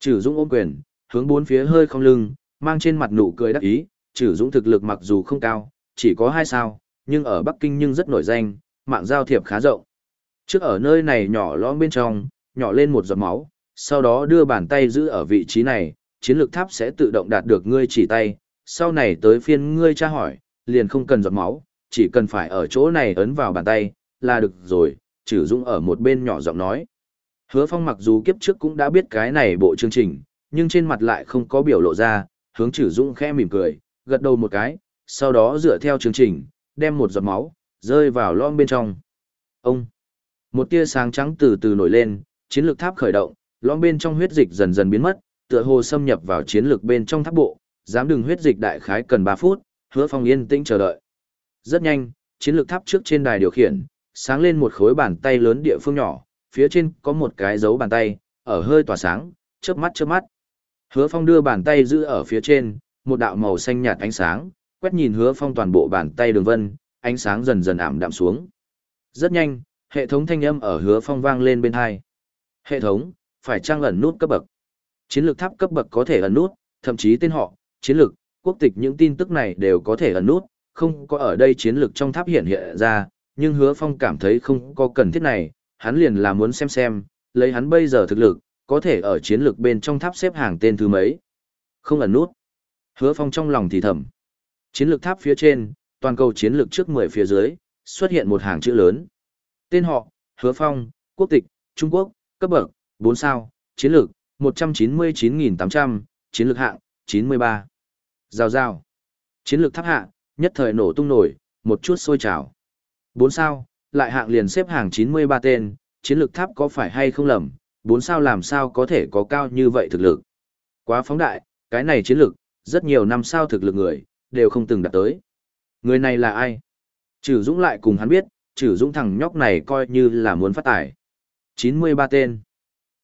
Trử Dũng ôm quyền, hướng bốn phía hơi không lưng, mang trên mặt nụ cười đắc ý, Trử Dũng thực lực mặc dù không cao, chỉ có hai sao, nhưng ở Bắc Kinh nhưng rất nổi danh, mạng giao thiệp khá rộng. Trước ở nơi này nhỏ lõm bên trong, nhỏ lên một giọt máu, sau đó đưa bàn tay giữ ở vị trí này, chiến lược tháp sẽ tự động đạt được ngươi chỉ tay, sau này tới phiên ngươi tra hỏi, liền không cần giọt máu, chỉ cần phải ở chỗ này ấn vào bàn tay, là được rồi, Chử Dũng ở một bên nhỏ giọng nói. Hứa Phong mặc dù kiếp trước cũng đã biết cái này bộ chương trình, nhưng trên mặt lại không có biểu lộ ra, hướng Chử Dũng khẽ mỉm cười, gật đầu một cái, sau đó dựa theo chương trình, đem một giọt máu, rơi vào lõm bên trong. Ông! Một tia sáng trắng từ từ nổi lên, chiến lược tháp khởi động, lõm bên trong huyết dịch dần dần biến mất, tựa hồ xâm nhập vào chiến lược bên trong tháp bộ, dám đừng huyết dịch đại khái cần 3 phút, hứa phong yên tĩnh chờ đợi. Rất nhanh, chiến lược tháp trước trên đài điều khiển, sáng lên một khối bàn tay lớn địa phương nhỏ, phía trên có một cái dấu bàn tay, ở hơi tỏa sáng, chớp mắt chớp mắt. Hứa phong đưa bàn tay giữ ở phía trên, một đạo màu xanh nhạt ánh sáng, quét nhìn hứa phong toàn bộ bàn tay đường vân, ánh sáng dần dần ảm đạm xuống. Rất nhanh, hệ thống thanh âm ở hứa phong vang lên bên hai. Hệ thống, phải trang ẩn nút cấp bậc. Chiến lược tháp cấp bậc có thể ẩn nút, thậm chí tên họ, chiến lược, quốc tịch những tin tức này đều có thể ẩn nút, không có ở đây chiến lược trong tháp hiện hiện ra, nhưng hứa phong cảm thấy không có cần thiết này, hắn liền là muốn xem xem, lấy hắn bây giờ thực lực, có thể ở chiến lược bên trong tháp xếp hàng tên thứ mấy. Không ẩn nút. Hứa phong trong lòng thì thầm. Chiến lược tháp phía trên, toàn cầu chiến lược trước 10 phía dưới, xuất hiện một hàng chữ lớn. Tên họ, Hứa Phong, quốc tịch, Trung Quốc, cấp bậc, 4 sao, chiến lược, 199.800, chiến lược hạng, 93. Rào rào. Chiến lược tháp hạ, nhất thời nổ tung nổi, một chút sôi trào. Bốn sao, lại hạng liền xếp hàng 93 tên, chiến lược tháp có phải hay không lầm, Bốn sao làm sao có thể có cao như vậy thực lực. Quá phóng đại, cái này chiến lược, rất nhiều năm sao thực lực người, đều không từng đạt tới. Người này là ai? Chử Dũng lại cùng hắn biết, Chử Dũng thằng nhóc này coi như là muốn phát tài. 93 tên.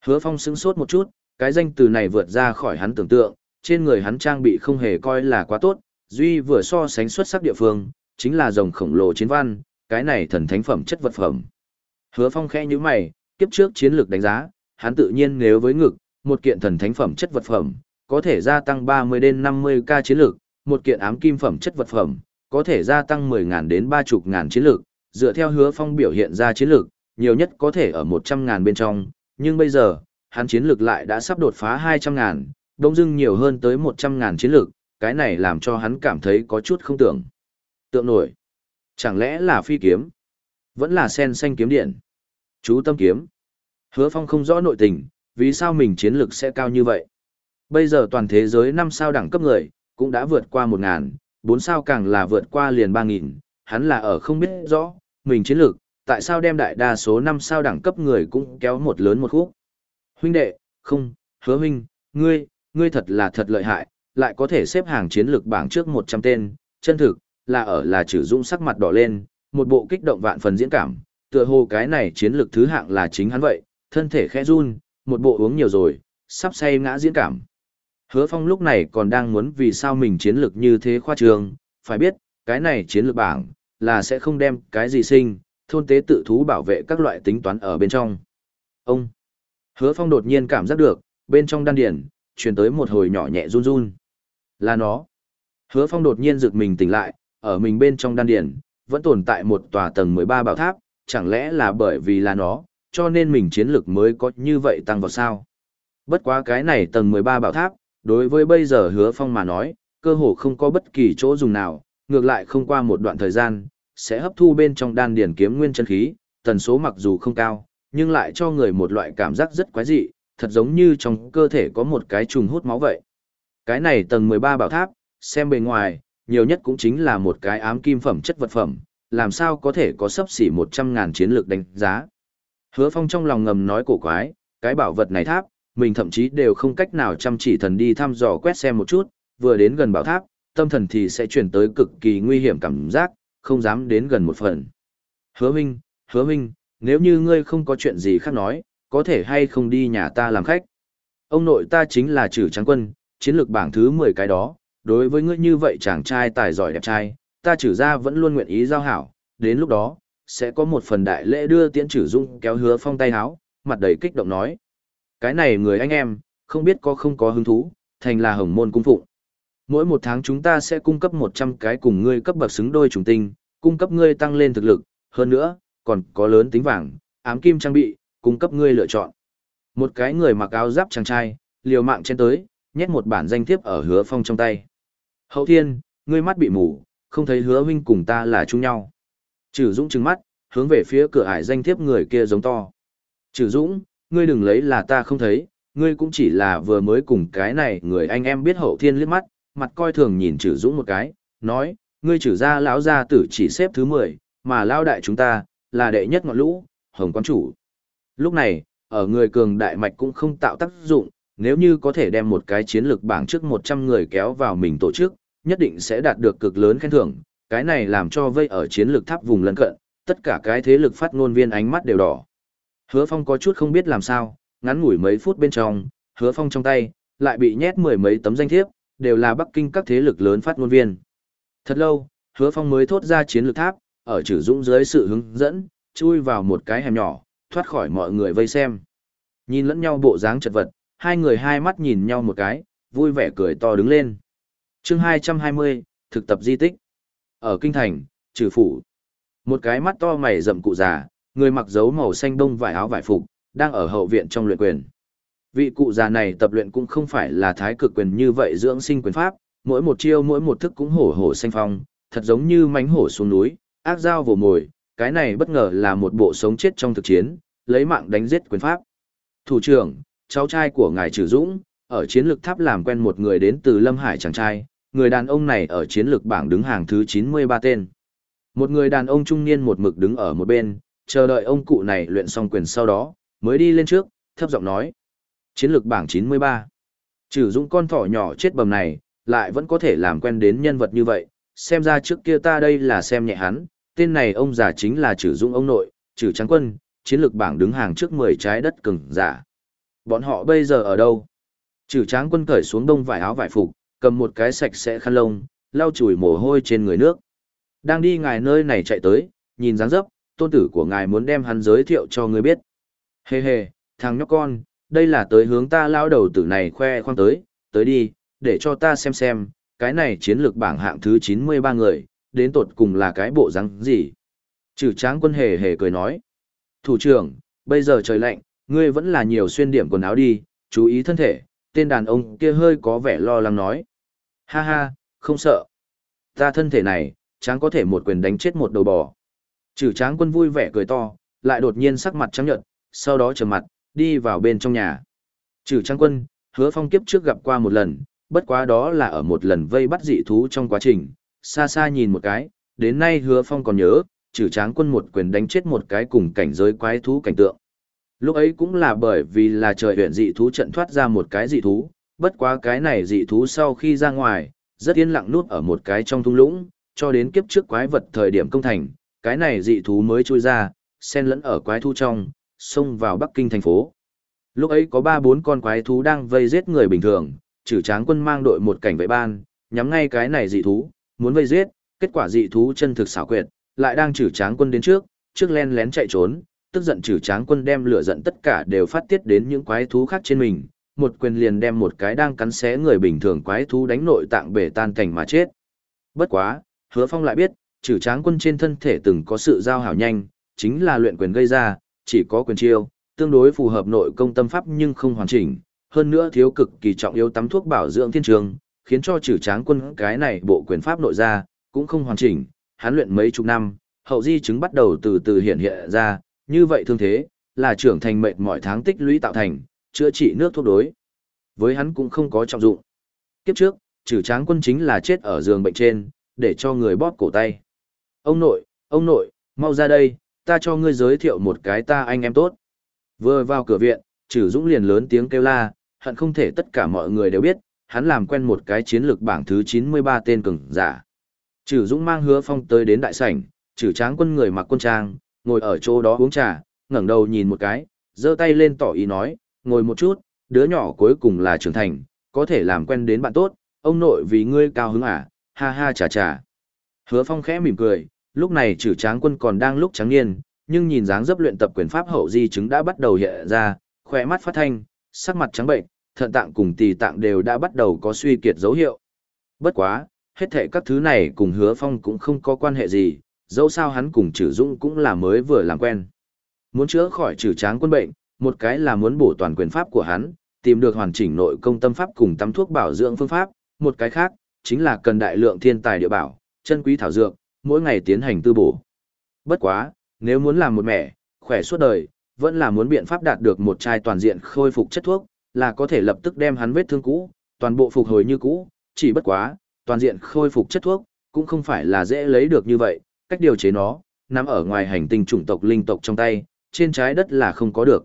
Hứa Phong sững sốt một chút, cái danh từ này vượt ra khỏi hắn tưởng tượng, trên người hắn trang bị không hề coi là quá tốt, duy vừa so sánh xuất sắc địa phương, chính là rồng khổng lồ chiến văn, cái này thần thánh phẩm chất vật phẩm. Hứa Phong khẽ như mày, kiếp trước chiến lược đánh giá, hắn tự nhiên nếu với ngực, một kiện thần thánh phẩm chất vật phẩm, có thể gia tăng 30 đến 50k chiến lược, một kiện ám kim phẩm chất vật phẩm, có thể gia tăng 10.000 đến 30.000 chiến lược, dựa theo hứa phong biểu hiện ra chiến lược, nhiều nhất có thể ở 100.000 bên trong, nhưng bây giờ, hắn chiến lược lại đã sắp đột phá 200.000, đông dưng nhiều hơn tới 100.000 chiến lược, cái này làm cho hắn cảm thấy có chút không tưởng. Tượng nổi. Chẳng lẽ là phi kiếm? Vẫn là sen xanh kiếm điện. Chú tâm kiếm. Hứa phong không rõ nội tình, vì sao mình chiến lược sẽ cao như vậy? Bây giờ toàn thế giới 5 sao đẳng cấp người, cũng đã vượt qua 1.000, 4 sao càng là vượt qua liền 3.000, hắn là ở không biết rõ, mình chiến lược, tại sao đem đại đa số 5 sao đẳng cấp người cũng kéo một lớn một khúc. Huynh đệ, không, hứa huynh, ngươi, ngươi thật là thật lợi hại, lại có thể xếp hàng chiến lược bảng trước 100 tên, chân thực, là ở là trừ dũng sắc mặt đỏ lên, một bộ kích động vạn phần diễn cảm, tựa hồ cái này chiến lược thứ hạng là chính hắn vậy, thân thể khẽ run, một bộ uống nhiều rồi, sắp say ngã diễn cảm. Hứa Phong lúc này còn đang muốn vì sao mình chiến lược như thế khoa trường, phải biết, cái này chiến lược bảng, là sẽ không đem cái gì sinh, thôn tế tự thú bảo vệ các loại tính toán ở bên trong. Ông! Hứa Phong đột nhiên cảm giác được, bên trong đan điển, truyền tới một hồi nhỏ nhẹ run run. Là nó. Hứa Phong đột nhiên giựt mình tỉnh lại, ở mình bên trong đan Điền vẫn tồn tại một tòa tầng 13 bảo tháp, chẳng lẽ là bởi vì là nó, cho nên mình chiến lược mới có như vậy tăng vào sao? Bất quá cái này tầng 13 bảo tháp, đối với bây giờ hứa phong mà nói, cơ hồ không có bất kỳ chỗ dùng nào, ngược lại không qua một đoạn thời gian, sẽ hấp thu bên trong đan điển kiếm nguyên chân khí, tần số mặc dù không cao, nhưng lại cho người một loại cảm giác rất quái dị, thật giống như trong cơ thể có một cái trùng hút máu vậy. Cái này tầng 13 bảo tháp, xem bề ngoài, nhiều nhất cũng chính là một cái ám kim phẩm chất vật phẩm, làm sao có thể có sấp xỉ 100.000 chiến lược đánh giá. Hứa Phong trong lòng ngầm nói cổ quái, cái bảo vật này tháp, mình thậm chí đều không cách nào chăm chỉ thần đi thăm dò quét xem một chút, vừa đến gần bảo tháp, tâm thần thì sẽ chuyển tới cực kỳ nguy hiểm cảm giác, không dám đến gần một phần. Hứa Minh, Hứa Minh, nếu như ngươi không có chuyện gì khác nói, có thể hay không đi nhà ta làm khách. Ông nội ta chính là trừ trắng quân, chiến lược bảng thứ 10 cái đó, đối với ngươi như vậy chàng trai tài giỏi đẹp trai, ta trừ ra vẫn luôn nguyện ý giao hảo, đến lúc đó, sẽ có một phần đại lễ đưa tiễn trừ dung kéo hứa phong tay háo, mặt đầy kích động nói. Cái này người anh em, không biết có không có hứng thú, thành là hồng môn cung phụng. Mỗi một tháng chúng ta sẽ cung cấp 100 cái cùng ngươi cấp bậc xứng đôi trùng tinh, cung cấp ngươi tăng lên thực lực, hơn nữa, còn có lớn tính vàng, ám kim trang bị, cung cấp ngươi lựa chọn. Một cái người mặc áo giáp chàng trai, liều mạng trên tới, nhét một bản danh thiếp ở hứa phong trong tay. Hậu thiên, ngươi mắt bị mù, không thấy hứa huynh cùng ta là chung nhau. Trừ dũng trừng mắt, hướng về phía cửa ải danh thiếp người kia giống to. Trừ Dũng, ngươi đừng lấy là ta không thấy, ngươi cũng chỉ là vừa mới cùng cái này người anh em biết hậu thiên liếc mắt, mặt coi thường nhìn Trừ Dũng một cái, nói, ngươi trừ ra lão gia tử chỉ xếp thứ 10, mà lao đại chúng ta, là đệ nhất ngọn lũ, hồng quan chủ. Lúc này, ở người cường đại mạch cũng không tạo tác dụng, nếu như có thể đem một cái chiến lược bảng trước 100 người kéo vào mình tổ chức, nhất định sẽ đạt được cực lớn khen thưởng, cái này làm cho vây ở chiến lược tháp vùng lân cận, tất cả cái thế lực phát ngôn viên ánh mắt đều đỏ. Hứa Phong có chút không biết làm sao, ngắn ngủi mấy phút bên trong, Hứa Phong trong tay, lại bị nhét mười mấy tấm danh thiếp, đều là Bắc Kinh các thế lực lớn phát ngôn viên. Thật lâu, Hứa Phong mới thốt ra chiến lược tháp, ở trừ dũng dưới sự hướng dẫn, chui vào một cái hẻm nhỏ, thoát khỏi mọi người vây xem. Nhìn lẫn nhau bộ dáng chật vật, hai người hai mắt nhìn nhau một cái, vui vẻ cười to đứng lên. chương 220, thực tập di tích. Ở Kinh Thành, trừ phủ. Một cái mắt to mày rậm cụ già, người mặc dấu màu xanh đông vải áo vải phục, đang ở hậu viện trong luyện quyền. Vị cụ già này tập luyện cũng không phải là thái cực quyền như vậy dưỡng sinh quyền pháp, mỗi một chiêu mỗi một thức cũng hổ hổ xanh phong, thật giống như mánh hổ xuống núi, ác dao vồ mồi, cái này bất ngờ là một bộ sống chết trong thực chiến, lấy mạng đánh giết quyền pháp. Thủ trưởng, cháu trai của ngài Trử Dũng, ở chiến lược tháp làm quen một người đến từ Lâm Hải chàng trai, người đàn ông này ở chiến lược bảng đứng hàng thứ 93 tên. Một người đàn ông trung niên một mực đứng ở một bên, chờ đợi ông cụ này luyện xong quyền sau đó, mới đi lên trước, thấp giọng nói. Chiến lược bảng 93. Trừ dũng con thỏ nhỏ chết bầm này, lại vẫn có thể làm quen đến nhân vật như vậy, xem ra trước kia ta đây là xem nhẹ hắn, tên này ông già chính là Trử dũng ông nội, Trử trắng quân, chiến lược bảng đứng hàng trước 10 trái đất cường giả. Bọn họ bây giờ ở đâu? Trử tráng quân cởi xuống đông vải áo vải phục, cầm một cái sạch sẽ khăn lông, lau chùi mồ hôi trên người nước. Đang đi ngài nơi này chạy tới, nhìn dáng dấp, tôn tử của ngài muốn đem hắn giới thiệu cho ngươi biết. Hê hê, thằng nhóc con, đây là tới hướng ta lao đầu tử này khoe khoang tới, tới đi, để cho ta xem xem, cái này chiến lược bảng hạng thứ 93 người, đến tột cùng là cái bộ răng gì. Trừ tráng quân hề hề cười nói. Thủ trưởng, bây giờ trời lạnh, ngươi vẫn là nhiều xuyên điểm quần áo đi, chú ý thân thể, tên đàn ông kia hơi có vẻ lo lắng nói. Ha ha, không sợ. Ta thân thể này, tráng có thể một quyền đánh chết một đầu bò. Trừ tráng quân vui vẻ cười to, lại đột nhiên sắc mặt trắng nhợt, sau đó trở mặt, đi vào bên trong nhà. Trừ tráng quân, hứa phong kiếp trước gặp qua một lần, bất quá đó là ở một lần vây bắt dị thú trong quá trình, xa xa nhìn một cái, đến nay hứa phong còn nhớ, trừ tráng quân một quyền đánh chết một cái cùng cảnh giới quái thú cảnh tượng. Lúc ấy cũng là bởi vì là trời huyện dị thú trận thoát ra một cái dị thú, bất quá cái này dị thú sau khi ra ngoài, rất yên lặng nuốt ở một cái trong thung lũng, cho đến kiếp trước quái vật thời điểm công thành, cái này dị thú mới chui ra, xen lẫn ở quái thú trong, xông vào Bắc Kinh thành phố. Lúc ấy có 3-4 con quái thú đang vây giết người bình thường, trừ tráng quân mang đội một cảnh vệ ban, nhắm ngay cái này dị thú, muốn vây giết, kết quả dị thú chân thực xảo quyệt, lại đang trừ tráng quân đến trước, trước len lén chạy trốn, tức giận trừ tráng quân đem lửa giận tất cả đều phát tiết đến những quái thú khác trên mình, một quyền liền đem một cái đang cắn xé người bình thường quái thú đánh nội tạng bể tan cảnh mà chết. Bất quá, hứa phong lại biết, trừ tráng quân trên thân thể từng có sự giao hảo nhanh, chính là luyện quyền gây ra, chỉ có quyền chiêu, tương đối phù hợp nội công tâm pháp nhưng không hoàn chỉnh, hơn nữa thiếu cực kỳ trọng yếu tắm thuốc bảo dưỡng thiên trường, khiến cho trừ tráng quân cái này bộ quyền pháp nội ra, cũng không hoàn chỉnh, hắn luyện mấy chục năm, hậu di chứng bắt đầu từ từ hiện hiện ra, như vậy thương thế, là trưởng thành mệt mọi tháng tích lũy tạo thành, chữa trị nước thuốc đối. Với hắn cũng không có trọng dụng. Kiếp trước, trừ tráng quân chính là chết ở giường bệnh trên, để cho người bóp cổ tay. Ông nội, ông nội, mau ra đây, ta cho ngươi giới thiệu một cái ta anh em tốt. Vừa vào cửa viện, trừ dũng liền lớn tiếng kêu la, hận không thể tất cả mọi người đều biết, hắn làm quen một cái chiến lược bảng thứ 93 tên cường giả. Trử dũng mang hứa phong tới đến đại sảnh, Trử tráng quân người mặc quân trang, ngồi ở chỗ đó uống trà, ngẩng đầu nhìn một cái, giơ tay lên tỏ ý nói, ngồi một chút, đứa nhỏ cuối cùng là trưởng thành, có thể làm quen đến bạn tốt, ông nội vì ngươi cao hứng à, ha ha chà chà. Hứa Phong khẽ mỉm cười, lúc này Trử tráng quân còn đang lúc trắng niên, nhưng nhìn dáng dấp luyện tập quyền pháp hậu di chứng đã bắt đầu hiện ra, khỏe mắt phát thanh, sắc mặt trắng bệnh, thận tạng cùng tỳ tạng đều đã bắt đầu có suy kiệt dấu hiệu. Bất quá, hết thệ các thứ này cùng hứa phong cũng không có quan hệ gì, dẫu sao hắn cùng trừ dũng cũng là mới vừa làm quen. Muốn chữa khỏi trừ tráng quân bệnh, một cái là muốn bổ toàn quyền pháp của hắn, tìm được hoàn chỉnh nội công tâm pháp cùng tắm thuốc bảo dưỡng phương pháp, một cái khác, chính là cần đại lượng thiên tài địa bảo, chân quý thảo dược, mỗi ngày tiến hành tư bổ. Bất quá, Nếu muốn làm một mẹ, khỏe suốt đời, vẫn là muốn biện pháp đạt được một chai toàn diện khôi phục chất thuốc, là có thể lập tức đem hắn vết thương cũ, toàn bộ phục hồi như cũ, chỉ bất quá, toàn diện khôi phục chất thuốc, cũng không phải là dễ lấy được như vậy, cách điều chế nó, nằm ở ngoài hành tinh chủng tộc linh tộc trong tay, trên trái đất là không có được.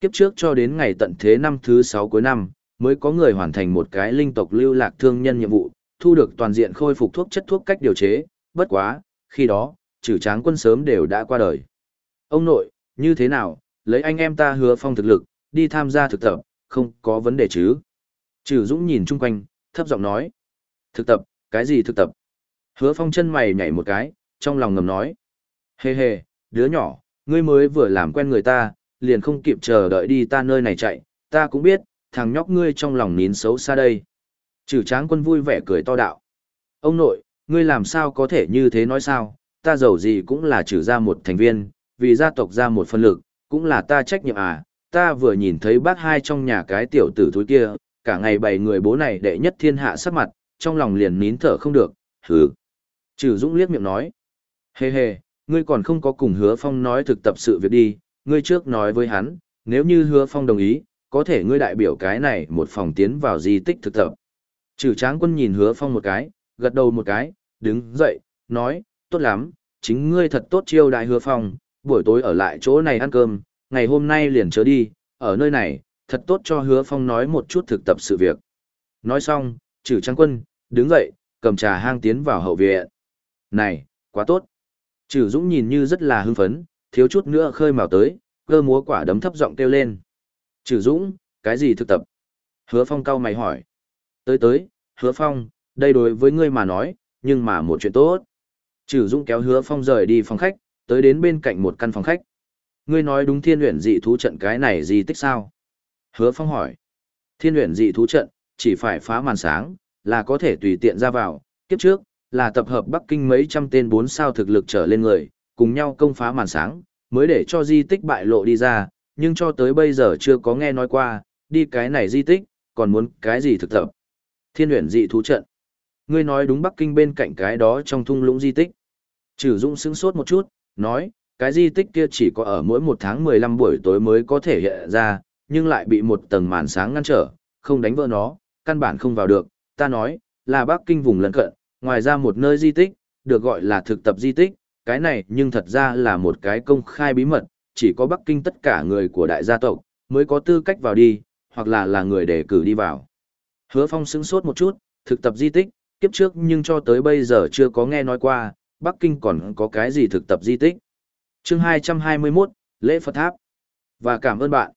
Kiếp trước cho đến ngày tận thế năm thứ 6 cuối năm, mới có người hoàn thành một cái linh tộc lưu lạc thương nhân nhiệm vụ, thu được toàn diện khôi phục thuốc chất thuốc cách điều chế, bất quá, khi đó, trừ tráng quân sớm đều đã qua đời. Ông nội, như thế nào, lấy anh em ta hứa phong thực lực, đi tham gia thực tập, không có vấn đề chứ. Trừ Dũng nhìn chung quanh, thấp giọng nói. Thực tập, cái gì thực tập? Hứa phong chân mày nhảy một cái, trong lòng ngầm nói. Hê hê, đứa nhỏ, ngươi mới vừa làm quen người ta, liền không kịp chờ đợi đi ta nơi này chạy, ta cũng biết, thằng nhóc ngươi trong lòng nín xấu xa đây. Trừ tráng quân vui vẻ cười to đạo. Ông nội, ngươi làm sao có thể như thế nói sao, ta giàu gì cũng là trừ ra một thành viên, vì gia tộc ra một phân lực, cũng là ta trách nhiệm à, ta vừa nhìn thấy bác hai trong nhà cái tiểu tử thúi kia, cả ngày bày người bố này đệ nhất thiên hạ sắc mặt, trong lòng liền nín thở không được, hừ. Trừ Dũng liếc miệng nói, hề hề, ngươi còn không có cùng hứa phong nói thực tập sự việc đi, ngươi trước nói với hắn, nếu như hứa phong đồng ý, có thể ngươi đại biểu cái này một phòng tiến vào di tích thực tập. Trừ tráng quân nhìn hứa phong một cái, gật đầu một cái, đứng dậy, nói, tốt lắm, chính ngươi thật tốt chiêu đại hứa phong, buổi tối ở lại chỗ này ăn cơm, ngày hôm nay liền chớ đi, ở nơi này, thật tốt cho hứa phong nói một chút thực tập sự việc. Nói xong, trừ Trang quân, đứng dậy, cầm trà hang tiến vào hậu viện. Này, quá tốt. Trừ Dũng nhìn như rất là hưng phấn, thiếu chút nữa khơi mào tới, cơ múa quả đấm thấp giọng kêu lên. Trừ Dũng, cái gì thực tập? Hứa Phong cau mày hỏi. Tới tới, Hứa Phong, đây đối với ngươi mà nói, nhưng mà một chuyện tốt. Trừ Dũng kéo Hứa Phong rời đi phòng khách, tới đến bên cạnh một căn phòng khách. Ngươi nói đúng thiên luyện dị thú trận cái này gì tích sao? Hứa Phong hỏi. Thiên luyện dị thú trận, chỉ phải phá màn sáng, là có thể tùy tiện ra vào. Kiếp trước, là tập hợp Bắc Kinh mấy trăm tên bốn sao thực lực trở lên người, cùng nhau công phá màn sáng, mới để cho di tích bại lộ đi ra, nhưng cho tới bây giờ chưa có nghe nói qua, đi cái này di tích, còn muốn cái gì thực tập. Thiên luyện dị thú trận. Ngươi nói đúng Bắc Kinh bên cạnh cái đó trong thung lũng di tích. Trừ Dũng sững sốt một chút, nói, cái di tích kia chỉ có ở mỗi một tháng 15 buổi tối mới có thể hiện ra, nhưng lại bị một tầng màn sáng ngăn trở, không đánh vỡ nó, căn bản không vào được. Ta nói, là Bắc Kinh vùng lân cận, ngoài ra một nơi di tích, được gọi là thực tập di tích, cái này nhưng thật ra là một cái công khai bí mật, chỉ có Bắc Kinh tất cả người của đại gia tộc mới có tư cách vào đi, hoặc là là người đề cử đi vào. Hứa Phong sững sốt một chút, thực tập di tích, kiếp trước nhưng cho tới bây giờ chưa có nghe nói qua, Bắc Kinh còn có cái gì thực tập di tích. Chương 221, Lễ Phật Tháp. Và cảm ơn bạn.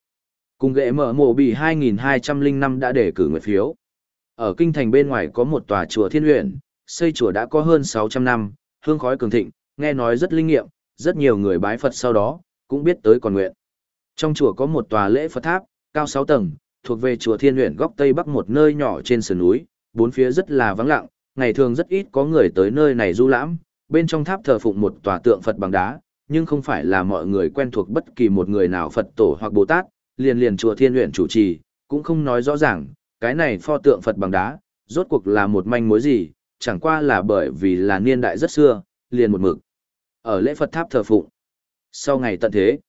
Cùng ghệ mở mộ bị 2205 đã đề cử nguyện phiếu. Ở kinh thành bên ngoài có một tòa chùa thiên huyện, xây chùa đã có hơn 600 năm, hương khói cường thịnh, nghe nói rất linh nghiệm, rất nhiều người bái Phật sau đó, cũng biết tới còn nguyện. Trong chùa có một tòa lễ Phật tháp, cao 6 tầng, thuộc về chùa Thiên Uyển góc tây bắc một nơi nhỏ trên sườn núi, bốn phía rất là vắng lặng, ngày thường rất ít có người tới nơi này du lãm, bên trong tháp thờ phụng một tòa tượng Phật bằng đá, nhưng không phải là mọi người quen thuộc bất kỳ một người nào Phật tổ hoặc Bồ Tát, liền liền chùa Thiên Uyển chủ trì, cũng không nói rõ ràng, cái này pho tượng Phật bằng đá, rốt cuộc là một manh mối gì, chẳng qua là bởi vì là niên đại rất xưa, liền một mực. Ở lễ Phật tháp thờ phụng. Sau ngày tận thế,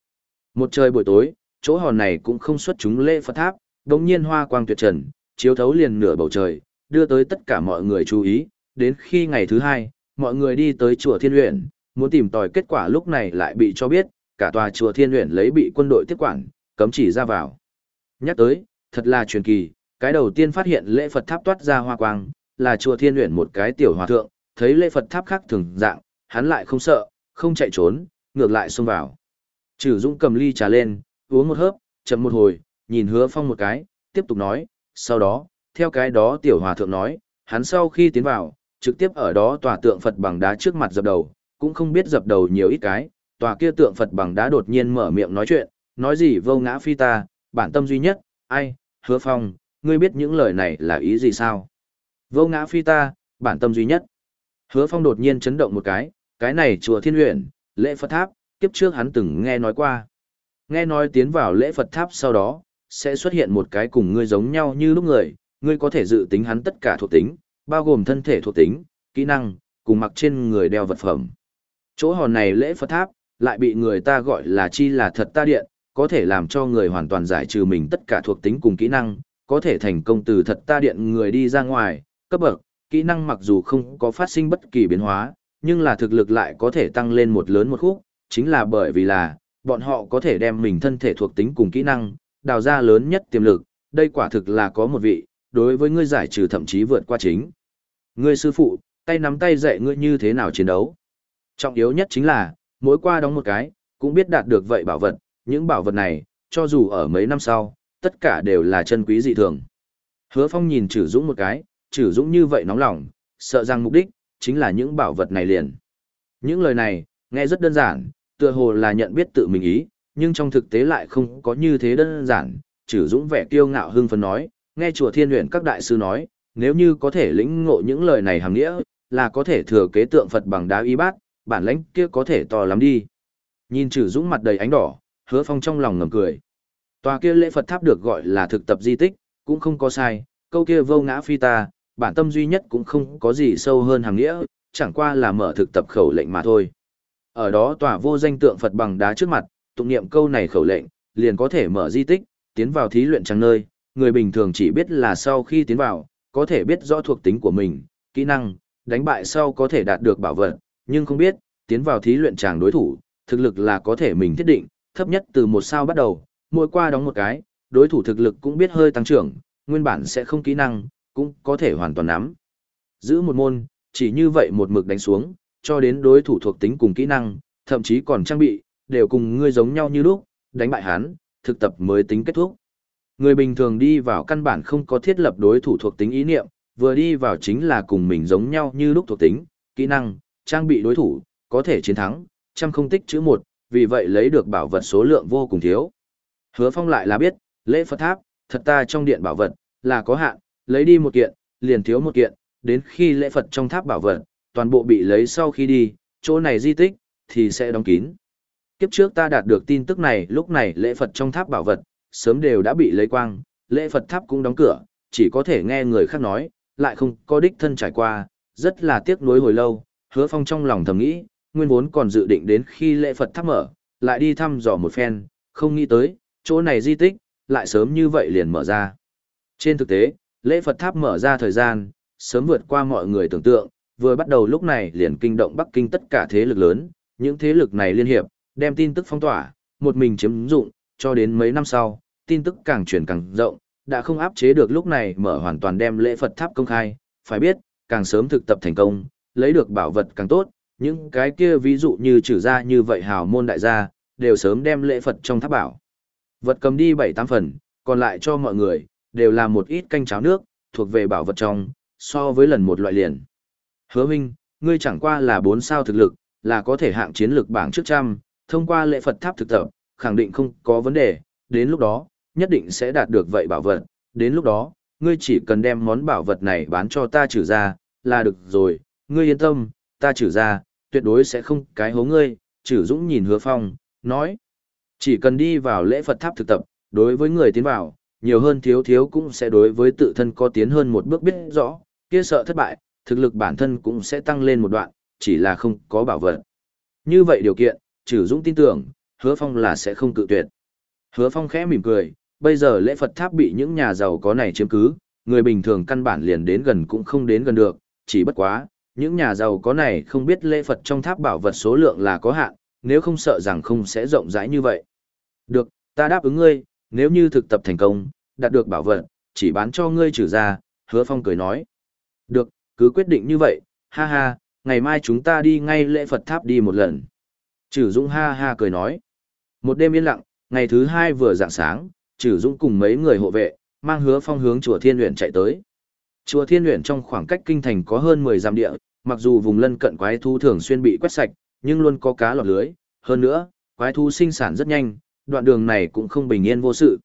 một trời buổi tối, chỗ hòn này cũng không xuất chúng lễ Phật tháp, đống nhiên hoa quang tuyệt trần, chiếu thấu liền nửa bầu trời, đưa tới tất cả mọi người chú ý, đến khi ngày thứ hai, mọi người đi tới chùa Thiên Uyển, muốn tìm tòi kết quả lúc này lại bị cho biết, cả tòa chùa Thiên Uyển lấy bị quân đội tiếp quản, cấm chỉ ra vào. Nhắc tới, thật là truyền kỳ, cái đầu tiên phát hiện lễ Phật tháp toát ra hoa quang, là chùa Thiên Uyển một cái tiểu hòa thượng, thấy lễ Phật tháp khác thường dạng, hắn lại không sợ, không chạy trốn, ngược lại xông vào. Trừ Dũng cầm ly trà lên, uống một hớp, chậm một hồi, nhìn Hứa Phong một cái, tiếp tục nói, sau đó, theo cái đó tiểu hòa thượng nói, hắn sau khi tiến vào, trực tiếp ở đó tòa tượng Phật bằng đá trước mặt dập đầu, cũng không biết dập đầu nhiều ít cái, tòa kia tượng Phật bằng đá đột nhiên mở miệng nói chuyện, nói gì vô ngã phi ta, bản tâm duy nhất, ai, Hứa Phong, ngươi biết những lời này là ý gì sao? Vô ngã phi ta, bản tâm duy nhất. Hứa Phong đột nhiên chấn động một cái, cái này chùa Thiên huyện, lễ Phật tháp, kiếp trước hắn từng nghe nói qua. Nghe nói tiến vào lễ Phật tháp sau đó, sẽ xuất hiện một cái cùng ngươi giống nhau như lúc người, ngươi có thể dự tính hắn tất cả thuộc tính, bao gồm thân thể thuộc tính, kỹ năng, cùng mặc trên người đeo vật phẩm. Chỗ hòn này lễ Phật tháp, lại bị người ta gọi là chi là thật ta điện, có thể làm cho người hoàn toàn giải trừ mình tất cả thuộc tính cùng kỹ năng, có thể thành công từ thật ta điện người đi ra ngoài, cấp bậc, kỹ năng mặc dù không có phát sinh bất kỳ biến hóa, nhưng là thực lực lại có thể tăng lên một lớn một khúc, chính là bởi vì là, bọn họ có thể đem mình thân thể thuộc tính cùng kỹ năng, đào ra lớn nhất tiềm lực, đây quả thực là có một vị, đối với ngươi giải trừ thậm chí vượt qua chính. Ngươi sư phụ, tay nắm tay dạy ngươi như thế nào chiến đấu. Trọng yếu nhất chính là, mỗi qua đóng một cái, cũng biết đạt được vậy bảo vật, những bảo vật này, cho dù ở mấy năm sau, tất cả đều là chân quý dị thường. Hứa Phong nhìn Trử Dũng một cái, Trử Dũng như vậy nóng lòng, sợ rằng mục đích, chính là những bảo vật này liền. Những lời này, nghe rất đơn giản, tựa hồ là nhận biết tự mình ý, nhưng trong thực tế lại không có như thế đơn giản. Trử Dũng vẻ kiêu ngạo hưng phấn nói, nghe chùa thiên luyện các đại sư nói, nếu như có thể lĩnh ngộ những lời này hàm nghĩa, là có thể thừa kế tượng Phật bằng đá y bát, bản lãnh kia có thể to lắm đi. Nhìn Trử Dũng mặt đầy ánh đỏ, Hứa Phong trong lòng ngầm cười. Tòa kia lễ Phật tháp được gọi là thực tập di tích, cũng không có sai, câu kia vô ngã phi ta, bản tâm duy nhất cũng không có gì sâu hơn hàng nghĩa, chẳng qua là mở thực tập khẩu lệnh mà thôi. Ở đó tòa vô danh tượng Phật bằng đá trước mặt, tụng niệm câu này khẩu lệnh, liền có thể mở di tích, tiến vào thí luyện chẳng nơi, người bình thường chỉ biết là sau khi tiến vào, có thể biết rõ thuộc tính của mình, kỹ năng, đánh bại sau có thể đạt được bảo vật, nhưng không biết, tiến vào thí luyện chàng đối thủ, thực lực là có thể mình thiết định, thấp nhất từ một sao bắt đầu, mỗi qua đóng một cái, đối thủ thực lực cũng biết hơi tăng trưởng, nguyên bản sẽ không kỹ năng, cũng có thể hoàn toàn nắm. Giữ một môn, chỉ như vậy một mực đánh xuống, cho đến đối thủ thuộc tính cùng kỹ năng, thậm chí còn trang bị, đều cùng ngươi giống nhau như lúc, đánh bại hắn, thực tập mới tính kết thúc. Người bình thường đi vào căn bản không có thiết lập đối thủ thuộc tính ý niệm, vừa đi vào chính là cùng mình giống nhau như lúc thuộc tính, kỹ năng, trang bị đối thủ, có thể chiến thắng, trăm không tích chữ một, vì vậy lấy được bảo vật số lượng vô cùng thiếu. Hứa Phong lại là biết, lễ Phật tháp, thật ta trong điện bảo vật, là có hạn, lấy đi một kiện, liền thiếu một kiện, đến khi lễ Phật trong tháp bảo vật, toàn bộ bị lấy sau khi đi, chỗ này di tích, thì sẽ đóng kín. Kiếp trước ta đạt được tin tức này, lúc này lễ Phật trong tháp bảo vật, sớm đều đã bị lấy quang, lễ Phật tháp cũng đóng cửa, chỉ có thể nghe người khác nói, lại không có đích thân trải qua, rất là tiếc nuối hồi lâu, hứa phong trong lòng thầm nghĩ, nguyên vốn còn dự định đến khi lễ Phật tháp mở, lại đi thăm dò một phen, không nghĩ tới, chỗ này di tích, lại sớm như vậy liền mở ra. Trên thực tế, lễ Phật tháp mở ra thời gian, sớm vượt qua mọi người tưởng tượng, vừa bắt đầu lúc này liền kinh động Bắc Kinh tất cả thế lực lớn, những thế lực này liên hiệp, đem tin tức phong tỏa, một mình chiếm dụng, cho đến mấy năm sau, tin tức càng truyền càng rộng, đã không áp chế được lúc này mở hoàn toàn đem lễ Phật tháp công khai, phải biết, càng sớm thực tập thành công, lấy được bảo vật càng tốt, những cái kia ví dụ như trừ ra như vậy hào môn đại gia, đều sớm đem lễ Phật trong tháp bảo. Vật cầm đi 7-8 phần, còn lại cho mọi người, đều là một ít canh cháo nước, thuộc về bảo vật trong, so với lần một loại liền. Hứa Minh, ngươi chẳng qua là 4 sao thực lực, là có thể hạng chiến lực bảng trước trăm, thông qua lễ Phật tháp thực tập, khẳng định không có vấn đề, đến lúc đó, nhất định sẽ đạt được vậy bảo vật, đến lúc đó, ngươi chỉ cần đem món bảo vật này bán cho ta trừ ra, là được rồi, ngươi yên tâm, ta trừ ra, tuyệt đối sẽ không cái hố ngươi, trừ dũng nhìn hứa phong, nói. Chỉ cần đi vào lễ Phật tháp thực tập, đối với người tiến vào, nhiều hơn thiếu thiếu cũng sẽ đối với tự thân có tiến hơn một bước biết rõ, kia sợ thất bại, thực lực bản thân cũng sẽ tăng lên một đoạn, chỉ là không có bảo vật. Như vậy điều kiện, trừ dũng tin tưởng, hứa phong là sẽ không cự tuyệt. Hứa phong khẽ mỉm cười, bây giờ lễ Phật tháp bị những nhà giàu có này chiếm cứ, người bình thường căn bản liền đến gần cũng không đến gần được, chỉ bất quá, những nhà giàu có này không biết lễ Phật trong tháp bảo vật số lượng là có hạn, nếu không sợ rằng không sẽ rộng rãi như vậy. Được, ta đáp ứng ngươi, nếu như thực tập thành công, đạt được bảo vật, chỉ bán cho ngươi trừ ra, hứa phong cười nói. Được, cứ quyết định như vậy, ha ha, ngày mai chúng ta đi ngay lễ Phật tháp đi một lần. Trừ Dũng ha ha cười nói. Một đêm yên lặng, ngày thứ hai vừa dạng sáng, Trừ Dũng cùng mấy người hộ vệ, mang hứa phong hướng chùa Thiên Luyện chạy tới. Chùa Thiên Luyện trong khoảng cách kinh thành có hơn 10 dặm địa, mặc dù vùng lân cận quái thú thường xuyên bị quét sạch, nhưng luôn có cá lọt lưới, hơn nữa, quái thú sinh sản rất nhanh, đoạn đường này cũng không bình yên vô sự.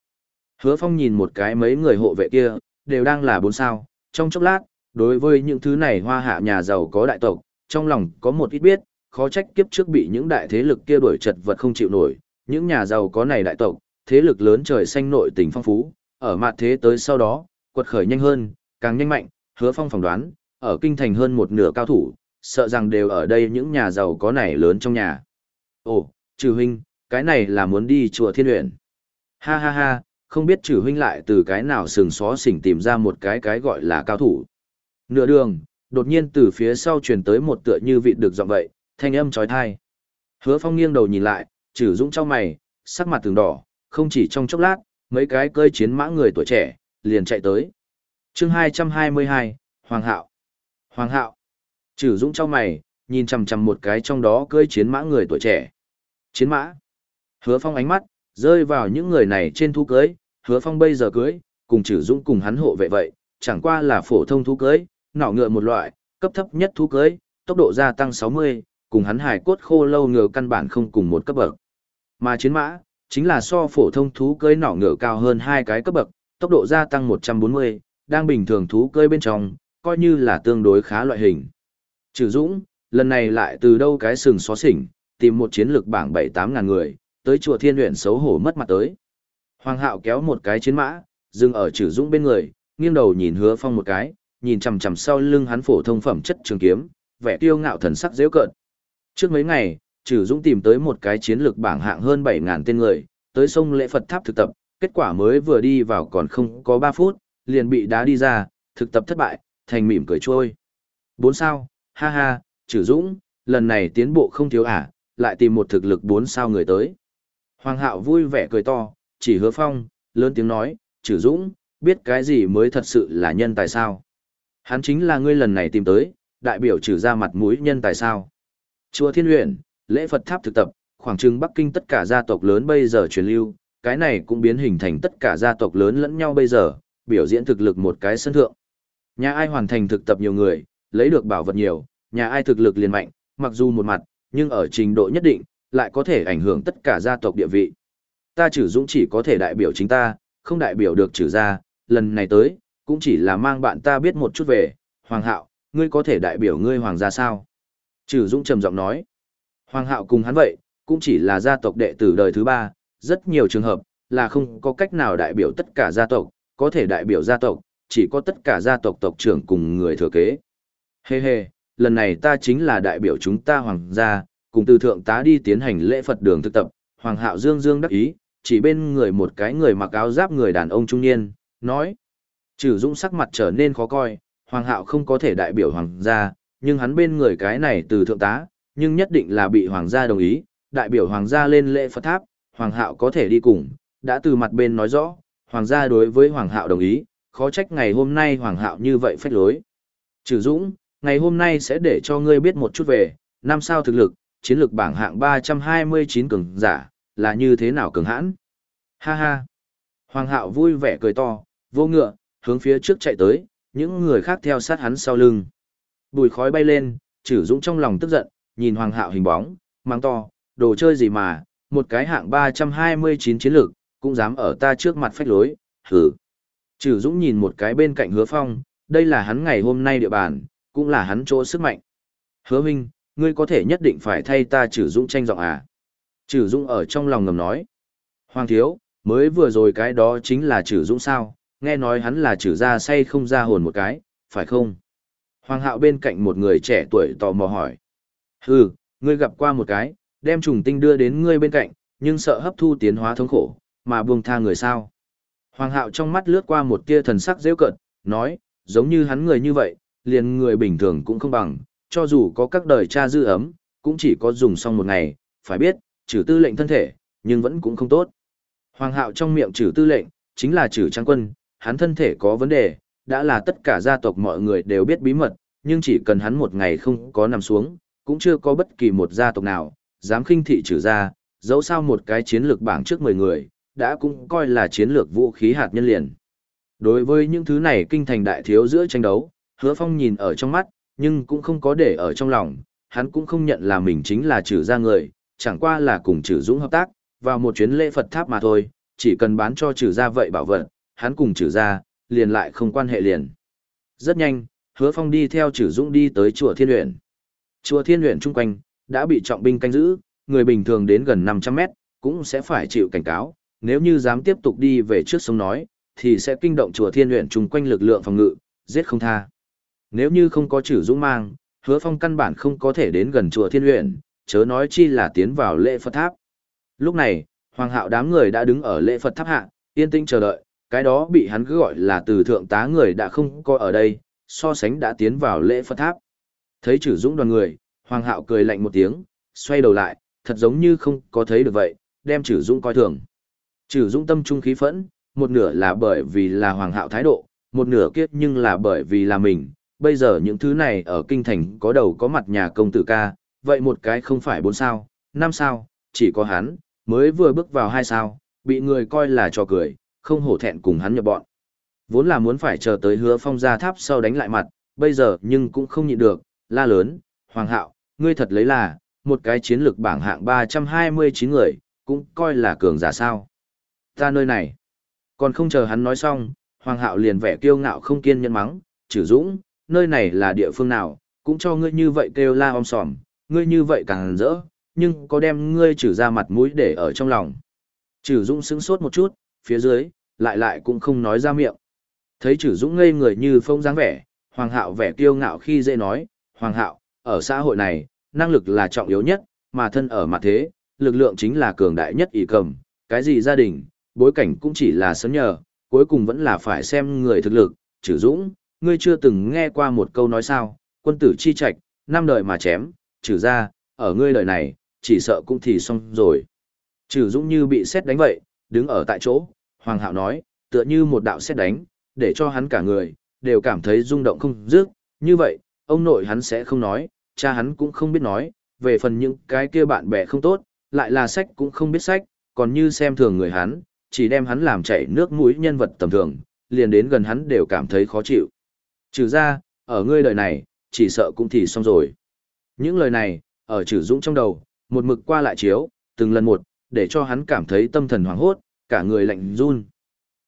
Hứa Phong nhìn một cái mấy người hộ vệ kia, đều đang là bốn sao, trong chốc lát, đối với những thứ này hoa hạ nhà giàu có đại tộc, trong lòng có một ít biết, khó trách kiếp trước bị những đại thế lực kia đuổi chật vật không chịu nổi, những nhà giàu có này đại tộc, thế lực lớn trời xanh nội tình phong phú, ở mặt thế tới sau đó, quật khởi nhanh hơn, càng nhanh mạnh, Hứa Phong phỏng đoán, ở kinh thành hơn một nửa cao thủ, sợ rằng đều ở đây những nhà giàu có này lớn trong nhà. Ồ, Trừ huynh, cái này là muốn đi chùa thiên luyện. Ha ha ha, không biết trừ huynh lại từ cái nào sừng xó xỉnh tìm ra một cái cái gọi là cao thủ. Nửa đường, đột nhiên từ phía sau truyền tới một tựa như vị được giọng vậy, thanh âm trói thai. Hứa phong nghiêng đầu nhìn lại, trừ dũng trong mày, sắc mặt từng đỏ, không chỉ trong chốc lát, mấy cái cơi chiến mã người tuổi trẻ, liền chạy tới. chương 222, Hoàng Hạo. Hoàng Hạo. Chử dũng cho mày, nhìn chằm chằm một cái trong đó cơi chiến mã người tuổi trẻ. Chiến mã. Hứa phong ánh mắt, rơi vào những người này trên thú cưới, hứa phong bây giờ cưới, cùng trừ dũng cùng hắn hộ vệ vậy, chẳng qua là phổ thông thú cưới, nỏ ngựa một loại, cấp thấp nhất thú cưới, tốc độ gia tăng 60, cùng hắn hải cốt khô lâu ngựa căn bản không cùng một cấp bậc. Mà chiến mã, chính là so phổ thông thú cưới nỏ ngựa cao hơn hai cái cấp bậc, tốc độ gia tăng 140, đang bình thường thú cưới bên trong, coi như là tương đối khá loại hình. Trừ Dũng, lần này lại từ đâu cái sừng xó xỉnh, tìm một chiến lược bảng 7-8 ngàn người, tới chùa Thiên Luyện xấu hổ mất mặt tới. Hoàng Hạo kéo một cái chiến mã, dừng ở Trừ Dũng bên người, nghiêng đầu nhìn Hứa Phong một cái, nhìn chằm chằm sau lưng hắn phổ thông phẩm chất trường kiếm, vẻ tiêu ngạo thần sắc dễ cợt. Trước mấy ngày, Trừ Dũng tìm tới một cái chiến lược bảng hạng hơn 7 ngàn tên người, tới sông lễ Phật tháp thực tập, kết quả mới vừa đi vào còn không có 3 phút, liền bị đá đi ra, thực tập thất bại, thành mỉm cười trôi. Bốn sao, ha ha, Trừ Dũng, lần này tiến bộ không thiếu à, lại tìm một thực lực bốn sao người tới. Hoàng Hạo vui vẻ cười to, chỉ hứa phong, lớn tiếng nói, Trừ Dũng, biết cái gì mới thật sự là nhân tài sao. Hắn chính là ngươi lần này tìm tới, đại biểu trừ ra mặt mũi nhân tài sao. Chùa Thiên Huyền, lễ Phật tháp thực tập, khoảng trừng Bắc Kinh tất cả gia tộc lớn bây giờ truyền lưu, cái này cũng biến hình thành tất cả gia tộc lớn lẫn nhau bây giờ, biểu diễn thực lực một cái sân thượng. Nhà ai hoàn thành thực tập nhiều người, lấy được bảo vật nhiều, nhà ai thực lực liền mạnh, mặc dù một mặt, nhưng ở trình độ nhất định, lại có thể ảnh hưởng tất cả gia tộc địa vị. Ta trừ dũng chỉ có thể đại biểu chính ta, không đại biểu được trừ ra, lần này tới, cũng chỉ là mang bạn ta biết một chút về, Hoàng Hạo, ngươi có thể đại biểu ngươi hoàng gia sao? Trừ Dũng trầm giọng nói. Hoàng Hạo cùng hắn vậy, cũng chỉ là gia tộc đệ tử đời thứ ba, rất nhiều trường hợp, là không có cách nào đại biểu tất cả gia tộc, có thể đại biểu gia tộc, chỉ có tất cả gia tộc tộc trưởng cùng người thừa kế. Hê hê, lần này ta chính là đại biểu chúng ta hoàng gia, cùng từ thượng tá đi tiến hành lễ Phật đường thực tập, Hoàng Hạo Dương Dương đắc ý, chỉ bên người một cái người mặc áo giáp người đàn ông trung niên, nói. Trừ Dũng sắc mặt trở nên khó coi, Hoàng Hạo không có thể đại biểu Hoàng gia, nhưng hắn bên người cái này từ thượng tá, nhưng nhất định là bị Hoàng gia đồng ý, đại biểu Hoàng gia lên lễ Phật tháp, Hoàng Hạo có thể đi cùng, đã từ mặt bên nói rõ, Hoàng gia đối với Hoàng Hạo đồng ý, khó trách ngày hôm nay Hoàng Hạo như vậy phách lối. Trừ Dũng, ngày hôm nay sẽ để cho ngươi biết một chút về, năm sao thực lực, chiến lược bảng hạng 329 cường giả, là như thế nào cường hãn. Ha ha. Hoàng Hạo vui vẻ cười to, vô ngựa, hướng phía trước chạy tới, những người khác theo sát hắn sau lưng. Bùi khói bay lên, Trử Dũng trong lòng tức giận, nhìn Hoàng Hạo hình bóng, mang to, đồ chơi gì mà, một cái hạng 329 chiến lược, cũng dám ở ta trước mặt phách lối, hừ. Trừ Dũng nhìn một cái bên cạnh Hứa Phong, đây là hắn ngày hôm nay địa bàn, cũng là hắn chỗ sức mạnh. Hứa Minh, ngươi có thể nhất định phải thay ta Trừ Dũng tranh giọng à? Trừ Dũng ở trong lòng ngầm nói. Hoàng thiếu, mới vừa rồi cái đó chính là Trừ Dũng sao, nghe nói hắn là trừ ra say không ra hồn một cái, phải không? Hoàng hạo bên cạnh một người trẻ tuổi tò mò hỏi. Hừ, ngươi gặp qua một cái, đem trùng tinh đưa đến ngươi bên cạnh, nhưng sợ hấp thu tiến hóa thống khổ, mà buông tha người sao. Hoàng hạo trong mắt lướt qua một tia thần sắc rêu cận, nói, giống như hắn người như vậy, liền người bình thường cũng không bằng, cho dù có các đời cha dư ấm, cũng chỉ có dùng xong một ngày, phải biết, trừ tư lệnh thân thể, nhưng vẫn cũng không tốt. Hoàng hạo trong miệng trừ tư lệnh, chính là trừ trang quân, hắn thân thể có vấn đề, đã là tất cả gia tộc mọi người đều biết bí mật, nhưng chỉ cần hắn một ngày không có nằm xuống, cũng chưa có bất kỳ một gia tộc nào, dám khinh thị trừ ra, dẫu sao một cái chiến lược bảng trước 10 người, đã cũng coi là chiến lược vũ khí hạt nhân liền. Đối với những thứ này kinh thành đại thiếu giữa tranh đấu, hứa phong nhìn ở trong mắt, nhưng cũng không có để ở trong lòng, hắn cũng không nhận là mình chính là trừ ra người, chẳng qua là cùng trừ dũng hợp tác, vào một chuyến lễ Phật tháp mà thôi, chỉ cần bán cho trừ ra vậy bảo vật, hắn cùng trừ ra, liền lại không quan hệ liền. Rất nhanh, hứa phong đi theo trừ dũng đi tới chùa thiên luyện. Chùa thiên luyện chung quanh, đã bị trọng binh canh giữ, người bình thường đến gần 500 mét, cũng sẽ phải chịu cảnh cáo, nếu như dám tiếp tục đi về trước sông nói, thì sẽ kinh động chùa thiên luyện chung quanh lực lượng phòng ngự, giết không tha. Nếu như không có chữ dũng mang, hứa phong căn bản không có thể đến gần chùa thiên luyện, chớ nói chi là tiến vào lễ Phật tháp. Lúc này, hoàng hạo đám người đã đứng ở lễ Phật tháp hạ, yên tĩnh chờ đợi, cái đó bị hắn cứ gọi là từ thượng tá người đã không có ở đây, so sánh đã tiến vào lễ Phật tháp. Thấy chữ dũng đoàn người, hoàng hạo cười lạnh một tiếng, xoay đầu lại, thật giống như không có thấy được vậy, đem chữ dũng coi thường. Chử dũng tâm trung khí phẫn, một nửa là bởi vì là hoàng hạo thái độ, một nửa kiết nhưng là bởi vì là mình. Bây giờ những thứ này ở kinh thành có đầu có mặt nhà công tử ca, vậy một cái không phải bốn sao, năm sao, chỉ có hắn, mới vừa bước vào hai sao, bị người coi là trò cười, không hổ thẹn cùng hắn nhập bọn. Vốn là muốn phải chờ tới hứa phong ra tháp sau đánh lại mặt, bây giờ nhưng cũng không nhịn được, la lớn, hoàng hạo, ngươi thật lấy là, một cái chiến lược bảng hạng 329 người, cũng coi là cường giả sao. Ta nơi này, còn không chờ hắn nói xong, hoàng hạo liền vẻ kiêu ngạo không kiên nhẫn mắng, chử dũng, nơi này là địa phương nào, cũng cho ngươi như vậy kêu la om sòm, ngươi như vậy càng rỡ, nhưng có đem ngươi trừ ra mặt mũi để ở trong lòng. chử Dũng sững sốt một chút, phía dưới, lại lại cũng không nói ra miệng. Thấy chử Dũng ngây người như phong dáng vẻ, Hoàng Hạo vẻ kiêu ngạo khi dễ nói, Hoàng Hạo, ở xã hội này, năng lực là trọng yếu nhất, mà thân ở mặt thế, lực lượng chính là cường đại nhất ỷ cầm, cái gì gia đình, bối cảnh cũng chỉ là sớm nhờ, cuối cùng vẫn là phải xem người thực lực, Trừ Dũng, ngươi chưa từng nghe qua một câu nói sao, quân tử chi trạch, năm đời mà chém, trừ ra, ở ngươi đời này, chỉ sợ cũng thì xong rồi. Trừ Dũng như bị xét đánh vậy, đứng ở tại chỗ, Hoàng Hạo nói, tựa như một đạo xét đánh, để cho hắn cả người, đều cảm thấy rung động không dứt. Như vậy, ông nội hắn sẽ không nói, cha hắn cũng không biết nói, về phần những cái kia bạn bè không tốt, lại là sách cũng không biết sách, còn như xem thường người hắn, chỉ đem hắn làm chảy nước mũi nhân vật tầm thường, liền đến gần hắn đều cảm thấy khó chịu. Trừ ra, ở ngươi đời này, chỉ sợ cũng thì xong rồi. Những lời này, ở trừ dũng trong đầu, một mực qua lại chiếu, từng lần một, để cho hắn cảm thấy tâm thần hoảng hốt, cả người lạnh run.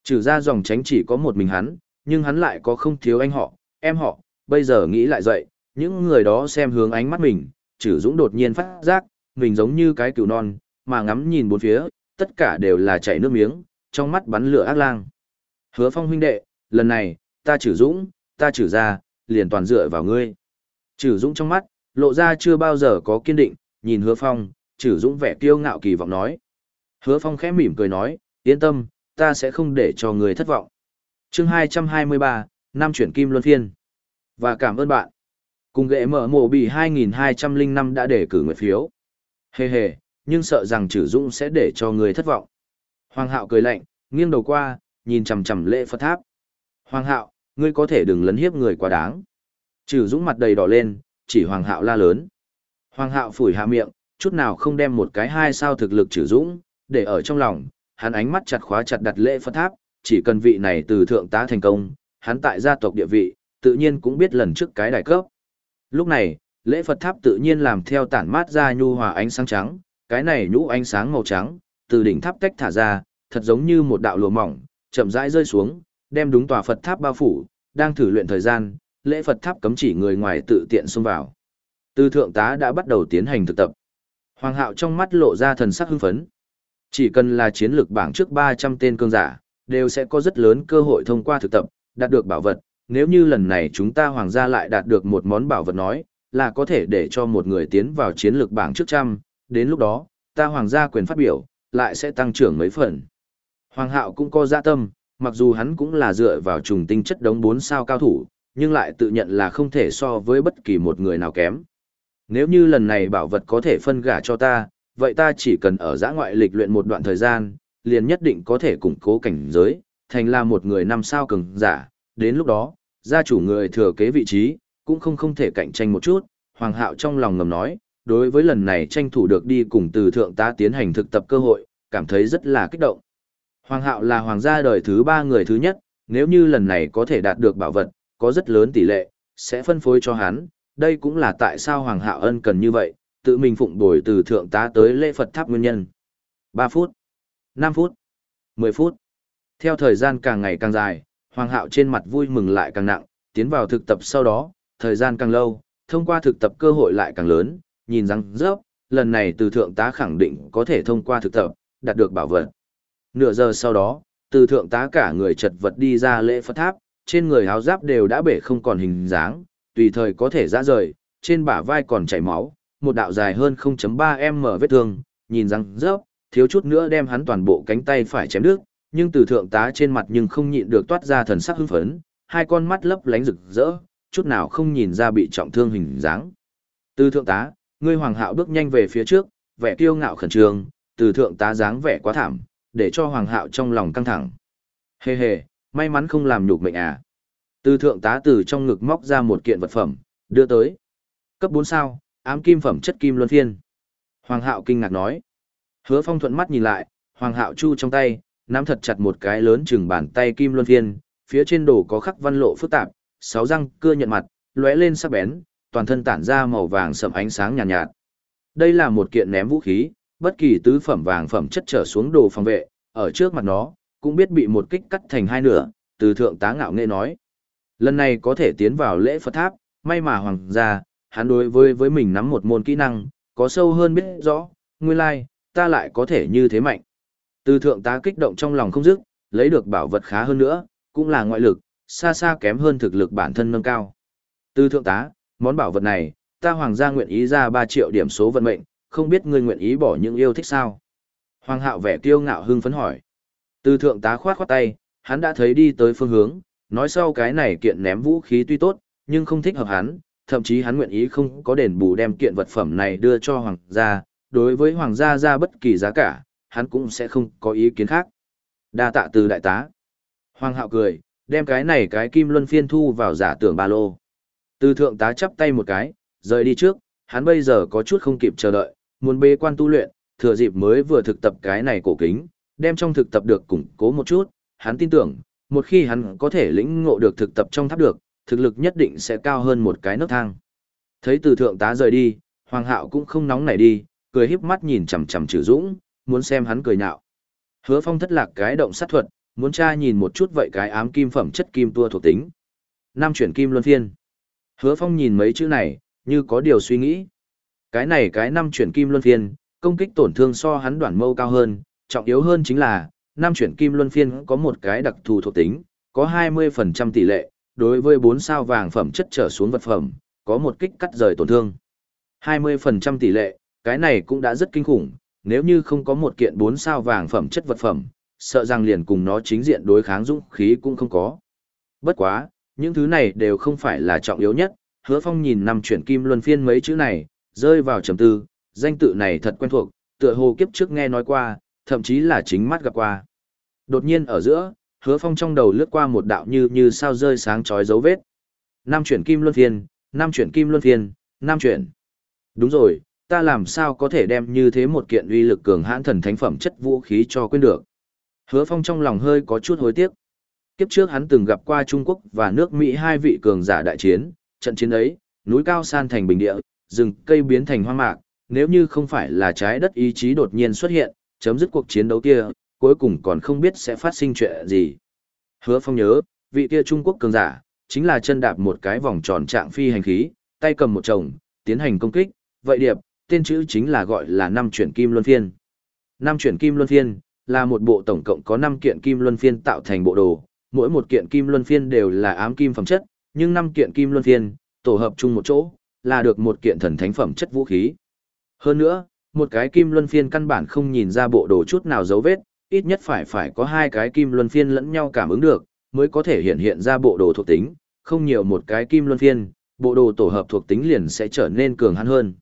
Trừ ra dòng tránh chỉ có một mình hắn, nhưng hắn lại có không thiếu anh họ, em họ, bây giờ nghĩ lại dậy, những người đó xem hướng ánh mắt mình, trừ dũng đột nhiên phát giác, mình giống như cái cừu non, mà ngắm nhìn bốn phía, tất cả đều là chảy nước miếng, trong mắt bắn lửa ác lang. Hứa phong huynh đệ, lần này, ta trừ dũng, ta trừ ra, liền toàn dựa vào ngươi. Trừ dũng trong mắt, lộ ra chưa bao giờ có kiên định, nhìn hứa phong, trừ dũng vẻ kiêu ngạo kỳ vọng nói. Hứa phong khẽ mỉm cười nói, yên tâm, ta sẽ không để cho người thất vọng. chương 223, năm chuyển kim luân phiên. Và cảm ơn bạn. Cùng ghệ mở mộ bị 2205 đã để cử nguyện phiếu. Hề hề, nhưng sợ rằng trừ dũng sẽ để cho người thất vọng. Hoàng hạo cười lạnh, nghiêng đầu qua, nhìn chằm chằm lễ Phật tháp. Hoàng hạo, ngươi có thể đừng lấn hiếp người quá đáng. Trừ dũng mặt đầy đỏ lên, chỉ hoàng hạo la lớn. Hoàng hạo phủi hạ miệng, chút nào không đem một cái hai sao thực lực trừ dũng, để ở trong lòng, hắn ánh mắt chặt khóa chặt đặt lễ Phật tháp, chỉ cần vị này từ thượng tá thành công, hắn tại gia tộc địa vị, tự nhiên cũng biết lần trước cái đại cấp. Lúc này, lễ Phật tháp tự nhiên làm theo tản mát ra nhu hòa ánh sáng trắng, cái này nhũ ánh sáng màu trắng, từ đỉnh tháp tách thả ra, thật giống như một đạo lụa mỏng, chậm rãi rơi xuống, đem đúng tòa Phật tháp bao phủ, đang thử luyện thời gian, lễ Phật tháp cấm chỉ người ngoài tự tiện xông vào. Tư thượng tá đã bắt đầu tiến hành thực tập. Hoàng hạo trong mắt lộ ra thần sắc hưng phấn. Chỉ cần là chiến lược bảng trước 300 tên cương giả, đều sẽ có rất lớn cơ hội thông qua thực tập, đạt được bảo vật. Nếu như lần này chúng ta hoàng gia lại đạt được một món bảo vật nói, là có thể để cho một người tiến vào chiến lược bảng trước trăm, đến lúc đó, ta hoàng gia quyền phát biểu, lại sẽ tăng trưởng mấy phần. Hoàng hạo cũng có dạ tâm, mặc dù hắn cũng là dựa vào trùng tinh chất đống 4 sao cao thủ, nhưng lại tự nhận là không thể so với bất kỳ một người nào kém. Nếu như lần này bảo vật có thể phân gả cho ta, vậy ta chỉ cần ở giã ngoại lịch luyện một đoạn thời gian, liền nhất định có thể củng cố cảnh giới, thành là một người năm sao cường giả. Đến lúc đó, gia chủ người thừa kế vị trí, cũng không không thể cạnh tranh một chút. Hoàng hạo trong lòng ngầm nói, đối với lần này tranh thủ được đi cùng từ thượng tá tiến hành thực tập cơ hội, cảm thấy rất là kích động. Hoàng hạo là hoàng gia đời thứ ba người thứ nhất, nếu như lần này có thể đạt được bảo vật, có rất lớn tỷ lệ, sẽ phân phối cho hắn, đây cũng là tại sao Hoàng Hạo Ân cần như vậy, tự mình phụng bồi từ thượng tá tới lễ Phật tháp nguyên nhân. 3 phút, 5 phút, 10 phút. Theo thời gian càng ngày càng dài, Hoàng Hạo trên mặt vui mừng lại càng nặng, tiến vào thực tập sau đó, thời gian càng lâu, thông qua thực tập cơ hội lại càng lớn, nhìn rằng rớp, lần này từ thượng tá khẳng định có thể thông qua thực tập, đạt được bảo vật. Nửa giờ sau đó, từ thượng tá cả người chật vật đi ra lễ Phật tháp, trên người háo giáp đều đã bể không còn hình dáng, tùy thời có thể ra rời, trên bả vai còn chảy máu, một đạo dài hơn 0.3m vết thương, nhìn răng rớp, thiếu chút nữa đem hắn toàn bộ cánh tay phải chém đứt, nhưng từ thượng tá trên mặt nhưng không nhịn được toát ra thần sắc hưng phấn, hai con mắt lấp lánh rực rỡ, chút nào không nhìn ra bị trọng thương hình dáng. Từ thượng tá, ngươi hoàng hạo bước nhanh về phía trước, vẻ kiêu ngạo khẩn trương, từ thượng tá dáng vẻ quá thảm, để cho hoàng hạo trong lòng căng thẳng. Hề hề, may mắn không làm nhục mệnh à. Từ thượng tá từ trong ngực móc ra một kiện vật phẩm, đưa tới. Cấp 4 sao, ám kim phẩm chất kim luân phiên. Hoàng hạo kinh ngạc nói. Hứa phong thuận mắt nhìn lại, hoàng hạo chu trong tay, nắm thật chặt một cái lớn chừng bàn tay kim luân phiên, phía trên đồ có khắc văn lộ phức tạp, sáu răng cưa nhận mặt, lóe lên sắc bén, toàn thân tản ra màu vàng sậm ánh sáng nhàn nhạt, nhạt. Đây là một kiện ném vũ khí, bất kỳ tứ phẩm vàng phẩm chất trở xuống đồ phòng vệ, ở trước mặt nó, cũng biết bị một kích cắt thành hai nửa, từ thượng tá ngạo nghệ nói. Lần này có thể tiến vào lễ Phật tháp, may mà hoàng gia, hắn đối với với mình nắm một môn kỹ năng, có sâu hơn biết rõ, nguyên lai, ta lại có thể như thế mạnh. Từ thượng tá kích động trong lòng không dứt, lấy được bảo vật khá hơn nữa, cũng là ngoại lực, xa xa kém hơn thực lực bản thân nâng cao. Từ thượng tá, món bảo vật này, ta hoàng gia nguyện ý ra 3 triệu điểm số vận mệnh, không biết ngươi nguyện ý bỏ những yêu thích sao? Hoàng hạo vẻ kiêu ngạo hưng phấn hỏi. Từ thượng tá khoát khoát tay, hắn đã thấy đi tới phương hướng, nói sau cái này kiện ném vũ khí tuy tốt, nhưng không thích hợp hắn, thậm chí hắn nguyện ý không có đền bù đem kiện vật phẩm này đưa cho hoàng gia, đối với hoàng gia ra bất kỳ giá cả, hắn cũng sẽ không có ý kiến khác. Đa tạ từ đại tá. Hoàng hạo cười, đem cái này cái kim luân phiên thu vào giả tưởng ba lô. Từ thượng tá chắp tay một cái, rời đi trước, hắn bây giờ có chút không kịp chờ đợi, muốn bế quan tu luyện, thừa dịp mới vừa thực tập cái này cổ kính, đem trong thực tập được củng cố một chút, hắn tin tưởng, một khi hắn có thể lĩnh ngộ được thực tập trong tháp được, thực lực nhất định sẽ cao hơn một cái nấc thang. Thấy từ thượng tá rời đi, Hoàng Hạo cũng không nóng nảy đi, cười híp mắt nhìn chằm chằm Trử Dũng, muốn xem hắn cười nhạo. Hứa Phong thất lạc cái động sát thuật, muốn tra nhìn một chút vậy cái ám kim phẩm chất kim tua thuộc tính. nam chuyển kim luân phiên. Hứa Phong nhìn mấy chữ này, như có điều suy nghĩ. Cái này cái năm chuyển kim luân phiên, công kích tổn thương so hắn đoạn mâu cao hơn, trọng yếu hơn chính là, năm chuyển kim luân phiên có một cái đặc thù thuộc tính, có 20% tỷ lệ, đối với 4 sao vàng phẩm chất trở xuống vật phẩm, có một kích cắt rời tổn thương. 20% tỷ lệ, cái này cũng đã rất kinh khủng, nếu như không có một kiện 4 sao vàng phẩm chất vật phẩm, sợ rằng liền cùng nó chính diện đối kháng dũng khí cũng không có. Bất quá, những thứ này đều không phải là trọng yếu nhất, hứa phong nhìn năm chuyển kim luân phiên mấy chữ này, rơi vào trầm tư, danh tự này thật quen thuộc, tựa hồ kiếp trước nghe nói qua, thậm chí là chính mắt gặp qua. Đột nhiên ở giữa, hứa phong trong đầu lướt qua một đạo như như sao rơi sáng chói dấu vết. Năm chuyển kim luân phiên, năm chuyển kim luân phiên, năm chuyển. Đúng rồi, ta làm sao có thể đem như thế một kiện uy lực cường hãn thần thánh phẩm chất vũ khí cho quên được. Hứa phong trong lòng hơi có chút hối tiếc. Kiếp trước hắn từng gặp qua Trung Quốc và nước Mỹ hai vị cường giả đại chiến, trận chiến ấy, núi cao san thành bình địa, rừng cây biến thành hoang mạc, nếu như không phải là trái đất ý chí đột nhiên xuất hiện, chấm dứt cuộc chiến đấu kia, cuối cùng còn không biết sẽ phát sinh chuyện gì. Hứa Phong nhớ, vị kia Trung Quốc cường giả, chính là chân đạp một cái vòng tròn trạng phi hành khí, tay cầm một chồng, tiến hành công kích, vậy điệp, tên chữ chính là gọi là năm chuyển kim luân phiên. Năm chuyển kim luân phiên, là một bộ tổng cộng có 5 kiện kim luân phiên tạo thành bộ đồ, mỗi một kiện kim luân phiên đều là ám kim phẩm chất, nhưng 5 kiện kim luân phiên, tổ hợp chung một chỗ, là được một kiện thần thánh phẩm chất vũ khí. Hơn nữa, một cái kim luân phiên căn bản không nhìn ra bộ đồ chút nào dấu vết, ít nhất phải phải có hai cái kim luân phiên lẫn nhau cảm ứng được, mới có thể hiện hiện ra bộ đồ thuộc tính, không nhiều một cái kim luân phiên, bộ đồ tổ hợp thuộc tính liền sẽ trở nên cường hắn hơn.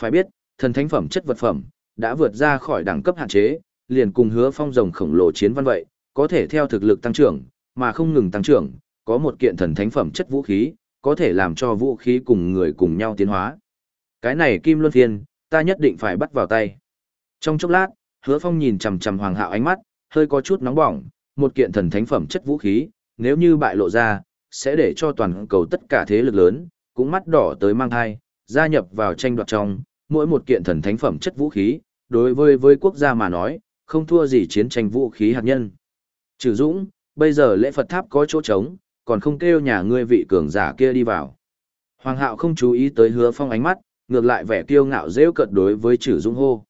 Phải biết, thần thánh phẩm chất vật phẩm, đã vượt ra khỏi đẳng cấp hạn chế, liền cùng hứa phong rồng khổng lồ chiến văn vậy, có thể theo thực lực tăng trưởng, mà không ngừng tăng trưởng, có một kiện thần thánh phẩm chất vũ khí, có thể làm cho vũ khí cùng người cùng nhau tiến hóa. Cái này kim luân phiên, ta nhất định phải bắt vào tay. Trong chốc lát, hứa phong nhìn chằm chằm hoàng hạo ánh mắt, hơi có chút nóng bỏng, một kiện thần thánh phẩm chất vũ khí, nếu như bại lộ ra, sẽ để cho toàn cầu tất cả thế lực lớn, cũng mắt đỏ tới mang thai, gia nhập vào tranh đoạt trong, mỗi một kiện thần thánh phẩm chất vũ khí, đối với với quốc gia mà nói, không thua gì chiến tranh vũ khí hạt nhân. Trừ Dũng, bây giờ lễ Phật tháp có chỗ trống, còn không kêu nhà ngươi vị cường giả kia đi vào. Hoàng hạo không chú ý tới hứa phong ánh mắt, ngược lại vẻ kiêu ngạo rêu cợt đối với chữ dung hô.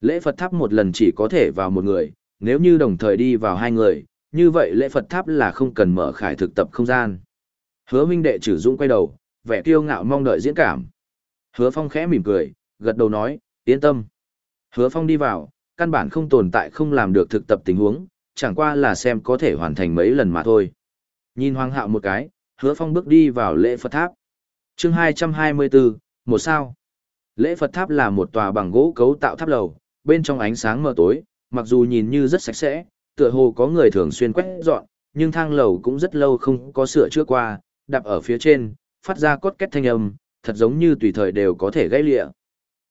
Lễ Phật tháp một lần chỉ có thể vào một người, nếu như đồng thời đi vào hai người, như vậy lễ Phật tháp là không cần mở khải thực tập không gian. Hứa minh đệ chữ dung quay đầu, vẻ kiêu ngạo mong đợi diễn cảm. Hứa phong khẽ mỉm cười, gật đầu nói, yên tâm. Hứa phong đi vào, căn bản không tồn tại không làm được thực tập tình huống, chẳng qua là xem có thể hoàn thành mấy lần mà thôi. Nhìn Hoàng Hạo một cái, Hứa Phong bước đi vào lễ Phật tháp. Chương 224, một sao. Lễ Phật tháp là một tòa bằng gỗ cấu tạo tháp lầu, bên trong ánh sáng mờ tối, mặc dù nhìn như rất sạch sẽ, tựa hồ có người thường xuyên quét dọn, nhưng thang lầu cũng rất lâu không có sửa chữa qua, đạp ở phía trên, phát ra cốt két thanh âm, thật giống như tùy thời đều có thể gãy lịa.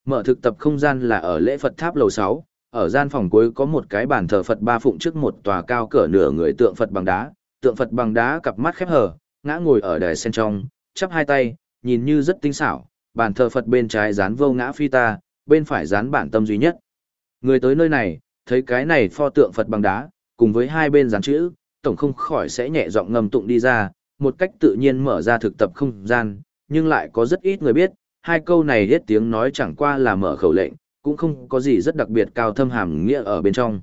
Mở thực tập không gian là ở lễ Phật tháp lầu 6, ở gian phòng cuối có một cái bàn thờ Phật ba phụng trước một tòa cao cỡ nửa người tượng Phật bằng đá, tượng Phật bằng đá cặp mắt khép hờ, ngã ngồi ở đài sen trong, chắp hai tay, nhìn như rất tinh xảo, bàn thờ Phật bên trái dán vô ngã phi ta, bên phải dán bản tâm duy nhất. Người tới nơi này, thấy cái này pho tượng Phật bằng đá, cùng với hai bên dán chữ, tổng không khỏi sẽ nhẹ giọng ngầm tụng đi ra, một cách tự nhiên mở ra thực tập không gian, nhưng lại có rất ít người biết, hai câu này hết tiếng nói chẳng qua là mở khẩu lệnh, cũng không có gì rất đặc biệt cao thâm hàm nghĩa ở bên trong.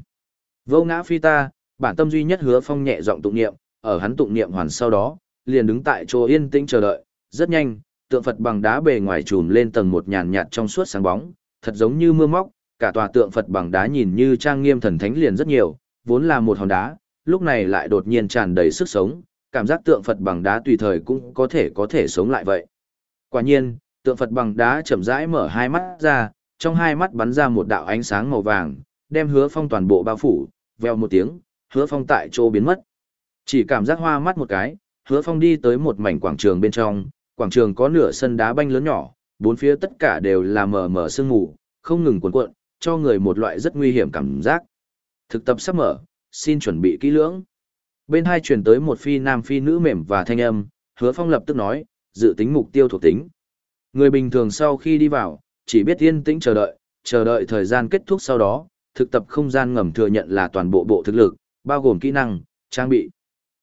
Vô ngã phi ta, bản tâm duy nhất hứa phong nhẹ giọng tụng niệm, ở hắn tụng niệm hoàn sau đó, liền đứng tại chỗ yên tĩnh chờ đợi, rất nhanh, tượng Phật bằng đá bề ngoài trùm lên tầng một nhàn nhạt trong suốt sáng bóng, thật giống như mưa móc, cả tòa tượng Phật bằng đá nhìn như trang nghiêm thần thánh liền rất nhiều, vốn là một hòn đá, lúc này lại đột nhiên tràn đầy sức sống, cảm giác tượng Phật bằng đá tùy thời cũng có thể có thể sống lại vậy. Quả nhiên, tượng Phật bằng đá chậm rãi mở hai mắt ra, trong hai mắt bắn ra một đạo ánh sáng màu vàng, đem hứa phong toàn bộ bao phủ, veo một tiếng, hứa phong tại chỗ biến mất. Chỉ cảm giác hoa mắt một cái, hứa phong đi tới một mảnh quảng trường bên trong, quảng trường có nửa sân đá banh lớn nhỏ, bốn phía tất cả đều là mờ mờ sương mù, không ngừng cuộn cuộn, cho người một loại rất nguy hiểm cảm giác. Thực tập sắp mở, xin chuẩn bị kỹ lưỡng. Bên hai truyền tới một phi nam phi nữ mềm và thanh âm, hứa phong lập tức nói, dự tính mục tiêu thuộc tính. Người bình thường sau khi đi vào, chỉ biết yên tĩnh chờ đợi, chờ đợi thời gian kết thúc sau đó, thực tập không gian ngầm thừa nhận là toàn bộ bộ thực lực, bao gồm kỹ năng, trang bị.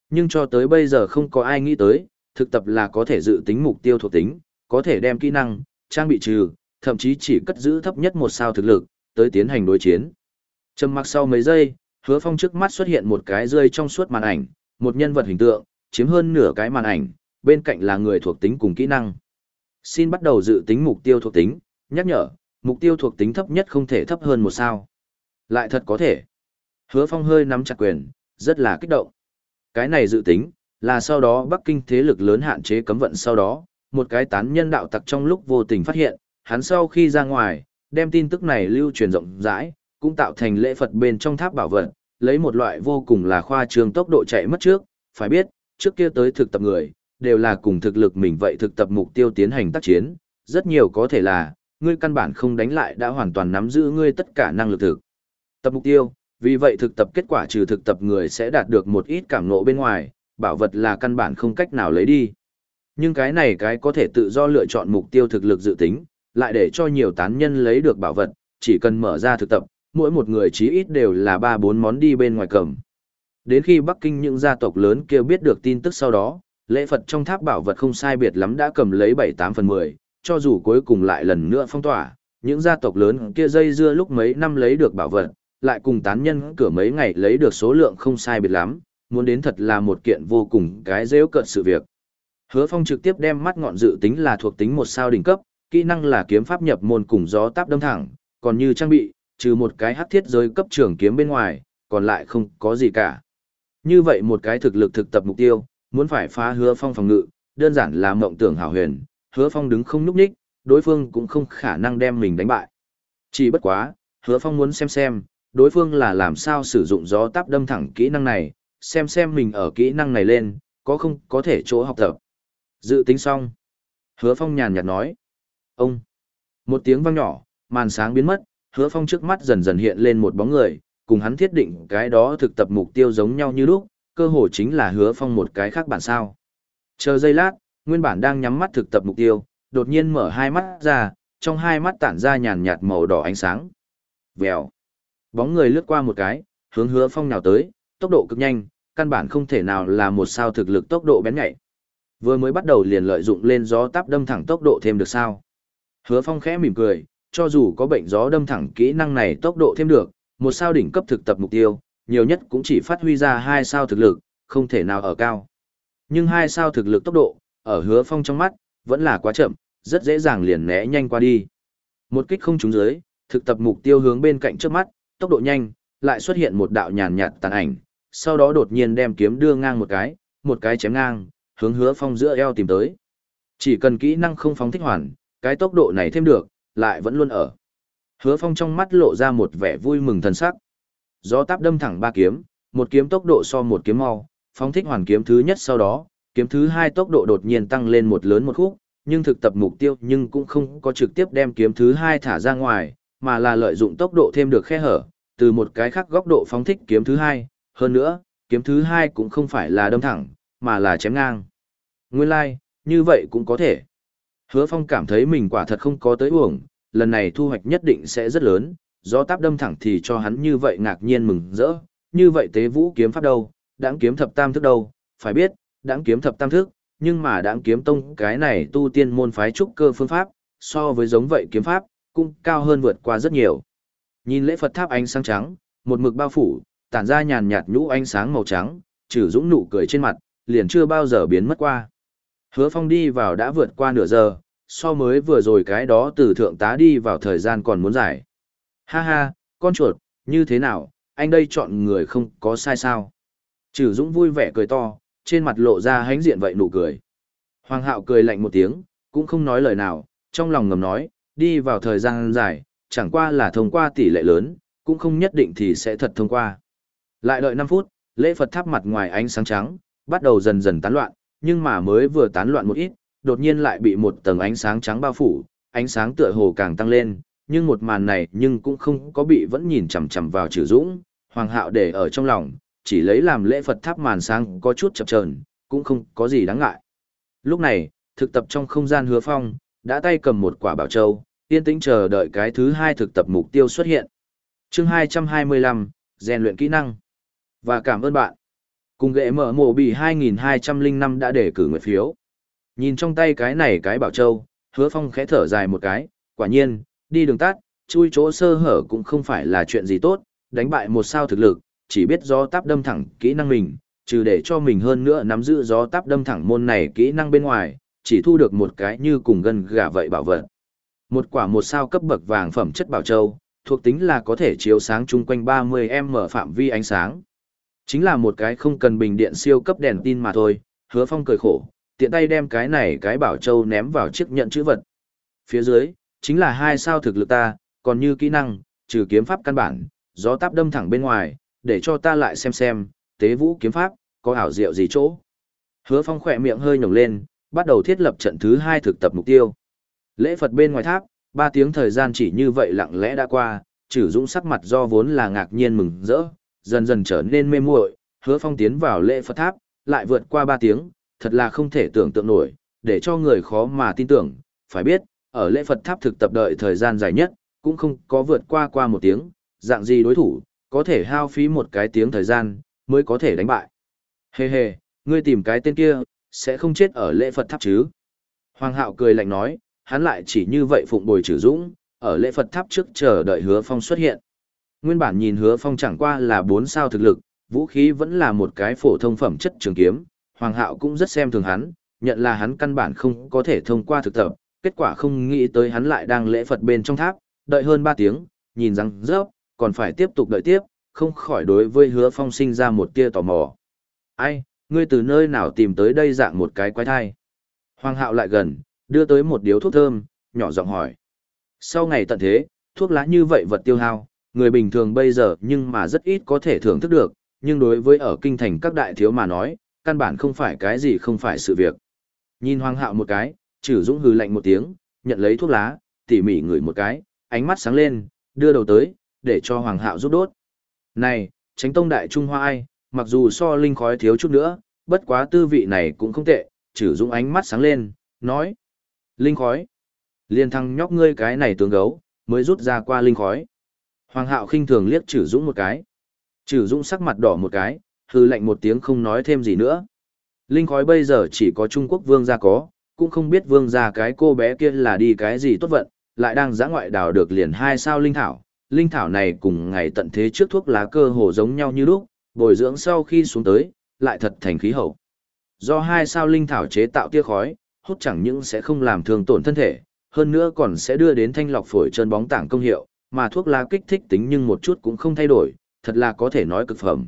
Nhưng cho tới bây giờ không có ai nghĩ tới, thực tập là có thể dự tính mục tiêu thuộc tính, có thể đem kỹ năng, trang bị trừ, thậm chí chỉ cất giữ thấp nhất một sao thực lực, tới tiến hành đối chiến. Trầm mặc sau mấy giây, hứa phong trước mắt xuất hiện một cái rơi trong suốt màn ảnh, một nhân vật hình tượng, chiếm hơn nửa cái màn ảnh, bên cạnh là người thuộc tính cùng kỹ năng. Xin bắt đầu dự tính mục tiêu thuộc tính, nhắc nhở, mục tiêu thuộc tính thấp nhất không thể thấp hơn một sao. Lại thật có thể. Hứa phong hơi nắm chặt quyền, rất là kích động. Cái này dự tính, là sau đó Bắc Kinh thế lực lớn hạn chế cấm vận sau đó, một cái tán nhân đạo tặc trong lúc vô tình phát hiện, hắn sau khi ra ngoài, đem tin tức này lưu truyền rộng rãi, cũng tạo thành lễ Phật bên trong tháp bảo vật, lấy một loại vô cùng là khoa trương tốc độ chạy mất trước, phải biết, trước kia tới thực tập người, đều là cùng thực lực mình vậy thực tập mục tiêu tiến hành tác chiến, rất nhiều có thể là, ngươi căn bản không đánh lại đã hoàn toàn nắm giữ ngươi tất cả năng lực thực. Tập mục tiêu, vì vậy thực tập kết quả trừ thực tập người sẽ đạt được một ít cảm ngộ bên ngoài, bảo vật là căn bản không cách nào lấy đi. Nhưng cái này cái có thể tự do lựa chọn mục tiêu thực lực dự tính, lại để cho nhiều tán nhân lấy được bảo vật, chỉ cần mở ra thực tập, mỗi một người chí ít đều là 3-4 món đi bên ngoài cầm. Đến khi Bắc Kinh những gia tộc lớn kia biết được tin tức sau đó, lễ Phật trong tháp bảo vật không sai biệt lắm đã cầm lấy 7-8 phần 10, cho dù cuối cùng lại lần nữa phong tỏa, những gia tộc lớn kia dây dưa lúc mấy năm lấy được bảo vật, lại cùng tán nhân cửa mấy ngày lấy được số lượng không sai biệt lắm, muốn đến thật là một kiện vô cùng cái dễ cận sự việc. Hứa Phong trực tiếp đem mắt ngọn dự tính là thuộc tính một sao đỉnh cấp, kỹ năng là kiếm pháp nhập môn cùng gió táp đâm thẳng, còn như trang bị, trừ một cái hắc thiết giới cấp trưởng kiếm bên ngoài, còn lại không có gì cả. Như vậy một cái thực lực thực tập mục tiêu, muốn phải phá Hứa Phong phòng ngự, đơn giản là mộng tưởng hảo huyền, Hứa Phong đứng không nhúc nhích, đối phương cũng không khả năng đem mình đánh bại. Chỉ bất quá, Hứa Phong muốn xem xem, đối phương là làm sao sử dụng gió táp đâm thẳng kỹ năng này, xem xem mình ở kỹ năng này lên, có không có thể chỗ học tập. Dự tính xong. Hứa Phong nhàn nhạt nói. Ông. Một tiếng vang nhỏ, màn sáng biến mất, Hứa Phong trước mắt dần dần hiện lên một bóng người, cùng hắn thiết định cái đó thực tập mục tiêu giống nhau như lúc, cơ hồ chính là Hứa Phong một cái khác bản sao. Chờ giây lát, nguyên bản đang nhắm mắt thực tập mục tiêu, đột nhiên mở hai mắt ra, trong hai mắt tản ra nhàn nhạt màu đỏ ánh sáng. Vèo. Bóng người lướt qua một cái, hướng Hứa Phong nào tới, tốc độ cực nhanh, căn bản không thể nào là một sao thực lực tốc độ bén nhạy. Vừa mới bắt đầu liền lợi dụng lên gió táp đâm thẳng tốc độ thêm được sao. Hứa Phong khẽ mỉm cười, cho dù có bệnh gió đâm thẳng kỹ năng này tốc độ thêm được, một sao đỉnh cấp thực tập mục tiêu, nhiều nhất cũng chỉ phát huy ra hai sao thực lực, không thể nào ở cao. Nhưng hai sao thực lực tốc độ, ở Hứa Phong trong mắt, vẫn là quá chậm, rất dễ dàng liền né nhanh qua đi. Một kích không trúng dưới, thực tập mục tiêu hướng bên cạnh trước mắt, tốc độ nhanh, lại xuất hiện một đạo nhàn nhạt tàn ảnh, sau đó đột nhiên đem kiếm đưa ngang một cái, một cái chém ngang, hướng hứa phong giữa eo tìm tới. Chỉ cần kỹ năng không phóng thích hoàn, cái tốc độ này thêm được, lại vẫn luôn ở. Hứa phong trong mắt lộ ra một vẻ vui mừng thần sắc. Gió táp đâm thẳng ba kiếm, một kiếm tốc độ so một kiếm mau, phóng thích hoàn kiếm thứ nhất sau đó, kiếm thứ hai tốc độ đột nhiên tăng lên một lớn một khúc, nhưng thực tập mục tiêu nhưng cũng không có trực tiếp đem kiếm thứ hai thả ra ngoài, mà là lợi dụng tốc độ thêm được khe hở, từ một cái khác góc độ phóng thích kiếm thứ hai, hơn nữa, kiếm thứ hai cũng không phải là đâm thẳng, mà là chém ngang. Nguyên lai, like, như vậy cũng có thể. Hứa Phong cảm thấy mình quả thật không có tới uổng, lần này thu hoạch nhất định sẽ rất lớn, do táp đâm thẳng thì cho hắn như vậy ngạc nhiên mừng rỡ, như vậy tế vũ kiếm pháp đâu, đãng kiếm thập tam thức đâu, phải biết, đãng kiếm thập tam thức, nhưng mà đãng kiếm tông cái này tu tiên môn phái trúc cơ phương pháp, so với giống vậy kiếm pháp, cũng cao hơn vượt qua rất nhiều. Nhìn lễ Phật tháp ánh sáng trắng, một mực bao phủ, tản ra nhàn nhạt nhũ ánh sáng màu trắng, trừ dũng nụ cười trên mặt, liền chưa bao giờ biến mất qua. Hứa Phong đi vào đã vượt qua nửa giờ, so mới vừa rồi cái đó từ thượng tá đi vào thời gian còn muốn giải. Ha ha, con chuột, như thế nào, anh đây chọn người không có sai sao. Trừ Dũng vui vẻ cười to, trên mặt lộ ra hánh diện vậy nụ cười. Hoàng hạo cười lạnh một tiếng, cũng không nói lời nào, trong lòng ngầm nói, đi vào thời gian dài, chẳng qua là thông qua tỷ lệ lớn, cũng không nhất định thì sẽ thật thông qua. Lại đợi 5 phút, lễ Phật tháp mặt ngoài ánh sáng trắng, bắt đầu dần dần tán loạn, nhưng mà mới vừa tán loạn một ít, đột nhiên lại bị một tầng ánh sáng trắng bao phủ, ánh sáng tựa hồ càng tăng lên, nhưng một màn này nhưng cũng không có bị vẫn nhìn chằm chằm vào Trử Dũng, Hoàng Hạo để ở trong lòng, chỉ lấy làm lễ Phật tháp màn sáng có chút chập chờn, cũng không có gì đáng ngại. Lúc này, thực tập trong không gian hứa phong, đã tay cầm một quả bảo châu, yên tĩnh chờ đợi cái thứ hai thực tập mục tiêu xuất hiện. Chương 225, rèn luyện kỹ năng. Và cảm ơn bạn. Cùng ghệ mở mộ bị 2205 đã để cử người phiếu. Nhìn trong tay cái này cái bảo châu, hứa phong khẽ thở dài một cái, quả nhiên, đi đường tắt, chui chỗ sơ hở cũng không phải là chuyện gì tốt, đánh bại một sao thực lực, chỉ biết gió táp đâm thẳng kỹ năng mình, trừ để cho mình hơn nữa nắm giữ gió táp đâm thẳng môn này kỹ năng bên ngoài, chỉ thu được một cái như cùng gần gà vậy bảo vật. Một quả một sao cấp bậc vàng phẩm chất bảo châu, thuộc tính là có thể chiếu sáng chung quanh 30m phạm vi ánh sáng. Chính là một cái không cần bình điện siêu cấp đèn tin mà thôi, hứa phong cười khổ, tiện tay đem cái này cái bảo châu ném vào chiếc nhận chữ vật. Phía dưới, chính là hai sao thực lực ta, còn như kỹ năng, trừ kiếm pháp căn bản, gió táp đâm thẳng bên ngoài, để cho ta lại xem xem, tế vũ kiếm pháp, có ảo diệu gì chỗ. Hứa phong khỏe miệng hơi nhổng lên, bắt đầu thiết lập trận thứ hai thực tập mục tiêu. Lễ Phật bên ngoài tháp, ba tiếng thời gian chỉ như vậy lặng lẽ đã qua, trừ dũng sắc mặt do vốn là ngạc nhiên mừng rỡ, dần dần trở nên mê muội. hứa phong tiến vào lễ Phật tháp, lại vượt qua ba tiếng, thật là không thể tưởng tượng nổi, để cho người khó mà tin tưởng, phải biết, ở lễ Phật tháp thực tập đợi thời gian dài nhất, cũng không có vượt qua qua một tiếng, dạng gì đối thủ, có thể hao phí một cái tiếng thời gian, mới có thể đánh bại. Hề hề, ngươi tìm cái tên kia, sẽ không chết ở lễ Phật tháp chứ. Hoàng hạo cười lạnh nói, hắn lại chỉ như vậy phụng bồi trừ dũng, ở lễ Phật tháp trước chờ đợi hứa phong xuất hiện. Nguyên bản nhìn hứa phong chẳng qua là bốn sao thực lực, vũ khí vẫn là một cái phổ thông phẩm chất trường kiếm, Hoàng hạo cũng rất xem thường hắn, nhận là hắn căn bản không có thể thông qua thực tập, kết quả không nghĩ tới hắn lại đang lễ Phật bên trong tháp, đợi hơn 3 tiếng, nhìn rằng rớp, còn phải tiếp tục đợi tiếp, không khỏi đối với hứa phong sinh ra một tia tò mò. Ai, ngươi từ nơi nào tìm tới đây dạng một cái quái thai? Hoàng hạo lại gần, đưa tới một điếu thuốc thơm, nhỏ giọng hỏi. Sau ngày tận thế, thuốc lá như vậy vật tiêu hao, người bình thường bây giờ nhưng mà rất ít có thể thưởng thức được, nhưng đối với ở kinh thành các đại thiếu mà nói, căn bản không phải cái gì không phải sự việc. Nhìn Hoàng Hạo một cái, trừ Dũng hừ lạnh một tiếng, nhận lấy thuốc lá, tỉ mỉ ngửi một cái, ánh mắt sáng lên, đưa đầu tới, để cho Hoàng Hạo giúp đốt. Này, tránh tông đại Trung Hoa ai, mặc dù so linh khói thiếu chút nữa, bất quá tư vị này cũng không tệ, chử Dũng ánh mắt sáng lên, nói. Linh khói. Liên thăng nhóc ngươi cái này tướng gấu, mới rút ra qua linh khói. Hoàng Hạo khinh thường liếc chử Dũng một cái. chử Dũng sắc mặt đỏ một cái, hư lạnh một tiếng không nói thêm gì nữa. Linh khói bây giờ chỉ có Trung Quốc vương gia có, cũng không biết vương gia cái cô bé kia là đi cái gì tốt vận, lại đang giã ngoại đào được liền hai sao linh thảo. Linh thảo này cùng ngày tận thế trước thuốc lá cơ hồ giống nhau như lúc, bồi dưỡng sau khi xuống tới, lại thật thành khí hậu. Do hai sao linh thảo chế tạo tia khói, hút chẳng những sẽ không làm thương tổn thân thể, hơn nữa còn sẽ đưa đến thanh lọc phổi trơn bóng tảng công hiệu, mà thuốc lá kích thích tính nhưng một chút cũng không thay đổi, thật là có thể nói cực phẩm.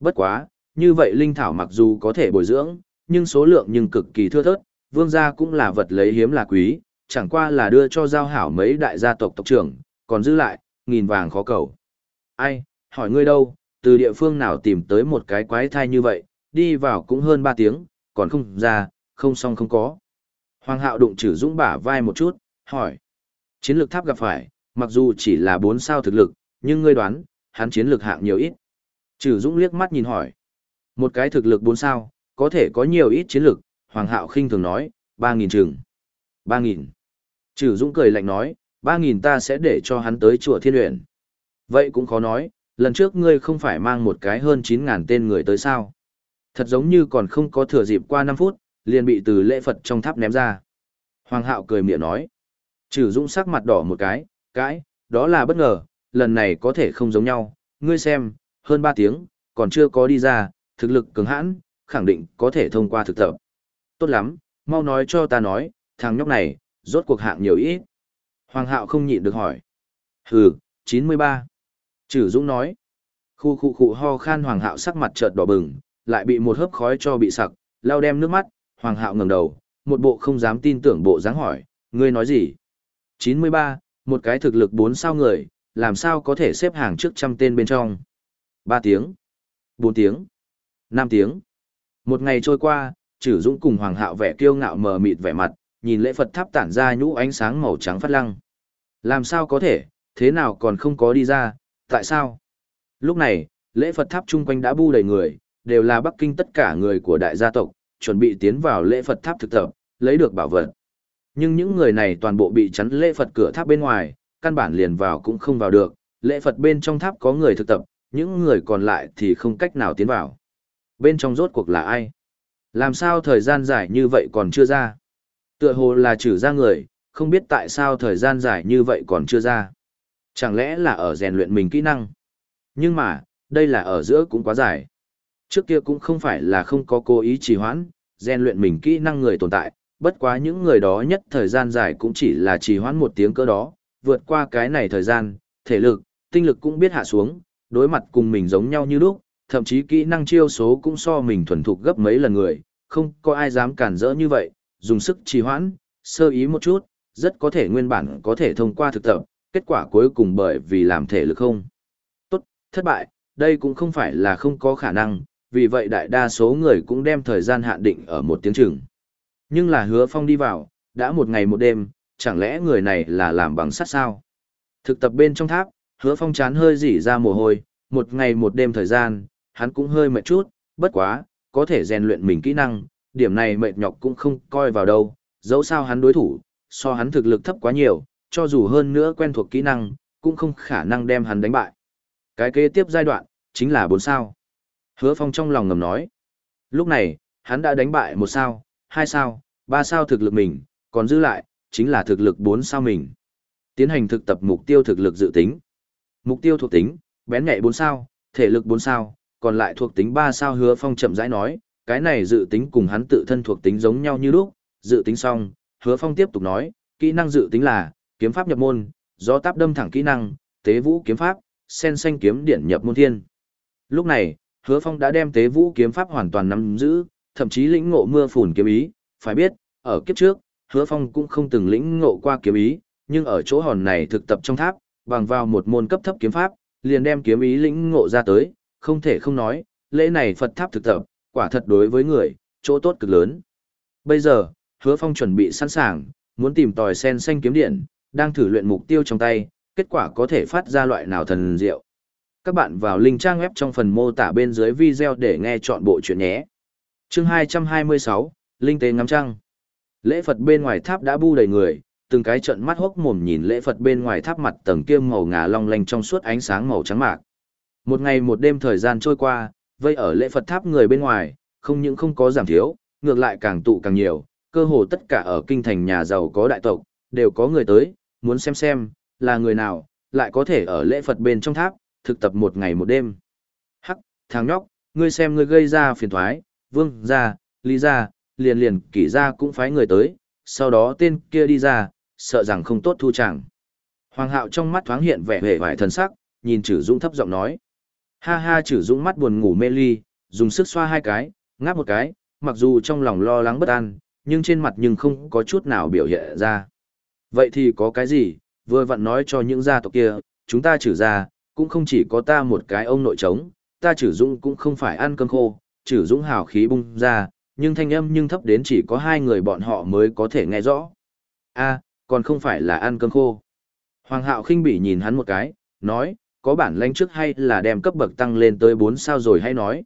Bất quá, như vậy linh thảo mặc dù có thể bồi dưỡng, nhưng số lượng nhưng cực kỳ thưa thớt, vương gia cũng là vật lấy hiếm là quý, chẳng qua là đưa cho giao hảo mấy đại gia tộc tộc trưởng, còn giữ lại, nghìn vàng khó cầu. Ai, hỏi ngươi đâu, từ địa phương nào tìm tới một cái quái thai như vậy, đi vào cũng hơn 3 tiếng, còn không ra, không xong không có. Hoàng hạo đụng chử dũng bả vai một chút, hỏi. Chiến lược tháp gặp phải, mặc dù chỉ là 4 sao thực lực, nhưng ngươi đoán, hắn chiến lược hạng nhiều ít. Chử Dũng liếc mắt nhìn hỏi. Một cái thực lực 4 sao, có thể có nhiều ít chiến lược, Hoàng Hạo khinh thường nói, 3.000 chừng. 3.000. Chử Dũng cười lạnh nói, Ba nghìn ta sẽ để cho hắn tới chùa thiên luyện. Vậy cũng khó nói, lần trước ngươi không phải mang một cái hơn 9.000 tên người tới sao. Thật giống như còn không có thừa dịp qua năm phút, liền bị từ lễ Phật trong tháp ném ra. Hoàng Hạo cười miệng nói. Trừ Dũng sắc mặt đỏ một cái, cãi, đó là bất ngờ, lần này có thể không giống nhau, ngươi xem, hơn ba tiếng, còn chưa có đi ra, thực lực cứng hãn, khẳng định có thể thông qua thực tập. Tốt lắm, mau nói cho ta nói, thằng nhóc này, rốt cuộc hạng nhiều ít. Hoàng hạo không nhịn được hỏi. Hừ, 93. Chử Dũng nói. Khu khu khu ho khan Hoàng hạo sắc mặt chợt đỏ bừng, lại bị một hớp khói cho bị sặc, lao đem nước mắt, Hoàng hạo ngẩng đầu, một bộ không dám tin tưởng bộ dáng hỏi, ngươi nói gì? 93, một cái thực lực 4 sao người, làm sao có thể xếp hàng trước trăm tên bên trong? 3 tiếng, 4 tiếng, 5 tiếng. Một ngày trôi qua, Chử Dũng cùng Hoàng Hạo vẻ kiêu ngạo mờ mịt vẻ mặt, nhìn lễ Phật tháp tản ra nhũ ánh sáng màu trắng phát lăng. Làm sao có thể, thế nào còn không có đi ra, tại sao? Lúc này, lễ Phật tháp chung quanh đã bu đầy người, đều là Bắc Kinh tất cả người của đại gia tộc, chuẩn bị tiến vào lễ Phật tháp thực tập, lấy được bảo vật. Nhưng những người này toàn bộ bị chắn lễ Phật cửa tháp bên ngoài, căn bản liền vào cũng không vào được, lễ Phật bên trong tháp có người thực tập, những người còn lại thì không cách nào tiến vào. Bên trong rốt cuộc là ai? Làm sao thời gian dài như vậy còn chưa ra? Tựa hồ là trừ ra người, không biết tại sao thời gian dài như vậy còn chưa ra. Chẳng lẽ là ở rèn luyện mình kỹ năng? Nhưng mà, đây là ở giữa cũng quá dài. Trước kia cũng không phải là không có cố ý trì hoãn, rèn luyện mình kỹ năng người tồn tại, bất quá những người đó nhất thời gian dài cũng chỉ là trì hoãn một tiếng cơ đó, vượt qua cái này thời gian, thể lực, tinh lực cũng biết hạ xuống, đối mặt cùng mình giống nhau như lúc, thậm chí kỹ năng chiêu số cũng so mình thuần thục gấp mấy lần người, không có ai dám cản rỡ như vậy, dùng sức trì hoãn, sơ ý một chút, rất có thể nguyên bản có thể thông qua thực tập, kết quả cuối cùng bởi vì làm thể lực không. Tốt, thất bại, đây cũng không phải là không có khả năng, vì vậy đại đa số người cũng đem thời gian hạn định ở một tiếng chừng. Nhưng là hứa phong đi vào, đã một ngày một đêm, chẳng lẽ người này là làm bằng sắt sao? Thực tập bên trong tháp, hứa phong chán hơi dỉ ra mồ hôi, một ngày một đêm thời gian, hắn cũng hơi mệt chút, bất quá, có thể rèn luyện mình kỹ năng, điểm này mệt nhọc cũng không coi vào đâu, dẫu sao hắn đối thủ, so hắn thực lực thấp quá nhiều, cho dù hơn nữa quen thuộc kỹ năng, cũng không khả năng đem hắn đánh bại. Cái kế tiếp giai đoạn, chính là 4 sao. Hứa Phong trong lòng ngầm nói. Lúc này, hắn đã đánh bại một sao, hai sao, ba sao thực lực mình, còn giữ lại, chính là thực lực 4 sao mình. Tiến hành thực tập mục tiêu thực lực dự tính. Mục tiêu thuộc tính, bén nhạy 4 sao, thể lực 4 sao, còn lại thuộc tính 3 sao hứa phong chậm rãi nói, cái này dự tính cùng hắn tự thân thuộc tính giống nhau như lúc, dự tính xong, hứa phong tiếp tục nói, kỹ năng dự tính là, kiếm pháp nhập môn, do táp đâm thẳng kỹ năng, tế vũ kiếm pháp, sen xanh kiếm điển nhập môn thiên. Lúc này, hứa phong đã đem tế vũ kiếm pháp hoàn toàn nắm giữ, thậm chí lĩnh ngộ mưa phùn kiếm ý, phải biết, ở kiếp trước, hứa phong cũng không từng lĩnh ngộ qua kiếm ý, nhưng ở chỗ hòn này thực tập trong tháp, bằng vào một môn cấp thấp kiếm pháp, liền đem kiếm ý lĩnh ngộ ra tới, không thể không nói, lễ này Phật tháp thực tập, quả thật đối với người, chỗ tốt cực lớn. Bây giờ, hứa phong chuẩn bị sẵn sàng, muốn tìm tòi sen xanh kiếm điện, đang thử luyện mục tiêu trong tay, kết quả có thể phát ra loại nào thần diệu. Các bạn vào link trang web trong phần mô tả bên dưới video để nghe chọn bộ chuyện nhé. Chương 226, Linh tế ngắm trăng. Lễ Phật bên ngoài tháp đã bu đầy người, từng cái trận mắt hốc mồm nhìn lễ Phật bên ngoài tháp mặt tầng kiêm màu ngà long lanh trong suốt ánh sáng màu trắng mạc. Một ngày một đêm thời gian trôi qua, vây ở lễ Phật tháp người bên ngoài, không những không có giảm thiếu, ngược lại càng tụ càng nhiều, cơ hồ tất cả ở kinh thành nhà giàu có đại tộc, đều có người tới, muốn xem xem, là người nào, lại có thể ở lễ Phật bên trong tháp, thực tập một ngày một đêm. Hắc, thằng nhóc, ngươi xem ngươi gây ra phiền thoái, vương ra, lý ra, liền liền kỷ ra cũng phái người tới, sau đó tên kia đi ra, sợ rằng không tốt thu chẳng. Hoàng hạo trong mắt thoáng hiện vẻ vẻ vải thần sắc, nhìn Trử Dũng thấp giọng nói. Ha ha chử Dũng mắt buồn ngủ mê ly, dùng sức xoa hai cái, ngáp một cái, mặc dù trong lòng lo lắng bất an, nhưng trên mặt nhưng không có chút nào biểu hiện ra. Vậy thì có cái gì, vừa vặn nói cho những gia tộc kia, chúng ta trừ ra, cũng không chỉ có ta một cái ông nội trống, ta trừ dũng cũng không phải ăn cơm khô, trừ dũng hào khí bung ra, nhưng thanh âm nhưng thấp đến chỉ có hai người bọn họ mới có thể nghe rõ. a còn không phải là ăn cơm khô. Hoàng hạo khinh bỉ nhìn hắn một cái, nói, có bản lãnh trước hay là đem cấp bậc tăng lên tới 4 sao rồi hay nói.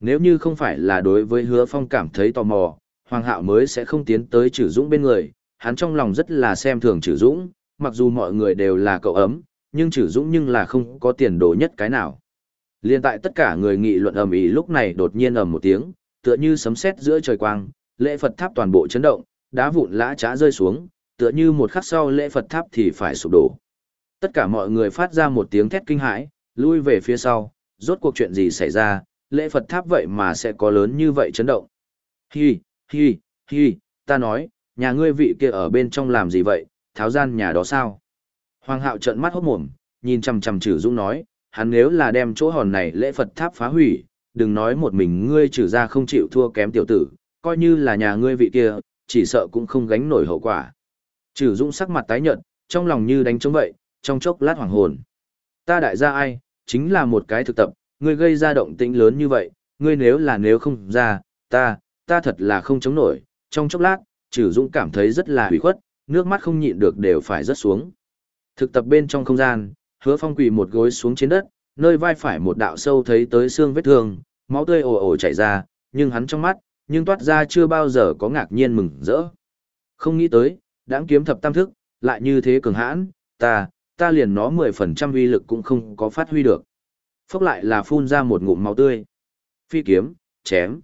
Nếu như không phải là đối với hứa phong cảm thấy tò mò, Hoàng hạo mới sẽ không tiến tới trừ dũng bên người, hắn trong lòng rất là xem thường trừ dũng, mặc dù mọi người đều là cậu ấm, nhưng trừ dũng nhưng là không có tiền đồ nhất cái nào. Liên tại tất cả người nghị luận ầm ĩ lúc này đột nhiên ầm một tiếng, tựa như sấm sét giữa trời quang, lễ Phật tháp toàn bộ chấn động, đá vụn lã chã rơi xuống, tựa như một khắc sau lễ Phật tháp thì phải sụp đổ. Tất cả mọi người phát ra một tiếng thét kinh hãi, lui về phía sau, rốt cuộc chuyện gì xảy ra, lễ Phật tháp vậy mà sẽ có lớn như vậy chấn động. Hi, hi, hi, ta nói, nhà ngươi vị kia ở bên trong làm gì vậy, tháo gian nhà đó sao? Hoàng hạo trợn mắt hốt mồm, nhìn chằm chằm trừ dũng nói, hắn nếu là đem chỗ hòn này lễ Phật tháp phá hủy, đừng nói một mình ngươi trừ ra không chịu thua kém tiểu tử, coi như là nhà ngươi vị kia, chỉ sợ cũng không gánh nổi hậu quả. Trừ dũng sắc mặt tái nhợt, trong lòng như đánh trống vậy, trong chốc lát hoàng hồn. Ta đại gia ai, chính là một cái thực tập, ngươi gây ra động tĩnh lớn như vậy, ngươi nếu là nếu không ra, ta, ta thật là không chống nổi. Trong chốc lát, trừ dũng cảm thấy rất là hủy khuất, nước mắt không nhịn được đều phải rớt xuống. Thực tập bên trong không gian, hứa phong quỳ một gối xuống trên đất, nơi vai phải một đạo sâu thấy tới xương vết thương, máu tươi ồ ồ chảy ra, nhưng hắn trong mắt, nhưng toát ra chưa bao giờ có ngạc nhiên mừng rỡ. Không nghĩ tới, đáng kiếm thập tam thức, lại như thế cường hãn, ta, ta liền nó 10% uy lực cũng không có phát huy được. Phốc lại là phun ra một ngụm máu tươi. Phi kiếm, chém.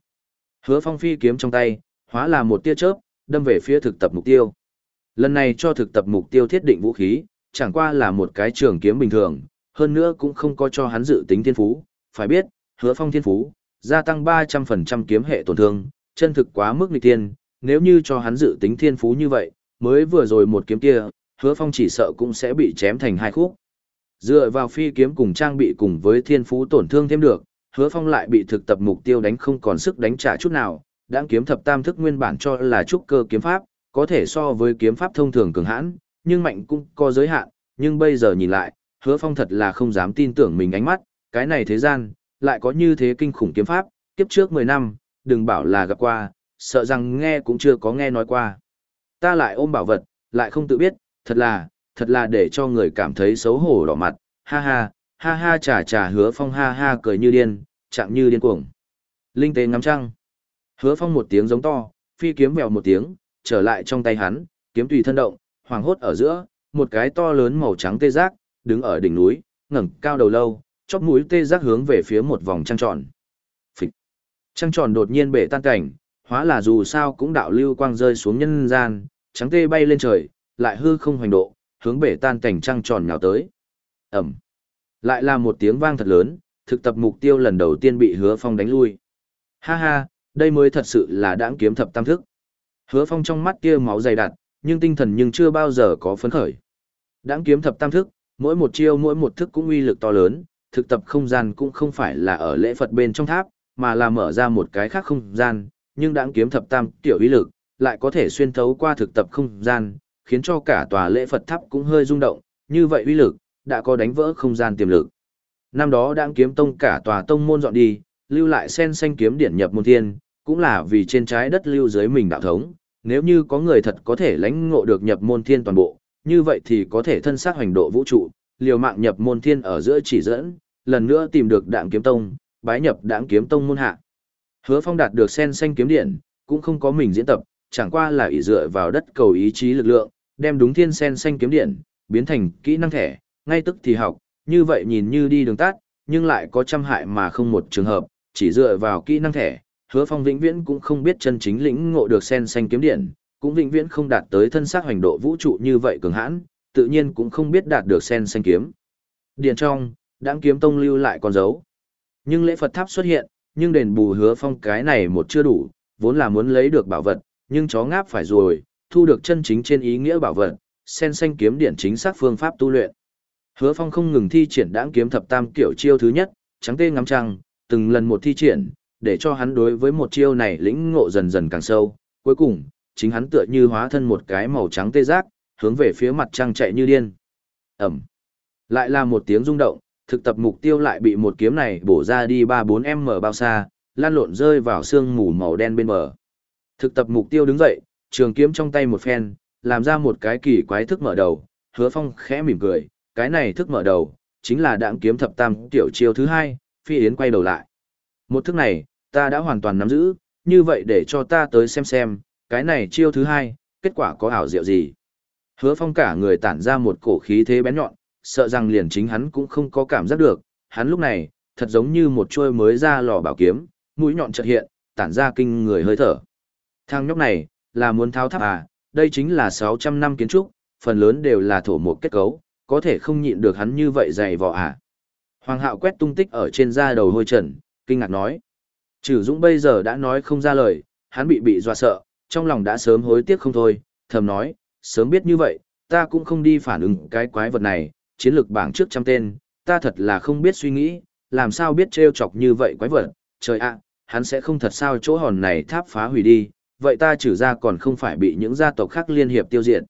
Hứa phong phi kiếm trong tay, hóa là một tia chớp, đâm về phía thực tập mục tiêu. Lần này cho thực tập mục tiêu thiết định vũ khí, chẳng qua là một cái trường kiếm bình thường, hơn nữa cũng không có cho hắn dự tính thiên phú. Phải biết, hứa phong thiên phú, gia tăng 300% kiếm hệ tổn thương, chân thực quá mức nghịch tiên, nếu như cho hắn dự tính thiên phú như vậy, mới vừa rồi một kiếm kia, hứa phong chỉ sợ cũng sẽ bị chém thành hai khúc. Dựa vào phi kiếm cùng trang bị cùng với thiên phú tổn thương thêm được, hứa phong lại bị thực tập mục tiêu đánh không còn sức đánh trả chút nào, đáng kiếm thập tam thức nguyên bản cho là trúc cơ kiếm pháp, có thể so với kiếm pháp thông thường cường hãn, nhưng mạnh cũng có giới hạn, nhưng bây giờ nhìn lại, hứa phong thật là không dám tin tưởng mình ánh mắt, cái này thế gian, lại có như thế kinh khủng kiếm pháp, kiếp trước 10 năm, đừng bảo là gặp qua, sợ rằng nghe cũng chưa có nghe nói qua. Ta lại ôm bảo vật, lại không tự biết, thật là, thật là để cho người cảm thấy xấu hổ đỏ mặt, ha ha, ha ha chà chà hứa phong ha ha cười như điên, chạm như điên cuồng. Linh tế ngắm trăng. Hứa phong một tiếng giống to, phi kiếm vèo một tiếng, trở lại trong tay hắn, kiếm tùy thân động, hoàng hốt ở giữa, một cái to lớn màu trắng tê giác, đứng ở đỉnh núi, ngẩng cao đầu lâu, chóp mũi tê giác hướng về phía một vòng trăng tròn. Phịch. Trăng tròn đột nhiên bể tan cảnh, hóa là dù sao cũng đạo lưu quang rơi xuống nhân gian, trắng tê bay lên trời, lại hư không hoành độ, hướng bể tan cảnh trăng tròn nhào tới. Ẩm. Lại là một tiếng vang thật lớn, thực tập mục tiêu lần đầu tiên bị hứa phong đánh lui. Ha ha, đây mới thật sự là đãng kiếm thập tam thức. Hứa phong trong mắt kia máu dày đặc, nhưng tinh thần nhưng chưa bao giờ có phấn khởi. Đãng kiếm thập tam thức, mỗi một chiêu mỗi một thức cũng uy lực to lớn, thực tập không gian cũng không phải là ở lễ Phật bên trong tháp, mà là mở ra một cái khác không gian, nhưng đãng kiếm thập tam tiểu uy lực, lại có thể xuyên thấu qua thực tập không gian, khiến cho cả tòa lễ Phật tháp cũng hơi rung động, như vậy uy lực, đã có đánh vỡ không gian tiềm lực. Năm đó đang kiếm tông cả tòa tông môn dọn đi, lưu lại sen xanh kiếm điển nhập môn thiên, cũng là vì trên trái đất lưu dưới mình đạo thống, nếu như có người thật có thể lãnh ngộ được nhập môn thiên toàn bộ, như vậy thì có thể thân xác hành độ vũ trụ, liều mạng nhập môn thiên ở giữa chỉ dẫn, lần nữa tìm được đảng kiếm tông, bái nhập đảng kiếm tông môn hạ. Hứa Phong đạt được sen xanh kiếm điện, cũng không có mình diễn tập, chẳng qua là ỷ dựa vào đất cầu ý chí lực lượng, đem đúng thiên sen xanh kiếm điện, biến thành kỹ năng thẻ, ngay tức thì học, như vậy nhìn như đi đường tắt, nhưng lại có trăm hại mà không một trường hợp, chỉ dựa vào kỹ năng thẻ, hứa phong vĩnh viễn cũng không biết chân chính lĩnh ngộ được sen xanh kiếm điện cũng vĩnh viễn không đạt tới thân xác hoành độ vũ trụ như vậy cường hãn tự nhiên cũng không biết đạt được sen xanh kiếm. Điện trong đáng kiếm tông lưu lại con dấu. Nhưng lễ phật tháp xuất hiện nhưng đền bù hứa phong cái này một chưa đủ vốn là muốn lấy được bảo vật nhưng chó ngáp phải rồi thu được chân chính trên ý nghĩa bảo vật sen xanh kiếm điển chính xác phương pháp tu luyện. Hứa Phong không ngừng thi triển đãng kiếm thập tam kiểu chiêu thứ nhất, trắng tê ngắm trăng, từng lần một thi triển, để cho hắn đối với một chiêu này lĩnh ngộ dần dần càng sâu. Cuối cùng, chính hắn tựa như hóa thân một cái màu trắng tê giác, hướng về phía mặt trăng chạy như điên. Ẩm. Lại là một tiếng rung động, thực tập mục tiêu lại bị một kiếm này bổ ra đi 3-4m bao xa, lan lộn rơi vào sương mù màu đen bên bờ. Thực tập mục tiêu đứng dậy, trường kiếm trong tay một phen, làm ra một cái kỳ quái thức mở đầu, hứa phong khẽ mỉm cười, cái này thức mở đầu, chính là đạm kiếm thập tam tiểu chiêu thứ hai, phi yến quay đầu lại. Một thức này, ta đã hoàn toàn nắm giữ, như vậy để cho ta tới xem xem, cái này chiêu thứ hai, kết quả có ảo diệu gì. Hứa phong cả người tản ra một cổ khí thế bén nhọn, sợ rằng liền chính hắn cũng không có cảm giác được, hắn lúc này, thật giống như một chuôi mới ra lò bảo kiếm, mũi nhọn chợt hiện, tản ra kinh người hơi thở. Thang nhóc này, là muốn tháo tháp à, đây chính là 600 năm kiến trúc, phần lớn đều là thổ một kết cấu, có thể không nhịn được hắn như vậy dày vò à. Hoàng hạo quét tung tích ở trên da đầu hôi trần, kinh ngạc nói. Trừ Dũng bây giờ đã nói không ra lời, hắn bị bị dọa sợ, trong lòng đã sớm hối tiếc không thôi, thầm nói, sớm biết như vậy, ta cũng không đi phản ứng cái quái vật này, chiến lược bảng trước trăm tên, ta thật là không biết suy nghĩ, làm sao biết trêu chọc như vậy quái vật, trời ạ, hắn sẽ không thật sao chỗ hòn này tháp phá hủy đi, vậy ta trừ ra còn không phải bị những gia tộc khác liên hiệp tiêu diệt.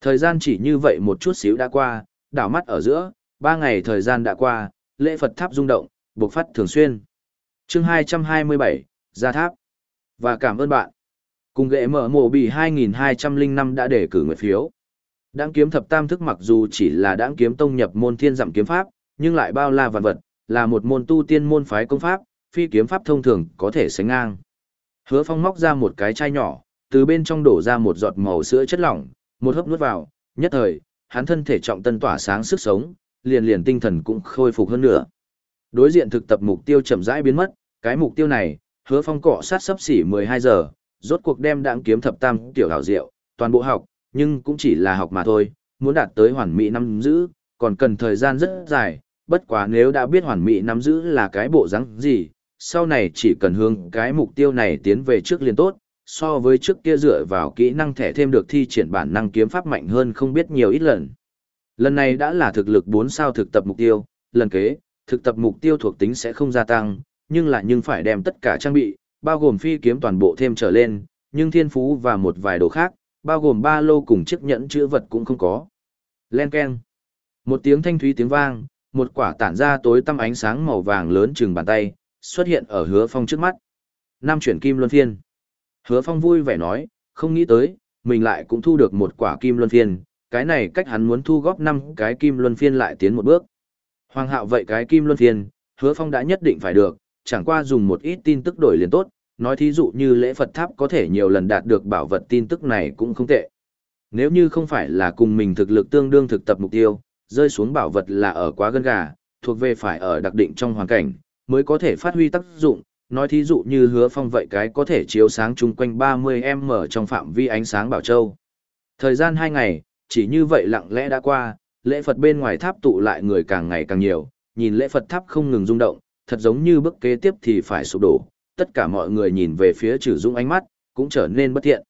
Thời gian chỉ như vậy một chút xíu đã qua, đảo mắt ở giữa, ba ngày thời gian đã qua, lễ Phật tháp rung động, bộc phát thường xuyên. chương 227, Gia Tháp. Và cảm ơn bạn. Cùng ghệ mở mộ bị 2205 đã để cử người phiếu. Đáng kiếm thập tam thức mặc dù chỉ là đáng kiếm tông nhập môn thiên giảm kiếm pháp, nhưng lại bao la vạn vật, là một môn tu tiên môn phái công pháp, phi kiếm pháp thông thường có thể sánh ngang. Hứa Phong móc ra một cái chai nhỏ, từ bên trong đổ ra một giọt màu sữa chất lỏng, một hớp nuốt vào, nhất thời, hắn thân thể trọng tân tỏa sáng sức sống, liền liền tinh thần cũng khôi phục hơn nữa. Đối diện thực tập mục tiêu chậm rãi biến mất, cái mục tiêu này, Hứa Phong cọ sát sấp xỉ 12 giờ, rốt cuộc đem đãng kiếm thập tam tiểu hảo diệu, toàn bộ học, nhưng cũng chỉ là học mà thôi, muốn đạt tới hoàn mỹ nắm giữ, còn cần thời gian rất dài, bất quá nếu đã biết hoàn mỹ nắm giữ là cái bộ dáng gì, sau này chỉ cần hướng cái mục tiêu này tiến về trước liền tốt, so với trước kia dựa vào kỹ năng thẻ thêm được thi triển bản năng kiếm pháp mạnh hơn không biết nhiều ít lần. Lần này đã là thực lực 4 sao thực tập mục tiêu, lần kế, thực tập mục tiêu thuộc tính sẽ không gia tăng, nhưng là nhưng phải đem tất cả trang bị, bao gồm phi kiếm toàn bộ thêm trở lên, nhưng thiên phú và một vài đồ khác, bao gồm ba lô cùng chiếc nhẫn chữ vật cũng không có. Len keng. Một tiếng thanh thúy tiếng vang, một quả tản ra tối tăm ánh sáng màu vàng lớn chừng bàn tay, xuất hiện ở hứa phong trước mắt. Năm chuyển kim luân phiên. Hứa phong vui vẻ nói, không nghĩ tới, mình lại cũng thu được một quả kim luân phiên, cái này cách hắn muốn thu góp năm cái kim luân phiên lại tiến một bước. Hoàng hạo vậy cái kim luân phiên, hứa phong đã nhất định phải được, chẳng qua dùng một ít tin tức đổi liền tốt, nói thí dụ như lễ Phật tháp có thể nhiều lần đạt được bảo vật tin tức này cũng không tệ. Nếu như không phải là cùng mình thực lực tương đương thực tập mục tiêu, rơi xuống bảo vật là ở quá gân gà, thuộc về phải ở đặc định trong hoàn cảnh, mới có thể phát huy tác dụng, nói thí dụ như hứa phong vậy cái có thể chiếu sáng chung quanh 30m trong phạm vi ánh sáng bảo châu. Thời gian 2 ngày, chỉ như vậy lặng lẽ đã qua, lễ Phật bên ngoài tháp tụ lại người càng ngày càng nhiều, nhìn lễ Phật tháp không ngừng rung động, thật giống như bước kế tiếp thì phải sụp đổ, tất cả mọi người nhìn về phía trừ dũng ánh mắt, cũng trở nên bất thiện.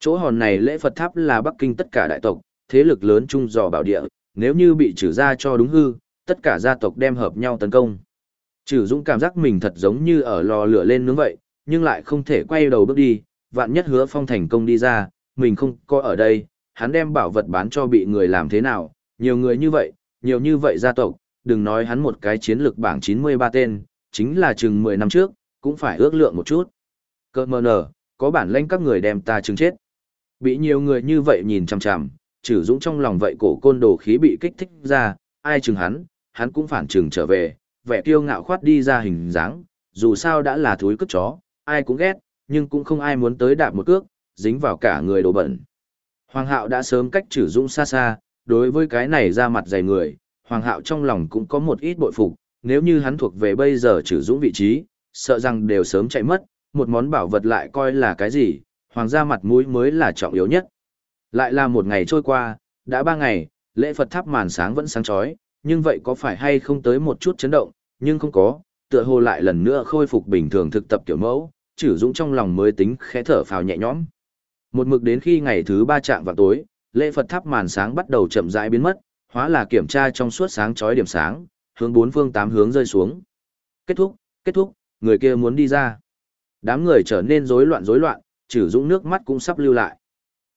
Chỗ hòn này lễ Phật tháp là Bắc Kinh tất cả đại tộc, thế lực lớn chung dò bảo địa, nếu như bị trừ ra cho đúng hư, tất cả gia tộc đem hợp nhau tấn công. Trừ Dũng cảm giác mình thật giống như ở lò lửa lên nướng vậy, nhưng lại không thể quay đầu bước đi, vạn nhất hứa phong thành công đi ra, mình không có ở đây, hắn đem bảo vật bán cho bị người làm thế nào, nhiều người như vậy, nhiều như vậy gia tộc, đừng nói hắn một cái chiến lược bảng 93 tên, chính là chừng 10 năm trước, cũng phải ước lượng một chút. Cơ mờ nở, có bản lĩnh các người đem ta chứng chết. Bị nhiều người như vậy nhìn chằm chằm, trừ dũng trong lòng vậy cổ côn đồ khí bị kích thích ra, ai chừng hắn, hắn cũng phản chừng trở về, vẻ kiêu ngạo khoát đi ra hình dáng, dù sao đã là thúi cướp chó, ai cũng ghét, nhưng cũng không ai muốn tới đạp một cước, dính vào cả người đồ bẩn. Hoàng hạo đã sớm cách trừ dũng xa xa, đối với cái này ra mặt dày người, hoàng hạo trong lòng cũng có một ít bội phục, nếu như hắn thuộc về bây giờ trừ dũng vị trí, sợ rằng đều sớm chạy mất, một món bảo vật lại coi là cái gì, hoàng gia mặt mũi mới là trọng yếu nhất. Lại là một ngày trôi qua, đã ba ngày, lễ Phật tháp màn sáng vẫn sáng chói, nhưng vậy có phải hay không tới một chút chấn động, nhưng không có, tựa hồ lại lần nữa khôi phục bình thường thực tập kiểu mẫu, chử dũng trong lòng mới tính khẽ thở phào nhẹ nhõm. Một mực đến khi ngày thứ ba chạm vào tối, lễ Phật tháp màn sáng bắt đầu chậm rãi biến mất, hóa là kiểm tra trong suốt sáng chói điểm sáng, hướng bốn phương tám hướng rơi xuống. Kết thúc, kết thúc, người kia muốn đi ra. Đám người trở nên rối loạn rối loạn, trừ dũng nước mắt cũng sắp lưu lại.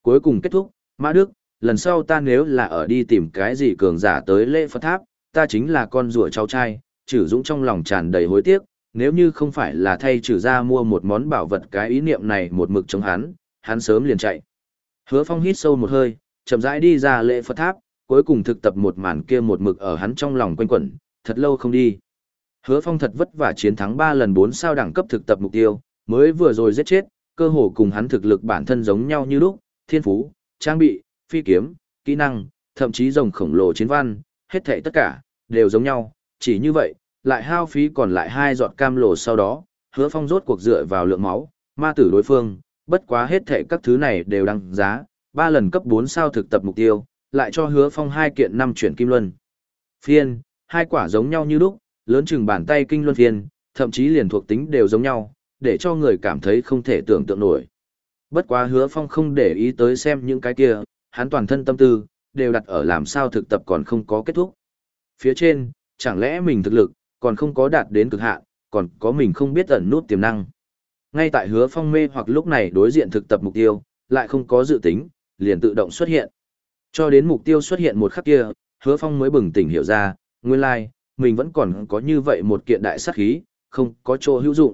Cuối cùng kết thúc, Mã Đức, lần sau ta nếu là ở đi tìm cái gì cường giả tới lễ Phật tháp, ta chính là con rùa cháu trai, trừ dũng trong lòng tràn đầy hối tiếc, nếu như không phải là thay trừ ra mua một món bảo vật cái ý niệm này một mực chống hắn, hắn sớm liền chạy. Hứa Phong hít sâu một hơi, chậm rãi đi ra lễ Phật tháp, cuối cùng thực tập một màn kia một mực ở hắn trong lòng quanh quẩn, thật lâu không đi. Hứa Phong thật vất vả chiến thắng 3 lần 4 sao đẳng cấp thực tập mục tiêu, mới vừa rồi giết chết, cơ hồ cùng hắn thực lực bản thân giống nhau như lúc, thiên phú, trang bị, phi kiếm, kỹ năng, thậm chí rồng khổng lồ chiến văn, hết thảy tất cả, đều giống nhau, chỉ như vậy, lại hao phí còn lại hai giọt cam lồ sau đó, hứa phong rốt cuộc dựa vào lượng máu, ma tử đối phương, bất quá hết thảy các thứ này đều đăng giá, ba lần cấp 4 sao thực tập mục tiêu, lại cho hứa phong hai kiện năm chuyển kim luân. Phiên, hai quả giống nhau như lúc, lớn chừng bàn tay kinh luân phiên, thậm chí liền thuộc tính đều giống nhau, để cho người cảm thấy không thể tưởng tượng nổi. Bất quá hứa phong không để ý tới xem những cái kia, hắn toàn thân tâm tư, đều đặt ở làm sao thực tập còn không có kết thúc. Phía trên, chẳng lẽ mình thực lực, còn không có đạt đến cực hạn, còn có mình không biết ẩn nút tiềm năng. Ngay tại hứa phong mê hoặc lúc này đối diện thực tập mục tiêu, lại không có dự tính, liền tự động xuất hiện. Cho đến mục tiêu xuất hiện một khắc kia, hứa phong mới bừng tỉnh hiểu ra, nguyên lai, like, mình vẫn còn có như vậy một kiện đại sát khí, không có chỗ hữu dụng.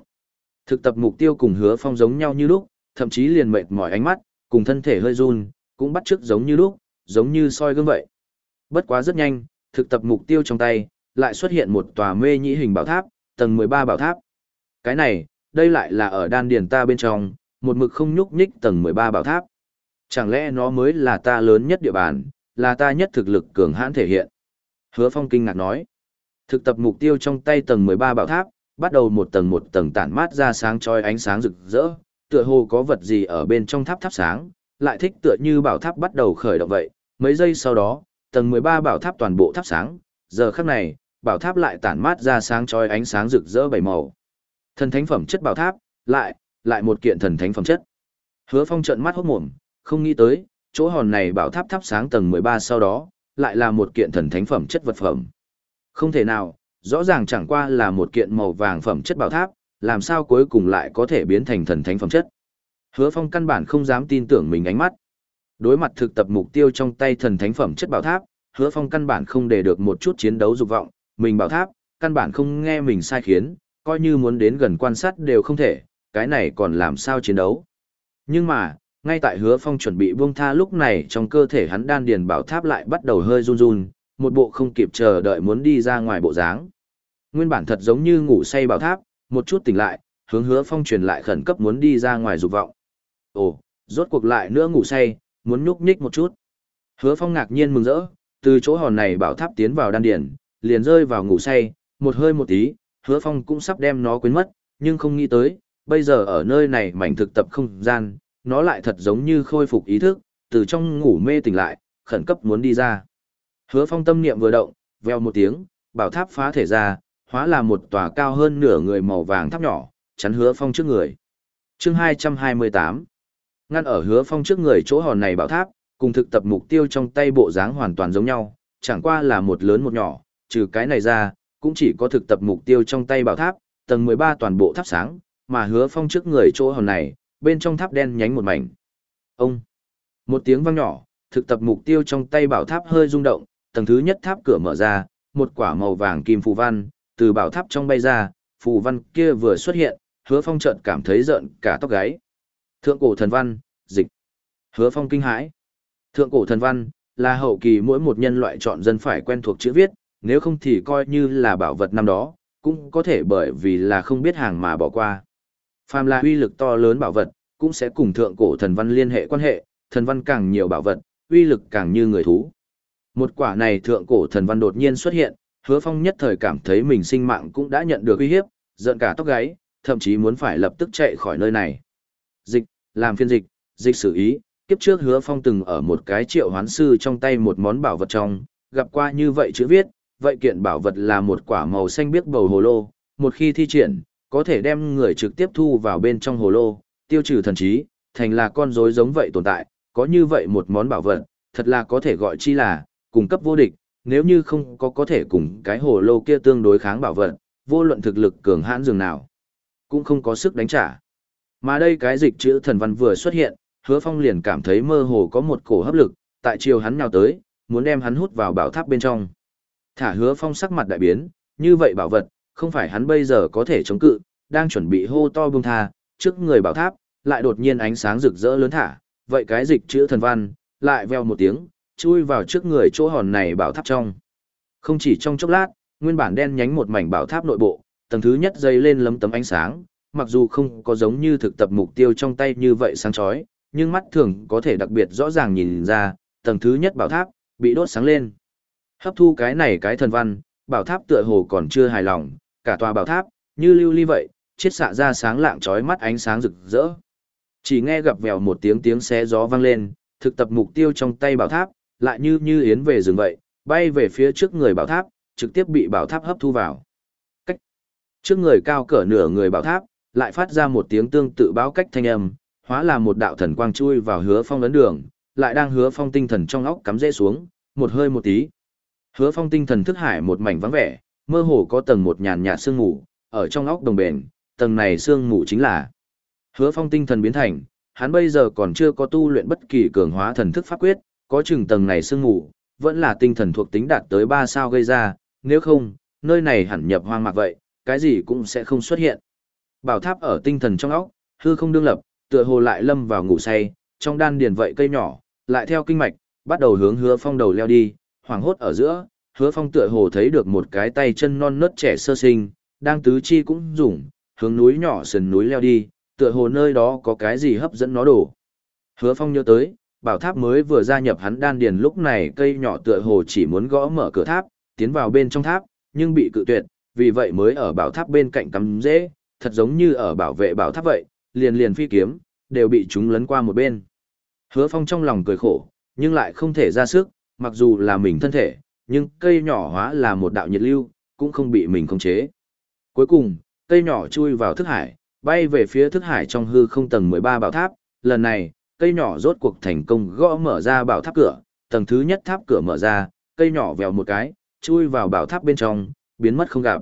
Thực tập mục tiêu cùng hứa phong giống nhau như lúc, thậm chí liền mệt mỏi ánh mắt, cùng thân thể hơi run, cũng bắt chước giống như lúc, giống như soi gương vậy. Bất quá rất nhanh, thực tập mục tiêu trong tay, lại xuất hiện một tòa mê nhĩ hình bảo tháp, tầng 13 bảo tháp. Cái này, đây lại là ở đan điền ta bên trong, một mực không nhúc nhích tầng 13 bảo tháp. Chẳng lẽ nó mới là ta lớn nhất địa bàn, là ta nhất thực lực cường hãn thể hiện. Hứa Phong kinh ngạc nói. Thực tập mục tiêu trong tay tầng 13 bảo tháp, bắt đầu một tầng một tầng tản mát ra sáng chói ánh sáng rực rỡ, tựa hồ có vật gì ở bên trong tháp tháp sáng, lại thích tựa như bảo tháp bắt đầu khởi động vậy. Mấy giây sau đó, tầng 13 bảo tháp toàn bộ thắp sáng, giờ khắc này, bảo tháp lại tản mát ra sáng chói ánh sáng rực rỡ bảy màu. Thần thánh phẩm chất bảo tháp, lại, lại một kiện thần thánh phẩm chất. Hứa Phong trợn mắt hốt mồm, không nghĩ tới, chỗ hòn này bảo tháp thắp sáng tầng 13 sau đó, lại là một kiện thần thánh phẩm chất vật phẩm. Không thể nào, rõ ràng chẳng qua là một kiện màu vàng phẩm chất bảo tháp, làm sao cuối cùng lại có thể biến thành thần thánh phẩm chất. Hứa Phong căn bản không dám tin tưởng mình ánh mắt. Đối mặt thực tập mục tiêu trong tay thần thánh phẩm chất bảo tháp, Hứa Phong căn bản không để được một chút chiến đấu dục vọng, mình bảo tháp, căn bản không nghe mình sai khiến, coi như muốn đến gần quan sát đều không thể, cái này còn làm sao chiến đấu. Nhưng mà, ngay tại hứa phong chuẩn bị buông tha lúc này trong cơ thể hắn đan điền bảo tháp lại bắt đầu hơi run run, một bộ không kịp chờ đợi muốn đi ra ngoài bộ dáng. Nguyên bản thật giống như ngủ say bảo tháp, một chút tỉnh lại, hướng hứa phong truyền lại khẩn cấp muốn đi ra ngoài dục vọng. Ồ, rốt cuộc lại nữa ngủ say, muốn nhúc nhích một chút. Hứa phong ngạc nhiên mừng rỡ, từ chỗ hòn này bảo tháp tiến vào đan điền, liền rơi vào ngủ say, một hơi một tí, hứa phong cũng sắp đem nó quên mất, nhưng không nghĩ tới, bây giờ ở nơi này mảnh thực tập không gian, nó lại thật giống như khôi phục ý thức, từ trong ngủ mê tỉnh lại, khẩn cấp muốn đi ra. Hứa phong tâm niệm vừa động, veo một tiếng, bảo tháp phá thể ra, hóa là một tòa cao hơn nửa người màu vàng tháp nhỏ, chắn hứa phong trước người. chương 228 Ngăn ở hứa phong trước người chỗ hòn này bảo tháp, cùng thực tập mục tiêu trong tay bộ dáng hoàn toàn giống nhau, chẳng qua là một lớn một nhỏ, trừ cái này ra, cũng chỉ có thực tập mục tiêu trong tay bảo tháp, tầng 13 toàn bộ tháp sáng, mà hứa phong trước người chỗ hòn này, bên trong tháp đen nhánh một mảnh. Ông! Một tiếng vang nhỏ, thực tập mục tiêu trong tay bảo tháp hơi rung động, tầng thứ nhất tháp cửa mở ra, một quả màu vàng kim phù văn, từ bảo tháp trong bay ra, phù văn kia vừa xuất hiện, hứa phong chợt cảm thấy rợn cả tóc gáy. Thượng cổ thần văn, dịch. Hứa phong kinh hãi. Thượng cổ thần văn, là hậu kỳ mỗi một nhân loại chọn dân phải quen thuộc chữ viết, nếu không thì coi như là bảo vật năm đó, cũng có thể bởi vì là không biết hàng mà bỏ qua. Phàm là uy lực to lớn bảo vật, cũng sẽ cùng thượng cổ thần văn liên hệ quan hệ, thần văn càng nhiều bảo vật, uy lực càng như người thú. Một quả này thượng cổ thần văn đột nhiên xuất hiện, hứa phong nhất thời cảm thấy mình sinh mạng cũng đã nhận được uy hiếp, giận cả tóc gáy, thậm chí muốn phải lập tức chạy khỏi nơi này. Dịch, làm phiên dịch, dịch xử ý, kiếp trước hứa phong từng ở một cái triệu hoán sư trong tay một món bảo vật trong, gặp qua như vậy chữ viết, vậy kiện bảo vật là một quả màu xanh biếc bầu hồ lô, một khi thi triển, có thể đem người trực tiếp thu vào bên trong hồ lô, tiêu trừ thần trí, thành là con rối giống vậy tồn tại, có như vậy một món bảo vật, thật là có thể gọi chi là, cung cấp vô địch, nếu như không có có thể cùng cái hồ lô kia tương đối kháng bảo vật, vô luận thực lực cường hãn dường nào, cũng không có sức đánh trả. Mà đây cái dịch chữ thần văn vừa xuất hiện, hứa phong liền cảm thấy mơ hồ có một cổ hấp lực, tại chiều hắn nào tới, muốn đem hắn hút vào bảo tháp bên trong. Thả hứa phong sắc mặt đại biến, như vậy bảo vật, không phải hắn bây giờ có thể chống cự, đang chuẩn bị hô to bung tha, trước người bảo tháp, lại đột nhiên ánh sáng rực rỡ lớn thả, vậy cái dịch chữ thần văn, lại veo một tiếng, chui vào trước người chỗ hòn này bảo tháp trong. Không chỉ trong chốc lát, nguyên bản đen nhánh một mảnh bảo tháp nội bộ, tầng thứ nhất dây lên lấm tấm ánh sáng, mặc dù không có giống như thực tập mục tiêu trong tay như vậy sáng chói, nhưng mắt thường có thể đặc biệt rõ ràng nhìn ra, tầng thứ nhất bảo tháp bị đốt sáng lên. Hấp thu cái này cái thần văn, bảo tháp tựa hồ còn chưa hài lòng, cả tòa bảo tháp như lưu ly vậy, chiết xạ ra sáng lạng chói mắt ánh sáng rực rỡ. Chỉ nghe gặp vèo một tiếng tiếng xé gió vang lên, thực tập mục tiêu trong tay bảo tháp, lại như như yến về rừng vậy, bay về phía trước người bảo tháp, trực tiếp bị bảo tháp hấp thu vào. Cách trước người cao cỡ nửa người bảo tháp, lại phát ra một tiếng tương tự báo cách thanh âm, hóa là một đạo thần quang chui vào hứa phong ấn đường, lại đang hứa phong tinh thần trong óc cắm rễ xuống, một hơi một tí. Hứa phong tinh thần thức hải một mảnh vắng vẻ, mơ hồ có tầng một nhàn nhạt sương mù, ở trong óc đồng bền, tầng này sương mù chính là hứa phong tinh thần biến thành, hắn bây giờ còn chưa có tu luyện bất kỳ cường hóa thần thức pháp quyết, có chừng tầng này sương mù, vẫn là tinh thần thuộc tính đạt tới ba sao gây ra, nếu không, nơi này hẳn nhập hoang mạc vậy, cái gì cũng sẽ không xuất hiện. Bảo tháp ở tinh thần trong óc, hư không đương lập, tựa hồ lại lâm vào ngủ say, trong đan điền vậy cây nhỏ, lại theo kinh mạch, bắt đầu hướng hứa phong đầu leo đi, hoàng hốt ở giữa, hứa phong tựa hồ thấy được một cái tay chân non nớt trẻ sơ sinh, đang tứ chi cũng rủng, hướng núi nhỏ sườn núi leo đi, tựa hồ nơi đó có cái gì hấp dẫn nó đổ. Hứa phong nhớ tới, bảo tháp mới vừa gia nhập hắn đan điền lúc này cây nhỏ tựa hồ chỉ muốn gõ mở cửa tháp, tiến vào bên trong tháp, nhưng bị cự tuyệt, vì vậy mới ở bảo tháp bên cạnh cắm dễ, thật giống như ở bảo vệ bảo tháp vậy, liền liền phi kiếm, đều bị chúng lấn qua một bên. Hứa phong trong lòng cười khổ, nhưng lại không thể ra sức, mặc dù là mình thân thể, nhưng cây nhỏ hóa là một đạo nhiệt lưu, cũng không bị mình khống chế. Cuối cùng, cây nhỏ chui vào thức hải, bay về phía thức hải trong hư không tầng 13 bảo tháp, lần này, cây nhỏ rốt cuộc thành công gõ mở ra bảo tháp cửa, tầng thứ nhất tháp cửa mở ra, cây nhỏ vèo một cái, chui vào bảo tháp bên trong, biến mất không gặp.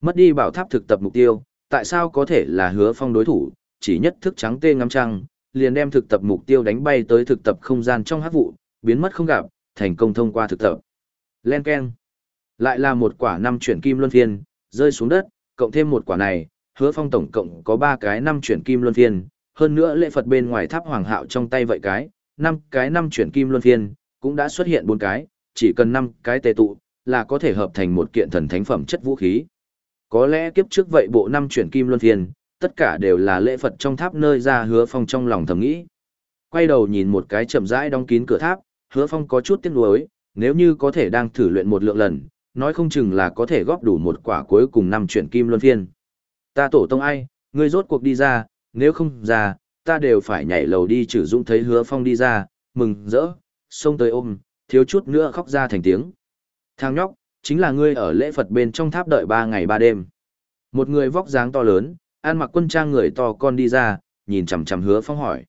Mất đi bảo tháp thực tập mục tiêu, tại sao có thể là hứa phong đối thủ, chỉ nhất thức trắng tê ngắm trăng, liền đem thực tập mục tiêu đánh bay tới thực tập không gian trong hát vụ, biến mất không gặp, thành công thông qua thực tập. Len Ken. Lại là một quả năm chuyển kim luân phiên, rơi xuống đất, cộng thêm một quả này, hứa phong tổng cộng có ba cái năm chuyển kim luân phiên, hơn nữa lễ Phật bên ngoài tháp hoàng hạo trong tay vậy cái, năm cái năm chuyển kim luân phiên, cũng đã xuất hiện bốn cái, chỉ cần năm cái tề tụ, là có thể hợp thành một kiện thần thánh phẩm chất vũ khí. Có lẽ kiếp trước vậy bộ năm chuyển kim luân phiên, tất cả đều là lễ Phật trong tháp nơi ra hứa phong trong lòng thầm nghĩ. Quay đầu nhìn một cái chậm rãi đóng kín cửa tháp, hứa phong có chút tiếc nuối, nếu như có thể đang thử luyện một lượng lần, nói không chừng là có thể góp đủ một quả cuối cùng năm chuyển kim luân phiên. Ta tổ tông ai, ngươi rốt cuộc đi ra, nếu không ra, ta đều phải nhảy lầu đi trừ dũng thấy hứa phong đi ra, mừng, rỡ, xông tới ôm, thiếu chút nữa khóc ra thành tiếng. Thằng nhóc, chính là ngươi ở lễ Phật bên trong tháp đợi ba ngày ba đêm. Một người vóc dáng to lớn, An mặc quân trang người to con đi ra, nhìn chằm chằm hứa phong hỏi.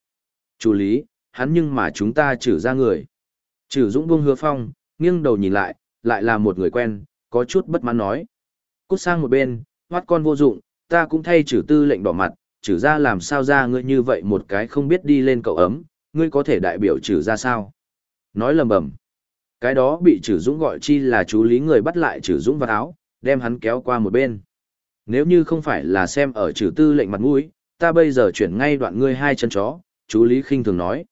Chủ lý, hắn nhưng mà chúng ta trừ ra người. Trừ dũng buông hứa phong, nghiêng đầu nhìn lại, lại là một người quen, có chút bất mãn nói. Cút sang một bên, hoát con vô dụng, ta cũng thay trừ tư lệnh đỏ mặt, trừ ra làm sao ra ngươi như vậy một cái không biết đi lên cậu ấm, ngươi có thể đại biểu trừ ra sao? Nói lầm bầm. Cái đó bị trừ dũng gọi chi là chú lý người bắt lại trừ dũng vào áo, đem hắn kéo qua một bên. Nếu như không phải là xem ở trừ tư lệnh mặt mũi, ta bây giờ chuyển ngay đoạn ngươi hai chân chó, chú lý khinh thường nói.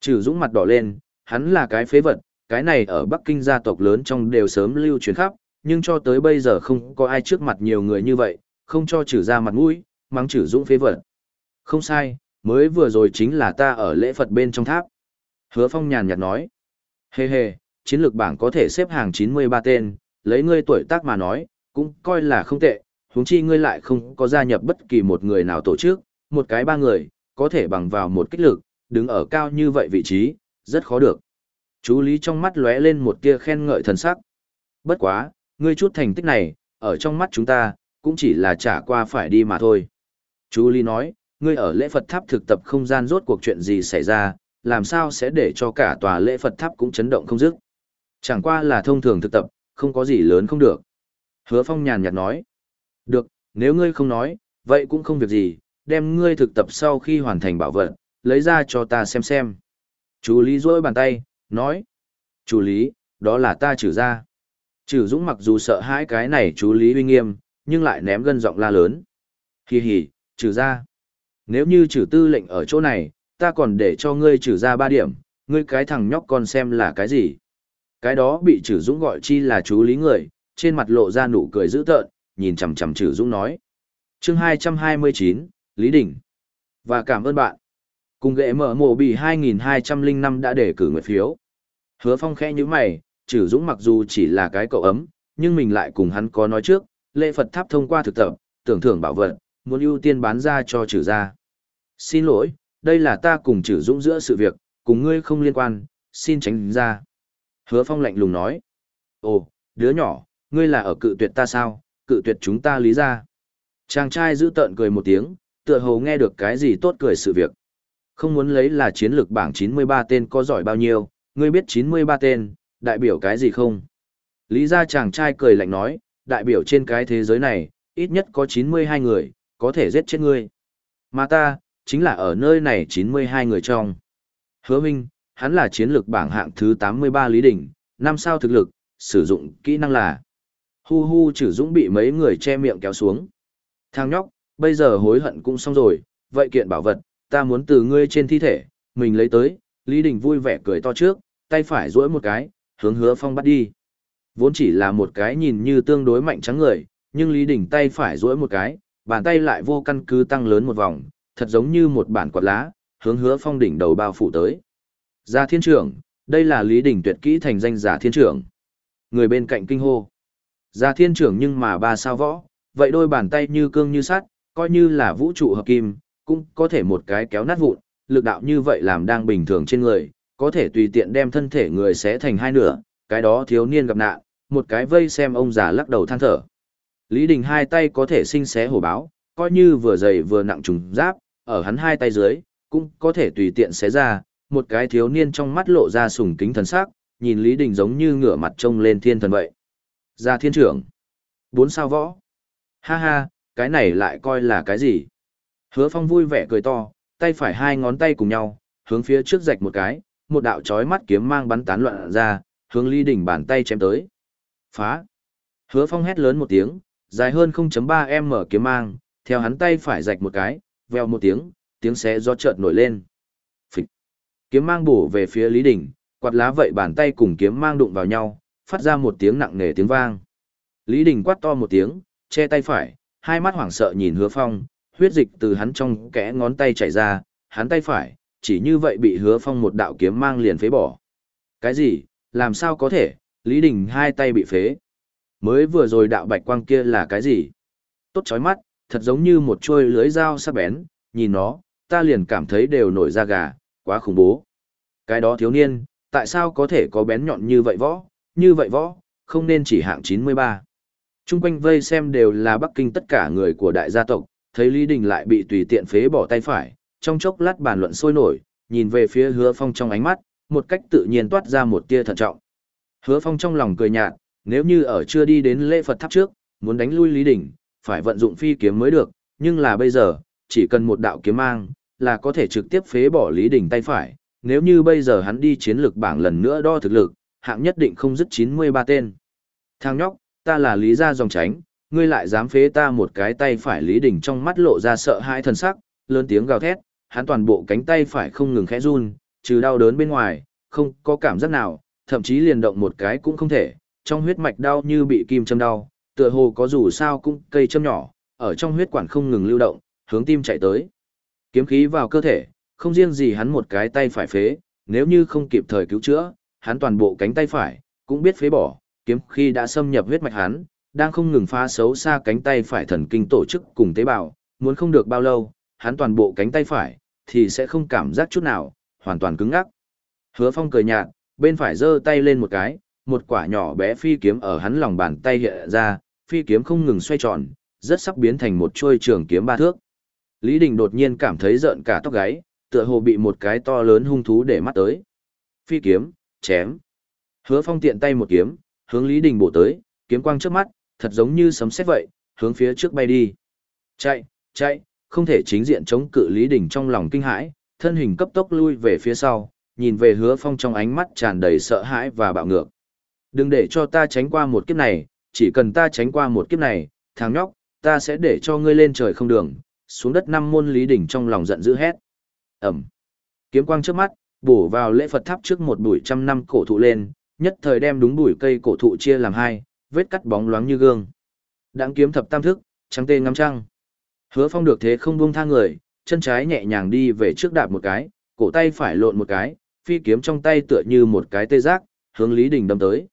Trừ dũng mặt đỏ lên, hắn là cái phế vật, cái này ở Bắc Kinh gia tộc lớn trong đều sớm lưu truyền khắp, nhưng cho tới bây giờ không có ai trước mặt nhiều người như vậy, không cho trừ ra mặt mũi, mắng trừ dũng phế vật. Không sai, mới vừa rồi chính là ta ở lễ Phật bên trong tháp. Hứa Phong nhàn nhạt nói. Hê hê, chiến lược bảng có thể xếp hàng 93 tên, lấy ngươi tuổi tác mà nói, cũng coi là không tệ, huống chi ngươi lại không có gia nhập bất kỳ một người nào tổ chức, một cái ba người, có thể bằng vào một kích lực, đứng ở cao như vậy vị trí, rất khó được. Chú Lý trong mắt lóe lên một tia khen ngợi thần sắc. Bất quá, ngươi chút thành tích này, ở trong mắt chúng ta, cũng chỉ là trả qua phải đi mà thôi. Chú Lý nói, ngươi ở lễ Phật tháp thực tập không gian rốt cuộc chuyện gì xảy ra, làm sao sẽ để cho cả tòa lễ Phật tháp cũng chấn động không dứt. Chẳng qua là thông thường thực tập, không có gì lớn không được. Hứa Phong nhàn nhạt nói. Được, nếu ngươi không nói, vậy cũng không việc gì, đem ngươi thực tập sau khi hoàn thành bảo vật, lấy ra cho ta xem xem. Chú Lý rôi bàn tay, nói. Chú Lý, đó là ta trừ ra. Trừ Dũng mặc dù sợ hãi cái này chú Lý uy nghiêm, nhưng lại ném gân giọng la lớn. Hi hi, trừ ra. Nếu như trừ tư lệnh ở chỗ này, ta còn để cho ngươi trừ ra ba điểm, ngươi cái thằng nhóc con xem là cái gì. Cái đó bị trừ Dũng gọi chi là chú Lý người, trên mặt lộ ra nụ cười dữ tợn, nhìn chằm chằm trừ Dũng nói. chương 229, Lý Đình. Và cảm ơn bạn. Cùng ghệ mở mộ bị 2205 đã để cử nguyện phiếu. Hứa phong khẽ như mày, trừ Dũng mặc dù chỉ là cái cậu ấm, nhưng mình lại cùng hắn có nói trước, lễ Phật tháp thông qua thực tập, tưởng thưởng bảo vật, muốn ưu tiên bán ra cho trừ gia. Xin lỗi, đây là ta cùng trừ Dũng giữa sự việc, cùng ngươi không liên quan, xin tránh ra. Hứa phong lạnh lùng nói. Ồ, đứa nhỏ, ngươi là ở cự tuyệt ta sao, cự tuyệt chúng ta lý ra. Chàng trai giữ tợn cười một tiếng, tựa hồ nghe được cái gì tốt cười sự việc. Không muốn lấy là chiến lược bảng 93 tên có giỏi bao nhiêu, ngươi biết 93 tên, đại biểu cái gì không? Lý ra chàng trai cười lạnh nói, đại biểu trên cái thế giới này, ít nhất có 92 người, có thể giết chết ngươi. Mà ta, chính là ở nơi này 92 người trong. Hứa Minh, hắn là chiến lược bảng hạng thứ 83 Lý Đình, năm sao thực lực, sử dụng kỹ năng là. Hu hu chử dũng bị mấy người che miệng kéo xuống. Thằng nhóc, bây giờ hối hận cũng xong rồi, vậy kiện bảo vật, ta muốn từ ngươi trên thi thể, mình lấy tới, Lý Đình vui vẻ cười to trước, tay phải duỗi một cái, hướng hứa phong bắt đi. Vốn chỉ là một cái nhìn như tương đối mạnh trắng người, nhưng Lý Đình tay phải duỗi một cái, bàn tay lại vô căn cứ tăng lớn một vòng, thật giống như một bản quạt lá, hướng hứa phong đỉnh đầu bao phủ tới. Gia thiên trưởng, đây là Lý Đình tuyệt kỹ thành danh giả thiên trưởng. Người bên cạnh kinh hô. Già thiên trưởng nhưng mà ba sao võ, vậy đôi bàn tay như cương như sắt, coi như là vũ trụ hợp kim, cũng có thể một cái kéo nát vụn, lực đạo như vậy làm đang bình thường trên người, có thể tùy tiện đem thân thể người xé thành hai nửa, cái đó thiếu niên gặp nạn, một cái vây xem ông già lắc đầu than thở. Lý Đình hai tay có thể sinh xé hổ báo, coi như vừa dày vừa nặng trùng giáp, ở hắn hai tay dưới, cũng có thể tùy tiện xé ra, một cái thiếu niên trong mắt lộ ra sùng kính thần sắc, nhìn Lý Đình giống như ngửa mặt trông lên thiên thần vậy. Ra thiên trưởng. Bốn sao võ. Ha ha, cái này lại coi là cái gì? Hứa Phong vui vẻ cười to, tay phải hai ngón tay cùng nhau, hướng phía trước rạch một cái, một đạo chói mắt kiếm mang bắn tán loạn ra, hướng Lý Đình bàn tay chém tới. Phá! Hứa Phong hét lớn một tiếng, dài hơn 0.3m kiếm mang, theo hắn tay phải rạch một cái, veo một tiếng, tiếng xé gió chợt nổi lên. Phịch! Kiếm mang bổ về phía Lý Đình, quạt lá vậy bàn tay cùng kiếm mang đụng vào nhau, phát ra một tiếng nặng nề tiếng vang. Lý Đình quát to một tiếng, che tay phải, hai mắt hoảng sợ nhìn Hứa Phong, huyết dịch từ hắn trong kẽ ngón tay chảy ra, hắn tay phải, chỉ như vậy bị hứa phong một đạo kiếm mang liền phế bỏ. Cái gì, làm sao có thể, Lý Đình hai tay bị phế. Mới vừa rồi đạo bạch quang kia là cái gì? Tốt chói mắt, thật giống như một trôi lưới dao sắc bén, nhìn nó, ta liền cảm thấy đều nổi da gà, quá khủng bố. Cái đó thiếu niên, tại sao có thể có bén nhọn như vậy võ, như vậy võ, không nên chỉ hạng 93. Trung quanh vây xem đều là Bắc Kinh tất cả người của đại gia tộc, thấy Lý Đình lại bị tùy tiện phế bỏ tay phải, trong chốc lát bàn luận sôi nổi, nhìn về phía hứa phong trong ánh mắt, một cách tự nhiên toát ra một tia thận trọng. Hứa phong trong lòng cười nhạt, nếu như ở chưa đi đến lễ Phật tháp trước, muốn đánh lui Lý Đình, phải vận dụng phi kiếm mới được, nhưng là bây giờ, chỉ cần một đạo kiếm mang, là có thể trực tiếp phế bỏ Lý Đình tay phải, nếu như bây giờ hắn đi chiến lược bảng lần nữa đo thực lực, hạng nhất định không dứt 93 tên. Thang nhóc, ta là Lý gia dòng tránh, ngươi lại dám phế ta một cái tay phải Lý Đình trong mắt lộ ra sợ hãi thần sắc, lớn tiếng gào thét, hắn toàn bộ cánh tay phải không ngừng khẽ run, trừ đau đớn bên ngoài, không có cảm giác nào, thậm chí liền động một cái cũng không thể, trong huyết mạch đau như bị kim châm đau, tựa hồ có dù sao cũng cây châm nhỏ, ở trong huyết quản không ngừng lưu động, hướng tim chạy tới. Kiếm khí vào cơ thể, không riêng gì hắn một cái tay phải phế, nếu như không kịp thời cứu chữa, hắn toàn bộ cánh tay phải, cũng biết phế bỏ, kiếm khi đã xâm nhập huyết mạch hắn, đang không ngừng phá xấu xa cánh tay phải thần kinh tổ chức cùng tế bào, muốn không được bao lâu, hắn toàn bộ cánh tay phải, thì sẽ không cảm giác chút nào, hoàn toàn cứng ngắc. Hứa Phong cười nhạt, bên phải giơ tay lên một cái, một quả nhỏ bé phi kiếm ở hắn lòng bàn tay hiện ra, phi kiếm không ngừng xoay tròn, rất sắp biến thành một chuôi trường kiếm ba thước. Lý Đình đột nhiên cảm thấy rợn cả tóc gáy, tựa hồ bị một cái to lớn hung thú để mắt tới. Phi kiếm, chém. Hứa Phong tiện tay một kiếm, hướng Lý Đình bổ tới, kiếm quang trước mắt, thật giống như sấm sét vậy, hướng phía trước bay đi. Chạy, chạy, không thể chính diện chống cự Lý Đình trong lòng kinh hãi, thân hình cấp tốc lui về phía sau, nhìn về Hứa Phong trong ánh mắt tràn đầy sợ hãi và bạo ngược. Đừng để cho ta tránh qua một kiếp này, chỉ cần ta tránh qua một kiếp này, thằng nhóc, ta sẽ để cho ngươi lên trời không đường, xuống đất năm môn Lý Đình trong lòng giận dữ hét. Ẩm. Kiếm quang trước mắt, bổ vào lễ Phật tháp trước một bụi trăm năm cổ thụ lên, nhất thời đem đúng bụi cây cổ thụ chia làm hai, vết cắt bóng loáng như gương. Đãng kiếm thập tam thức, trắng tê ngắm trăng. Hứa Phong được thế không buông tha người, chân trái nhẹ nhàng đi về trước đạp một cái, cổ tay phải lộn một cái, phi kiếm trong tay tựa như một cái tê giác, hướng Lý Đình đâm tới.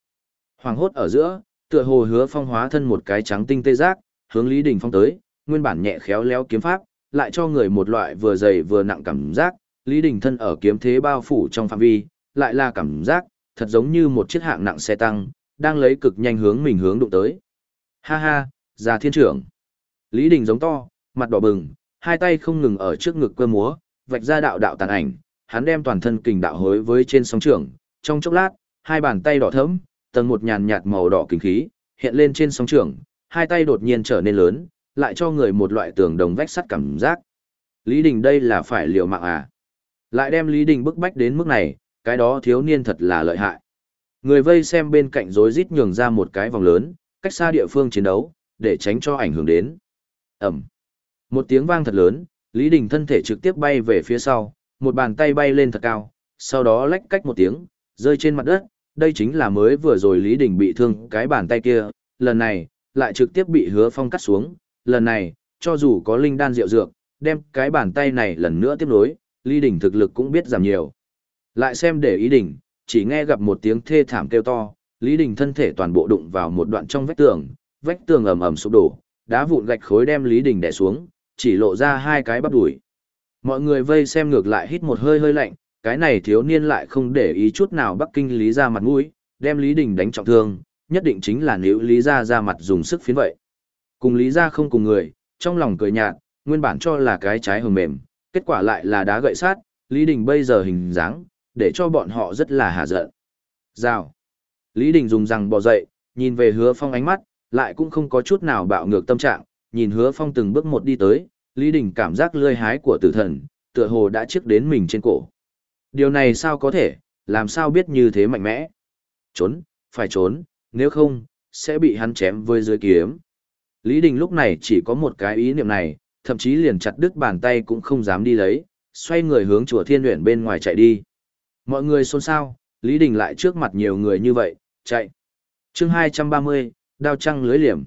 Hoàng hốt ở giữa, tựa hồ Hứa Phong hóa thân một cái trắng tinh tê giác, hướng Lý Đình phong tới, nguyên bản nhẹ khéo léo kiếm pháp, lại cho người một loại vừa dày vừa nặng cảm giác, Lý Đình thân ở kiếm thế bao phủ trong phạm vi, lại là cảm giác, thật giống như một chiếc hạng nặng xe tăng, đang lấy cực nhanh hướng mình hướng đụng tới. Ha ha, già thiên trưởng. Lý Đình giống to, mặt đỏ bừng, hai tay không ngừng ở trước ngực cơ múa, vạch ra đạo đạo tàn ảnh, hắn đem toàn thân kình đạo hối với trên sóng trường, trong chốc lát, hai bàn tay đỏ thẫm, tầng một nhàn nhạt màu đỏ kinh khí, hiện lên trên sóng trường, hai tay đột nhiên trở nên lớn, lại cho người một loại tường đồng vách sắt cảm giác. Lý Đình đây là phải liều mạng à? Lại đem Lý Đình bức bách đến mức này, cái đó thiếu niên thật là lợi hại. Người vây xem bên cạnh rối rít nhường ra một cái vòng lớn, cách xa địa phương chiến đấu, để tránh cho ảnh hưởng đến. Ẩm. Một tiếng vang thật lớn, Lý Đình thân thể trực tiếp bay về phía sau, một bàn tay bay lên thật cao, sau đó lách cách một tiếng, rơi trên mặt đất, đây chính là mới vừa rồi Lý Đình bị thương cái bàn tay kia, lần này, lại trực tiếp bị hứa phong cắt xuống, lần này, cho dù có linh đan rượu dược, đem cái bàn tay này lần nữa tiếp nối, Lý Đình thực lực cũng biết giảm nhiều. Lại xem để ý đỉnh, chỉ nghe gặp một tiếng thê thảm kêu to, Lý Đình thân thể toàn bộ đụng vào một đoạn trong vách tường, vách tường ầm ầm sụp đổ, đá vụn gạch khối đem Lý Đình đè xuống, chỉ lộ ra hai cái bắp đùi. Mọi người vây xem ngược lại hít một hơi hơi lạnh, cái này thiếu niên lại không để ý chút nào Bắc Kinh Lý ra mặt mũi, đem Lý Đình đánh trọng thương, nhất định chính là nếu Lý ra ra mặt dùng sức phiến vậy. Cùng Lý ra không cùng người, trong lòng cười nhạt, nguyên bản cho là cái trái hồng mềm, kết quả lại là đá gậy sát, Lý Đình bây giờ hình dáng, để cho bọn họ rất là hà giận. Rào. Lý Đình dùng răng bò dậy, nhìn về hứa phong ánh mắt, lại cũng không có chút nào bạo ngược tâm trạng, nhìn hứa phong từng bước một đi tới, Lý Đình cảm giác lươi hái của tử thần, tựa hồ đã chiếc đến mình trên cổ. Điều này sao có thể, làm sao biết như thế mạnh mẽ? Trốn, phải trốn, nếu không, sẽ bị hắn chém với dưới kiếm. Lý Đình lúc này chỉ có một cái ý niệm này, thậm chí liền chặt đứt bàn tay cũng không dám đi lấy, xoay người hướng chùa thiên Uyển bên ngoài chạy đi. Mọi người xôn xao, Lý Đình lại trước mặt nhiều người như vậy, chạy. chương 230, đao trăng lưới liềm.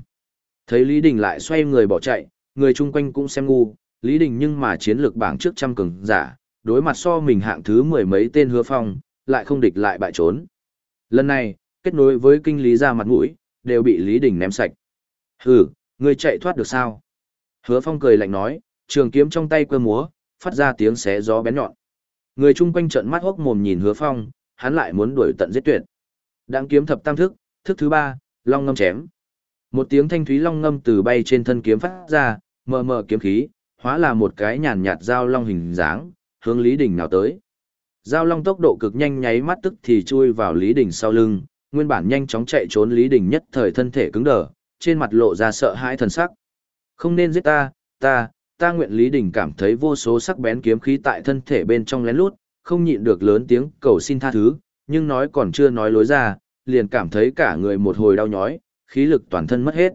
Thấy Lý Đình lại xoay người bỏ chạy, người chung quanh cũng xem ngu, Lý Đình nhưng mà chiến lược bảng trước trăm cường giả, đối mặt so mình hạng thứ mười mấy tên hứa phong, lại không địch lại bại trốn. Lần này, kết nối với kinh lý ra mặt mũi, đều bị Lý Đình ném sạch. Hừ, người chạy thoát được sao? Hứa phong cười lạnh nói, trường kiếm trong tay quơ múa, phát ra tiếng xé gió bén nhọn. Người chung quanh trợn mắt hốc mồm nhìn hứa phong, hắn lại muốn đuổi tận giết tuyệt. Đang kiếm thập tam thức, thức thứ ba, long ngâm chém. Một tiếng thanh thúy long ngâm từ bay trên thân kiếm phát ra, mờ mờ kiếm khí, hóa là một cái nhàn nhạt dao long hình dáng, hướng Lý Đình nào tới. Dao long tốc độ cực nhanh nháy mắt tức thì chui vào Lý Đình sau lưng, nguyên bản nhanh chóng chạy trốn Lý Đình nhất thời thân thể cứng đờ, trên mặt lộ ra sợ hãi thần sắc. Không nên giết ta, ta, ta nguyện Lý Đình cảm thấy vô số sắc bén kiếm khí tại thân thể bên trong lén lút, không nhịn được lớn tiếng cầu xin tha thứ, nhưng nói còn chưa nói lối ra, liền cảm thấy cả người một hồi đau nhói, khí lực toàn thân mất hết.